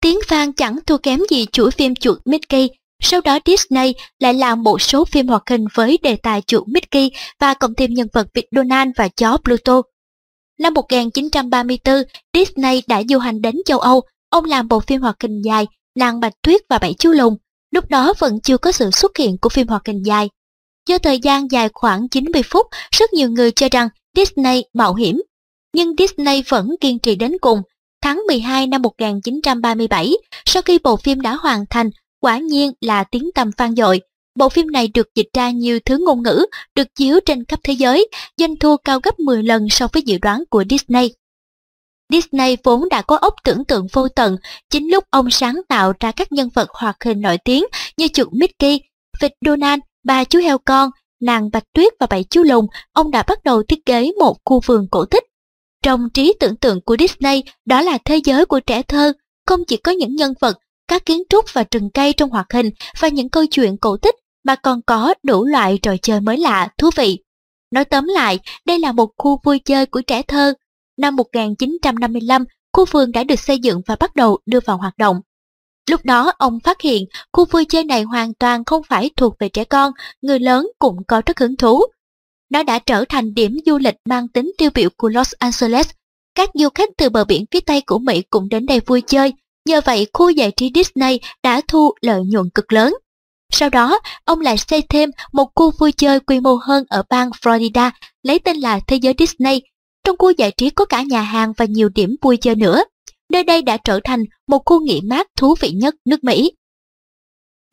Tiếng vang chẳng thua kém gì chuỗi phim chuột Mickey. Sau đó Disney lại làm một số phim hoạt hình với đề tài chuột Mickey và cộng thêm nhân vật vịt Donald và chó Pluto. Năm 1934, Disney đã du hành đến châu Âu. Ông làm bộ phim hoạt hình dài Nàng Bạch Tuyết và Bảy Chú Lùn. Lúc đó vẫn chưa có sự xuất hiện của phim hoạt hình dài Do thời gian dài khoảng 90 phút, rất nhiều người cho rằng Disney mạo hiểm. Nhưng Disney vẫn kiên trì đến cùng. Tháng 12 năm 1937, sau khi bộ phim đã hoàn thành, quả nhiên là tiếng tầm vang dội. Bộ phim này được dịch ra nhiều thứ ngôn ngữ, được chiếu trên khắp thế giới, doanh thu cao gấp 10 lần so với dự đoán của Disney. Disney vốn đã có ốc tưởng tượng vô tận, chính lúc ông sáng tạo ra các nhân vật hoạt hình nổi tiếng như chuột Mickey, vịt Donald, ba chú heo con, nàng Bạch Tuyết và bảy chú lùn, ông đã bắt đầu thiết kế một khu vườn cổ tích. Trong trí tưởng tượng của Disney, đó là thế giới của trẻ thơ, không chỉ có những nhân vật, các kiến trúc và rừng cây trong hoạt hình và những câu chuyện cổ tích mà còn có đủ loại trò chơi mới lạ, thú vị. Nói tóm lại, đây là một khu vui chơi của trẻ thơ. Năm 1955, khu vườn đã được xây dựng và bắt đầu đưa vào hoạt động. Lúc đó ông phát hiện khu vui chơi này hoàn toàn không phải thuộc về trẻ con, người lớn cũng có rất hứng thú. Nó đã trở thành điểm du lịch mang tính tiêu biểu của Los Angeles. Các du khách từ bờ biển phía Tây của Mỹ cũng đến đây vui chơi, nhờ vậy khu giải trí Disney đã thu lợi nhuận cực lớn. Sau đó, ông lại xây thêm một khu vui chơi quy mô hơn ở bang Florida, lấy tên là Thế giới Disney. Trong khu giải trí có cả nhà hàng và nhiều điểm vui chơi nữa nơi đây đã trở thành một khu nghỉ mát thú vị nhất nước Mỹ.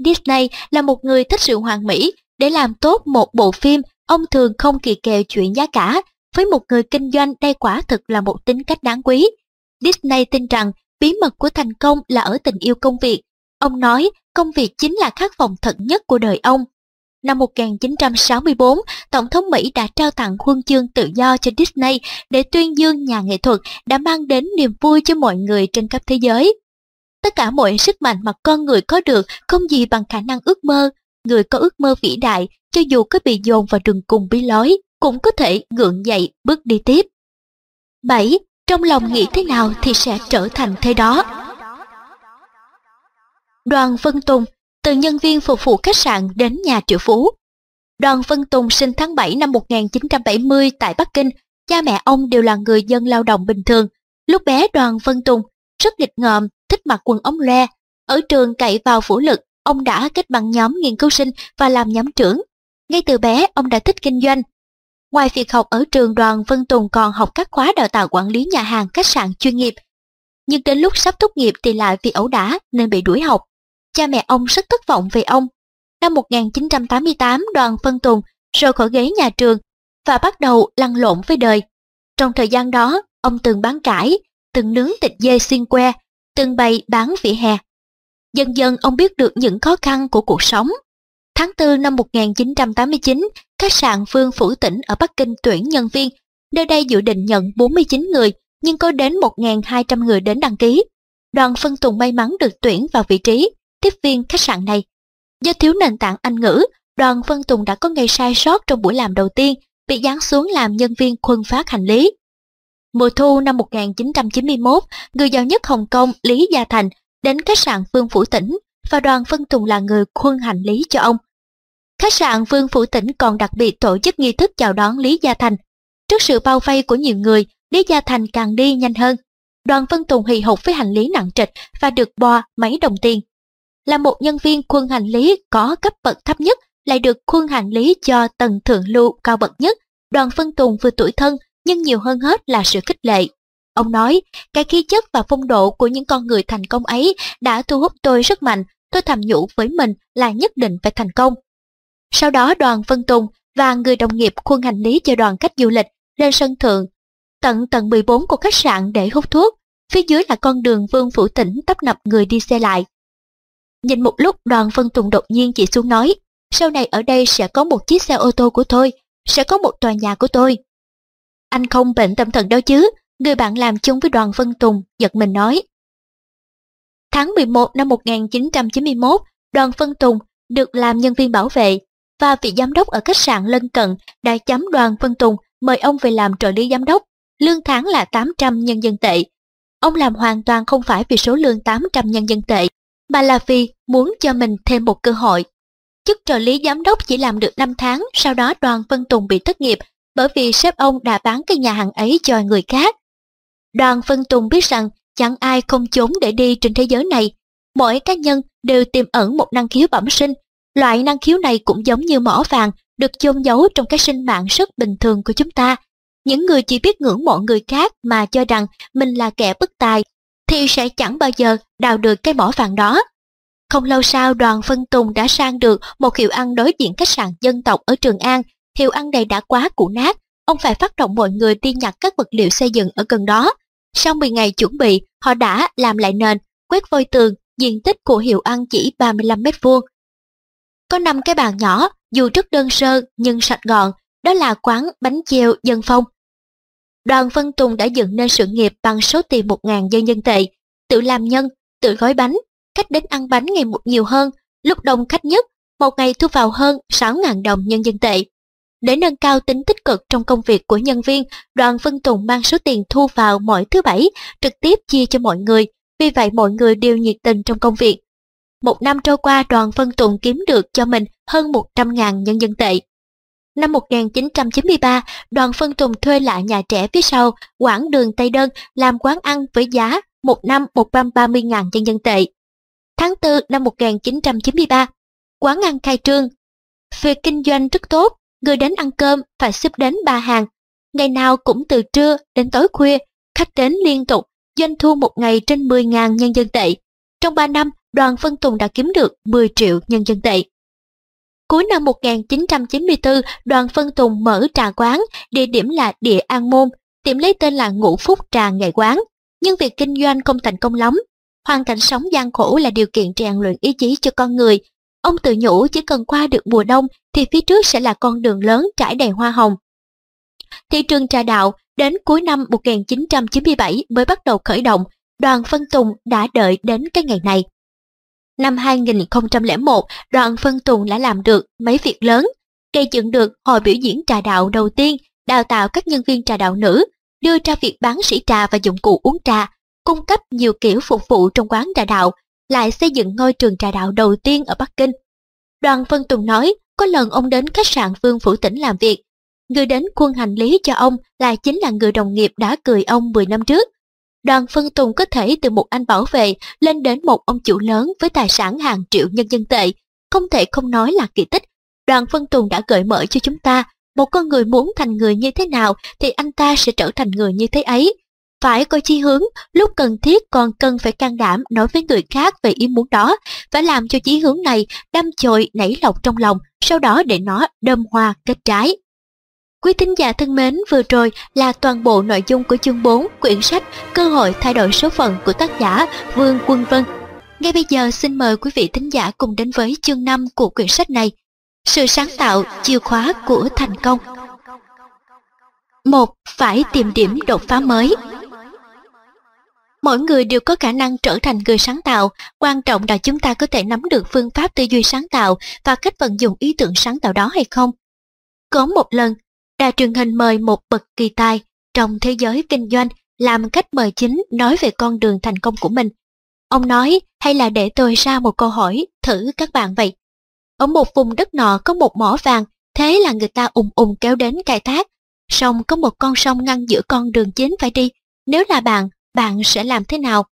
Disney là một người thích sự hoàn mỹ, để làm tốt một bộ phim, ông thường không kỳ kèo chuyện giá cả, với một người kinh doanh đây quả thực là một tính cách đáng quý. Disney tin rằng bí mật của thành công là ở tình yêu công việc. Ông nói công việc chính là khát vọng thật nhất của đời ông. Năm 1964, Tổng thống Mỹ đã trao tặng huân chương tự do cho Disney để tuyên dương nhà nghệ thuật đã mang đến niềm vui cho mọi người trên khắp thế giới. Tất cả mọi sức mạnh mà con người có được không gì bằng khả năng ước mơ. Người có ước mơ vĩ đại, cho dù có bị dồn vào đường cùng bí lối, cũng có thể gượng dậy bước đi tiếp. 7. Trong lòng nghĩ thế nào thì sẽ trở thành thế đó. Đoàn Vân Tùng từ nhân viên phục vụ khách sạn đến nhà triệu phú. Đoàn Vân Tùng sinh tháng 7 năm 1970 tại Bắc Kinh, cha mẹ ông đều là người dân lao động bình thường. Lúc bé đoàn Vân Tùng rất nghịch ngợm, thích mặc quần ống loe. Ở trường cậy vào vũ lực, ông đã kết bằng nhóm nghiên cứu sinh và làm nhóm trưởng. Ngay từ bé, ông đã thích kinh doanh. Ngoài việc học ở trường đoàn Vân Tùng còn học các khóa đào tạo quản lý nhà hàng khách sạn chuyên nghiệp. Nhưng đến lúc sắp tốt nghiệp thì lại vì ẩu đả nên bị đuổi học cha mẹ ông rất thất vọng về ông. Năm 1988, đoàn phân tùng rời khỏi ghế nhà trường và bắt đầu lăn lộn với đời. Trong thời gian đó, ông từng bán cải, từng nướng thịt dê xiên que, từng bày bán vỉa hè. Dần dần ông biết được những khó khăn của cuộc sống. Tháng 4 năm 1989, khách sạn Phương Phủ Tỉnh ở Bắc Kinh tuyển nhân viên. Nơi đây dự định nhận 49 người, nhưng có đến 1.200 người đến đăng ký. Đoàn phân tùng may mắn được tuyển vào vị trí tiếp viên khách sạn này. Do thiếu nền tảng Anh ngữ, đoàn Vân Tùng đã có ngày sai sót trong buổi làm đầu tiên, bị giáng xuống làm nhân viên khuân phát hành lý. Mùa thu năm 1991, người giàu nhất Hồng Kông Lý Gia Thành đến khách sạn vương Phủ Tỉnh và đoàn Vân Tùng là người khuân hành lý cho ông. Khách sạn vương Phủ Tỉnh còn đặc biệt tổ chức nghi thức chào đón Lý Gia Thành. Trước sự bao vây của nhiều người, Lý Gia Thành càng đi nhanh hơn. Đoàn Vân Tùng hì hục với hành lý nặng trịch và được bo mấy đồng tiền là một nhân viên khuôn hành lý có cấp bậc thấp nhất lại được khuôn hành lý cho tầng thượng lưu cao bậc nhất. Đoàn phân tùng vừa tuổi thân nhưng nhiều hơn hết là sự khích lệ. Ông nói, cái khí chất và phong độ của những con người thành công ấy đã thu hút tôi rất mạnh, tôi thầm nhủ với mình là nhất định phải thành công. Sau đó đoàn phân tùng và người đồng nghiệp khuôn hành lý cho đoàn khách du lịch lên sân thượng, tận tầng 14 của khách sạn để hút thuốc. Phía dưới là con đường Vương Phủ Tỉnh tấp nập người đi xe lại. Nhìn một lúc đoàn phân tùng đột nhiên chỉ xuống nói, sau này ở đây sẽ có một chiếc xe ô tô của tôi, sẽ có một tòa nhà của tôi. Anh không bệnh tâm thần đâu chứ, người bạn làm chung với đoàn phân tùng, giật mình nói. Tháng 11 năm 1991, đoàn phân tùng được làm nhân viên bảo vệ và vị giám đốc ở khách sạn lân cận đã chấm đoàn phân tùng mời ông về làm trợ lý giám đốc, lương tháng là 800 nhân dân tệ. Ông làm hoàn toàn không phải vì số lương 800 nhân dân tệ, mà là vì muốn cho mình thêm một cơ hội. Chức trợ lý giám đốc chỉ làm được 5 tháng, sau đó đoàn Vân Tùng bị thất nghiệp bởi vì sếp ông đã bán cái nhà hàng ấy cho người khác. Đoàn Vân Tùng biết rằng chẳng ai không trốn để đi trên thế giới này. Mỗi cá nhân đều tiềm ẩn một năng khiếu bẩm sinh. Loại năng khiếu này cũng giống như mỏ vàng được chôn giấu trong cái sinh mạng rất bình thường của chúng ta. Những người chỉ biết ngưỡng mộ người khác mà cho rằng mình là kẻ bất tài thì sẽ chẳng bao giờ đào được cái mỏ vàng đó. Không lâu sau đoàn phân tùng đã sang được một hiệu ăn đối diện khách sạn dân tộc ở Trường An. Hiệu ăn này đã quá cũ nát, ông phải phát động mọi người đi nhặt các vật liệu xây dựng ở gần đó. Sau 10 ngày chuẩn bị, họ đã làm lại nền, quét vôi tường, diện tích của hiệu ăn chỉ 35 mét vuông. Có 5 cái bàn nhỏ, dù rất đơn sơ nhưng sạch gọn, đó là quán bánh treo dân phong. Đoàn Văn Tùng đã dựng nên sự nghiệp bằng số tiền 1.000 dân dân tệ, tự làm nhân, tự gói bánh, khách đến ăn bánh ngày một nhiều hơn, lúc đông khách nhất, một ngày thu vào hơn 6.000 đồng nhân dân tệ. Để nâng cao tính tích cực trong công việc của nhân viên, đoàn Vân Tùng mang số tiền thu vào mỗi thứ bảy, trực tiếp chia cho mọi người, vì vậy mọi người đều nhiệt tình trong công việc. Một năm trôi qua đoàn Vân Tùng kiếm được cho mình hơn 100.000 nhân dân tệ. Năm 1993, đoàn Phân Tùng thuê lại nhà trẻ phía sau, quảng đường Tây Đơn làm quán ăn với giá một năm 130.000 nhân dân tệ. Tháng 4 năm 1993, quán ăn khai trương. Việc kinh doanh rất tốt, người đến ăn cơm phải xếp đến ba hàng. Ngày nào cũng từ trưa đến tối khuya, khách đến liên tục, doanh thu một ngày trên 10.000 nhân dân tệ. Trong 3 năm, đoàn Phân Tùng đã kiếm được 10 triệu nhân dân tệ. Cuối năm 1994, đoàn Phân Tùng mở trà quán, địa điểm là Địa An Môn, tiệm lấy tên là Ngũ Phúc Trà Nghệ Quán. Nhưng việc kinh doanh không thành công lắm. Hoàn cảnh sống gian khổ là điều kiện rèn luyện ý chí cho con người. Ông tự nhủ chỉ cần qua được mùa đông thì phía trước sẽ là con đường lớn trải đầy hoa hồng. Thị trường trà đạo đến cuối năm 1997 mới bắt đầu khởi động, đoàn Phân Tùng đã đợi đến cái ngày này. Năm 2001, đoàn Phân Tùng đã làm được mấy việc lớn, gây dựng được hội biểu diễn trà đạo đầu tiên, đào tạo các nhân viên trà đạo nữ, đưa ra việc bán sỉ trà và dụng cụ uống trà, cung cấp nhiều kiểu phục vụ trong quán trà đạo, lại xây dựng ngôi trường trà đạo đầu tiên ở Bắc Kinh. Đoàn Phân Tùng nói, có lần ông đến khách sạn Vương Phủ Tỉnh làm việc, người đến quân hành lý cho ông là chính là người đồng nghiệp đã cười ông 10 năm trước. Đoàn Phân Tùng có thể từ một anh bảo vệ lên đến một ông chủ lớn với tài sản hàng triệu nhân dân tệ, không thể không nói là kỳ tích. Đoàn Phân Tùng đã gợi mở cho chúng ta, một con người muốn thành người như thế nào thì anh ta sẽ trở thành người như thế ấy. Phải coi chi hướng, lúc cần thiết còn cần phải can đảm nói với người khác về ý muốn đó, phải làm cho chí hướng này đâm chồi nảy lọc trong lòng, sau đó để nó đâm hoa kết trái. Quý thính giả thân mến, vừa rồi là toàn bộ nội dung của chương 4 quyển sách Cơ hội thay đổi số phận của tác giả Vương Quân Vân. Ngay bây giờ xin mời quý vị thính giả cùng đến với chương 5 của quyển sách này. Sự sáng tạo, chìa khóa của thành công. Một, phải tìm điểm đột phá mới. Mỗi người đều có khả năng trở thành người sáng tạo, quan trọng là chúng ta có thể nắm được phương pháp tư duy sáng tạo và cách vận dụng ý tưởng sáng tạo đó hay không. Có một lần, đài truyền hình mời một bậc kỳ tài trong thế giới kinh doanh làm khách mời chính nói về con đường thành công của mình. Ông nói, hay là để tôi ra một câu hỏi, thử các bạn vậy. Ở một vùng đất nọ có một mỏ vàng, thế là người ta ùng ùng kéo đến khai thác. Song có một con sông ngăn giữa con đường chính phải đi. Nếu là bạn, bạn sẽ làm thế nào?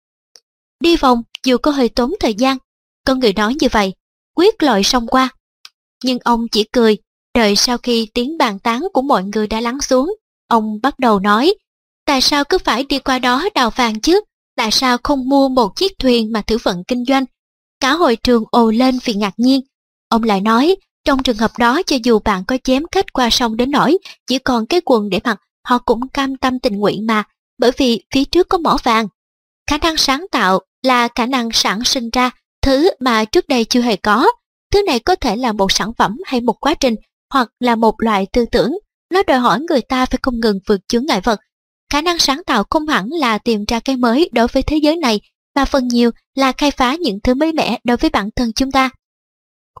Đi vòng dù có hơi tốn thời gian. Con người nói như vậy, quyết lội sông qua. Nhưng ông chỉ cười, đợi sau khi tiếng bàn tán của mọi người đã lắng xuống. Ông bắt đầu nói, tại sao cứ phải đi qua đó đào vàng chứ? Tại sao không mua một chiếc thuyền mà thử vận kinh doanh? Cả hội trường ồ lên vì ngạc nhiên. Ông lại nói, trong trường hợp đó cho dù bạn có chém khách qua sông đến nỗi chỉ còn cái quần để mặc, họ cũng cam tâm tình nguyện mà, bởi vì phía trước có mỏ vàng. Khả năng sáng tạo là khả năng sản sinh ra thứ mà trước đây chưa hề có. Thứ này có thể là một sản phẩm hay một quá trình, hoặc là một loại tư tưởng. Nó đòi hỏi người ta phải không ngừng vượt chướng ngại vật. Khả năng sáng tạo không hẳn là tìm ra cái mới đối với thế giới này, mà phần nhiều là khai phá những thứ mới mẻ đối với bản thân chúng ta.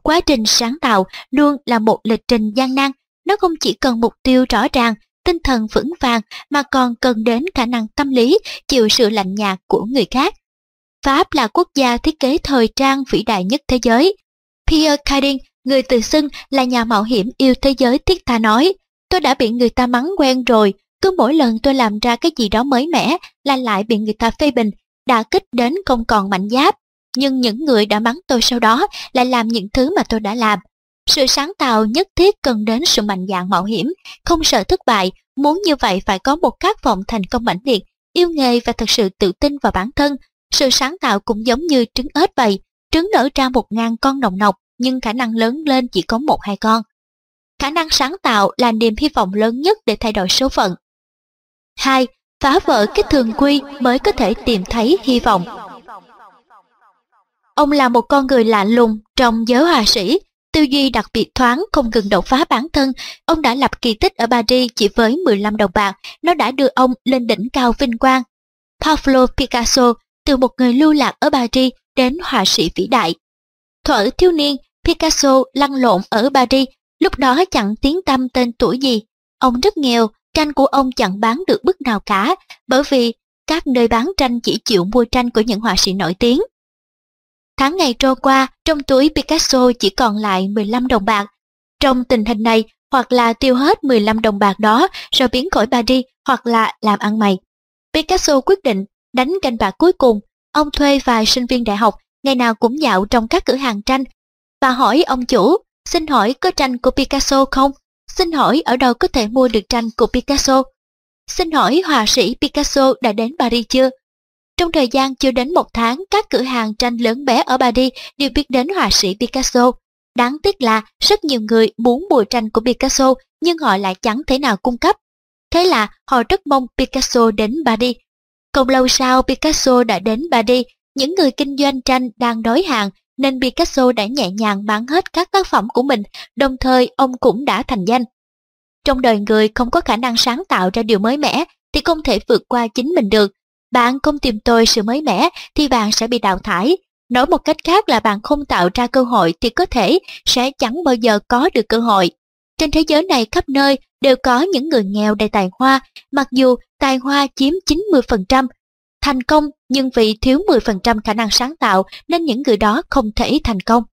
Quá trình sáng tạo luôn là một lịch trình gian nan, nó không chỉ cần mục tiêu rõ ràng, tinh thần vững vàng mà còn cần đến khả năng tâm lý, chịu sự lạnh nhạt của người khác. Pháp là quốc gia thiết kế thời trang vĩ đại nhất thế giới. Pierre Cardin, người tự xưng là nhà mạo hiểm yêu thế giới thiết tha nói, tôi đã bị người ta mắng quen rồi, cứ mỗi lần tôi làm ra cái gì đó mới mẻ là lại bị người ta phê bình, đã kích đến không còn mạnh giáp nhưng những người đã mắng tôi sau đó lại làm những thứ mà tôi đã làm. Sự sáng tạo nhất thiết cần đến sự mạnh dạn mạo hiểm, không sợ thất bại, muốn như vậy phải có một khát vọng thành công mãnh liệt, yêu nghề và thật sự tự tin vào bản thân. Sự sáng tạo cũng giống như trứng ếch vậy, trứng nở ra một ngàn con nồng nọc nhưng khả năng lớn lên chỉ có một hai con. Khả năng sáng tạo là niềm hy vọng lớn nhất để thay đổi số phận. 2. Phá vỡ cái thường quy mới có thể tìm thấy hy vọng. Ông là một con người lạ lùng trong giới hòa sĩ, tư duy đặc biệt thoáng không ngừng đột phá bản thân. Ông đã lập kỳ tích ở Paris chỉ với 15 đồng bạc, nó đã đưa ông lên đỉnh cao vinh quang. Pablo Picasso từ một người lưu lạc ở Paris đến họa sĩ vĩ đại. Thuở thiếu niên, Picasso lăn lộn ở Paris, lúc đó chẳng tiếng tâm tên tuổi gì. Ông rất nghèo, tranh của ông chẳng bán được bức nào cả, bởi vì các nơi bán tranh chỉ chịu mua tranh của những họa sĩ nổi tiếng. Tháng ngày trôi qua, trong túi Picasso chỉ còn lại 15 đồng bạc. Trong tình hình này, hoặc là tiêu hết 15 đồng bạc đó rồi biến khỏi Paris hoặc là làm ăn mày. Picasso quyết định đánh canh bạc cuối cùng. Ông thuê vài sinh viên đại học, ngày nào cũng dạo trong các cửa hàng tranh và hỏi ông chủ, xin hỏi có tranh của Picasso không? Xin hỏi ở đâu có thể mua được tranh của Picasso? Xin hỏi họa sĩ Picasso đã đến Paris chưa? Trong thời gian chưa đến một tháng, các cửa hàng tranh lớn bé ở Paris đều biết đến họa sĩ Picasso. Đáng tiếc là rất nhiều người muốn mua tranh của Picasso nhưng họ lại chẳng thể nào cung cấp. Thế là họ rất mong Picasso đến Paris. Không lâu sau Picasso đã đến Paris, những người kinh doanh tranh đang đói hàng nên Picasso đã nhẹ nhàng bán hết các tác phẩm của mình, đồng thời ông cũng đã thành danh. Trong đời người không có khả năng sáng tạo ra điều mới mẻ thì không thể vượt qua chính mình được. Bạn không tìm tôi sự mới mẻ thì bạn sẽ bị đào thải. Nói một cách khác là bạn không tạo ra cơ hội thì có thể sẽ chẳng bao giờ có được cơ hội. Trên thế giới này khắp nơi đều có những người nghèo đầy tài hoa, mặc dù tài hoa chiếm 90%. Thành công nhưng vì thiếu 10% khả năng sáng tạo nên những người đó không thể thành công.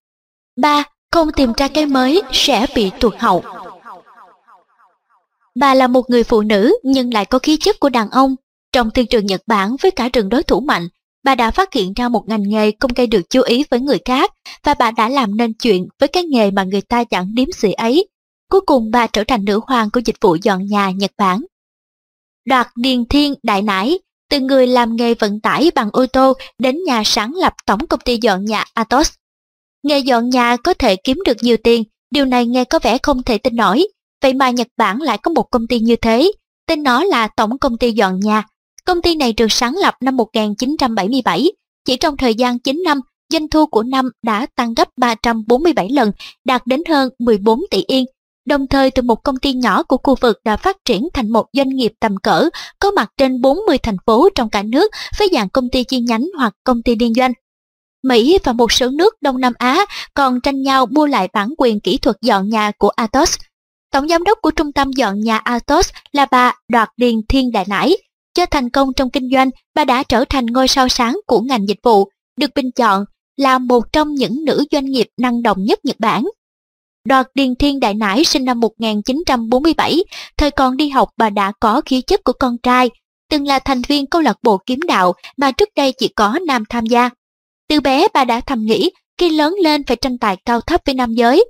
3. Không tìm ra cái mới sẽ bị tuột hậu. Bà là một người phụ nữ nhưng lại có khí chất của đàn ông. Trong thị trường Nhật Bản với cả trường đối thủ mạnh, bà đã phát hiện ra một ngành nghề không gây được chú ý với người khác và bà đã làm nên chuyện với cái nghề mà người ta chẳng điếm xỉ ấy. Cuối cùng bà trở thành nữ hoàng của dịch vụ dọn nhà Nhật Bản. Đoạt Điền Thiên Đại nãi từ người làm nghề vận tải bằng ô tô đến nhà sáng lập tổng công ty dọn nhà Atos. Nghề dọn nhà có thể kiếm được nhiều tiền, điều này nghe có vẻ không thể tin nổi. Vậy mà Nhật Bản lại có một công ty như thế, tên nó là Tổng Công ty Dọn Nhà. Công ty này được sáng lập năm 1977, chỉ trong thời gian 9 năm, doanh thu của năm đã tăng gấp 347 lần, đạt đến hơn 14 tỷ yên. Đồng thời từ một công ty nhỏ của khu vực đã phát triển thành một doanh nghiệp tầm cỡ, có mặt trên 40 thành phố trong cả nước với dạng công ty chi nhánh hoặc công ty liên doanh. Mỹ và một số nước Đông Nam Á còn tranh nhau mua lại bản quyền kỹ thuật dọn nhà của Atos. Tổng giám đốc của trung tâm dọn nhà Atos là bà Đoạt Điền Thiên Đại Nãi. cho thành công trong kinh doanh, bà đã trở thành ngôi sao sáng của ngành dịch vụ, được bình chọn là một trong những nữ doanh nghiệp năng động nhất Nhật Bản. Đoạt Điền Thiên Đại Nải sinh năm 1947, thời còn đi học bà đã có khí chất của con trai, từng là thành viên câu lạc bộ kiếm đạo mà trước đây chỉ có nam tham gia. Từ bé bà đã thầm nghĩ khi lớn lên phải tranh tài cao thấp với nam giới.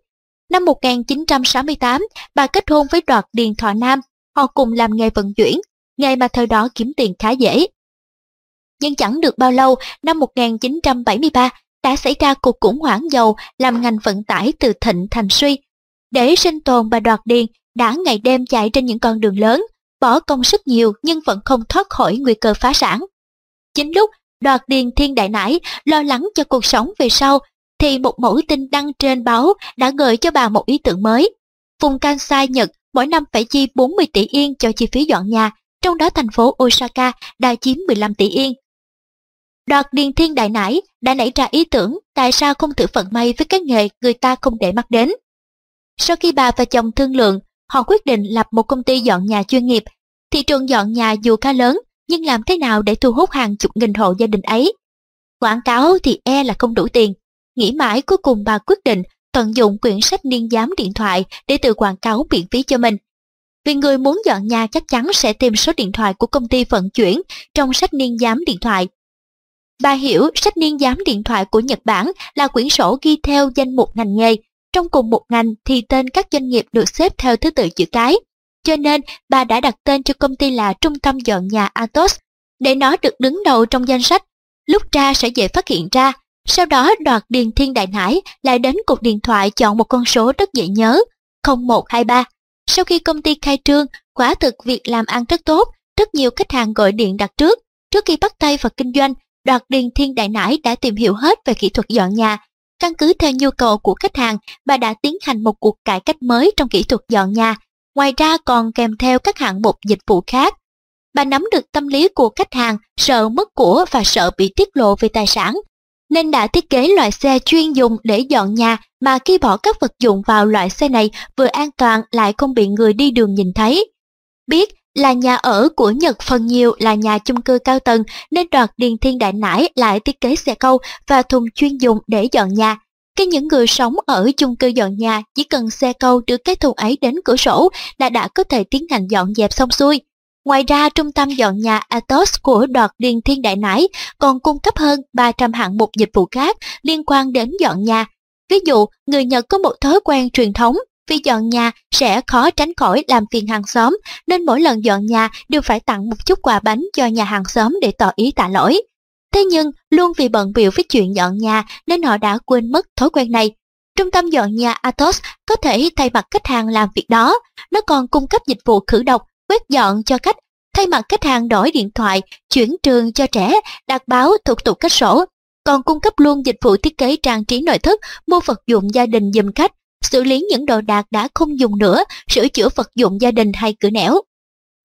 Năm 1968, bà kết hôn với Đoạt Điền Thọ Nam, họ cùng làm nghề vận chuyển, nghề mà thời đó kiếm tiền khá dễ. Nhưng chẳng được bao lâu, năm 1973 đã xảy ra cuộc khủng hoảng dầu làm ngành vận tải từ thịnh thành suy. Để sinh tồn bà Đoạt Điền đã ngày đêm chạy trên những con đường lớn, bỏ công sức nhiều nhưng vẫn không thoát khỏi nguy cơ phá sản. Chính lúc Đoạt Điền Thiên Đại nãi lo lắng cho cuộc sống về sau thì một mẫu tin đăng trên báo đã gợi cho bà một ý tưởng mới. Vùng Kansai Nhật mỗi năm phải chi 40 tỷ yên cho chi phí dọn nhà, trong đó thành phố Osaka đã chiếm 15 tỷ yên. Đoạt Điền Thiên Đại nãi đã nảy ra ý tưởng tại sao không thử vận may với cái nghề người ta không để mắt đến. Sau khi bà và chồng thương lượng, họ quyết định lập một công ty dọn nhà chuyên nghiệp. Thị trường dọn nhà dù khá lớn, nhưng làm thế nào để thu hút hàng chục nghìn hộ gia đình ấy? Quảng cáo thì e là không đủ tiền. Nghĩ mãi cuối cùng bà quyết định tận dụng quyển sách niên giám điện thoại để tự quảng cáo miễn phí cho mình. Vì người muốn dọn nhà chắc chắn sẽ tìm số điện thoại của công ty vận chuyển trong sách niên giám điện thoại Bà hiểu sách niên giám điện thoại của Nhật Bản là quyển sổ ghi theo danh mục ngành nghề. Trong cùng một ngành thì tên các doanh nghiệp được xếp theo thứ tự chữ cái. Cho nên bà đã đặt tên cho công ty là Trung tâm dọn nhà Atos để nó được đứng đầu trong danh sách. Lúc ra sẽ dễ phát hiện ra. Sau đó đoạt Điền Thiên Đại Nải lại đến cục điện thoại chọn một con số rất dễ nhớ, 0123. Sau khi công ty khai trương, quả thực việc làm ăn rất tốt, rất nhiều khách hàng gọi điện đặt trước. Trước khi bắt tay vào kinh doanh, đoạt Điền Thiên Đại Nãi đã tìm hiểu hết về kỹ thuật dọn nhà. Căn cứ theo nhu cầu của khách hàng, bà đã tiến hành một cuộc cải cách mới trong kỹ thuật dọn nhà. Ngoài ra còn kèm theo các hạng mục dịch vụ khác. Bà nắm được tâm lý của khách hàng, sợ mất của và sợ bị tiết lộ về tài sản, nên đã thiết kế loại xe chuyên dùng để dọn nhà mà khi bỏ các vật dụng vào loại xe này vừa an toàn lại không bị người đi đường nhìn thấy. Biết là nhà ở của Nhật phần nhiều là nhà chung cư cao tầng nên đoạt Điền Thiên Đại Nải lại thiết kế xe câu và thùng chuyên dùng để dọn nhà. Khi những người sống ở chung cư dọn nhà chỉ cần xe câu đưa cái thùng ấy đến cửa sổ là đã có thể tiến hành dọn dẹp xong xuôi. Ngoài ra, trung tâm dọn nhà Atos của đoạt Điền Thiên Đại Nải còn cung cấp hơn 300 hạng mục dịch vụ khác liên quan đến dọn nhà. Ví dụ, người Nhật có một thói quen truyền thống vì dọn nhà sẽ khó tránh khỏi làm phiền hàng xóm nên mỗi lần dọn nhà đều phải tặng một chút quà bánh cho nhà hàng xóm để tỏ ý tạ lỗi. Thế nhưng, luôn vì bận biểu với chuyện dọn nhà nên họ đã quên mất thói quen này. Trung tâm dọn nhà Atos có thể thay mặt khách hàng làm việc đó. Nó còn cung cấp dịch vụ khử độc quét dọn cho khách, thay mặt khách hàng đổi điện thoại, chuyển trường cho trẻ, đặt báo thủ tục cách sổ, còn cung cấp luôn dịch vụ thiết kế trang trí nội thất, mua vật dụng gia đình dùm khách, xử lý những đồ đạc đã không dùng nữa, sửa chữa vật dụng gia đình hay cửa nẻo.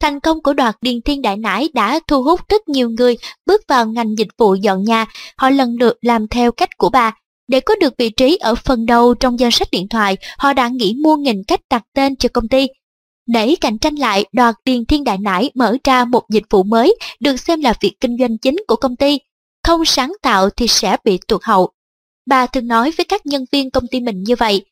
Thành công của đoạt Điền Thiên Đại Nãi đã thu hút rất nhiều người bước vào ngành dịch vụ dọn nhà, họ lần lượt làm theo cách của bà. Để có được vị trí ở phần đầu trong danh sách điện thoại, họ đã nghĩ mua nghìn cách đặt tên cho công ty. Để cạnh tranh lại, đoạt Điền Thiên Đại Nãi mở ra một dịch vụ mới được xem là việc kinh doanh chính của công ty. Không sáng tạo thì sẽ bị tụt hậu. Bà thường nói với các nhân viên công ty mình như vậy.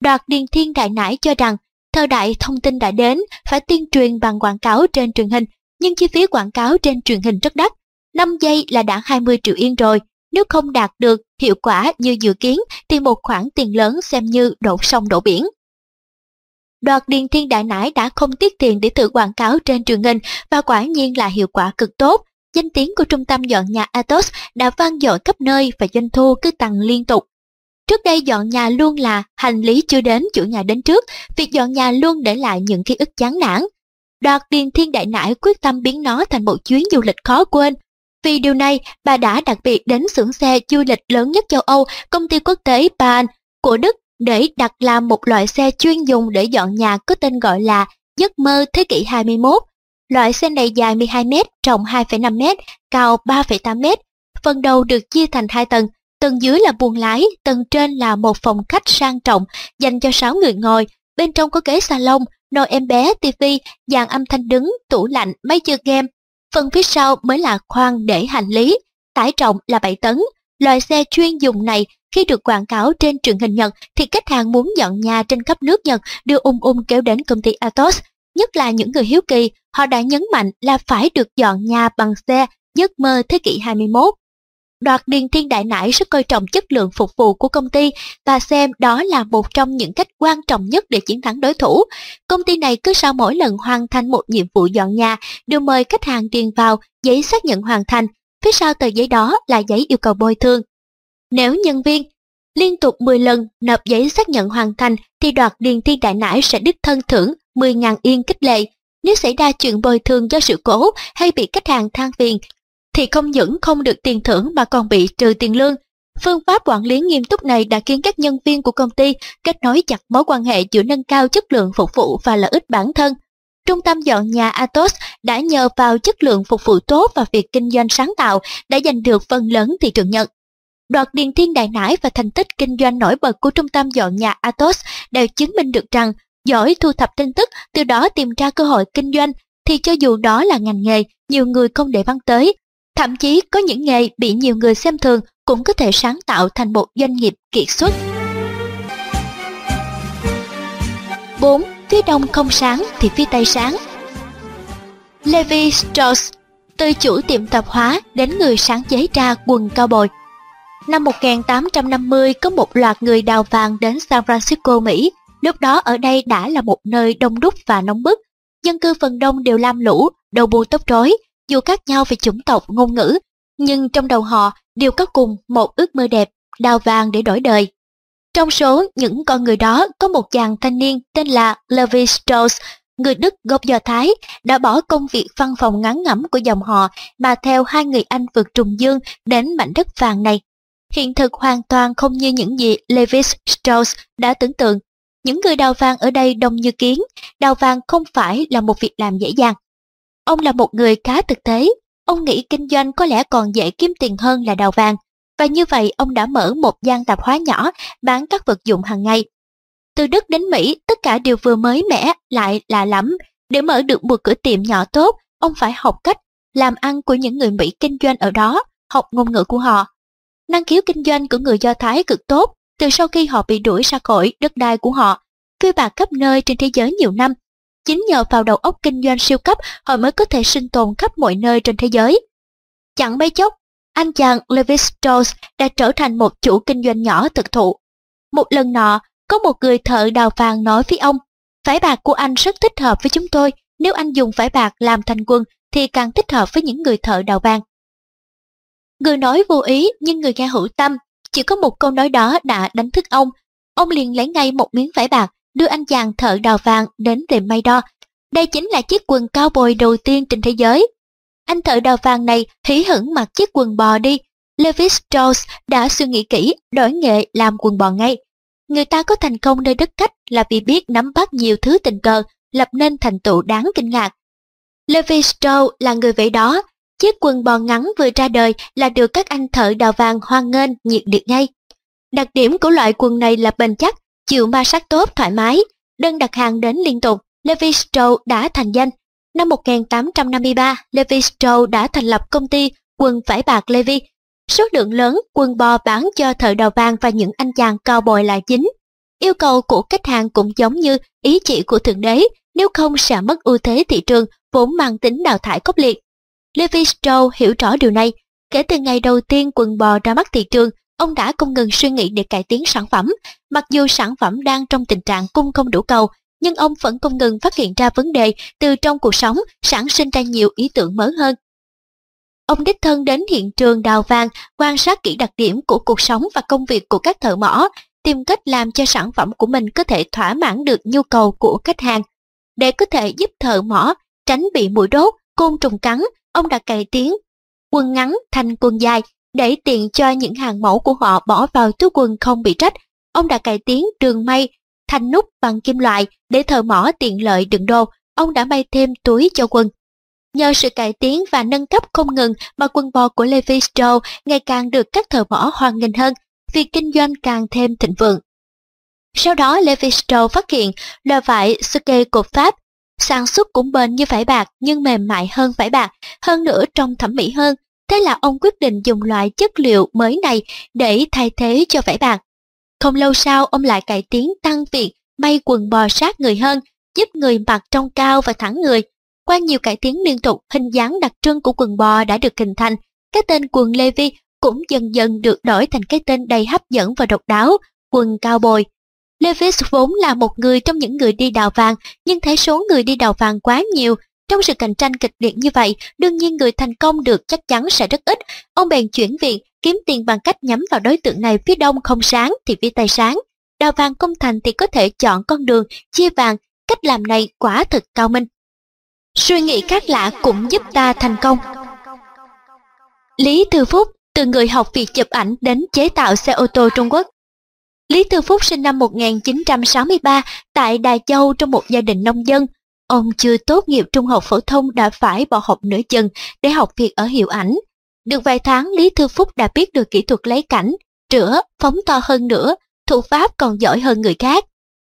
Đoạt Điền Thiên Đại nãi cho rằng thời đại thông tin đã đến, phải tuyên truyền bằng quảng cáo trên truyền hình, nhưng chi phí quảng cáo trên truyền hình rất đắt. 5 giây là đã 20 triệu yên rồi. Nếu không đạt được hiệu quả như dự kiến thì một khoản tiền lớn xem như đổ sông đổ biển. Đoạt Điền Thiên Đại nãi đã không tiết tiền để tự quảng cáo trên truyền hình và quả nhiên là hiệu quả cực tốt. Danh tiếng của trung tâm dọn nhà Atos đã vang dội khắp nơi và doanh thu cứ tăng liên tục. Trước đây dọn nhà luôn là hành lý chưa đến chủ nhà đến trước, việc dọn nhà luôn để lại những ký ức chán nản. Đoạt Điền Thiên Đại Nải quyết tâm biến nó thành một chuyến du lịch khó quên. Vì điều này, bà đã đặc biệt đến xưởng xe du lịch lớn nhất châu Âu, công ty quốc tế Pan của Đức để đặt làm một loại xe chuyên dùng để dọn nhà có tên gọi là Giấc mơ thế kỷ 21. Loại xe này dài 12m, rộng 2,5m, cao 3,8m. Phần đầu được chia thành hai tầng, tầng dưới là buồng lái, tầng trên là một phòng khách sang trọng dành cho 6 người ngồi. Bên trong có ghế salon, nồi em bé, tivi, dàn âm thanh đứng, tủ lạnh, máy chơi game. Phần phía sau mới là khoang để hành lý, tải trọng là 7 tấn. Loại xe chuyên dùng này khi được quảng cáo trên truyền hình Nhật thì khách hàng muốn dọn nhà trên khắp nước Nhật đưa ung ung kéo đến công ty Atos. Nhất là những người hiếu kỳ, họ đã nhấn mạnh là phải được dọn nhà bằng xe giấc mơ thế kỷ 21. Đoạt Điền Thiên Đại Nãi rất coi trọng chất lượng phục vụ của công ty và xem đó là một trong những cách quan trọng nhất để chiến thắng đối thủ. Công ty này cứ sau mỗi lần hoàn thành một nhiệm vụ dọn nhà đều mời khách hàng điền vào giấy xác nhận hoàn thành. Phía sau tờ giấy đó là giấy yêu cầu bồi thường. Nếu nhân viên liên tục 10 lần nộp giấy xác nhận hoàn thành thì đoạt điền thiên đại Nãi sẽ đích thân thưởng 10.000 yên kích lệ. Nếu xảy ra chuyện bồi thường do sự cố hay bị khách hàng than phiền thì không những không được tiền thưởng mà còn bị trừ tiền lương. Phương pháp quản lý nghiêm túc này đã khiến các nhân viên của công ty kết nối chặt mối quan hệ giữa nâng cao chất lượng phục vụ và lợi ích bản thân. Trung tâm dọn nhà Atos đã nhờ vào chất lượng phục vụ tốt và việc kinh doanh sáng tạo đã giành được phần lớn thị trường Nhật. Đoạt Điền Thiên Đại Nải và thành tích kinh doanh nổi bật của trung tâm dọn nhà Atos đều chứng minh được rằng giỏi thu thập tin tức, từ đó tìm ra cơ hội kinh doanh, thì cho dù đó là ngành nghề, nhiều người không để văn tới. Thậm chí có những nghề bị nhiều người xem thường cũng có thể sáng tạo thành một doanh nghiệp kiệt xuất. 4. Phía đông không sáng thì phía tây sáng Levi Strauss, từ chủ tiệm tạp hóa đến người sáng chế ra quần cao bồi, Năm 1850 có một loạt người đào vàng đến San Francisco, Mỹ. Lúc đó ở đây đã là một nơi đông đúc và nóng bức. Dân cư phần đông đều lam lũ, đầu bù tóc rối, dù khác nhau về chủng tộc, ngôn ngữ. nhưng trong đầu họ đều có cùng một ước mơ đẹp, đào vàng để đổi đời. Trong số những con người đó có một chàng thanh niên tên là Levi Strauss, người Đức gốc Do Thái, đã bỏ công việc văn phòng ngắn ngẩm của dòng họ mà theo hai người Anh vượt trùng dương đến mảnh đất vàng này. Hiện thực hoàn toàn không như những gì Levi Strauss đã tưởng tượng. Những người đào vàng ở đây đông như kiến, đào vàng không phải là một việc làm dễ dàng. Ông là một người khá thực tế, ông nghĩ kinh doanh có lẽ còn dễ kiếm tiền hơn là đào vàng. Và như vậy ông đã mở một gian tạp hóa nhỏ bán các vật dụng hàng ngày. Từ Đức đến Mỹ, tất cả đều vừa mới mẻ, lại lạ lắm. Để mở được một cửa tiệm nhỏ tốt, ông phải học cách làm ăn của những người Mỹ kinh doanh ở đó, học ngôn ngữ của họ. Năng khiếu kinh doanh của người Do Thái cực tốt, từ sau khi họ bị đuổi ra khỏi đất đai của họ, cư bạc khắp nơi trên thế giới nhiều năm. Chính nhờ vào đầu óc kinh doanh siêu cấp, họ mới có thể sinh tồn khắp mọi nơi trên thế giới. Chẳng mấy chốc, anh chàng Levi Strauss đã trở thành một chủ kinh doanh nhỏ thực thụ. Một lần nọ, có một người thợ đào vàng nói với ông, vải bạc của anh rất thích hợp với chúng tôi, nếu anh dùng vải bạc làm thành quân thì càng thích hợp với những người thợ đào vàng. Người nói vô ý nhưng người nghe hữu tâm, chỉ có một câu nói đó đã đánh thức ông. Ông liền lấy ngay một miếng vải bạc, đưa anh chàng thợ đào vàng đến tiệm may đo. Đây chính là chiếc quần cao bồi đầu tiên trên thế giới. Anh thợ đào vàng này hí hửng mặc chiếc quần bò đi. Levi Strauss đã suy nghĩ kỹ, đổi nghệ làm quần bò ngay. Người ta có thành công nơi đất khách là vì biết nắm bắt nhiều thứ tình cờ, lập nên thành tựu đáng kinh ngạc. Levi Strauss là người vậy đó, chiếc quần bò ngắn vừa ra đời là được các anh thợ đào vàng hoan nghênh nhiệt liệt ngay. Đặc điểm của loại quần này là bền chắc, chịu ma sát tốt thoải mái, đơn đặt hàng đến liên tục, Levi Strauss đã thành danh. Năm 1853, Levi Strauss đã thành lập công ty quần vải bạc Levi Số lượng lớn quần bò bán cho thợ đào vàng và những anh chàng cao bồi là chính. Yêu cầu của khách hàng cũng giống như ý chỉ của Thượng Đế, nếu không sẽ mất ưu thế thị trường vốn mang tính đào thải khốc liệt. Levi Strauss hiểu rõ điều này. Kể từ ngày đầu tiên quần bò ra mắt thị trường, ông đã không ngừng suy nghĩ để cải tiến sản phẩm. Mặc dù sản phẩm đang trong tình trạng cung không đủ cầu, nhưng ông vẫn không ngừng phát hiện ra vấn đề từ trong cuộc sống, sản sinh ra nhiều ý tưởng mới hơn. Ông đích thân đến hiện trường đào vàng, quan sát kỹ đặc điểm của cuộc sống và công việc của các thợ mỏ, tìm cách làm cho sản phẩm của mình có thể thỏa mãn được nhu cầu của khách hàng. Để có thể giúp thợ mỏ tránh bị mũi đốt, côn trùng cắn, ông đã cải tiến quần ngắn thành quần dài để tiện cho những hàng mẫu của họ bỏ vào túi quần không bị rách. Ông đã cải tiến đường may thành nút bằng kim loại để thợ mỏ tiện lợi đựng đồ. Ông đã may thêm túi cho quần. Nhờ sự cải tiến và nâng cấp không ngừng mà quần bò của Levi Strauss ngày càng được các thợ mỏ hoan nghênh hơn, việc kinh doanh càng thêm thịnh vượng. Sau đó Levi Strauss phát hiện là vải Suke của Pháp sản xuất cũng bền như vải bạc nhưng mềm mại hơn vải bạc, hơn nữa trong thẩm mỹ hơn. Thế là ông quyết định dùng loại chất liệu mới này để thay thế cho vải bạc. Không lâu sau ông lại cải tiến tăng việc may quần bò sát người hơn, giúp người mặc trông cao và thẳng người. Qua nhiều cải tiến liên tục, hình dáng đặc trưng của quần bò đã được hình thành. Cái tên quần Levi cũng dần dần được đổi thành cái tên đầy hấp dẫn và độc đáo, quần cao bồi. Levis vốn là một người trong những người đi đào vàng, nhưng thấy số người đi đào vàng quá nhiều. Trong sự cạnh tranh kịch liệt như vậy, đương nhiên người thành công được chắc chắn sẽ rất ít. Ông bèn chuyển viện, kiếm tiền bằng cách nhắm vào đối tượng này phía đông không sáng thì phía tây sáng. Đào vàng công thành thì có thể chọn con đường, chia vàng, cách làm này quả thực cao minh. Suy nghĩ khác lạ cũng giúp ta thành công. Lý Thư Phúc, từ người học việc chụp ảnh đến chế tạo xe ô tô Trung Quốc. Lý Thư Phúc sinh năm 1963 tại Đà Châu trong một gia đình nông dân. Ông chưa tốt nghiệp trung học phổ thông đã phải bỏ học nửa chừng để học việc ở hiệu ảnh. Được vài tháng Lý Thư Phúc đã biết được kỹ thuật lấy cảnh, rửa, phóng to hơn nữa, thủ pháp còn giỏi hơn người khác.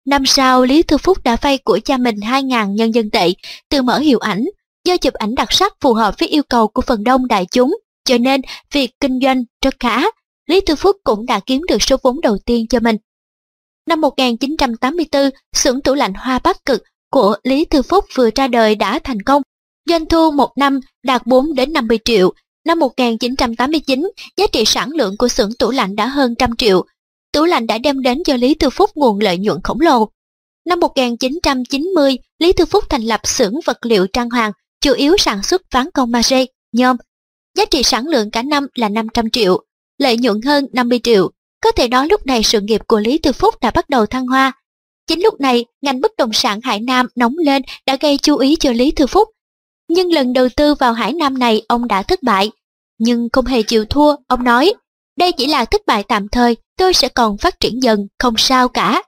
Năm sau, Lý Thư Phúc đã vay của cha mình 2.000 nhân dân tệ từ mở hiệu ảnh. Do chụp ảnh đặc sắc phù hợp với yêu cầu của phần đông đại chúng, cho nên việc kinh doanh rất khá. Lý Thư Phúc cũng đã kiếm được số vốn đầu tiên cho mình. Năm 1984, xưởng tủ lạnh Hoa Bắc Cực của Lý Thư Phúc vừa ra đời đã thành công. Doanh thu một năm đạt 4 đến 50 triệu. Năm 1989, giá trị sản lượng của xưởng tủ lạnh đã hơn trăm triệu, tủ lạnh đã đem đến cho Lý Thư Phúc nguồn lợi nhuận khổng lồ. Năm 1990, Lý Thư Phúc thành lập xưởng vật liệu trang hoàng, chủ yếu sản xuất ván công magie, nhôm. giá trị sản lượng cả năm là 500 triệu, lợi nhuận hơn 50 triệu. Có thể nói lúc này sự nghiệp của Lý Tư Phúc đã bắt đầu thăng hoa. Chính lúc này, ngành bất động sản Hải Nam nóng lên đã gây chú ý cho Lý Thư Phúc. Nhưng lần đầu tư vào Hải Nam này ông đã thất bại. Nhưng không hề chịu thua, ông nói, đây chỉ là thất bại tạm thời, tôi sẽ còn phát triển dần, không sao cả.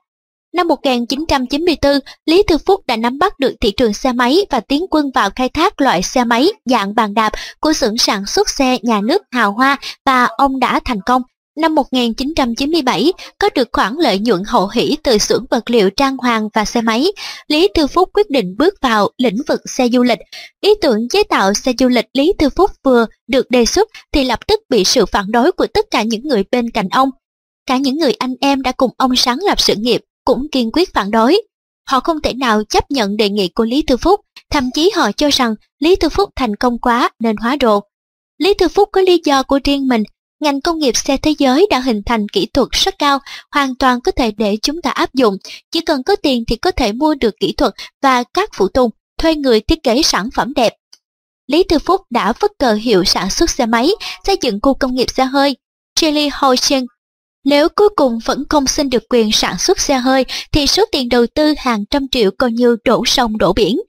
Năm 1994, Lý Thư Phúc đã nắm bắt được thị trường xe máy và tiến quân vào khai thác loại xe máy dạng bàn đạp của xưởng sản xuất xe nhà nước Hào Hoa và ông đã thành công. Năm 1997, có được khoản lợi nhuận hậu hỷ từ xưởng vật liệu trang hoàng và xe máy, Lý Thư Phúc quyết định bước vào lĩnh vực xe du lịch. Ý tưởng chế tạo xe du lịch Lý Thư Phúc vừa được đề xuất thì lập tức bị sự phản đối của tất cả những người bên cạnh ông. Cả những người anh em đã cùng ông sáng lập sự nghiệp cũng kiên quyết phản đối. Họ không thể nào chấp nhận đề nghị của Lý Thư Phúc, thậm chí họ cho rằng Lý Thư Phúc thành công quá nên hóa đồ. Lý Thư Phúc có lý do của riêng mình, ngành công nghiệp xe thế giới đã hình thành kỹ thuật rất cao, hoàn toàn có thể để chúng ta áp dụng. Chỉ cần có tiền thì có thể mua được kỹ thuật và các phụ tùng, thuê người thiết kế sản phẩm đẹp. Lý Tư Phúc đã vất cờ hiệu sản xuất xe máy, xây dựng khu công nghiệp xe hơi. Chili Housing nếu cuối cùng vẫn không xin được quyền sản xuất xe hơi thì số tiền đầu tư hàng trăm triệu coi như đổ sông đổ biển.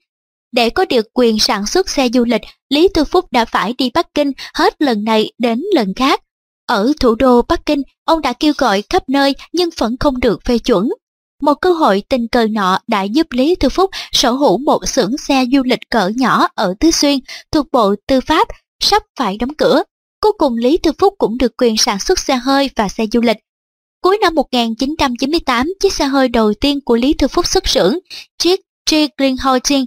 Để có được quyền sản xuất xe du lịch, Lý Tư Phúc đã phải đi Bắc Kinh hết lần này đến lần khác. Ở thủ đô Bắc Kinh, ông đã kêu gọi khắp nơi nhưng vẫn không được phê chuẩn. Một cơ hội tình cờ nọ đã giúp Lý Tư Phúc sở hữu một xưởng xe du lịch cỡ nhỏ ở Tứ Xuyên thuộc Bộ Tư pháp, sắp phải đóng cửa. Cuối cùng Lý Tư Phúc cũng được quyền sản xuất xe hơi và xe du lịch. Cuối năm 1998, chiếc xe hơi đầu tiên của Lý Thư Phúc xuất xưởng, chiếc Chilling Holding.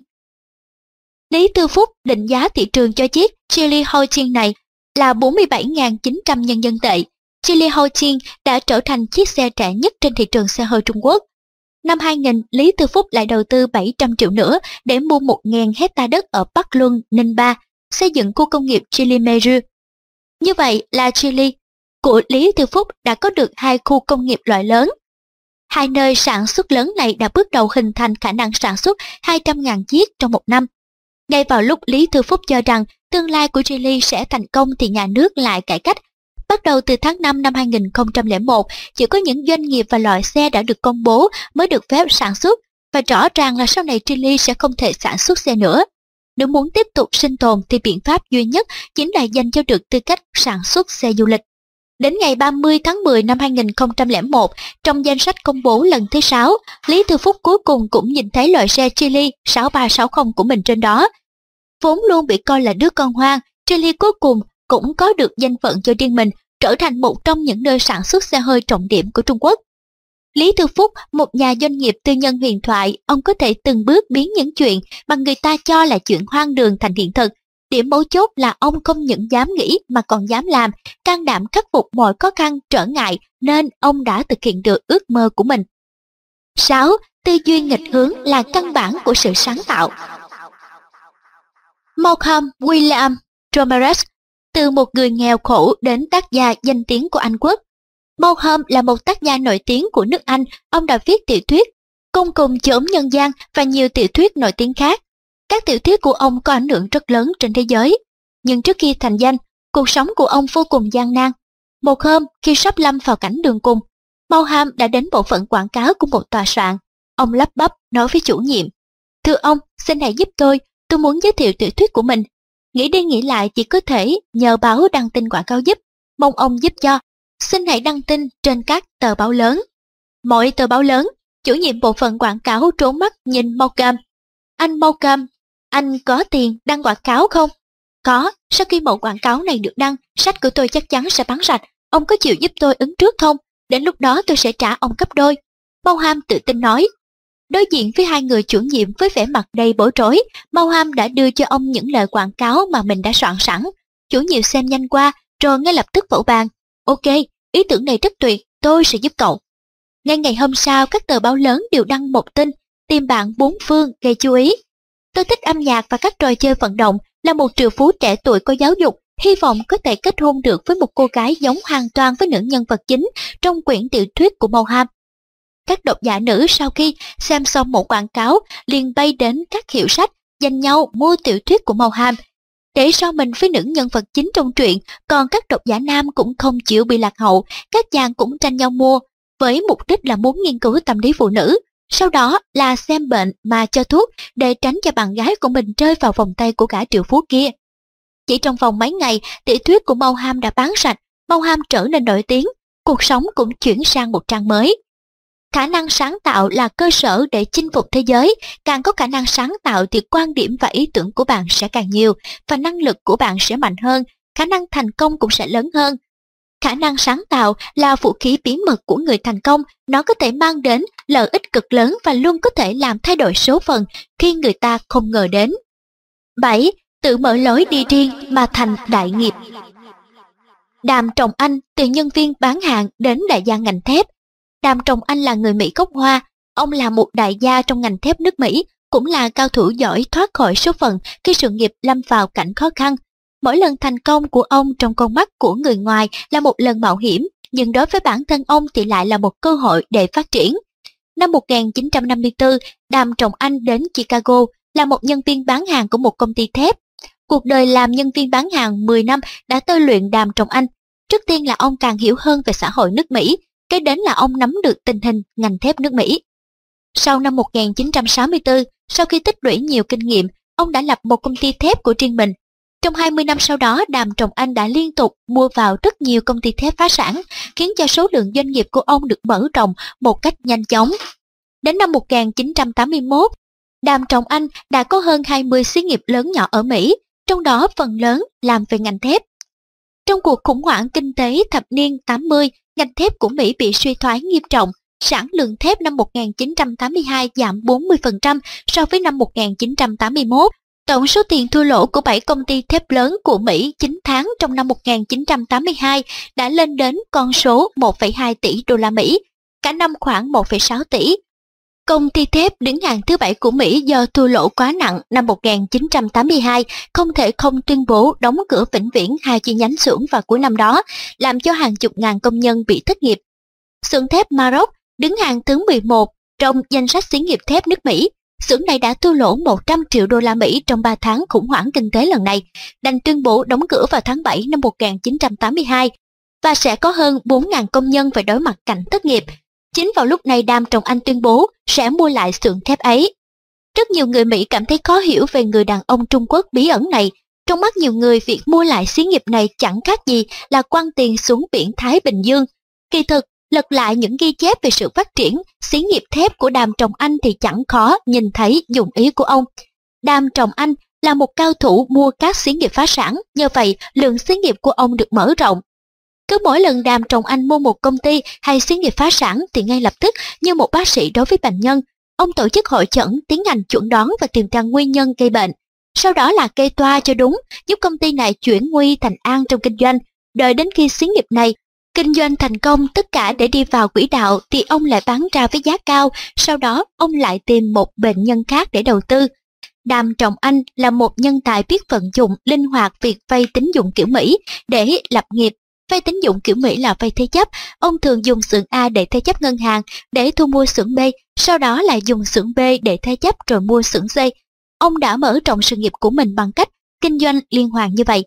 Lý Tư Phúc định giá thị trường cho chiếc Chili Holding này là 47.900 nhân dân tệ. Chili Holding đã trở thành chiếc xe trẻ nhất trên thị trường xe hơi Trung Quốc. Năm 2000, Lý Tư Phúc lại đầu tư 700 triệu nữa để mua 1.000 hecta đất ở Bắc Luân, Ninh Ba, xây dựng khu công nghiệp Chili Meru. Như vậy là Chili của Lý Tư Phúc đã có được hai khu công nghiệp loại lớn. Hai nơi sản xuất lớn này đã bước đầu hình thành khả năng sản xuất 200.000 chiếc trong một năm. Ngay vào lúc Lý thư Phúc cho rằng tương lai của Chile sẽ thành công thì nhà nước lại cải cách. Bắt đầu từ tháng 5 năm 2001, chỉ có những doanh nghiệp và loại xe đã được công bố mới được phép sản xuất và rõ ràng là sau này Chile sẽ không thể sản xuất xe nữa. Nếu muốn tiếp tục sinh tồn thì biện pháp duy nhất chính là dành cho được tư cách sản xuất xe du lịch. Đến ngày 30 tháng 10 năm 2001, trong danh sách công bố lần thứ 6, Lý Thư Phúc cuối cùng cũng nhìn thấy loại xe Chili 6360 của mình trên đó. Vốn luôn bị coi là đứa con hoang, Chili cuối cùng cũng có được danh phận cho riêng mình, trở thành một trong những nơi sản xuất xe hơi trọng điểm của Trung Quốc. Lý Thư Phúc, một nhà doanh nghiệp tư nhân huyền thoại, ông có thể từng bước biến những chuyện mà người ta cho là chuyện hoang đường thành hiện thực, Điểm mấu chốt là ông không những dám nghĩ mà còn dám làm, can đảm khắc phục mọi khó khăn trở ngại nên ông đã thực hiện được ước mơ của mình. 6. Tư duy nghịch hướng là căn bản của sự sáng tạo. Malcolm William Tromeres từ một người nghèo khổ đến tác gia danh tiếng của Anh Quốc. Malcolm là một tác gia nổi tiếng của nước Anh, ông đã viết tiểu thuyết, công cùng chốn nhân gian và nhiều tiểu thuyết nổi tiếng khác. Các tiểu thuyết của ông có ảnh hưởng rất lớn trên thế giới, nhưng trước khi thành danh, cuộc sống của ông vô cùng gian nan. Một hôm, khi sắp lâm vào cảnh đường cùng, Mauham đã đến bộ phận quảng cáo của một tòa soạn. Ông lắp bắp nói với chủ nhiệm, Thưa ông, xin hãy giúp tôi, tôi muốn giới thiệu tiểu thuyết của mình. Nghĩ đi nghĩ lại chỉ có thể nhờ báo đăng tin quảng cáo giúp, mong ông giúp cho. Xin hãy đăng tin trên các tờ báo lớn. Mọi tờ báo lớn, chủ nhiệm bộ phận quảng cáo trốn mắt nhìn Malcolm. Anh Malcolm anh có tiền đăng quảng cáo không? Có, sau khi mẫu quảng cáo này được đăng, sách của tôi chắc chắn sẽ bán sạch. Ông có chịu giúp tôi ứng trước không? Đến lúc đó tôi sẽ trả ông gấp đôi. Mau Ham tự tin nói. Đối diện với hai người chủ nhiệm với vẻ mặt đầy bối rối, Mau Ham đã đưa cho ông những lời quảng cáo mà mình đã soạn sẵn. Chủ nhiệm xem nhanh qua, rồi ngay lập tức vỗ bàn. Ok, ý tưởng này rất tuyệt, tôi sẽ giúp cậu. Ngay ngày hôm sau, các tờ báo lớn đều đăng một tin, tìm bạn bốn phương gây chú ý. Tôi thích âm nhạc và các trò chơi vận động, là một triệu phú trẻ tuổi có giáo dục, hy vọng có thể kết hôn được với một cô gái giống hoàn toàn với nữ nhân vật chính trong quyển tiểu thuyết của Mâu Ham. Các độc giả nữ sau khi xem xong một quảng cáo liền bay đến các hiệu sách, dành nhau mua tiểu thuyết của Mâu Ham. để so mình với nữ nhân vật chính trong truyện, còn các độc giả nam cũng không chịu bị lạc hậu, các chàng cũng tranh nhau mua, với mục đích là muốn nghiên cứu tâm lý phụ nữ. Sau đó là xem bệnh mà cho thuốc để tránh cho bạn gái của mình rơi vào vòng tay của gã triệu phú kia. Chỉ trong vòng mấy ngày, tiểu thuyết của Mau Ham đã bán sạch, Mau Ham trở nên nổi tiếng, cuộc sống cũng chuyển sang một trang mới. Khả năng sáng tạo là cơ sở để chinh phục thế giới, càng có khả năng sáng tạo thì quan điểm và ý tưởng của bạn sẽ càng nhiều và năng lực của bạn sẽ mạnh hơn, khả năng thành công cũng sẽ lớn hơn. Khả năng sáng tạo là vũ khí bí mật của người thành công, nó có thể mang đến lợi ích cực lớn và luôn có thể làm thay đổi số phận khi người ta không ngờ đến. 7. Tự mở lối đi riêng mà thành đại nghiệp Đàm Trọng Anh từ nhân viên bán hàng đến đại gia ngành thép. Đàm Trọng Anh là người Mỹ gốc Hoa, ông là một đại gia trong ngành thép nước Mỹ, cũng là cao thủ giỏi thoát khỏi số phận khi sự nghiệp lâm vào cảnh khó khăn. Mỗi lần thành công của ông trong con mắt của người ngoài là một lần mạo hiểm, nhưng đối với bản thân ông thì lại là một cơ hội để phát triển. Năm 1954, Đàm Trọng Anh đến Chicago là một nhân viên bán hàng của một công ty thép. Cuộc đời làm nhân viên bán hàng 10 năm đã tôi luyện Đàm Trọng Anh. Trước tiên là ông càng hiểu hơn về xã hội nước Mỹ, kế đến là ông nắm được tình hình ngành thép nước Mỹ. Sau năm 1964, sau khi tích lũy nhiều kinh nghiệm, ông đã lập một công ty thép của riêng mình. Trong 20 năm sau đó, Đàm Trọng Anh đã liên tục mua vào rất nhiều công ty thép phá sản, khiến cho số lượng doanh nghiệp của ông được mở rộng một cách nhanh chóng. Đến năm 1981, Đàm Trọng Anh đã có hơn 20 xí nghiệp lớn nhỏ ở Mỹ, trong đó phần lớn làm về ngành thép. Trong cuộc khủng hoảng kinh tế thập niên 80, ngành thép của Mỹ bị suy thoái nghiêm trọng, sản lượng thép năm 1982 giảm 40% so với năm 1981. Tổng số tiền thua lỗ của 7 công ty thép lớn của Mỹ 9 tháng trong năm 1982 đã lên đến con số 1,2 tỷ đô la Mỹ, cả năm khoảng 1,6 tỷ. Công ty thép đứng hàng thứ bảy của Mỹ do thua lỗ quá nặng năm 1982 không thể không tuyên bố đóng cửa vĩnh viễn hai chi nhánh xưởng vào cuối năm đó, làm cho hàng chục ngàn công nhân bị thất nghiệp. Xưởng thép Maroc đứng hàng thứ 11 trong danh sách xí nghiệp thép nước Mỹ. Xưởng này đã thua lỗ 100 triệu đô la Mỹ trong 3 tháng khủng hoảng kinh tế lần này, đành tuyên bố đóng cửa vào tháng 7 năm 1982 và sẽ có hơn 4.000 công nhân phải đối mặt cảnh thất nghiệp Chính vào lúc này Đàm Trọng Anh tuyên bố sẽ mua lại xưởng thép ấy. Rất nhiều người Mỹ cảm thấy khó hiểu về người đàn ông Trung Quốc bí ẩn này. Trong mắt nhiều người, việc mua lại xí nghiệp này chẳng khác gì là quăng tiền xuống biển Thái Bình Dương. Kỳ thực, lật lại những ghi chép về sự phát triển xí nghiệp thép của Đàm Trọng Anh thì chẳng khó nhìn thấy dụng ý của ông. Đàm Trọng Anh là một cao thủ mua các xí nghiệp phá sản, nhờ vậy lượng xí nghiệp của ông được mở rộng, cứ mỗi lần Đàm Trọng Anh mua một công ty hay xí nghiệp phá sản thì ngay lập tức như một bác sĩ đối với bệnh nhân, ông tổ chức hội chẩn tiến hành chuẩn đoán và tìm ra nguyên nhân gây bệnh. Sau đó là kê toa cho đúng, giúp công ty này chuyển nguy thành an trong kinh doanh. Đợi đến khi xí nghiệp này kinh doanh thành công tất cả để đi vào quỹ đạo thì ông lại bán ra với giá cao, sau đó ông lại tìm một bệnh nhân khác để đầu tư. Đàm Trọng Anh là một nhân tài biết vận dụng linh hoạt việc vay tín dụng kiểu Mỹ để lập nghiệp Vay tín dụng kiểu Mỹ là vay thế chấp, ông thường dùng xưởng A để thế chấp ngân hàng để thu mua xưởng B, sau đó lại dùng xưởng B để thế chấp rồi mua xưởng C. Ông đã mở rộng sự nghiệp của mình bằng cách kinh doanh liên hoàn như vậy.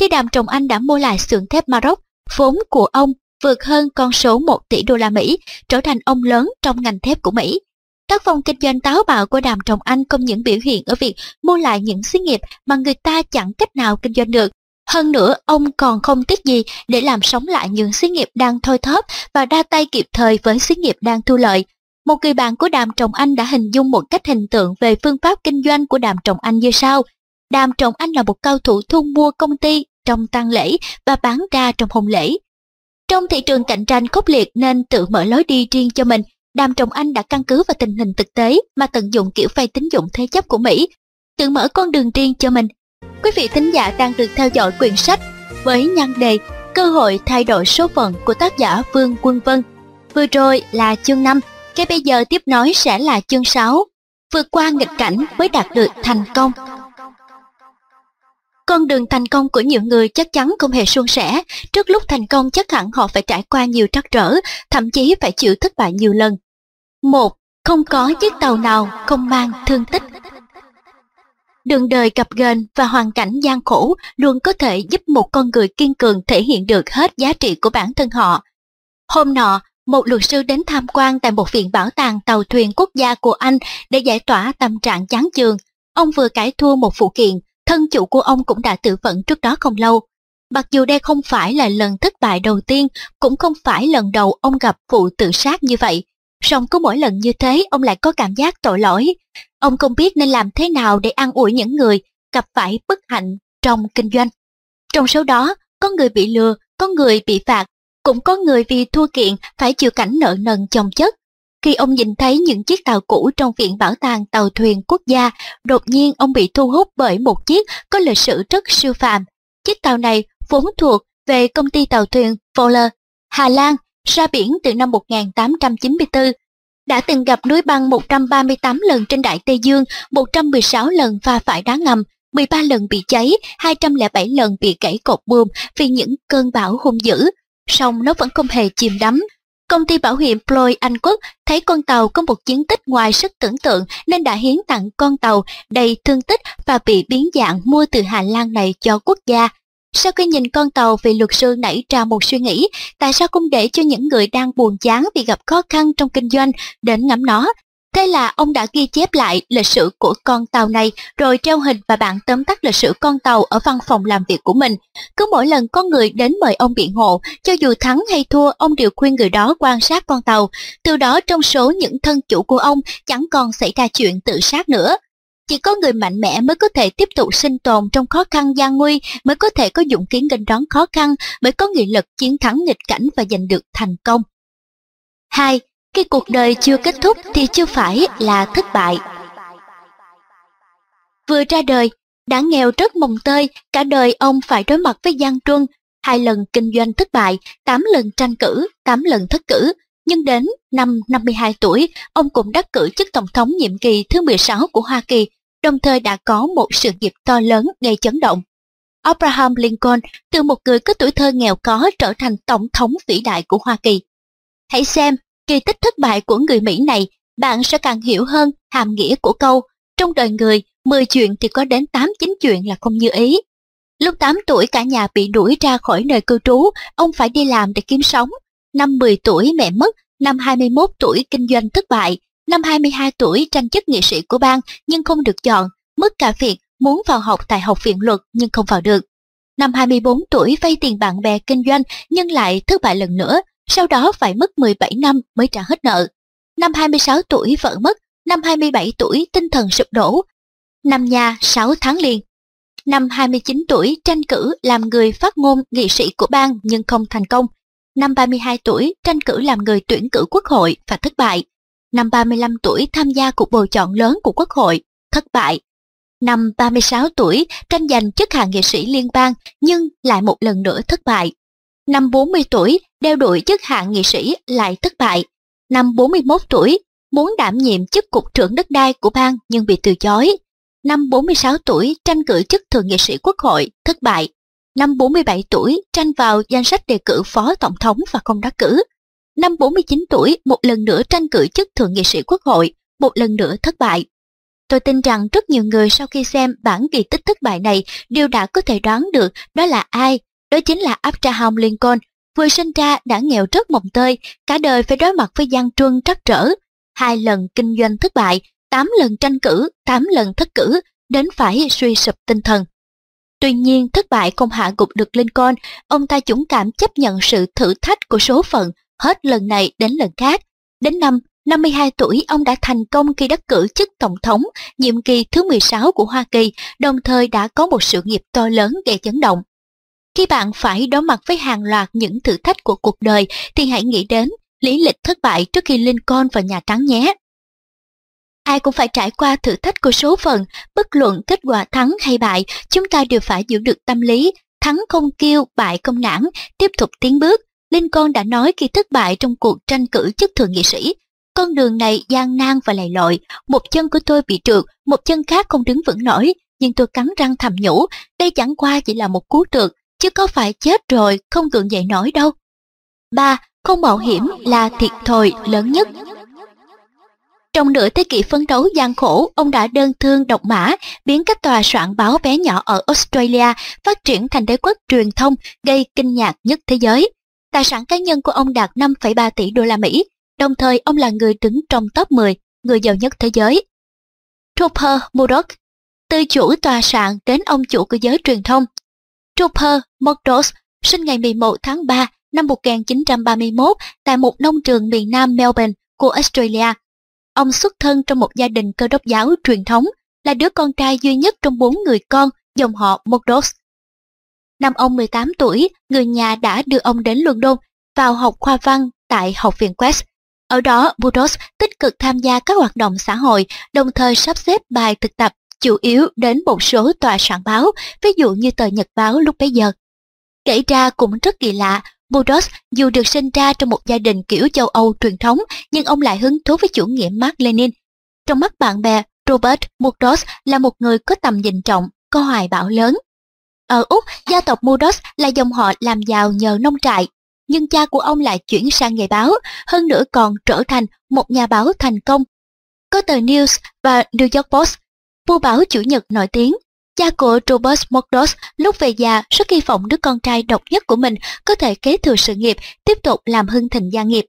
Khi Đàm Trọng Anh đã mua lại xưởng thép Maroc, vốn của ông vượt hơn con số 1 tỷ đô la Mỹ, trở thành ông lớn trong ngành thép của Mỹ. Tác phong kinh doanh táo bạo của Đàm Trọng Anh không những biểu hiện ở việc mua lại những xí nghiệp mà người ta chẳng cách nào kinh doanh được, hơn nữa, ông còn không tiếc gì để làm sống lại những xí nghiệp đang thôi thóp và ra tay kịp thời với xí nghiệp đang thu lợi. Một người bạn của Đàm Trọng Anh đã hình dung một cách hình tượng về phương pháp kinh doanh của Đàm Trọng Anh như sau. Đàm Trọng Anh là một cao thủ thu mua công ty trong tang lễ và bán ra trong hôn lễ. Trong thị trường cạnh tranh khốc liệt nên tự mở lối đi riêng cho mình, Đàm Trọng Anh đã căn cứ vào tình hình thực tế mà tận dụng kiểu vay tín dụng thế chấp của Mỹ, tự mở con đường riêng cho mình Quý vị thính giả đang được theo dõi quyển sách với nhan đề Cơ hội thay đổi số phận của tác giả Vương Quân Vân. Vừa rồi là chương 5, cái bây giờ tiếp nói sẽ là chương 6. Vượt qua nghịch cảnh mới đạt được thành công. Con đường thành công của nhiều người chắc chắn không hề suôn sẻ. Trước lúc thành công chắc hẳn họ phải trải qua nhiều trắc trở, thậm chí phải chịu thất bại nhiều lần. một Không có chiếc tàu nào không mang thương tích. đường đời gặp ghềnh và hoàn cảnh gian khổ luôn có thể giúp một con người kiên cường thể hiện được hết giá trị của bản thân họ. Hôm nọ, một luật sư đến tham quan tại một viện bảo tàng tàu thuyền quốc gia của Anh để giải tỏa tâm trạng chán chường. Ông vừa cải thua một phụ kiện, thân chủ của ông cũng đã tự vẫn trước đó không lâu. Mặc dù đây không phải là lần thất bại đầu tiên, cũng không phải lần đầu ông gặp vụ tự sát như vậy. Song cứ mỗi lần như thế, ông lại có cảm giác tội lỗi. Ông không biết nên làm thế nào để an ủi những người gặp phải bất hạnh trong kinh doanh. Trong số đó, có người bị lừa, có người bị phạt, cũng có người vì thua kiện phải chịu cảnh nợ nần chồng chất. Khi ông nhìn thấy những chiếc tàu cũ trong viện bảo tàng tàu thuyền quốc gia, đột nhiên ông bị thu hút bởi một chiếc có lịch sử rất siêu phàm. Chiếc tàu này vốn thuộc về công ty tàu thuyền Fowler, Hà Lan, ra biển từ năm 1894. Đã từng gặp núi băng 138 lần trên Đại Tây Dương, 116 lần pha phải đá ngầm, 13 lần bị cháy, 207 lần bị gãy cột buồm vì những cơn bão hung dữ. Song nó vẫn không hề chìm đắm. Công ty bảo hiểm Ploy Anh Quốc thấy con tàu có một chiến tích ngoài sức tưởng tượng nên đã hiến tặng con tàu đầy thương tích và bị biến dạng mua từ Hà Lan này cho quốc gia. Sau khi nhìn con tàu vị luật sư nảy ra một suy nghĩ, tại sao không để cho những người đang buồn chán vì gặp khó khăn trong kinh doanh đến ngắm nó? Thế là ông đã ghi chép lại lịch sử của con tàu này rồi treo hình và bản tóm tắt lịch sử con tàu ở văn phòng làm việc của mình. Cứ mỗi lần có người đến mời ông biện hộ, cho dù thắng hay thua ông đều khuyên người đó quan sát con tàu. Từ đó trong số những thân chủ của ông chẳng còn xảy ra chuyện tự sát nữa. Chỉ có người mạnh mẽ mới có thể tiếp tục sinh tồn trong khó khăn gian nguy, mới có thể có dũng kiến nghênh đón khó khăn, mới có nghị lực chiến thắng nghịch cảnh và giành được thành công. 2. Khi cuộc đời chưa kết thúc thì chưa phải là thất bại. Vừa ra đời, đã nghèo rất mồng tơi, cả đời ông phải đối mặt với gian truân, hai lần kinh doanh thất bại, 8 lần tranh cử, 8 lần thất cử. Nhưng đến năm 52 tuổi, ông cũng đắc cử chức tổng thống nhiệm kỳ thứ 16 của Hoa Kỳ, đồng thời đã có một sự nghiệp to lớn gây chấn động. Abraham Lincoln từ một người có tuổi thơ nghèo có trở thành tổng thống vĩ đại của Hoa Kỳ. Hãy xem kỳ tích thất bại của người Mỹ này, bạn sẽ càng hiểu hơn hàm nghĩa của câu trong đời người, 10 chuyện thì có đến 8 9 chuyện là không như ý. Lúc 8 tuổi cả nhà bị đuổi ra khỏi nơi cư trú, ông phải đi làm để kiếm sống. Năm 10 tuổi mẹ mất, năm 21 tuổi kinh doanh thất bại, năm 22 tuổi tranh chức nghị sĩ của bang nhưng không được chọn, mất cả việc muốn vào học tại học viện luật nhưng không vào được. Năm 24 tuổi vay tiền bạn bè kinh doanh nhưng lại thất bại lần nữa, sau đó phải mất 17 năm mới trả hết nợ. Năm 26 tuổi vợ mất, năm 27 tuổi tinh thần sụp đổ, năm nhà 6 tháng liền. Năm 29 tuổi tranh cử làm người phát ngôn nghị sĩ của bang nhưng không thành công. Năm 32 tuổi tranh cử làm người tuyển cử quốc hội và thất bại. Năm 35 tuổi tham gia cuộc bầu chọn lớn của quốc hội, thất bại. Năm 36 tuổi tranh giành chức hạ nghị sĩ liên bang nhưng lại một lần nữa thất bại. Năm 40 tuổi, đeo đuổi chức hạng nghị sĩ lại thất bại. Năm 41 tuổi, muốn đảm nhiệm chức cục trưởng đất đai của bang nhưng bị từ chối. Năm 46 tuổi, tranh cử chức thượng nghị sĩ quốc hội, thất bại. Năm 47 tuổi, tranh vào danh sách đề cử phó tổng thống và không đắc cử. Năm 49 tuổi, một lần nữa tranh cử chức thượng nghị sĩ quốc hội, một lần nữa thất bại. Tôi tin rằng rất nhiều người sau khi xem bản kỳ tích thất bại này đều đã có thể đoán được đó là ai đó chính là Abraham Lincoln, vừa sinh ra đã nghèo rất mồng tơi, cả đời phải đối mặt với gian truân trắc trở. Hai lần kinh doanh thất bại, tám lần tranh cử, tám lần thất cử, đến phải suy sụp tinh thần. Tuy nhiên thất bại không hạ gục được Lincoln, ông ta dũng cảm chấp nhận sự thử thách của số phận hết lần này đến lần khác. Đến năm 52 tuổi, ông đã thành công khi đắc cử chức tổng thống nhiệm kỳ thứ 16 của Hoa Kỳ, đồng thời đã có một sự nghiệp to lớn gây chấn động. Khi bạn phải đối mặt với hàng loạt những thử thách của cuộc đời thì hãy nghĩ đến lý lịch thất bại trước khi Lincoln vào Nhà Trắng nhé. Ai cũng phải trải qua thử thách của số phận, bất luận kết quả thắng hay bại, chúng ta đều phải giữ được tâm lý, thắng không kêu, bại không nản, tiếp tục tiến bước. Lincoln đã nói khi thất bại trong cuộc tranh cử chức thượng nghị sĩ, con đường này gian nan và lầy lội, một chân của tôi bị trượt, một chân khác không đứng vững nổi, nhưng tôi cắn răng thầm nhủ, đây chẳng qua chỉ là một cú trượt, chứ có phải chết rồi không gượng dậy nổi đâu. ba Không mạo hiểm là thiệt thòi lớn nhất. Trong nửa thế kỷ phấn đấu gian khổ, ông đã đơn thương độc mã, biến các tòa soạn báo bé nhỏ ở Australia phát triển thành đế quốc truyền thông gây kinh ngạc nhất thế giới. Tài sản cá nhân của ông đạt 5,3 tỷ đô la Mỹ, đồng thời ông là người đứng trong top 10 người giàu nhất thế giới. Trooper Murdoch, từ chủ tòa soạn đến ông chủ của giới truyền thông. Trooper Murdoch sinh ngày 11 tháng 3 năm 1931 tại một nông trường miền nam Melbourne của Australia. Ông xuất thân trong một gia đình cơ đốc giáo truyền thống, là đứa con trai duy nhất trong bốn người con dòng họ Murdoch. Năm ông 18 tuổi, người nhà đã đưa ông đến London vào học khoa văn tại Học viện Quest. Ở đó, Murdoch tích cực tham gia các hoạt động xã hội, đồng thời sắp xếp bài thực tập chủ yếu đến một số tòa soạn báo, ví dụ như tờ Nhật báo lúc bấy giờ. Kể ra cũng rất kỳ lạ, Murdoch dù được sinh ra trong một gia đình kiểu châu Âu truyền thống, nhưng ông lại hứng thú với chủ nghĩa Mark Lenin. Trong mắt bạn bè, Robert Murdoch là một người có tầm nhìn trọng, có hoài bão lớn. Ở Úc, gia tộc Murdoch là dòng họ làm giàu nhờ nông trại, nhưng cha của ông lại chuyển sang nghề báo, hơn nữa còn trở thành một nhà báo thành công. Có tờ News và New York Post, vua báo chủ nhật nổi tiếng. Cha của Robert Murdoch lúc về già rất hy vọng đứa con trai độc nhất của mình có thể kế thừa sự nghiệp, tiếp tục làm hưng thịnh gia nghiệp.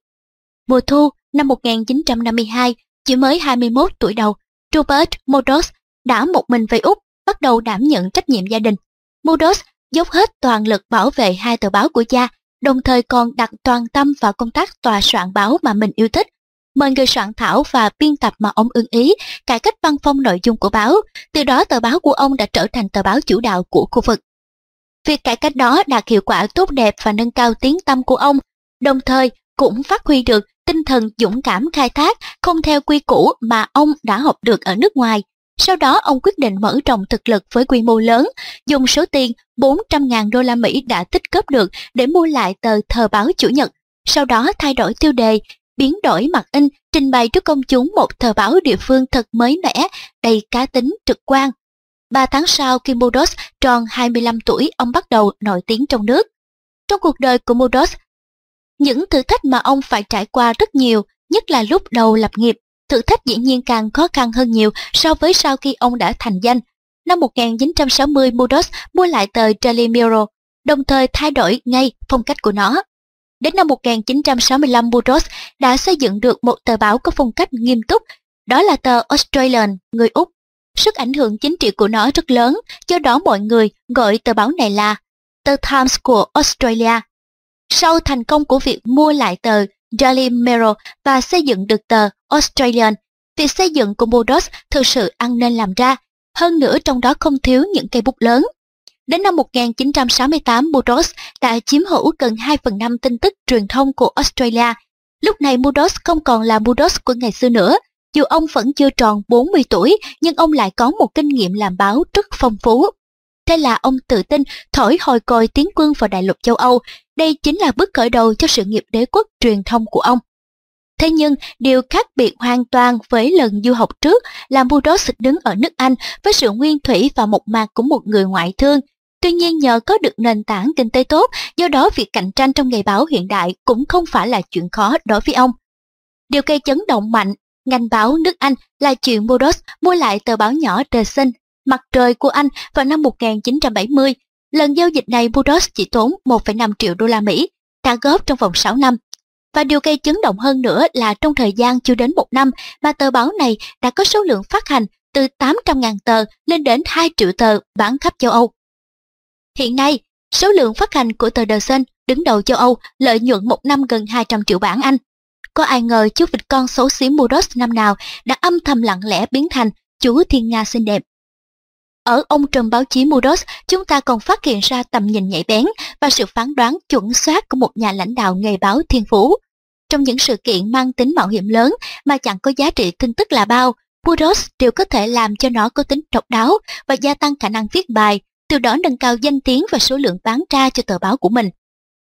Mùa thu năm 1952, chỉ mới 21 tuổi đầu, Robert Murdoch đã một mình về Úc, bắt đầu đảm nhận trách nhiệm gia đình. Murdoch dốc hết toàn lực bảo vệ hai tờ báo của cha, đồng thời còn đặt toàn tâm vào công tác tòa soạn báo mà mình yêu thích mời người soạn thảo và biên tập mà ông ưng ý, cải cách văn phong nội dung của báo, từ đó tờ báo của ông đã trở thành tờ báo chủ đạo của khu vực. Việc cải cách đó đạt hiệu quả tốt đẹp và nâng cao tiếng tâm của ông, đồng thời cũng phát huy được tinh thần dũng cảm khai thác không theo quy củ mà ông đã học được ở nước ngoài. Sau đó ông quyết định mở rộng thực lực với quy mô lớn, dùng số tiền 400.000 đô la Mỹ đã tích góp được để mua lại tờ Thời báo Chủ nhật. Sau đó thay đổi tiêu đề biến đổi mặt in, trình bày trước công chúng một tờ báo địa phương thật mới mẻ, đầy cá tính, trực quan. Ba tháng sau khi Modos tròn 25 tuổi, ông bắt đầu nổi tiếng trong nước. Trong cuộc đời của Modos, những thử thách mà ông phải trải qua rất nhiều, nhất là lúc đầu lập nghiệp. Thử thách dĩ nhiên càng khó khăn hơn nhiều so với sau khi ông đã thành danh. Năm 1960, Modos mua lại tờ Daily Mirror, đồng thời thay đổi ngay phong cách của nó. Đến năm 1965, Burroughs đã xây dựng được một tờ báo có phong cách nghiêm túc, đó là tờ Australian, người Úc. Sức ảnh hưởng chính trị của nó rất lớn, do đó mọi người gọi tờ báo này là tờ Times của Australia. Sau thành công của việc mua lại tờ Daily Mirror và xây dựng được tờ Australian, việc xây dựng của Burroughs thực sự ăn nên làm ra, hơn nữa trong đó không thiếu những cây bút lớn. Đến năm 1968, Murdoch đã chiếm hữu gần 2 phần 5 tin tức truyền thông của Australia. Lúc này Murdoch không còn là Murdoch của ngày xưa nữa. Dù ông vẫn chưa tròn 40 tuổi, nhưng ông lại có một kinh nghiệm làm báo rất phong phú. Thế là ông tự tin thổi hồi còi tiến quân vào đại lục châu Âu. Đây chính là bước khởi đầu cho sự nghiệp đế quốc truyền thông của ông. Thế nhưng, điều khác biệt hoàn toàn với lần du học trước là Murdoch đứng ở nước Anh với sự nguyên thủy và mộc mạc của một người ngoại thương, Tuy nhiên nhờ có được nền tảng kinh tế tốt, do đó việc cạnh tranh trong nghề báo hiện đại cũng không phải là chuyện khó đối với ông. Điều gây chấn động mạnh, ngành báo nước Anh là chuyện Modos mua lại tờ báo nhỏ The Sun, mặt trời của Anh vào năm 1970. Lần giao dịch này Modos chỉ tốn 1,5 triệu đô la Mỹ, trả góp trong vòng 6 năm. Và điều gây chấn động hơn nữa là trong thời gian chưa đến một năm mà tờ báo này đã có số lượng phát hành từ 800.000 tờ lên đến 2 triệu tờ bán khắp châu Âu. Hiện nay, số lượng phát hành của tờ The Sun đứng đầu châu Âu lợi nhuận một năm gần 200 triệu bảng Anh. Có ai ngờ chú vịt con xấu xí Muros năm nào đã âm thầm lặng lẽ biến thành chú thiên nga xinh đẹp. Ở ông trùm báo chí Muros, chúng ta còn phát hiện ra tầm nhìn nhạy bén và sự phán đoán chuẩn xác của một nhà lãnh đạo nghề báo thiên phú. Trong những sự kiện mang tính mạo hiểm lớn mà chẳng có giá trị tin tức là bao, Muros đều có thể làm cho nó có tính độc đáo và gia tăng khả năng viết bài, từ đó nâng cao danh tiếng và số lượng bán ra cho tờ báo của mình.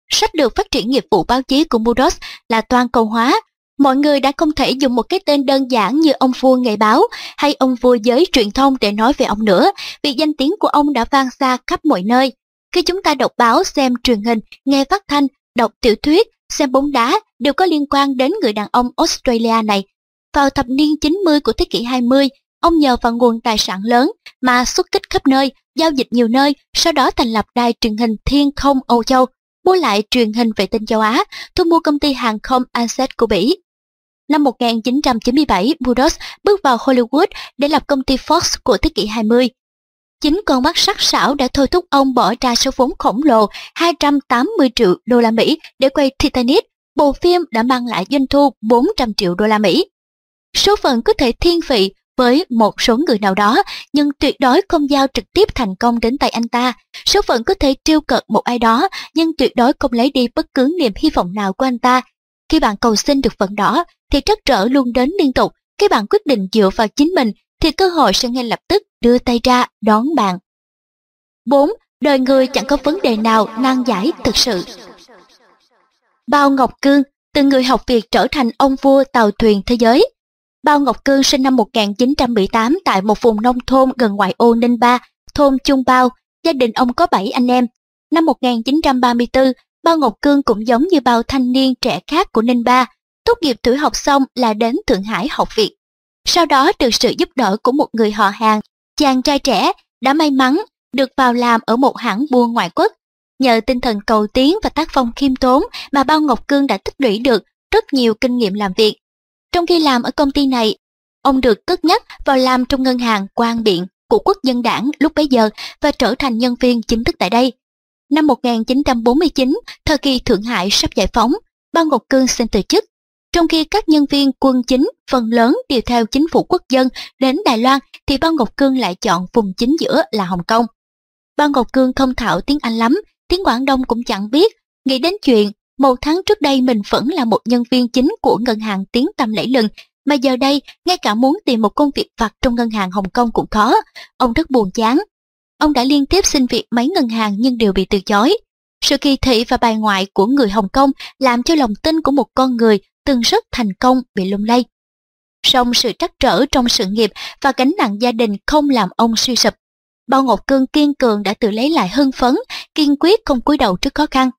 Sách lược phát triển nghiệp vụ báo chí của Muros là toàn cầu hóa. Mọi người đã không thể dùng một cái tên đơn giản như ông vua nghề báo hay ông vua giới truyền thông để nói về ông nữa, vì danh tiếng của ông đã vang xa khắp mọi nơi. Khi chúng ta đọc báo, xem truyền hình, nghe phát thanh, đọc tiểu thuyết, xem bóng đá đều có liên quan đến người đàn ông Australia này. vào thập niên 90 của thế kỷ 20, ông nhờ vào nguồn tài sản lớn mà xuất kích khắp nơi, giao dịch nhiều nơi, sau đó thành lập đài truyền hình Thiên không Âu Châu, mua lại truyền hình vệ tinh châu Á, thu mua công ty hàng không Ansett của Bỉ. Năm 1997, Burroughs bước vào Hollywood để lập công ty Fox của thế kỷ 20. Chính con mắt sắc sảo đã thôi thúc ông bỏ ra số vốn khổng lồ 280 triệu đô la Mỹ để quay Titanic, bộ phim đã mang lại doanh thu 400 triệu đô la Mỹ. Số phận có thể thiên vị với một số người nào đó, nhưng tuyệt đối không giao trực tiếp thành công đến tay anh ta. Số phận có thể trêu cợt một ai đó, nhưng tuyệt đối không lấy đi bất cứ niềm hy vọng nào của anh ta. Khi bạn cầu xin được phận đỏ, thì trắc trở luôn đến liên tục. Khi bạn quyết định dựa vào chính mình, thì cơ hội sẽ ngay lập tức đưa tay ra đón bạn. 4. Đời người chẳng có vấn đề nào nan giải thực sự. Bao Ngọc Cương, từ người học việc trở thành ông vua tàu thuyền thế giới. Bao Ngọc Cương sinh năm 1978 tại một vùng nông thôn gần ngoại ô Ninh Ba, thôn Trung Bao. Gia đình ông có 7 anh em. Năm 1934, Bao Ngọc Cương cũng giống như bao thanh niên trẻ khác của Ninh Ba. Tốt nghiệp tuổi học xong là đến Thượng Hải học việc. Sau đó được sự giúp đỡ của một người họ hàng, chàng trai trẻ đã may mắn được vào làm ở một hãng buôn ngoại quốc. Nhờ tinh thần cầu tiến và tác phong khiêm tốn mà Bao Ngọc Cương đã tích lũy được rất nhiều kinh nghiệm làm việc. Trong khi làm ở công ty này, ông được cất nhắc vào làm trong ngân hàng quan biện của quốc dân đảng lúc bấy giờ và trở thành nhân viên chính thức tại đây. Năm 1949, thời kỳ Thượng Hải sắp giải phóng, Bao Ngọc Cương xin từ chức. Trong khi các nhân viên quân chính phần lớn đều theo chính phủ quốc dân đến Đài Loan thì Bao Ngọc Cương lại chọn vùng chính giữa là Hồng Kông. Bao Ngọc Cương không thạo tiếng Anh lắm, tiếng Quảng Đông cũng chẳng biết, nghĩ đến chuyện một tháng trước đây mình vẫn là một nhân viên chính của ngân hàng tiếng tăm lẫy lừng, mà giờ đây ngay cả muốn tìm một công việc vặt trong ngân hàng Hồng Kông cũng khó. Ông rất buồn chán. Ông đã liên tiếp xin việc mấy ngân hàng nhưng đều bị từ chối. Sự kỳ thị và bài ngoại của người Hồng Kông làm cho lòng tin của một con người từng rất thành công bị lung lay. Song sự trắc trở trong sự nghiệp và gánh nặng gia đình không làm ông suy sụp. Bao Ngọc Cương kiên cường đã tự lấy lại hưng phấn, kiên quyết không cúi đầu trước khó khăn.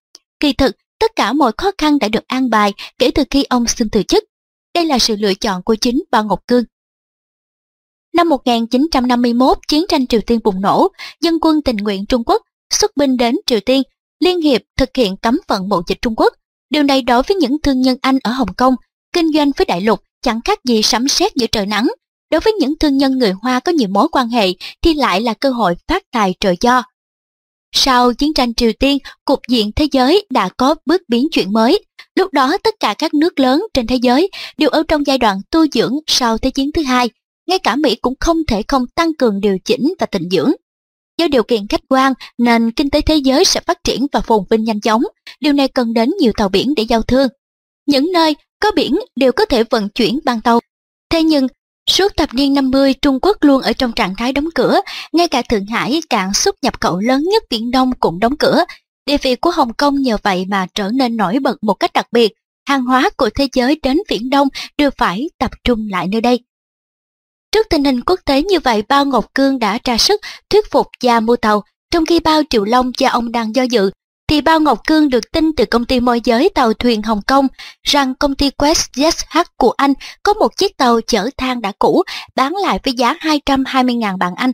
Kỳ thực, tất cả mọi khó khăn đã được an bài kể từ khi ông xin từ chức. Đây là sự lựa chọn của chính Bao Ngọc Cương. Năm 1951, chiến tranh Triều Tiên bùng nổ, dân quân tình nguyện Trung Quốc xuất binh đến Triều Tiên, liên hiệp thực hiện cấm vận mậu dịch Trung Quốc. Điều này đối với những thương nhân Anh ở Hồng Kông, kinh doanh với đại lục chẳng khác gì sấm sét giữa trời nắng. Đối với những thương nhân người Hoa có nhiều mối quan hệ thì lại là cơ hội phát tài trời cho. Sau chiến tranh Triều Tiên, cục diện thế giới đã có bước biến chuyển mới. Lúc đó tất cả các nước lớn trên thế giới đều ở trong giai đoạn tu dưỡng sau Thế chiến thứ hai. Ngay cả Mỹ cũng không thể không tăng cường điều chỉnh và tịnh dưỡng. Do điều kiện khách quan nên kinh tế thế giới sẽ phát triển và phồn vinh nhanh chóng. Điều này cần đến nhiều tàu biển để giao thương. Những nơi có biển đều có thể vận chuyển bằng tàu. Thế nhưng Suốt thập niên 50, Trung Quốc luôn ở trong trạng thái đóng cửa, ngay cả Thượng Hải, cảng xuất nhập khẩu lớn nhất Biển Đông cũng đóng cửa. Địa vị của Hồng Kông nhờ vậy mà trở nên nổi bật một cách đặc biệt. Hàng hóa của thế giới đến Viễn Đông đều phải tập trung lại nơi đây. Trước tình hình quốc tế như vậy, Bao Ngọc Cương đã ra sức thuyết phục gia mua tàu, trong khi Bao Triệu Long cha ông đang do dự, thì Bao Ngọc Cương được tin từ công ty môi giới tàu thuyền Hồng Kông rằng công ty quest QuestJetH của anh có một chiếc tàu chở than đã cũ bán lại với giá 220.000 bảng Anh.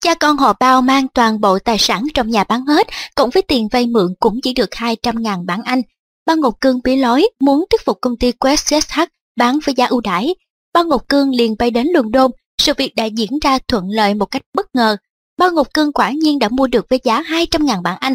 Cha con họ Bao mang toàn bộ tài sản trong nhà bán hết, cộng với tiền vay mượn cũng chỉ được 200.000 bảng Anh. Bao Ngọc Cương bí lối muốn thuyết phục công ty quest QuestJetH bán với giá ưu đãi. Bao Ngọc Cương liền bay đến London, sự việc đã diễn ra thuận lợi một cách bất ngờ. Bao Ngọc Cương quả nhiên đã mua được với giá 200.000 bảng Anh,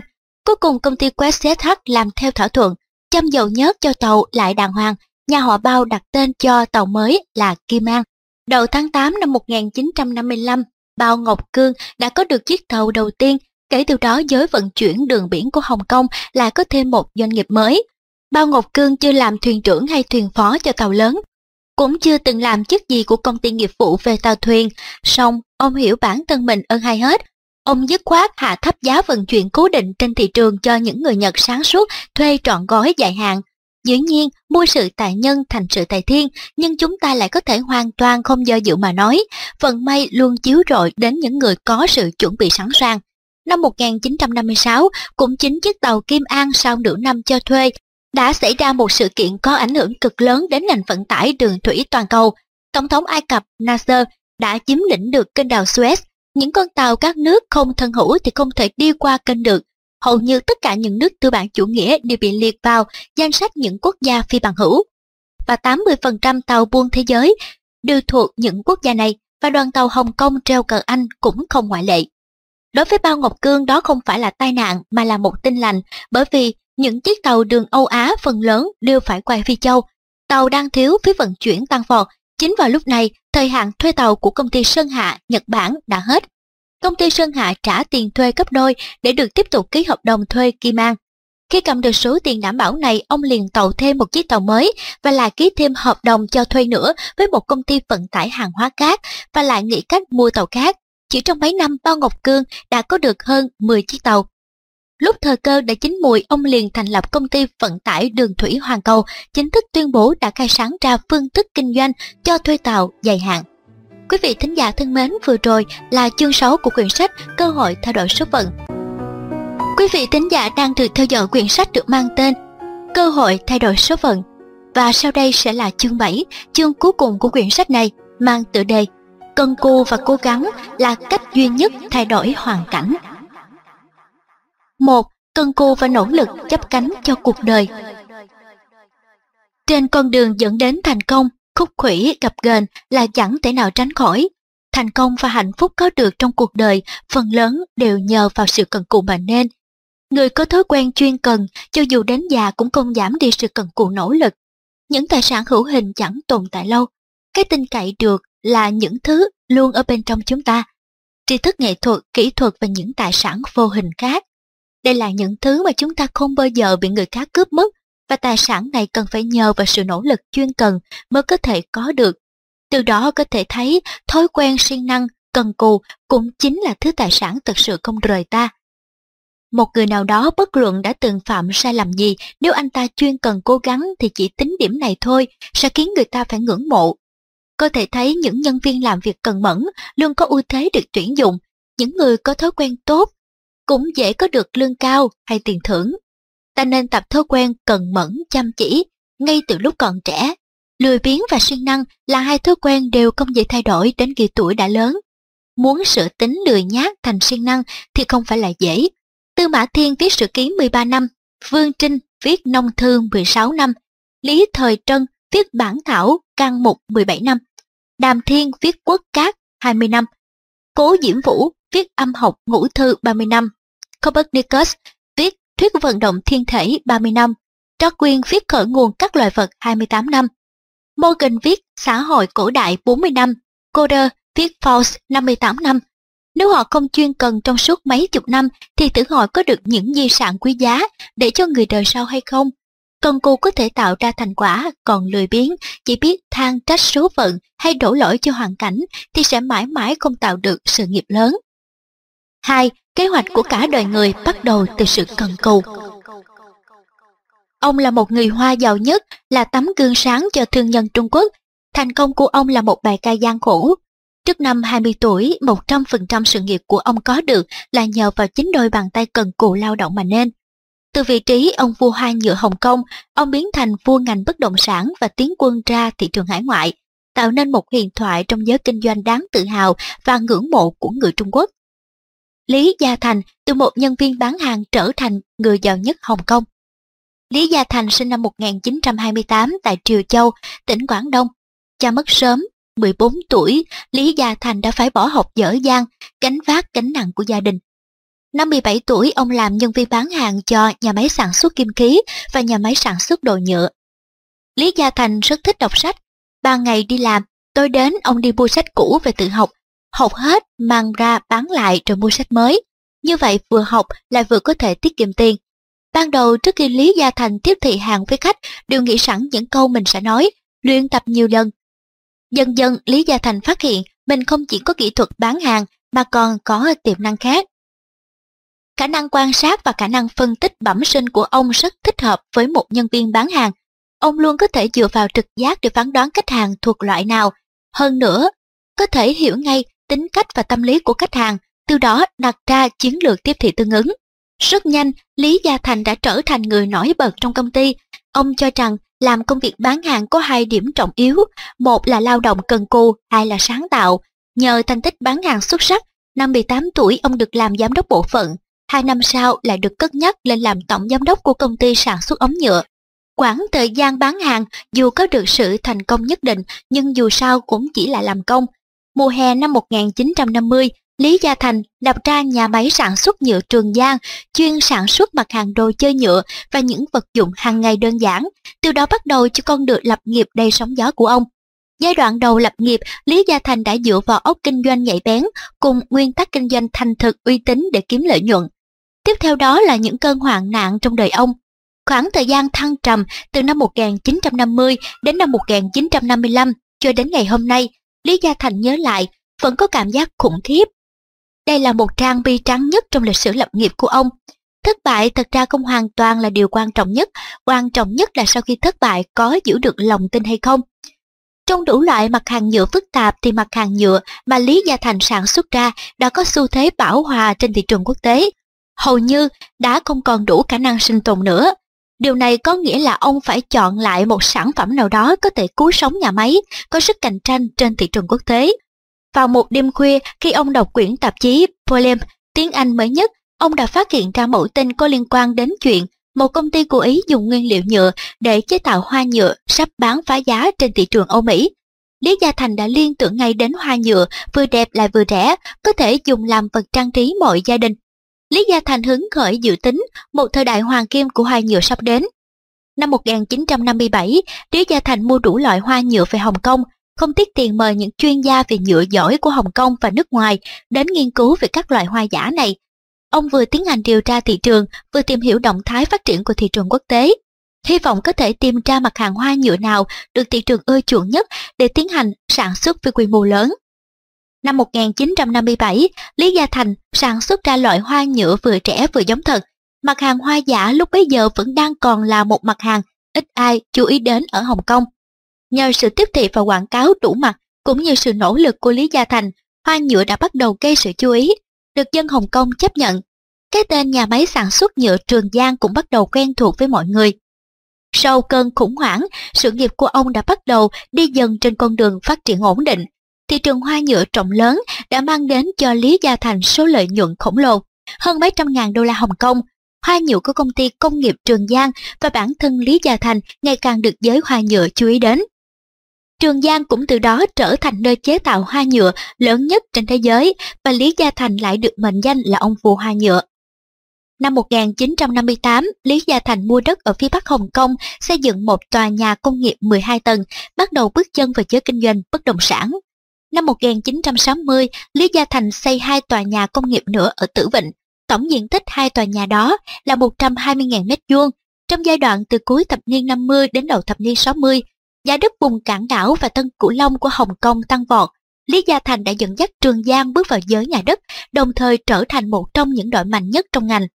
Cuối cùng công ty QuestZH làm theo thỏa thuận, chăm dầu nhớt cho tàu lại đàng hoàng, nhà họ bao đặt tên cho tàu mới là Kim An. Đầu tháng 8 năm 1955, Bao Ngọc Cương đã có được chiếc tàu đầu tiên, kể từ đó giới vận chuyển đường biển của Hồng Kông lại có thêm một doanh nghiệp mới. Bao Ngọc Cương chưa làm thuyền trưởng hay thuyền phó cho tàu lớn, cũng chưa từng làm chức gì của công ty nghiệp vụ về tàu thuyền, song ông hiểu bản thân mình ơn hay hết, Ông dứt khoát hạ thấp giá vận chuyển cố định trên thị trường cho những người Nhật sáng suốt thuê trọn gói dài hạn. Dĩ nhiên, mua sự tài nhân thành sự tài thiên, nhưng chúng ta lại có thể hoàn toàn không do dự mà nói. Vận may luôn chiếu rọi đến những người có sự chuẩn bị sẵn sàng. Năm 1956, cũng chính chiếc tàu Kim An sau nửa năm cho thuê đã xảy ra một sự kiện có ảnh hưởng cực lớn đến ngành vận tải đường thủy toàn cầu. Tổng thống Ai Cập Nasser đã chiếm lĩnh được kênh đào Suez. Những con tàu các nước không thân hữu thì không thể đi qua kênh được. Hầu như tất cả những nước tư bản chủ nghĩa đều bị liệt vào danh sách những quốc gia phi bằng hữu. Và 80% tàu buôn thế giới đều thuộc những quốc gia này và đoàn tàu Hồng Kông treo cờ Anh cũng không ngoại lệ. Đối với Bao Ngọc Cương đó không phải là tai nạn mà là một tin lành bởi vì những chiếc tàu đường Âu Á phần lớn đều phải quay Phi Châu. Tàu đang thiếu phí vận chuyển tăng vọt. Chính vào lúc này, thời hạn thuê tàu của công ty Sơn Hạ, Nhật Bản đã hết. Công ty Sơn Hạ trả tiền thuê gấp đôi để được tiếp tục ký hợp đồng thuê Kim An. Khi cầm được số tiền đảm bảo này, ông liền tàu thêm một chiếc tàu mới và lại ký thêm hợp đồng cho thuê nữa với một công ty vận tải hàng hóa khác và lại nghĩ cách mua tàu khác. Chỉ trong mấy năm, Bao Ngọc Cương đã có được hơn 10 chiếc tàu. Lúc thời cơ đã chín mùi, ông liền thành lập công ty vận tải đường thủy Hoàng Cầu, chính thức tuyên bố đã khai sáng ra phương thức kinh doanh cho thuê tàu dài hạn. Quý vị thính giả thân mến, vừa rồi là chương 6 của quyển sách Cơ hội thay đổi số phận. Quý vị thính giả đang được theo dõi quyển sách được mang tên Cơ hội thay đổi số phận. Và sau đây sẽ là chương 7, chương cuối cùng của quyển sách này, mang tựa đề Cần cù và cố gắng là cách duy nhất thay đổi hoàn cảnh một Cần cù và nỗ lực chấp cánh cho cuộc đời. Trên con đường dẫn đến thành công, khúc khủy gặp gền là chẳng thể nào tránh khỏi. Thành công và hạnh phúc có được trong cuộc đời phần lớn đều nhờ vào sự cần cù mà nên. Người có thói quen chuyên cần, cho dù đến già cũng không giảm đi sự cần cù nỗ lực. Những tài sản hữu hình chẳng tồn tại lâu. Cái tin cậy được là những thứ luôn ở bên trong chúng ta. Tri thức nghệ thuật, kỹ thuật và những tài sản vô hình khác. Đây là những thứ mà chúng ta không bao giờ bị người khác cướp mất và tài sản này cần phải nhờ vào sự nỗ lực chuyên cần mới có thể có được. Từ đó có thể thấy thói quen siêng năng, cần cù cũng chính là thứ tài sản thực sự không rời ta. Một người nào đó bất luận đã từng phạm sai lầm gì, nếu anh ta chuyên cần cố gắng thì chỉ tính điểm này thôi sẽ khiến người ta phải ngưỡng mộ. Có thể thấy những nhân viên làm việc cần mẫn luôn có ưu thế được tuyển dụng, những người có thói quen tốt cũng dễ có được lương cao hay tiền thưởng. Ta nên tập thói quen cần mẫn chăm chỉ ngay từ lúc còn trẻ. Lười biếng và siêng năng là hai thói quen đều không dễ thay đổi đến khi tuổi đã lớn. Muốn sửa tính lười nhác thành siêng năng thì không phải là dễ, Tư Mã Thiên viết sử ký 13 năm, Vương Trinh viết nông thư 16 năm, Lý Thời Trân viết bản thảo căn mục 17 năm, Đàm Thiên viết quốc cát 20 năm, Cố Diễm Vũ viết âm học ngũ thư 30 năm, Copernicus viết thuyết vận động thiên thể 30 năm, Darwin viết khởi nguồn các loài vật 28 năm, Morgan viết xã hội cổ đại 40 năm, Coder viết Faust 58 năm, nếu họ không chuyên cần trong suốt mấy chục năm thì thử hỏi có được những di sản quý giá để cho người đời sau hay không? Cần cù có thể tạo ra thành quả, còn lười biếng, chỉ biết than trách số phận hay đổ lỗi cho hoàn cảnh thì sẽ mãi mãi không tạo được sự nghiệp lớn. 2. Kế hoạch của cả đời người bắt đầu từ sự cần cù. Ông là một người Hoa giàu nhất, là tấm gương sáng cho thương nhân Trung Quốc. Thành công của ông là một bài ca gian khổ, Trước năm 20 tuổi, 100% sự nghiệp của ông có được là nhờ vào chính đôi bàn tay cần cù lao động mà nên. Từ vị trí ông vua hoa nhựa Hồng Kông, ông biến thành vua ngành bất động sản và tiến quân ra thị trường hải ngoại, tạo nên một huyền thoại trong giới kinh doanh đáng tự hào và ngưỡng mộ của người Trung Quốc. Lý Gia Thành từ một nhân viên bán hàng trở thành người giàu nhất Hồng Kông. Lý Gia Thành sinh năm 1928 tại Triều Châu, tỉnh Quảng Đông. Cha mất sớm 14 tuổi, Lý Gia Thành đã phải bỏ học dở dang, gánh vác gánh nặng của gia đình. Năm 17 tuổi, ông làm nhân viên bán hàng cho nhà máy sản xuất kim khí và nhà máy sản xuất đồ nhựa. Lý Gia Thành rất thích đọc sách. Ba ngày đi làm, tôi đến ông đi mua sách cũ về tự học, học hết mang ra bán lại rồi mua sách mới. Như vậy vừa học lại vừa có thể tiết kiệm tiền. Ban đầu trước khi Lý Gia Thành tiếp thị hàng với khách đều nghĩ sẵn những câu mình sẽ nói, luyện tập nhiều lần Dần dần Lý Gia Thành phát hiện mình không chỉ có kỹ thuật bán hàng mà còn có tiềm năng khác. Khả năng quan sát và khả năng phân tích bẩm sinh của ông rất thích hợp với một nhân viên bán hàng. Ông luôn có thể dựa vào trực giác để phán đoán khách hàng thuộc loại nào. Hơn nữa, có thể hiểu ngay tính cách và tâm lý của khách hàng, từ đó đặt ra chiến lược tiếp thị tương ứng. Rất nhanh, Lý Gia Thành đã trở thành người nổi bật trong công ty. Ông cho rằng làm công việc bán hàng có hai điểm trọng yếu, một là lao động cần cù, hai là sáng tạo. Nhờ thành tích bán hàng xuất sắc, năm 18 tuổi ông được làm giám đốc bộ phận, hai năm sau lại được cất nhắc lên làm tổng giám đốc của công ty sản xuất ống nhựa. Quãng thời gian bán hàng dù có được sự thành công nhất định nhưng dù sao cũng chỉ là làm công. Mùa hè năm 1950, Lý Gia Thành lập ra nhà máy sản xuất nhựa Trường Giang, chuyên sản xuất mặt hàng đồ chơi nhựa và những vật dụng hàng ngày đơn giản, từ đó bắt đầu cho con đường lập nghiệp đầy sóng gió của ông. Giai đoạn đầu lập nghiệp, Lý Gia Thành đã dựa vào ốc kinh doanh nhạy bén cùng nguyên tắc kinh doanh thành thực uy tín để kiếm lợi nhuận. Tiếp theo đó là những cơn hoạn nạn trong đời ông. Khoảng thời gian thăng trầm từ năm 1950 đến năm 1955 cho đến ngày hôm nay, Lý Gia Thành nhớ lại vẫn có cảm giác khủng khiếp. Đây là một trang bi trắng nhất trong lịch sử lập nghiệp của ông. Thất bại thật ra không hoàn toàn là điều quan trọng nhất, quan trọng nhất là sau khi thất bại có giữ được lòng tin hay không. Trong đủ loại mặt hàng nhựa phức tạp thì mặt hàng nhựa mà Lý Gia Thành sản xuất ra đã có xu thế bảo hòa trên thị trường quốc tế. Hầu như đã không còn đủ khả năng sinh tồn nữa. Điều này có nghĩa là ông phải chọn lại một sản phẩm nào đó có thể cứu sống nhà máy, có sức cạnh tranh trên thị trường quốc tế. Vào một đêm khuya, khi ông đọc quyển tạp chí Polem tiếng Anh mới nhất, ông đã phát hiện ra mẫu tin có liên quan đến chuyện một công ty của Ý dùng nguyên liệu nhựa để chế tạo hoa nhựa sắp bán phá giá trên thị trường Âu Mỹ. Lý Gia Thành đã liên tưởng ngay đến hoa nhựa vừa đẹp lại vừa rẻ, có thể dùng làm vật trang trí mọi gia đình. Lý Gia Thành hứng khởi dự tính một thời đại hoàng kim của hoa nhựa sắp đến. Năm 1957, Lý Gia Thành mua đủ loại hoa nhựa về Hồng Kông, không tiếc tiền mời những chuyên gia về nhựa giỏi của Hồng Kông và nước ngoài đến nghiên cứu về các loại hoa giả này. Ông vừa tiến hành điều tra thị trường, vừa tìm hiểu động thái phát triển của thị trường quốc tế. Hy vọng có thể tìm ra mặt hàng hoa nhựa nào được thị trường ưa chuộng nhất để tiến hành sản xuất với quy mô lớn. Năm 1957, Lý Gia Thành sản xuất ra loại hoa nhựa vừa trẻ vừa giống thật. Mặt hàng hoa giả lúc bấy giờ vẫn đang còn là một mặt hàng ít ai chú ý đến ở Hồng Kông. Nhờ sự tiếp thị và quảng cáo đủ mặt cũng như sự nỗ lực của Lý Gia Thành, hoa nhựa đã bắt đầu gây sự chú ý, được dân Hồng Kông chấp nhận. Cái tên nhà máy sản xuất nhựa Trường Giang cũng bắt đầu quen thuộc với mọi người. Sau cơn khủng hoảng, sự nghiệp của ông đã bắt đầu đi dần trên con đường phát triển ổn định. Thị trường hoa nhựa trọng lớn đã mang đến cho Lý Gia Thành số lợi nhuận khổng lồ, hơn mấy trăm ngàn đô la Hồng Kông. Hoa nhựa của công ty công nghiệp Trường Giang và bản thân Lý Gia Thành ngày càng được giới hoa nhựa chú ý đến. Trường Giang cũng từ đó trở thành nơi chế tạo hoa nhựa lớn nhất trên thế giới và Lý Gia Thành lại được mệnh danh là ông vua hoa nhựa. Năm 1958, Lý Gia Thành mua đất ở phía bắc Hồng Kông, xây dựng một tòa nhà công nghiệp 12 tầng, bắt đầu bước chân vào giới kinh doanh bất động sản. Năm 1960, Lý Gia Thành xây hai tòa nhà công nghiệp nữa ở Tử Vịnh. Tổng diện tích hai tòa nhà đó là 120.000 m2. Trong giai đoạn từ cuối thập niên 50 đến đầu thập niên 60, giá đất vùng cảng đảo và Tân Cửu Long của Hồng Kông tăng vọt. Lý Gia Thành đã dẫn dắt Trường Giang bước vào giới nhà đất, đồng thời trở thành một trong những đội mạnh nhất trong ngành.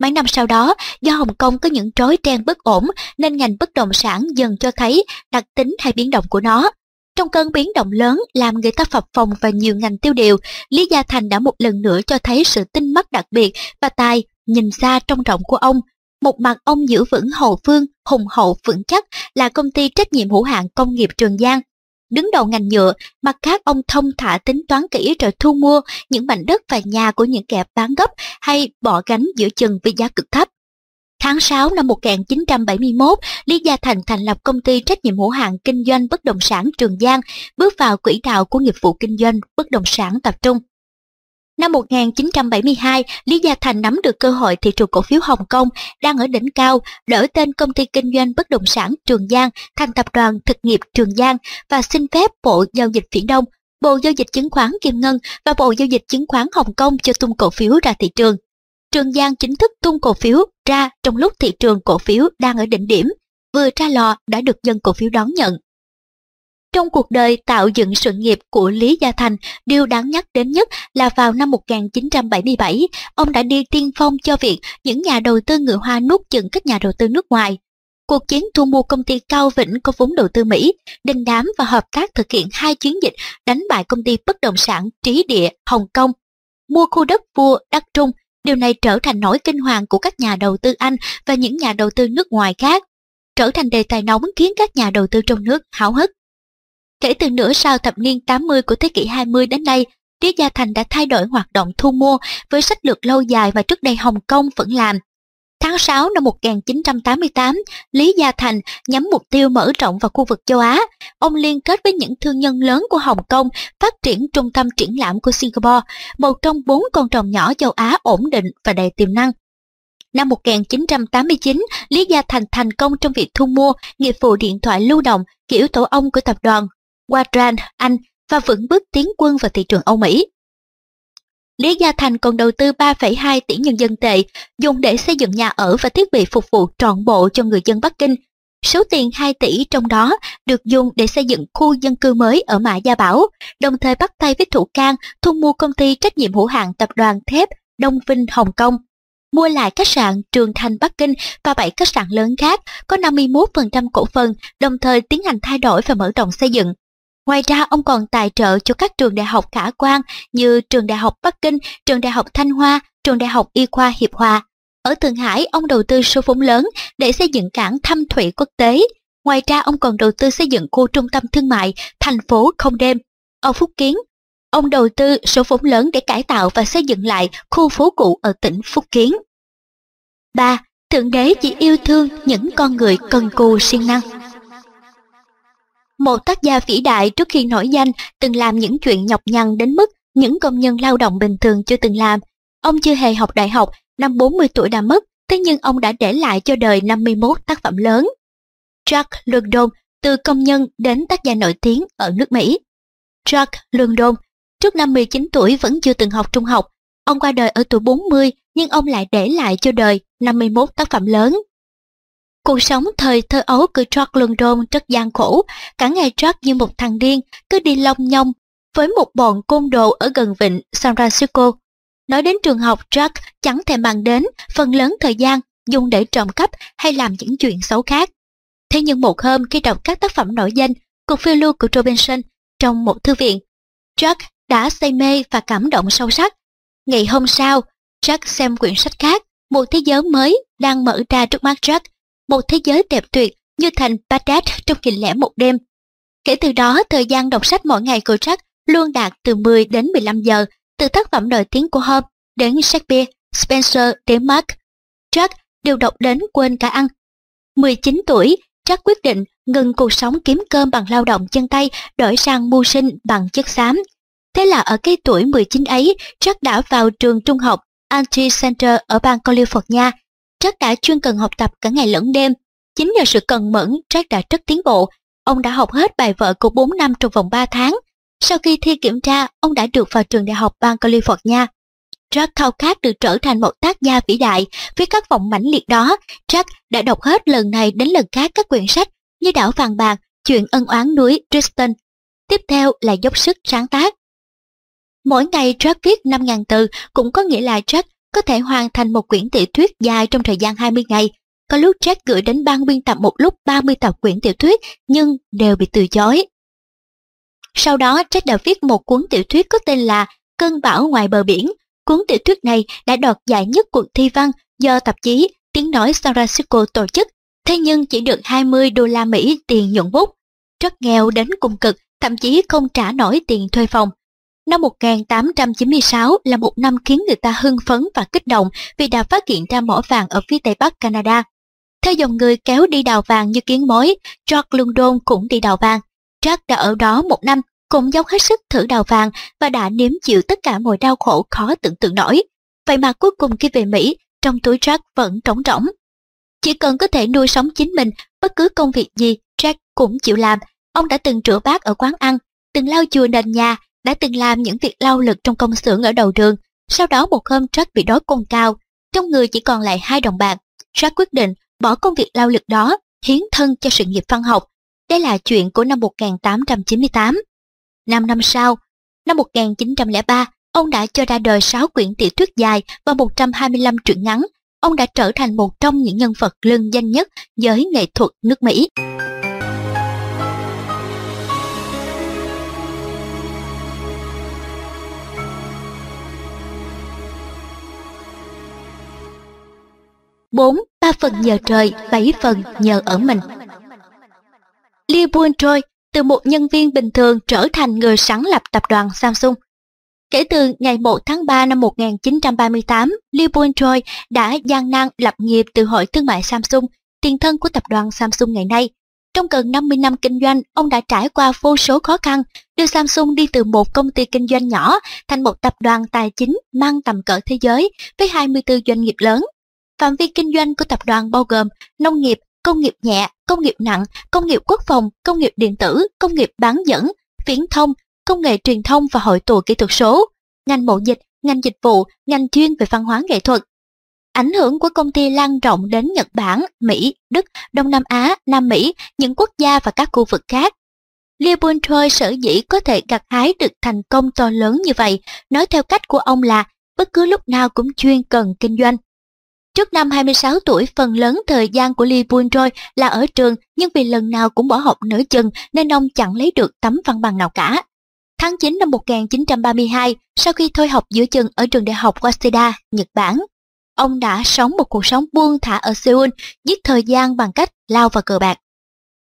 Mấy năm sau đó, do Hồng Kông có những trói trang bất ổn nên ngành bất động sản dần cho thấy đặc tính hay biến động của nó. Trong cơn biến động lớn làm người ta phập phòng và nhiều ngành tiêu điều, Lý Gia Thành đã một lần nữa cho thấy sự tinh mắt đặc biệt và tài nhìn xa trong rộng của ông. Một mặt ông giữ vững hậu phương, hùng hậu vững chắc là công ty trách nhiệm hữu hạn công nghiệp Trường Giang. Đứng đầu ngành nhựa, mặt khác ông thông thả tính toán kỹ rồi thu mua những mảnh đất và nhà của những kẻ bán gấp hay bỏ gánh giữa chừng với giá cực thấp. Tháng 6 năm 1971, Lý Gia Thành thành lập công ty trách nhiệm hữu hạn kinh doanh bất động sản Trường Giang, bước vào quỹ đạo của nghiệp vụ kinh doanh bất động sản tập trung. Năm 1972, Lý Gia Thành nắm được cơ hội thị trường cổ phiếu Hồng Kông đang ở đỉnh cao, đổi tên công ty kinh doanh bất động sản Trường Giang thành tập đoàn thực nghiệp Trường Giang và xin phép Bộ Giao dịch Viễn Đông, Bộ Giao dịch Chứng khoán Kim Ngân và Bộ Giao dịch Chứng khoán Hồng Kông cho tung cổ phiếu ra thị trường. Trường Giang chính thức tung cổ phiếu ra trong lúc thị trường cổ phiếu đang ở đỉnh điểm, vừa ra lò đã được dân cổ phiếu đón nhận. Trong cuộc đời tạo dựng sự nghiệp của Lý Gia Thành, điều đáng nhắc đến nhất là vào năm 1977, ông đã đi tiên phong cho việc những nhà đầu tư người Hoa nuốt chừng các nhà đầu tư nước ngoài. Cuộc chiến thu mua công ty Cao Vĩnh có vốn đầu tư Mỹ, đình đám và hợp tác thực hiện hai chiến dịch đánh bại công ty bất động sản Trí Địa Hồng Kông, mua khu đất vua Đắc Trung Điều này trở thành nỗi kinh hoàng của các nhà đầu tư Anh và những nhà đầu tư nước ngoài khác, trở thành đề tài nóng khiến các nhà đầu tư trong nước háo hức. Kể từ nửa sau thập niên 80 của thế kỷ 20 đến nay, Lý Gia Thành đã thay đổi hoạt động thu mua với sách lược lâu dài và trước đây Hồng Kông vẫn làm. Tháng 6 năm 1988, Lý Gia Thành nhắm mục tiêu mở rộng vào khu vực châu Á. Ông liên kết với những thương nhân lớn của Hồng Kông phát triển trung tâm triển lãm của Singapore, một trong bốn con rồng nhỏ châu Á ổn định và đầy tiềm năng. Năm 1989, Lý Gia Thành thành công trong việc thu mua nghiệp vụ điện thoại lưu động kiểu tổ ong của tập đoàn Quadran Anh và vững bước tiến quân vào thị trường Âu Mỹ. Lý Gia Thành còn đầu tư 3,2 tỷ nhân dân tệ dùng để xây dựng nhà ở và thiết bị phục vụ trọn bộ cho người dân Bắc Kinh. Số tiền 2 tỷ trong đó được dùng để xây dựng khu dân cư mới ở Mã Gia Bảo, đồng thời bắt tay với thủ can thu mua công ty trách nhiệm hữu hạn tập đoàn thép Đông Vinh Hồng Kông. Mua lại khách sạn Trường Thành Bắc Kinh và 7 khách sạn lớn khác có 51% cổ phần, đồng thời tiến hành thay đổi và mở rộng xây dựng. Ngoài ra ông còn tài trợ cho các trường đại học khả quan như Trường Đại học Bắc Kinh, Trường Đại học Thanh Hoa, Trường Đại học Y khoa Hiệp Hòa. Ở Thượng Hải, ông đầu tư số vốn lớn để xây dựng cảng thăm thủy quốc tế. Ngoài ra, ông còn đầu tư xây dựng khu trung tâm thương mại thành phố không đêm. Ở Phúc Kiến, ông đầu tư số vốn lớn để cải tạo và xây dựng lại khu phố cũ ở tỉnh Phúc Kiến. 3. Thượng đế chỉ yêu thương những con người cần cù siêng năng. Một tác gia vĩ đại trước khi nổi danh từng làm những chuyện nhọc nhằn đến mức những công nhân lao động bình thường chưa từng làm. Ông chưa hề học đại học, năm 40 tuổi đã mất, thế nhưng ông đã để lại cho đời 51 tác phẩm lớn. Jack London, từ công nhân đến tác gia nổi tiếng ở nước Mỹ. Jack London, trước năm 19 tuổi vẫn chưa từng học trung học. Ông qua đời ở tuổi 40, nhưng ông lại để lại cho đời 51 tác phẩm lớn. Cuộc sống thời thơ ấu của George London rất gian khổ, cả ngày George như một thằng điên, cứ đi long nhong với một bọn côn đồ ở gần vịnh San Francisco. Nói đến trường học, George chẳng thể mang đến, phần lớn thời gian dùng để trộm cắp hay làm những chuyện xấu khác. Thế nhưng một hôm khi đọc các tác phẩm nổi danh, cuộc phiêu lưu của Robinson trong một thư viện, Jack đã say mê và cảm động sâu sắc. Ngày hôm sau, Jack xem quyển sách khác, một thế giới mới đang mở ra trước mắt Jack một thế giới đẹp tuyệt như thành Baghdad trong nghìn lẻ một đêm. Kể từ đó, thời gian đọc sách mỗi ngày của Jack luôn đạt từ 10 đến 15 giờ, từ tác phẩm nổi tiếng của Hobbes đến Shakespeare, Spencer đến Mark. Jack đều đọc đến quên cả ăn. 19 tuổi, Jack quyết định ngừng cuộc sống kiếm cơm bằng lao động chân tay đổi sang mưu sinh bằng chất xám. Thế là ở cái tuổi 19 ấy, Jack đã vào trường trung học Anti Center ở bang California Jack đã chuyên cần học tập cả ngày lẫn đêm. Chính nhờ sự cần mẫn, Jack đã rất tiến bộ. Ông đã học hết bài vở của 4 năm trong vòng 3 tháng. Sau khi thi kiểm tra, ông đã được vào trường đại học bang California. Jack khao khát được trở thành một tác gia vĩ đại. Với các vọng mãnh liệt đó, Jack đã đọc hết lần này đến lần khác các quyển sách như Đảo Vàng Bạc, Chuyện ân oán núi Tristan. Tiếp theo là dốc sức sáng tác. Mỗi ngày Jack viết 5.000 từ cũng có nghĩa là Jack có thể hoàn thành một quyển tiểu thuyết dài trong thời gian 20 ngày. Có lúc Jack gửi đến ban biên tập một lúc 30 tập quyển tiểu thuyết nhưng đều bị từ chối. Sau đó Jack đã viết một cuốn tiểu thuyết có tên là Cơn bão ngoài bờ biển. Cuốn tiểu thuyết này đã đoạt giải nhất cuộc thi văn do tạp chí Tiếng nói San Francisco tổ chức, thế nhưng chỉ được 20 đô la Mỹ tiền nhuận bút. Rất nghèo đến cùng cực, thậm chí không trả nổi tiền thuê phòng. Năm 1896 là một năm khiến người ta hưng phấn và kích động vì đã phát hiện ra mỏ vàng ở phía tây bắc Canada. Theo dòng người kéo đi đào vàng như kiến mối, George London cũng đi đào vàng. Jack đã ở đó một năm, cũng dốc hết sức thử đào vàng và đã nếm chịu tất cả mọi đau khổ khó tưởng tượng nổi. Vậy mà cuối cùng khi về Mỹ, trong túi Jack vẫn trống rỗng. Chỉ cần có thể nuôi sống chính mình, bất cứ công việc gì, Jack cũng chịu làm. Ông đã từng rửa bát ở quán ăn, từng lau chùa nền nhà, đã từng làm những việc lao lực trong công xưởng ở đầu đường. Sau đó một hôm Jack bị đói cồn cao, trong người chỉ còn lại hai đồng bạc. Jack quyết định bỏ công việc lao lực đó, hiến thân cho sự nghiệp văn học. Đây là chuyện của năm 1898. Năm năm sau, năm 1903, ông đã cho ra đời 6 quyển tiểu thuyết dài và 125 truyện ngắn. Ông đã trở thành một trong những nhân vật lưng danh nhất giới nghệ thuật nước Mỹ. 4. ba phần nhờ trời, 7 phần nhờ ở mình. Lee Bun Choi từ một nhân viên bình thường trở thành người sáng lập tập đoàn Samsung. Kể từ ngày 1 tháng 3 năm 1938, Lee Bun Choi đã gian nan lập nghiệp từ Hội Thương mại Samsung, tiền thân của tập đoàn Samsung ngày nay. Trong gần 50 năm kinh doanh, ông đã trải qua vô số khó khăn, đưa Samsung đi từ một công ty kinh doanh nhỏ thành một tập đoàn tài chính mang tầm cỡ thế giới với 24 doanh nghiệp lớn. Phạm vi kinh doanh của tập đoàn bao gồm nông nghiệp, công nghiệp nhẹ, công nghiệp nặng, công nghiệp quốc phòng, công nghiệp điện tử, công nghiệp bán dẫn, viễn thông, công nghệ truyền thông và hội tụ kỹ thuật số, ngành mậu dịch, ngành dịch vụ, ngành chuyên về văn hóa nghệ thuật. Ảnh hưởng của công ty lan rộng đến Nhật Bản, Mỹ, Đức, Đông Nam Á, Nam Mỹ, những quốc gia và các khu vực khác. Lee Troy Choi sở dĩ có thể gặt hái được thành công to lớn như vậy, nói theo cách của ông là bất cứ lúc nào cũng chuyên cần kinh doanh. Trước năm 26 tuổi, phần lớn thời gian của Lee Bun Roy là ở trường, nhưng vì lần nào cũng bỏ học nửa chừng nên ông chẳng lấy được tấm văn bằng nào cả. Tháng 9 năm 1932, sau khi thôi học giữa chừng ở trường đại học Waseda, Nhật Bản, ông đã sống một cuộc sống buông thả ở Seoul, giết thời gian bằng cách lao vào cờ bạc.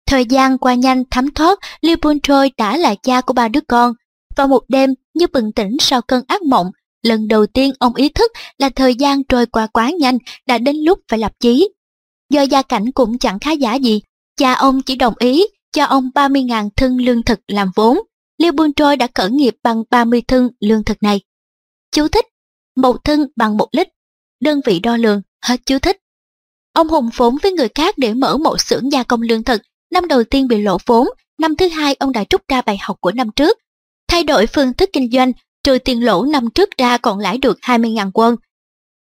Thời gian qua nhanh thấm thoát, Lee Bun Roy đã là cha của ba đứa con. Vào một đêm, như bừng tỉnh sau cơn ác mộng, lần đầu tiên ông ý thức là thời gian trôi qua quá nhanh, đã đến lúc phải lập chí. Do gia cảnh cũng chẳng khá giả gì, cha ông chỉ đồng ý cho ông 30.000 thân lương thực làm vốn. Liêu buôn Trôi đã khởi nghiệp bằng 30 thân lương thực này. Chú thích, một thân bằng một lít, đơn vị đo lường, hết chú thích. Ông hùng vốn với người khác để mở một xưởng gia công lương thực, năm đầu tiên bị lỗ vốn, năm thứ hai ông đã rút ra bài học của năm trước. Thay đổi phương thức kinh doanh, trừ tiền lỗ năm trước ra còn lãi được 20.000 quân.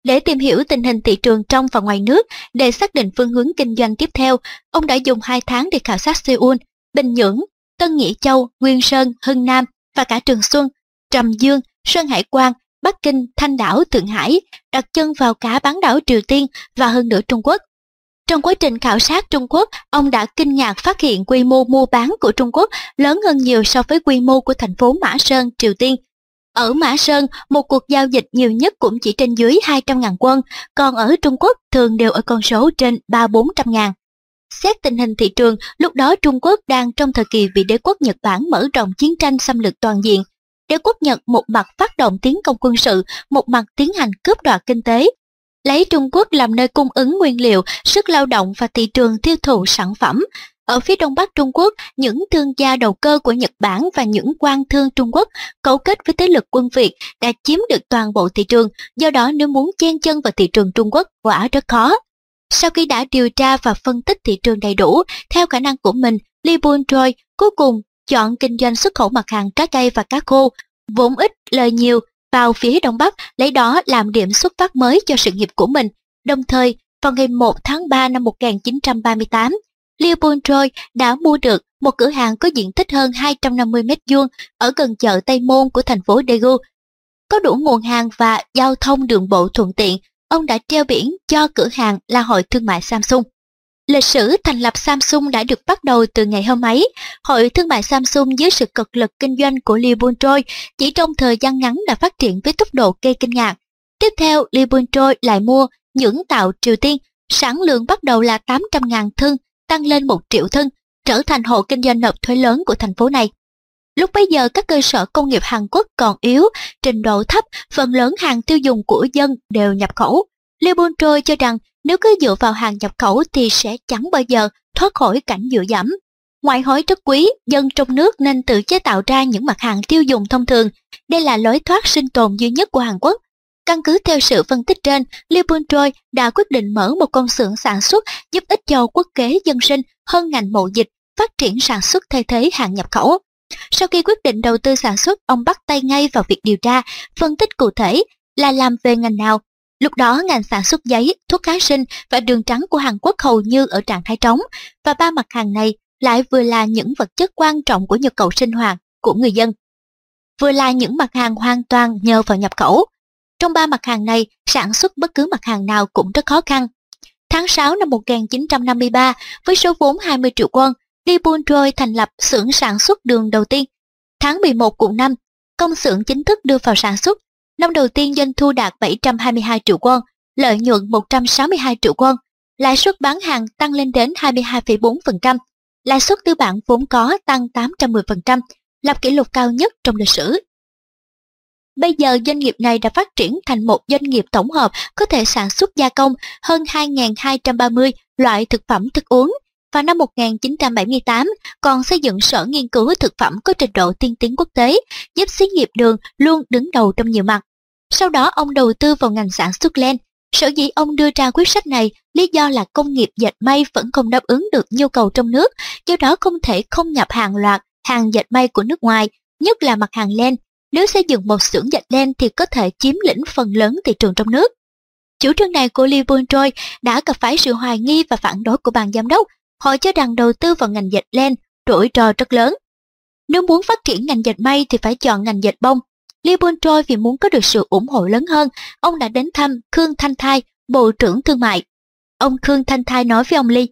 Để tìm hiểu tình hình thị trường trong và ngoài nước, để xác định phương hướng kinh doanh tiếp theo, ông đã dùng 2 tháng để khảo sát Seoul, Bình Nhưỡng, Tân Nghĩa Châu, Nguyên Sơn, Hưng Nam và cả Trường Xuân, Trầm Dương, Sơn Hải Quan, Bắc Kinh, Thanh Đảo, Thượng Hải, đặt chân vào cả bán đảo Triều Tiên và hơn nữa Trung Quốc. Trong quá trình khảo sát Trung Quốc, ông đã kinh ngạc phát hiện quy mô mua bán của Trung Quốc lớn hơn nhiều so với quy mô của thành phố Mã Sơn, Triều Tiên. Ở Mã Sơn, một cuộc giao dịch nhiều nhất cũng chỉ trên dưới 200.000 quân, còn ở Trung Quốc thường đều ở con số trên 3-400 ngàn. Xét tình hình thị trường, lúc đó Trung Quốc đang trong thời kỳ bị đế quốc Nhật Bản mở rộng chiến tranh xâm lược toàn diện. Đế quốc Nhật một mặt phát động tiến công quân sự, một mặt tiến hành cướp đoạt kinh tế. Lấy Trung Quốc làm nơi cung ứng nguyên liệu, sức lao động và thị trường tiêu thụ sản phẩm. Ở phía đông bắc Trung Quốc, những thương gia đầu cơ của Nhật Bản và những quan thương Trung Quốc cấu kết với thế lực quân Việt đã chiếm được toàn bộ thị trường, do đó nếu muốn chen chân vào thị trường Trung Quốc quả rất khó. Sau khi đã điều tra và phân tích thị trường đầy đủ, theo khả năng của mình, Lee Bun Choi cuối cùng chọn kinh doanh xuất khẩu mặt hàng trái cây và cá khô, vốn ít lời nhiều vào phía Đông Bắc, lấy đó làm điểm xuất phát mới cho sự nghiệp của mình. Đồng thời, vào ngày 1 tháng 3 năm 1938, Lee Bun đã mua được một cửa hàng có diện tích hơn 250 mét vuông ở gần chợ Tây Môn của thành phố Daegu. Có đủ nguồn hàng và giao thông đường bộ thuận tiện ông đã treo biển cho cửa hàng là Hội Thương mại Samsung. Lịch sử thành lập Samsung đã được bắt đầu từ ngày hôm ấy. Hội Thương mại Samsung dưới sự cực lực kinh doanh của Lee Bun chỉ trong thời gian ngắn đã phát triển với tốc độ gây kinh ngạc. Tiếp theo, Lee Bun lại mua những tạo Triều Tiên, sản lượng bắt đầu là 800.000 thân, tăng lên 1 triệu thân, trở thành hộ kinh doanh nộp thuế lớn của thành phố này. Lúc bấy giờ các cơ sở công nghiệp Hàn Quốc còn yếu, trình độ thấp, phần lớn hàng tiêu dùng của dân đều nhập khẩu. Liêu Bun Trôi cho rằng nếu cứ dựa vào hàng nhập khẩu thì sẽ chẳng bao giờ thoát khỏi cảnh dựa dẫm. Ngoại hối rất quý, dân trong nước nên tự chế tạo ra những mặt hàng tiêu dùng thông thường. Đây là lối thoát sinh tồn duy nhất của Hàn Quốc. Căn cứ theo sự phân tích trên, Liêu Bun đã quyết định mở một công xưởng sản xuất giúp ích cho quốc kế dân sinh hơn ngành mậu dịch, phát triển sản xuất thay thế hàng nhập khẩu. Sau khi quyết định đầu tư sản xuất, ông bắt tay ngay vào việc điều tra, phân tích cụ thể là làm về ngành nào. Lúc đó ngành sản xuất giấy, thuốc kháng sinh và đường trắng của Hàn Quốc hầu như ở trạng thái trống, và ba mặt hàng này lại vừa là những vật chất quan trọng của nhu cầu sinh hoạt của người dân. Vừa là những mặt hàng hoàn toàn nhờ vào nhập khẩu. Trong ba mặt hàng này, sản xuất bất cứ mặt hàng nào cũng rất khó khăn. Tháng 6 năm 1953, với số vốn 20 triệu won, Lee Bun Choi thành lập xưởng sản xuất đường đầu tiên. Tháng 11 cùng năm, công xưởng chính thức đưa vào sản xuất. Năm đầu tiên doanh thu đạt 722 triệu won, lợi nhuận 162 triệu won, lãi suất bán hàng tăng lên đến 22,4%, lãi suất tư bản vốn có tăng 810%, lập kỷ lục cao nhất trong lịch sử. Bây giờ doanh nghiệp này đã phát triển thành một doanh nghiệp tổng hợp có thể sản xuất gia công hơn 2.230 loại thực phẩm thức uống và năm 1978 còn xây dựng sở nghiên cứu thực phẩm có trình độ tiên tiến quốc tế, giúp xí nghiệp đường luôn đứng đầu trong nhiều mặt. Sau đó ông đầu tư vào ngành sản xuất len. Sở dĩ ông đưa ra quyết sách này lý do là công nghiệp dệt may vẫn không đáp ứng được nhu cầu trong nước, do đó không thể không nhập hàng loạt hàng dệt may của nước ngoài, nhất là mặt hàng len. Nếu xây dựng một xưởng dệt len thì có thể chiếm lĩnh phần lớn thị trường trong nước. Chủ trương này của Lee Bun-choi đã gặp phải sự hoài nghi và phản đối của ban giám đốc. Họ cho rằng đầu tư vào ngành dệt len rủi ro rất lớn. Nếu muốn phát triển ngành dệt may thì phải chọn ngành dệt bông. Lee Bun-choi vì muốn có được sự ủng hộ lớn hơn, ông đã đến thăm Khương Thanh Thai, Bộ trưởng Thương mại. Ông Khương Thanh Thai nói với ông Lee,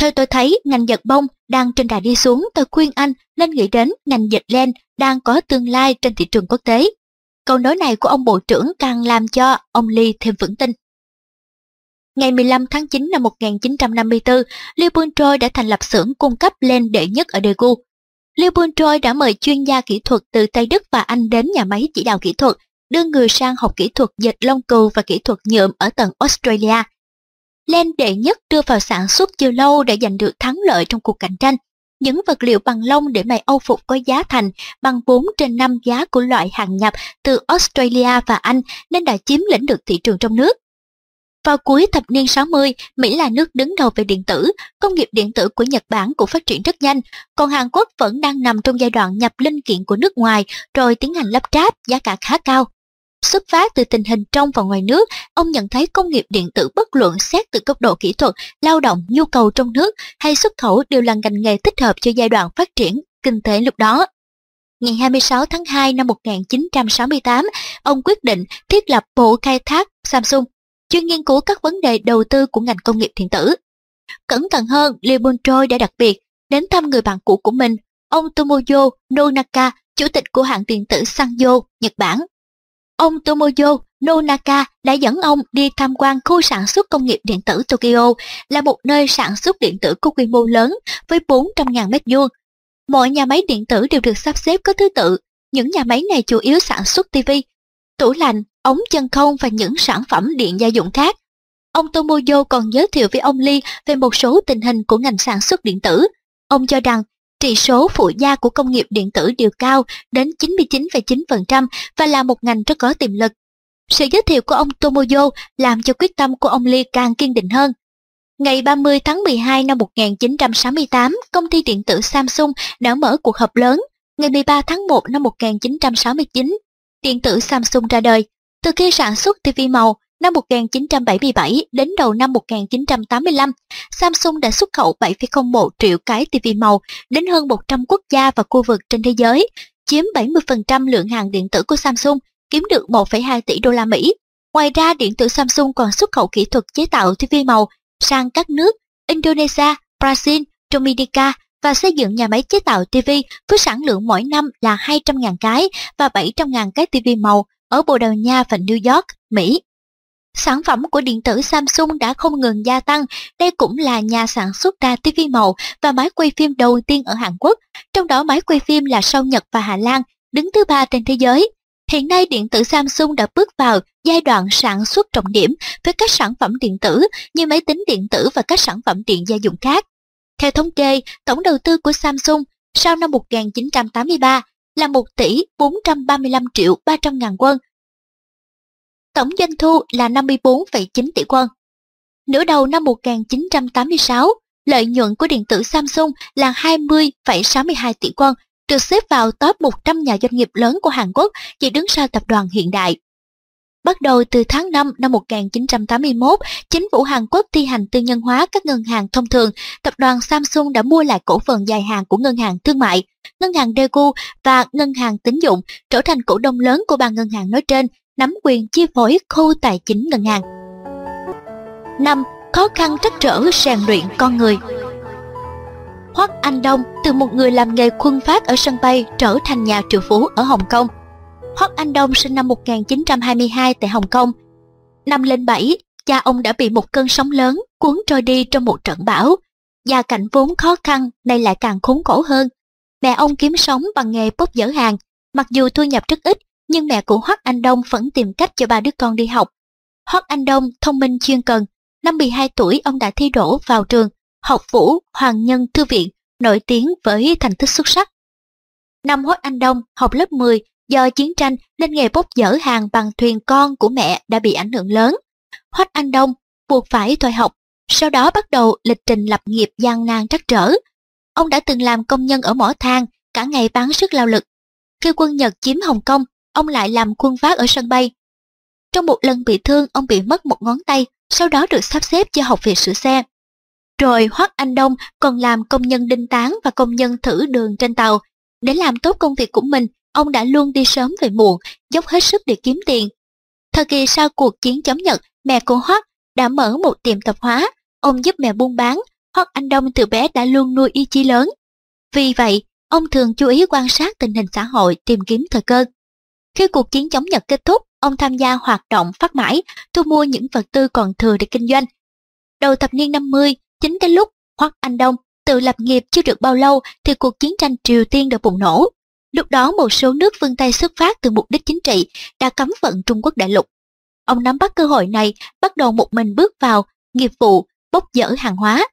theo tôi thấy ngành dệt bông đang trên đà đi xuống, tôi khuyên anh nên nghĩ đến ngành dệt len đang có tương lai trên thị trường quốc tế. Câu nói này của ông Bộ trưởng càng làm cho ông Lee thêm vững tin. Ngày 15 tháng 9 năm 1954, Liu Bun-troi đã thành lập xưởng cung cấp len đệ nhất ở Daegu. Liu Bun-troi đã mời chuyên gia kỹ thuật từ Tây Đức và Anh đến nhà máy chỉ đạo kỹ thuật, đưa người sang học kỹ thuật dệt lông cừu và kỹ thuật nhuộm ở tầng Australia. Len đệ nhất đưa vào sản xuất chưa lâu đã giành được thắng lợi trong cuộc cạnh tranh. Những vật liệu bằng lông để may âu phục có giá thành bằng 4 trên 5 giá của loại hàng nhập từ Australia và Anh nên đã chiếm lĩnh được thị trường trong nước. Vào cuối thập niên 60, Mỹ là nước đứng đầu về điện tử, công nghiệp điện tử của Nhật Bản cũng phát triển rất nhanh, còn Hàn Quốc vẫn đang nằm trong giai đoạn nhập linh kiện của nước ngoài rồi tiến hành lắp ráp giá cả khá cao. Xuất phát từ tình hình trong và ngoài nước, ông nhận thấy công nghiệp điện tử bất luận xét từ cấp độ kỹ thuật, lao động, nhu cầu trong nước hay xuất khẩu đều là ngành nghề thích hợp cho giai đoạn phát triển kinh tế lúc đó. Ngày 26 tháng 2 năm 1968, ông quyết định thiết lập Bộ Khai thác Samsung, chuyên nghiên cứu các vấn đề đầu tư của ngành công nghiệp điện tử. Cẩn thận hơn, Lee Bun-choi đã đặc biệt đến thăm người bạn cũ của mình, ông Tomoyo Nonaka, chủ tịch của hãng điện tử Sanyo, Nhật Bản. Ông Tomoyo Nonaka đã dẫn ông đi tham quan khu sản xuất công nghiệp điện tử Tokyo, là một nơi sản xuất điện tử có quy mô lớn với 400.000 mét vuông. Mọi nhà máy điện tử đều được sắp xếp có thứ tự. Những nhà máy này chủ yếu sản xuất TV, tủ lạnh, ống chân không và những sản phẩm điện gia dụng khác. Ông Tomoyo còn giới thiệu với ông Lee về một số tình hình của ngành sản xuất điện tử. Ông cho rằng trị số phụ gia của công nghiệp điện tử đều cao đến 99,9% và là một ngành rất có tiềm lực. Sự giới thiệu của ông Tomoyo làm cho quyết tâm của ông Lee càng kiên định hơn. Ngày 30 tháng 12 năm 1968, công ty điện tử Samsung đã mở cuộc họp lớn. Ngày 13 tháng 1 năm 1969, điện tử Samsung ra đời. Từ khi sản xuất TV màu, năm 1977 đến đầu năm 1985, Samsung đã xuất khẩu 7,01 triệu cái TV màu đến hơn 100 quốc gia và khu vực trên thế giới, chiếm 70% lượng hàng điện tử của Samsung, kiếm được 1,2 tỷ đô la Mỹ. Ngoài ra, điện tử Samsung còn xuất khẩu kỹ thuật chế tạo TV màu sang các nước Indonesia, Brazil, Dominica và xây dựng nhà máy chế tạo TV với sản lượng mỗi năm là 200.000 cái và 700.000 cái TV màu ở Bồ Đào Nha và New York, Mỹ. Sản phẩm của điện tử Samsung đã không ngừng gia tăng, đây cũng là nhà sản xuất ra TV màu và máy quay phim đầu tiên ở Hàn Quốc, trong đó máy quay phim là sau Nhật và Hà Lan, đứng thứ ba trên thế giới. Hiện nay điện tử Samsung đã bước vào giai đoạn sản xuất trọng điểm với các sản phẩm điện tử như máy tính điện tử và các sản phẩm điện gia dụng khác. Theo thống kê, tổng đầu tư của Samsung sau năm 1983 là 1 tỷ 435 triệu 300 ngàn quân, tổng doanh thu là 54,9 tỷ won. Nửa đầu năm 1986, lợi nhuận của điện tử Samsung là 20,62 tỷ won, được xếp vào top 100 nhà doanh nghiệp lớn của Hàn Quốc chỉ đứng sau tập đoàn hiện đại. Bắt đầu từ tháng 5 năm 1981, chính phủ Hàn Quốc thi hành tư nhân hóa các ngân hàng thông thường, tập đoàn Samsung đã mua lại cổ phần dài hạn của ngân hàng thương mại, ngân hàng Daegu và ngân hàng tín dụng, trở thành cổ đông lớn của ba ngân hàng nói trên nắm quyền chi phối khu tài chính ngân hàng. 5. Khó khăn trắc trở rèn luyện con người Hoắc Anh Đông từ một người làm nghề khuân phát ở sân bay trở thành nhà triệu phú ở Hồng Kông. Hoắc Anh Đông sinh năm 1922 tại Hồng Kông. Năm lên bảy, cha ông đã bị một cơn sóng lớn cuốn trôi đi trong một trận bão. Gia cảnh vốn khó khăn, nay lại càng khốn khổ hơn. Mẹ ông kiếm sống bằng nghề bốc dở hàng, mặc dù thu nhập rất ít, nhưng mẹ của Hoắc Anh Đông vẫn tìm cách cho ba đứa con đi học. Hoắc Anh Đông thông minh chuyên cần, năm 12 tuổi ông đã thi đỗ vào trường học vũ Hoàng Nhân Thư viện, nổi tiếng với thành tích xuất sắc. Năm Hoắc Anh Đông học lớp 10, do chiến tranh nên nghề bốc dỡ hàng bằng thuyền con của mẹ đã bị ảnh hưởng lớn. Hoắc Anh Đông buộc phải thôi học, sau đó bắt đầu lịch trình lập nghiệp gian nan trắc trở. Ông đã từng làm công nhân ở mỏ than, cả ngày bán sức lao lực. Khi quân Nhật chiếm Hồng Kông, ông lại làm quân phát ở sân bay. Trong một lần bị thương, ông bị mất một ngón tay, sau đó được sắp xếp cho học việc sửa xe. Rồi Hoắc Anh Đông còn làm công nhân đinh tán và công nhân thử đường trên tàu. Để làm tốt công việc của mình, ông đã luôn đi sớm về muộn, dốc hết sức để kiếm tiền. Thời kỳ sau cuộc chiến chống Nhật, mẹ của Hoắc đã mở một tiệm tạp hóa, ông giúp mẹ buôn bán, Hoắc Anh Đông từ bé đã luôn nuôi ý chí lớn. Vì vậy, ông thường chú ý quan sát tình hình xã hội tìm kiếm thời cơ. Khi cuộc chiến chống Nhật kết thúc, ông tham gia hoạt động phát mãi, thu mua những vật tư còn thừa để kinh doanh. Đầu thập niên 50, chính cái lúc Hoắc Anh Đông tự lập nghiệp chưa được bao lâu thì cuộc chiến tranh Triều Tiên đã bùng nổ. Lúc đó một số nước phương Tây xuất phát từ mục đích chính trị đã cấm vận Trung Quốc đại lục. Ông nắm bắt cơ hội này, bắt đầu một mình bước vào nghiệp vụ bốc dỡ hàng hóa.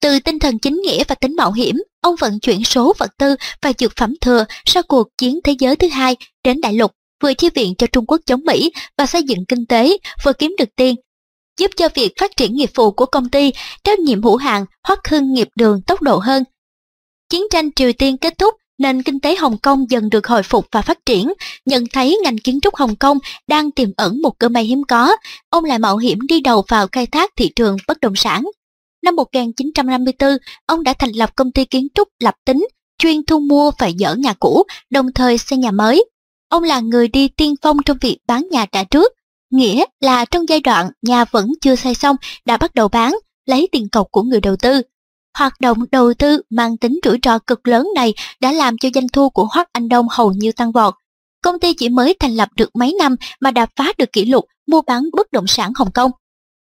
Từ tinh thần chính nghĩa và tính mạo hiểm, ông vận chuyển số vật tư và dược phẩm thừa sau cuộc chiến thế giới thứ hai đến đại lục, vừa chi viện cho Trung Quốc chống Mỹ và xây dựng kinh tế, vừa kiếm được tiền, giúp cho việc phát triển nghiệp vụ của công ty trách nhiệm hữu hạn Hoắc hưng nghiệp đường tốc độ hơn. Chiến tranh Triều Tiên kết thúc, nền kinh tế Hồng Kông dần được hồi phục và phát triển, nhận thấy ngành kiến trúc Hồng Kông đang tiềm ẩn một cơ may hiếm có, ông lại mạo hiểm đi đầu vào khai thác thị trường bất động sản. Năm 1954, ông đã thành lập công ty kiến trúc Lập Tính, chuyên thu mua và dỡ nhà cũ, đồng thời xây nhà mới. Ông là người đi tiên phong trong việc bán nhà trả trước, nghĩa là trong giai đoạn nhà vẫn chưa xây xong đã bắt đầu bán, lấy tiền cọc của người đầu tư. Hoạt động đầu tư mang tính rủi ro cực lớn này đã làm cho doanh thu của Hoắc Anh Đông hầu như tăng vọt. Công ty chỉ mới thành lập được mấy năm mà đã phá được kỷ lục mua bán bất động sản Hồng Kông.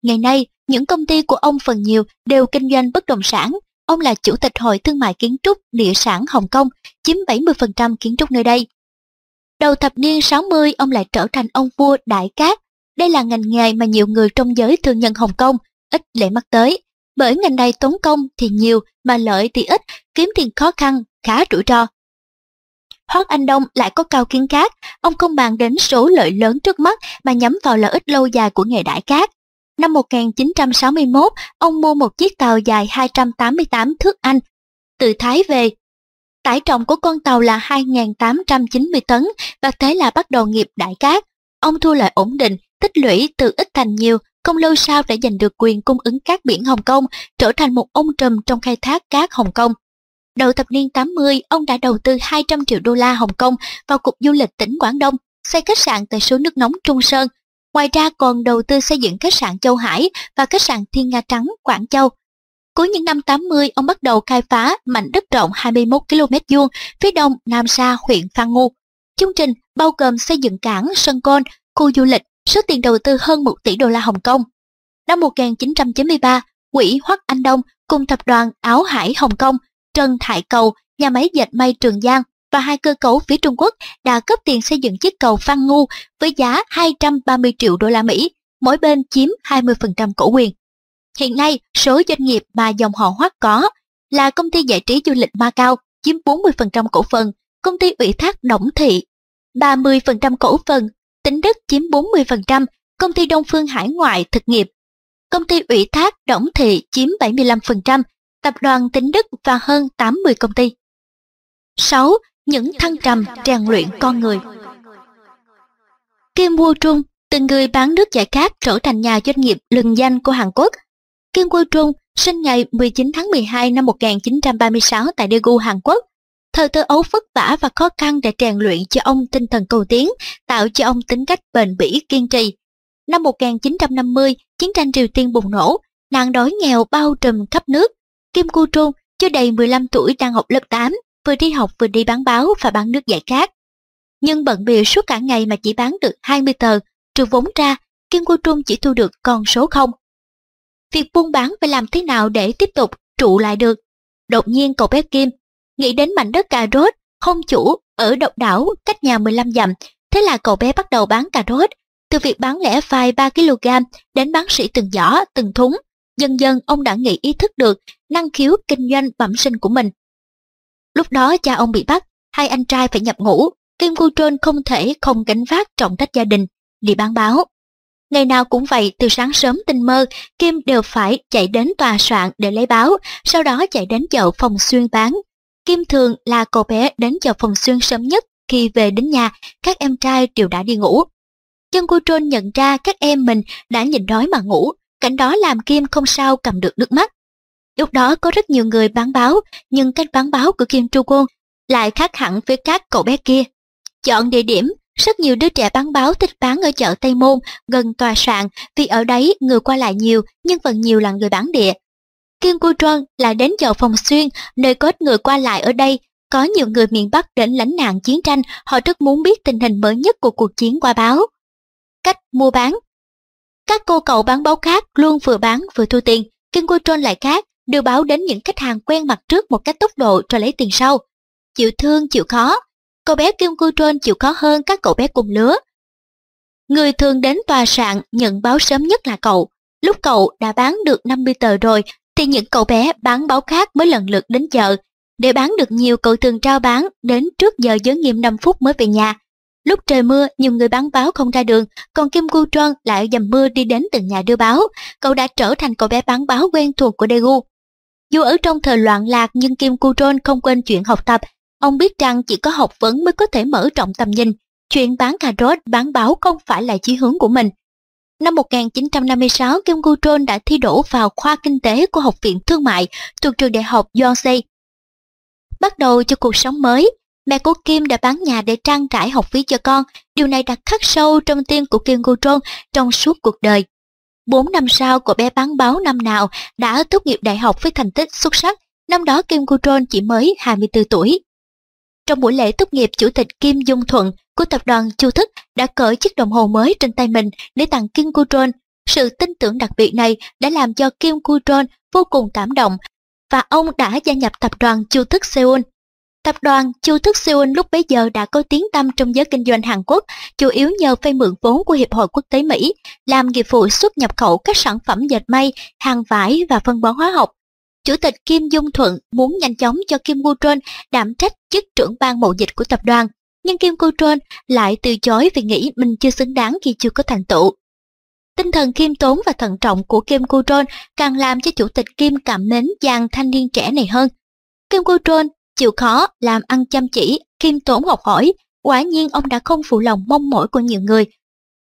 Ngày nay, những công ty của ông phần nhiều đều kinh doanh bất động sản. Ông là chủ tịch hội thương mại kiến trúc địa sản Hồng Kông, chiếm 70% kiến trúc nơi đây. Đầu thập niên 60, ông lại trở thành ông vua đại cát. Đây là ngành nghề mà nhiều người trong giới thương nhân Hồng Kông ít lệ mắt tới. Bởi ngành này tốn công thì nhiều mà lợi thì ít, kiếm tiền khó khăn, khá rủi ro. Hoác Anh Đông lại có cao kiến khác, ông không bàn đến số lợi lớn trước mắt mà nhắm vào lợi ích lâu dài của nghề đại cát. Năm 1961, ông mua một chiếc tàu dài 288 thước Anh từ Thái về. Tải trọng của con tàu là 2.890 tấn và thế là bắt đầu nghiệp đại cát. Ông thu lợi ổn định, tích lũy từ ít thành nhiều, không lâu sau đã giành được quyền cung ứng cát biển Hồng Kông, trở thành một ông trùm trong khai thác cát Hồng Kông. Đầu thập niên 80, ông đã đầu tư 200 triệu đô la Hồng Kông vào cục du lịch tỉnh Quảng Đông, xây khách sạn tại số nước nóng Trung Sơn, Ngoài ra còn đầu tư xây dựng khách sạn Châu Hải và khách sạn Thiên Nga Trắng, Quảng Châu. Cuối những năm 80, ông bắt đầu khai phá mảnh đất rộng 21 km vuông phía đông Nam Sa, huyện Phan Ngu. Chương trình bao gồm xây dựng cảng, sân côn, khu du lịch, số tiền đầu tư hơn 1 tỷ đô la Hồng Kông. Năm 1993, quỹ Hoắc Anh Đông cùng tập đoàn Áo Hải Hồng Kông, Trần Thải Cầu, nhà máy dệt may Trường Giang và hai cơ cấu phía Trung Quốc đã cấp tiền xây dựng chiếc cầu Phan Ngu với giá 230 triệu đô la Mỹ, mỗi bên chiếm 20% cổ quyền. Hiện nay, số doanh nghiệp mà dòng họ Hoắc có là công ty giải trí du lịch Macau chiếm 40% cổ phần, công ty ủy thác Đổng Thị 30% cổ phần, Tính Đức chiếm 40%, công ty Đông Phương Hải Ngoại thực nghiệp, công ty ủy thác Đổng Thị chiếm 75%, tập đoàn Tính Đức và hơn 80 công ty. 6 những thăng trầm rèn luyện con người. Kim Woo Trung, từng người bán nước giải khát trở thành nhà doanh nghiệp lừng danh của Hàn Quốc. Kim Woo Trung sinh ngày 19 tháng 12 năm 1936 tại Daegu, Hàn Quốc. Thời thơ ấu vất vả và khó khăn đã rèn luyện cho ông tinh thần cầu tiến, tạo cho ông tính cách bền bỉ kiên trì. Năm 1950, chiến tranh Triều Tiên bùng nổ, nạn đói nghèo bao trùm khắp nước. Kim Woo Trung chưa đầy 15 tuổi đang học lớp 8 vừa đi học vừa đi bán báo và bán nước giải khát. Nhưng bận bịu suốt cả ngày mà chỉ bán được 20 tờ, trừ vốn ra, Kim Cô Trung chỉ thu được con số không. Việc buôn bán phải làm thế nào để tiếp tục trụ lại được? Đột nhiên cậu bé Kim nghĩ đến mảnh đất cà rốt không chủ ở độc đảo cách nhà 15 dặm. Thế là cậu bé bắt đầu bán cà rốt. Từ việc bán lẻ vài 3kg đến bán sỉ từng giỏ, từng thúng. Dần dần ông đã nghĩ ý thức được năng khiếu kinh doanh bẩm sinh của mình. Lúc đó cha ông bị bắt, hai anh trai phải nhập ngũ. Kim Cu Trôn không thể không gánh vác trọng trách gia đình, đi bán báo. Ngày nào cũng vậy, từ sáng sớm tinh mơ, Kim đều phải chạy đến tòa soạn để lấy báo, sau đó chạy đến chợ phòng xuyên bán. Kim thường là cậu bé đến chợ phòng xuyên sớm nhất, khi về đến nhà, các em trai đều đã đi ngủ. Chân cô Trôn nhận ra các em mình đã nhịn đói mà ngủ, cảnh đó làm Kim không sao cầm được nước mắt. Lúc đó có rất nhiều người bán báo, nhưng cách bán báo của Kim Tru quân lại khác hẳn với các cậu bé kia. Chọn địa điểm, rất nhiều đứa trẻ bán báo thích bán ở chợ Tây Môn, gần tòa soạn, vì ở đấy người qua lại nhiều, nhưng phần nhiều là người bán địa. Kim Cu Trân lại đến chợ Phòng Xuyên, nơi có ít người qua lại ở đây. Có nhiều người miền Bắc đến lánh nạn chiến tranh, họ rất muốn biết tình hình mới nhất của cuộc chiến qua báo. Cách mua bán Các cô cậu bán báo khác luôn vừa bán vừa thu tiền. Kim Cu Trân lại khác, đưa báo đến những khách hàng quen mặt trước một cách tốc độ rồi lấy tiền sau. Chịu thương, chịu khó, cô bé Kim Cư Trôn chịu khó hơn các cậu bé cùng lứa. Người thường đến tòa soạn nhận báo sớm nhất là cậu. Lúc cậu đã bán được 50 tờ rồi, thì những cậu bé bán báo khác mới lần lượt đến chợ. Để bán được nhiều cậu thường trao bán đến trước giờ giới nghiêm 5 phút mới về nhà. Lúc trời mưa, nhiều người bán báo không ra đường, còn Kim Cu Trân lại dầm mưa đi đến từng nhà đưa báo. Cậu đã trở thành cậu bé bán báo quen thuộc của Daegu. Dù ở trong thời loạn lạc nhưng Kim Cu không quên chuyện học tập Ông biết rằng chỉ có học vấn mới có thể mở rộng tầm nhìn, chuyện bán cà rốt, bán báo không phải là chí hướng của mình. Năm 1956, Kim Gu Trôn đã thi đỗ vào khoa kinh tế của Học viện Thương mại thuộc trường đại học Yonsei. Bắt đầu cho cuộc sống mới, mẹ của Kim đã bán nhà để trang trải học phí cho con. Điều này đã khắc sâu trong tim của Kim Gu Trôn trong suốt cuộc đời. Bốn năm sau, cô bé bán báo năm nào đã tốt nghiệp đại học với thành tích xuất sắc. Năm đó Kim Gutron chỉ mới 24 tuổi. Trong buổi lễ tốt nghiệp, Chủ tịch Kim Dung Thuận của tập đoàn Chu Thức đã cởi chiếc đồng hồ mới trên tay mình để tặng Kim Gutron. Sự tin tưởng đặc biệt này đã làm cho Kim Gutron vô cùng cảm động và ông đã gia nhập tập đoàn Chu Thức Seoul. Tập đoàn Chu Thức Seoul lúc bấy giờ đã có tiếng tăm trong giới kinh doanh Hàn Quốc, chủ yếu nhờ vay mượn vốn của Hiệp hội Quốc tế Mỹ, làm nghiệp vụ xuất nhập khẩu các sản phẩm dệt may, hàng vải và phân bón hóa học. Chủ tịch Kim Dung Thuận muốn nhanh chóng cho Kim Gu Trôn đảm trách chức trưởng ban mậu dịch của tập đoàn, nhưng Kim Gu Trôn lại từ chối vì nghĩ mình chưa xứng đáng khi chưa có thành tựu. Tinh thần khiêm tốn và thận trọng của Kim Gu Trôn càng làm cho chủ tịch Kim cảm mến chàng thanh niên trẻ này hơn. Kim Gu Trôn chịu khó, làm ăn chăm chỉ, khiêm tốn học hỏi, quả nhiên ông đã không phụ lòng mong mỏi của nhiều người.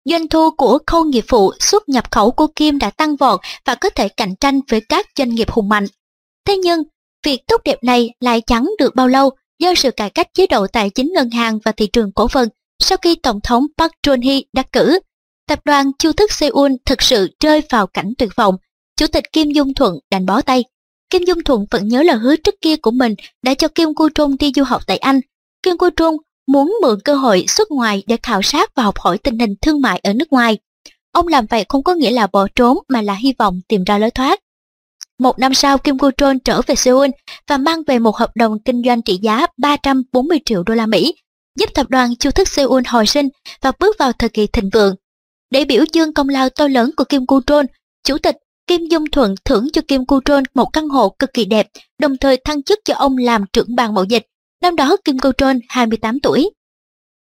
Doanh thu của khâu nghiệp vụ xuất nhập khẩu của Kim đã tăng vọt và có thể cạnh tranh với các doanh nghiệp hùng mạnh. Thế nhưng, việc tốt đẹp này lại chẳng được bao lâu do sự cải cách chế độ tài chính ngân hàng và thị trường cổ phần sau khi Tổng thống Park Geun-hye đắc cử. Tập đoàn Chu thức Seoul thực sự rơi vào cảnh tuyệt vọng. Chủ tịch Kim Dung Thuận đành bó tay. Kim Dung Thuận vẫn nhớ lời hứa trước kia của mình đã cho Kim Cu Trung đi du học tại Anh. Kim Cu Trung muốn mượn cơ hội xuất ngoài để khảo sát và học hỏi tình hình thương mại ở nước ngoài. Ông làm vậy không có nghĩa là bỏ trốn mà là hy vọng tìm ra lối thoát. Một năm sau, Kim Cô Trôn trở về Seoul và mang về một hợp đồng kinh doanh trị giá 340 triệu đô la Mỹ, giúp tập đoàn chu thức Seoul hồi sinh và bước vào thời kỳ thịnh vượng. Để biểu dương công lao to lớn của Kim Cô Trôn, Chủ tịch Kim Dung Thuận thưởng cho Kim Go Trôn một căn hộ cực kỳ đẹp, đồng thời thăng chức cho ông làm trưởng ban mậu dịch. Năm đó Kim Go Trôn 28 tuổi.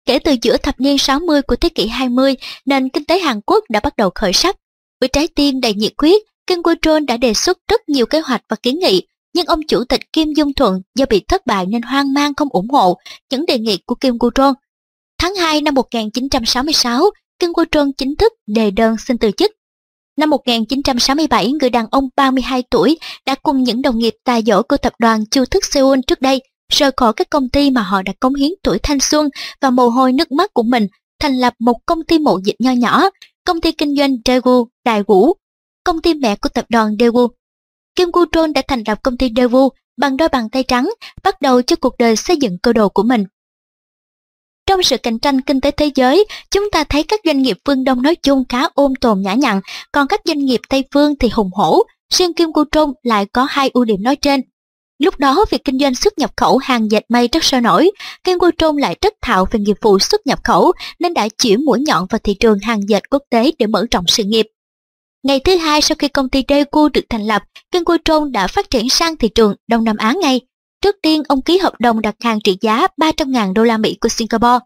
Kể từ giữa thập niên 60 của thế kỷ 20, nền kinh tế Hàn Quốc đã bắt đầu khởi sắc. Với trái tim đầy nhiệt huyết, Kim Quê đã đề xuất rất nhiều kế hoạch và kiến nghị, nhưng ông chủ tịch Kim Dung Thuận do bị thất bại nên hoang mang không ủng hộ những đề nghị của Kim Quê Tháng 2 năm 1966, Kim Quê chính thức đề đơn xin từ chức. Năm 1967, người đàn ông 32 tuổi đã cùng những đồng nghiệp tài giỏi của tập đoàn Chu Thức Seoul trước đây rời khỏi các công ty mà họ đã cống hiến tuổi thanh xuân và mồ hôi nước mắt của mình, thành lập một công ty mộ dịch nho nhỏ, công ty kinh doanh Daewoo Đại Vũ công ty mẹ của tập đoàn Daewoo. Kim Gu Trôn đã thành lập công ty Daewoo bằng đôi bàn tay trắng, bắt đầu cho cuộc đời xây dựng cơ đồ của mình. Trong sự cạnh tranh kinh tế thế giới, chúng ta thấy các doanh nghiệp phương Đông nói chung khá ôm tồn nhã nhặn, còn các doanh nghiệp Tây phương thì hùng hổ. Riêng Kim Cô Trung lại có hai ưu điểm nói trên. Lúc đó việc kinh doanh xuất nhập khẩu hàng dệt may rất sôi nổi, Kim Cô Trung lại rất thạo về nghiệp vụ xuất nhập khẩu nên đã chuyển mũi nhọn vào thị trường hàng dệt quốc tế để mở rộng sự nghiệp. Ngày thứ hai sau khi công ty Daegu được thành lập, Kim Cô Trung đã phát triển sang thị trường Đông Nam Á ngay. Trước tiên, ông ký hợp đồng đặt hàng trị giá 300.000 đô la Mỹ của Singapore.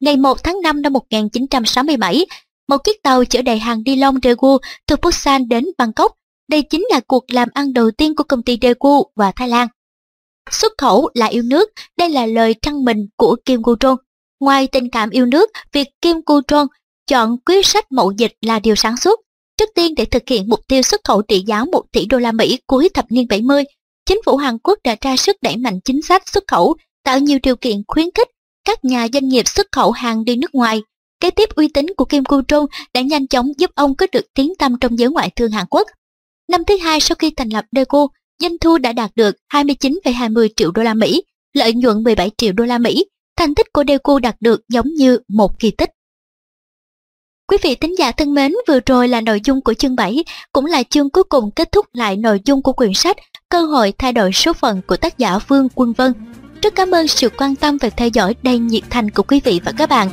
Ngày 1 tháng 5 năm 1967, một chiếc tàu chở đầy hàng đi lông Daegu từ Busan đến Bangkok. Đây chính là cuộc làm ăn đầu tiên của công ty Daegu và Thái Lan. Xuất khẩu là yêu nước, đây là lời trăng mình của Kim Gu Trôn. Ngoài tình cảm yêu nước, việc Kim Gu Trôn chọn quyết sách mậu dịch là điều sáng suốt. Trước tiên để thực hiện mục tiêu xuất khẩu trị giá 1 tỷ đô la Mỹ cuối thập niên 70, chính phủ Hàn Quốc đã ra sức đẩy mạnh chính sách xuất khẩu, tạo nhiều điều kiện khuyến khích các nhà doanh nghiệp xuất khẩu hàng đi nước ngoài. Kế tiếp uy tín của Kim Koo Trung đã nhanh chóng giúp ông có được tiếng tăm trong giới ngoại thương Hàn Quốc. Năm thứ hai sau khi thành lập Daewoo, doanh thu đã đạt được 29,20 triệu đô la Mỹ, lợi nhuận 17 triệu đô la Mỹ. Thành tích của Daewoo đạt được giống như một kỳ tích. Quý vị thính giả thân mến, vừa rồi là nội dung của chương 7, cũng là chương cuối cùng kết thúc lại nội dung của quyển sách Cơ hội thay đổi số phận của tác giả Vương Quân Vân. Rất cảm ơn sự quan tâm và theo dõi đầy nhiệt thành của quý vị và các bạn.